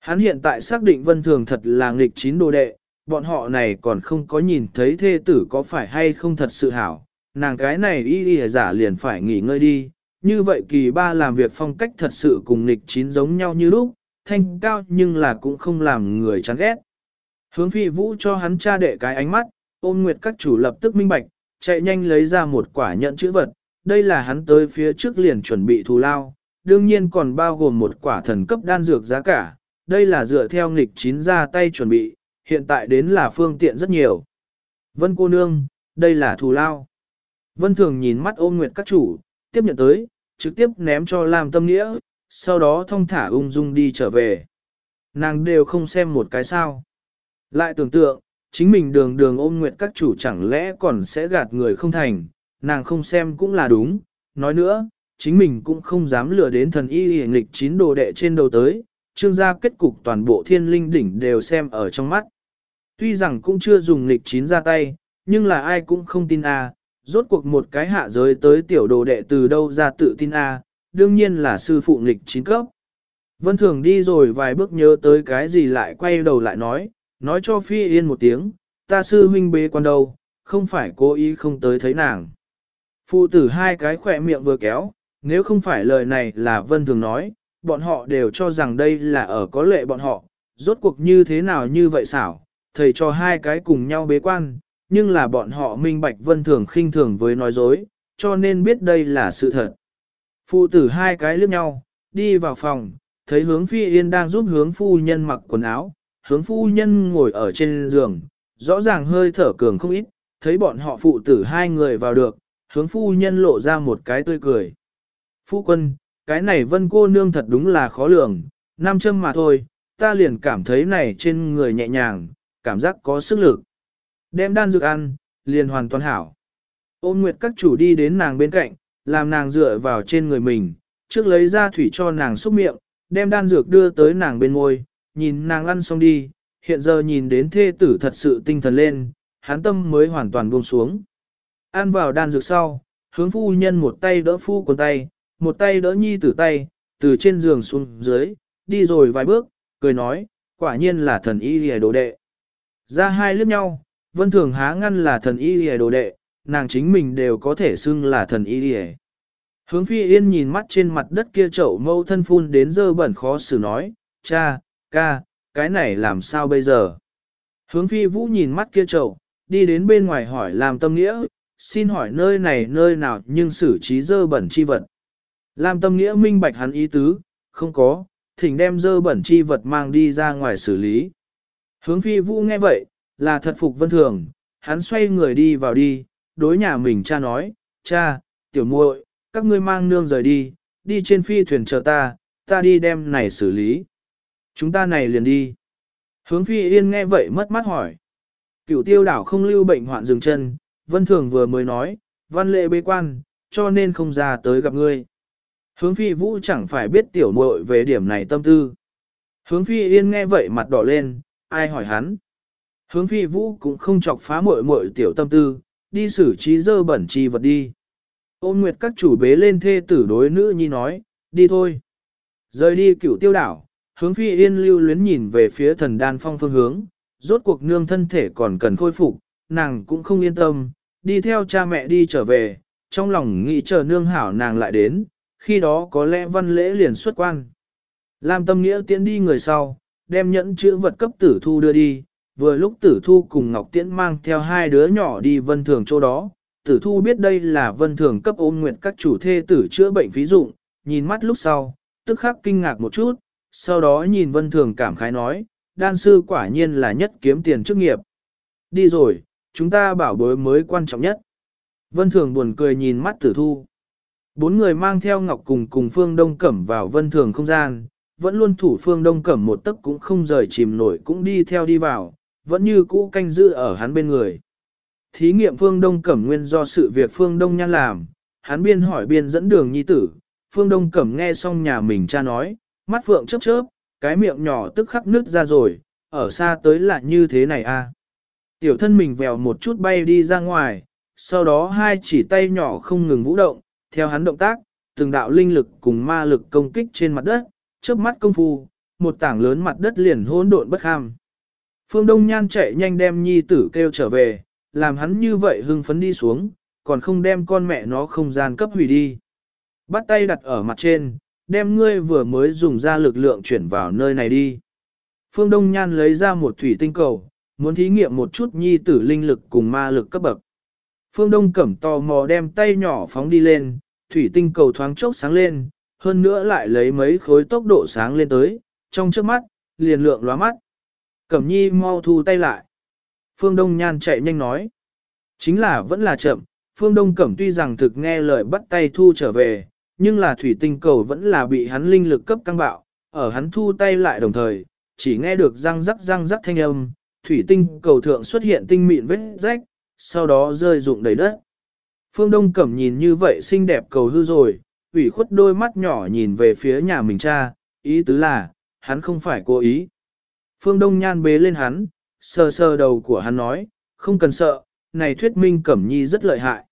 Hắn hiện tại xác định vân thường thật là nghịch chín đồ đệ, bọn họ này còn không có nhìn thấy thê tử có phải hay không thật sự hảo, nàng cái này y y giả liền phải nghỉ ngơi đi, như vậy kỳ ba làm việc phong cách thật sự cùng nghịch chín giống nhau như lúc, thanh cao nhưng là cũng không làm người chán ghét. Hướng phi vũ cho hắn cha đệ cái ánh mắt, ôn nguyệt các chủ lập tức minh bạch, chạy nhanh lấy ra một quả nhận chữ vật, đây là hắn tới phía trước liền chuẩn bị thù lao, đương nhiên còn bao gồm một quả thần cấp đan dược giá cả, đây là dựa theo nghịch chín ra tay chuẩn bị, hiện tại đến là phương tiện rất nhiều. Vân cô nương, đây là thù lao. Vân thường nhìn mắt ôn nguyệt các chủ, tiếp nhận tới, trực tiếp ném cho Lam Tâm Nghĩa, sau đó thông thả ung dung đi trở về. Nàng đều không xem một cái sao. Lại tưởng tượng, chính mình đường đường ôm nguyệt các chủ chẳng lẽ còn sẽ gạt người không thành, nàng không xem cũng là đúng. Nói nữa, chính mình cũng không dám lừa đến thần y hề lịch chín đồ đệ trên đầu tới, trương gia kết cục toàn bộ thiên linh đỉnh đều xem ở trong mắt. Tuy rằng cũng chưa dùng nghịch chín ra tay, nhưng là ai cũng không tin a rốt cuộc một cái hạ giới tới tiểu đồ đệ từ đâu ra tự tin a đương nhiên là sư phụ nghịch chín cấp. Vân Thường đi rồi vài bước nhớ tới cái gì lại quay đầu lại nói, nói cho Phi Yên một tiếng, ta sư huynh bế quan đâu, không phải cố ý không tới thấy nàng. Phụ tử hai cái khỏe miệng vừa kéo, nếu không phải lời này là Vân Thường nói, bọn họ đều cho rằng đây là ở có lệ bọn họ, rốt cuộc như thế nào như vậy xảo, thầy cho hai cái cùng nhau bế quan, nhưng là bọn họ minh bạch Vân Thường khinh thường với nói dối, cho nên biết đây là sự thật. Phụ tử hai cái liếc nhau, đi vào phòng, thấy hướng phi yên đang giúp hướng phu nhân mặc quần áo, hướng phu nhân ngồi ở trên giường, rõ ràng hơi thở cường không ít, thấy bọn họ phụ tử hai người vào được, hướng phu nhân lộ ra một cái tươi cười. Phu quân, cái này vân cô nương thật đúng là khó lường, nam châm mà thôi, ta liền cảm thấy này trên người nhẹ nhàng, cảm giác có sức lực. Đem đan dược ăn, liền hoàn toàn hảo. Ôn nguyệt các chủ đi đến nàng bên cạnh, làm nàng dựa vào trên người mình, trước lấy ra thủy cho nàng xúc miệng, đem đan dược đưa tới nàng bên môi, nhìn nàng ăn xong đi, hiện giờ nhìn đến thê tử thật sự tinh thần lên, hán tâm mới hoàn toàn buông xuống. Ăn vào đan dược sau, hướng phu nhân một tay đỡ phu quần tay, một tay đỡ nhi tử tay, từ trên giường xuống dưới, đi rồi vài bước, cười nói, quả nhiên là thần y hề đồ đệ. Ra hai lướt nhau, vân thường há ngăn là thần y lìa đồ đệ, nàng chính mình đều có thể xưng là thần y lìa. Hướng phi yên nhìn mắt trên mặt đất kia chậu mâu thân phun đến dơ bẩn khó xử nói, cha, ca, cái này làm sao bây giờ? Hướng phi vũ nhìn mắt kia chậu, đi đến bên ngoài hỏi làm tâm nghĩa, xin hỏi nơi này nơi nào nhưng xử trí dơ bẩn chi vật. Làm tâm nghĩa minh bạch hắn ý tứ, không có, thỉnh đem dơ bẩn chi vật mang đi ra ngoài xử lý. Hướng phi vũ nghe vậy, là thật phục vân thường, hắn xoay người đi vào đi, đối nhà mình cha nói, cha, tiểu muội, các ngươi mang nương rời đi, đi trên phi thuyền chờ ta, ta đi đem này xử lý. Chúng ta này liền đi. Hướng phi yên nghe vậy mất mắt hỏi. Cửu tiêu đảo không lưu bệnh hoạn dừng chân, vân thường vừa mới nói, văn lệ bế quan, cho nên không ra tới gặp ngươi. Hướng phi vũ chẳng phải biết tiểu muội về điểm này tâm tư. Hướng phi yên nghe vậy mặt đỏ lên, ai hỏi hắn. Hướng phi vũ cũng không chọc phá muội muội tiểu tâm tư, đi xử trí dơ bẩn chi vật đi. Ôn nguyệt các chủ bế lên thê tử đối nữ nhi nói, đi thôi. Rời đi cửu tiêu đảo, hướng phi yên lưu luyến nhìn về phía thần đan phong phương hướng, rốt cuộc nương thân thể còn cần khôi phục, nàng cũng không yên tâm, đi theo cha mẹ đi trở về, trong lòng nghĩ chờ nương hảo nàng lại đến, khi đó có lẽ văn lễ liền xuất quan. Lam tâm nghĩa tiến đi người sau, đem nhẫn chữ vật cấp tử thu đưa đi, vừa lúc tử thu cùng Ngọc Tiễn mang theo hai đứa nhỏ đi vân thường chỗ đó, tử thu biết đây là vân thường cấp ôn nguyện các chủ thê tử chữa bệnh phí dụng, nhìn mắt lúc sau, tức khắc kinh ngạc một chút, sau đó nhìn vân thường cảm khái nói, đan sư quả nhiên là nhất kiếm tiền chức nghiệp. Đi rồi, chúng ta bảo bối mới quan trọng nhất. Vân thường buồn cười nhìn mắt tử thu. Bốn người mang theo Ngọc cùng cùng Phương Đông Cẩm vào vân thường không gian, vẫn luôn thủ Phương Đông Cẩm một tấc cũng không rời chìm nổi cũng đi theo đi vào, vẫn như cũ canh giữ ở hắn bên người. Thí nghiệm Phương Đông Cẩm nguyên do sự việc Phương Đông Nhan làm, hắn biên hỏi biên dẫn đường nhi tử, Phương Đông Cẩm nghe xong nhà mình cha nói, mắt phượng chớp chớp, cái miệng nhỏ tức khắc nứt ra rồi, ở xa tới là như thế này a. À. Tiểu thân mình vèo một chút bay đi ra ngoài, sau đó hai chỉ tay nhỏ không ngừng vũ động, theo hắn động tác, từng đạo linh lực cùng ma lực công kích trên mặt đất, chớp mắt công phu, một tảng lớn mặt đất liền hỗn độn bất kham. Phương Đông Nhan chạy nhanh đem nhi tử kêu trở về, làm hắn như vậy hưng phấn đi xuống, còn không đem con mẹ nó không gian cấp hủy đi. Bắt tay đặt ở mặt trên, đem ngươi vừa mới dùng ra lực lượng chuyển vào nơi này đi. Phương Đông Nhan lấy ra một thủy tinh cầu, muốn thí nghiệm một chút nhi tử linh lực cùng ma lực cấp bậc. Phương Đông cẩm tò mò đem tay nhỏ phóng đi lên, thủy tinh cầu thoáng chốc sáng lên, hơn nữa lại lấy mấy khối tốc độ sáng lên tới, trong trước mắt, liền lượng lóa mắt. Cẩm nhi mau thu tay lại. Phương Đông Nhan chạy nhanh nói. Chính là vẫn là chậm, Phương Đông Cẩm tuy rằng thực nghe lời bắt tay thu trở về, nhưng là thủy tinh cầu vẫn là bị hắn linh lực cấp căng bạo, ở hắn thu tay lại đồng thời, chỉ nghe được răng rắc răng rắc thanh âm, thủy tinh cầu thượng xuất hiện tinh mịn vết rách, sau đó rơi rụng đầy đất. Phương Đông Cẩm nhìn như vậy xinh đẹp cầu hư rồi, ủy khuất đôi mắt nhỏ nhìn về phía nhà mình cha, ý tứ là, hắn không phải cố ý. Phương Đông Nhan bế lên hắn, sờ sờ đầu của hắn nói, không cần sợ, này thuyết minh Cẩm Nhi rất lợi hại.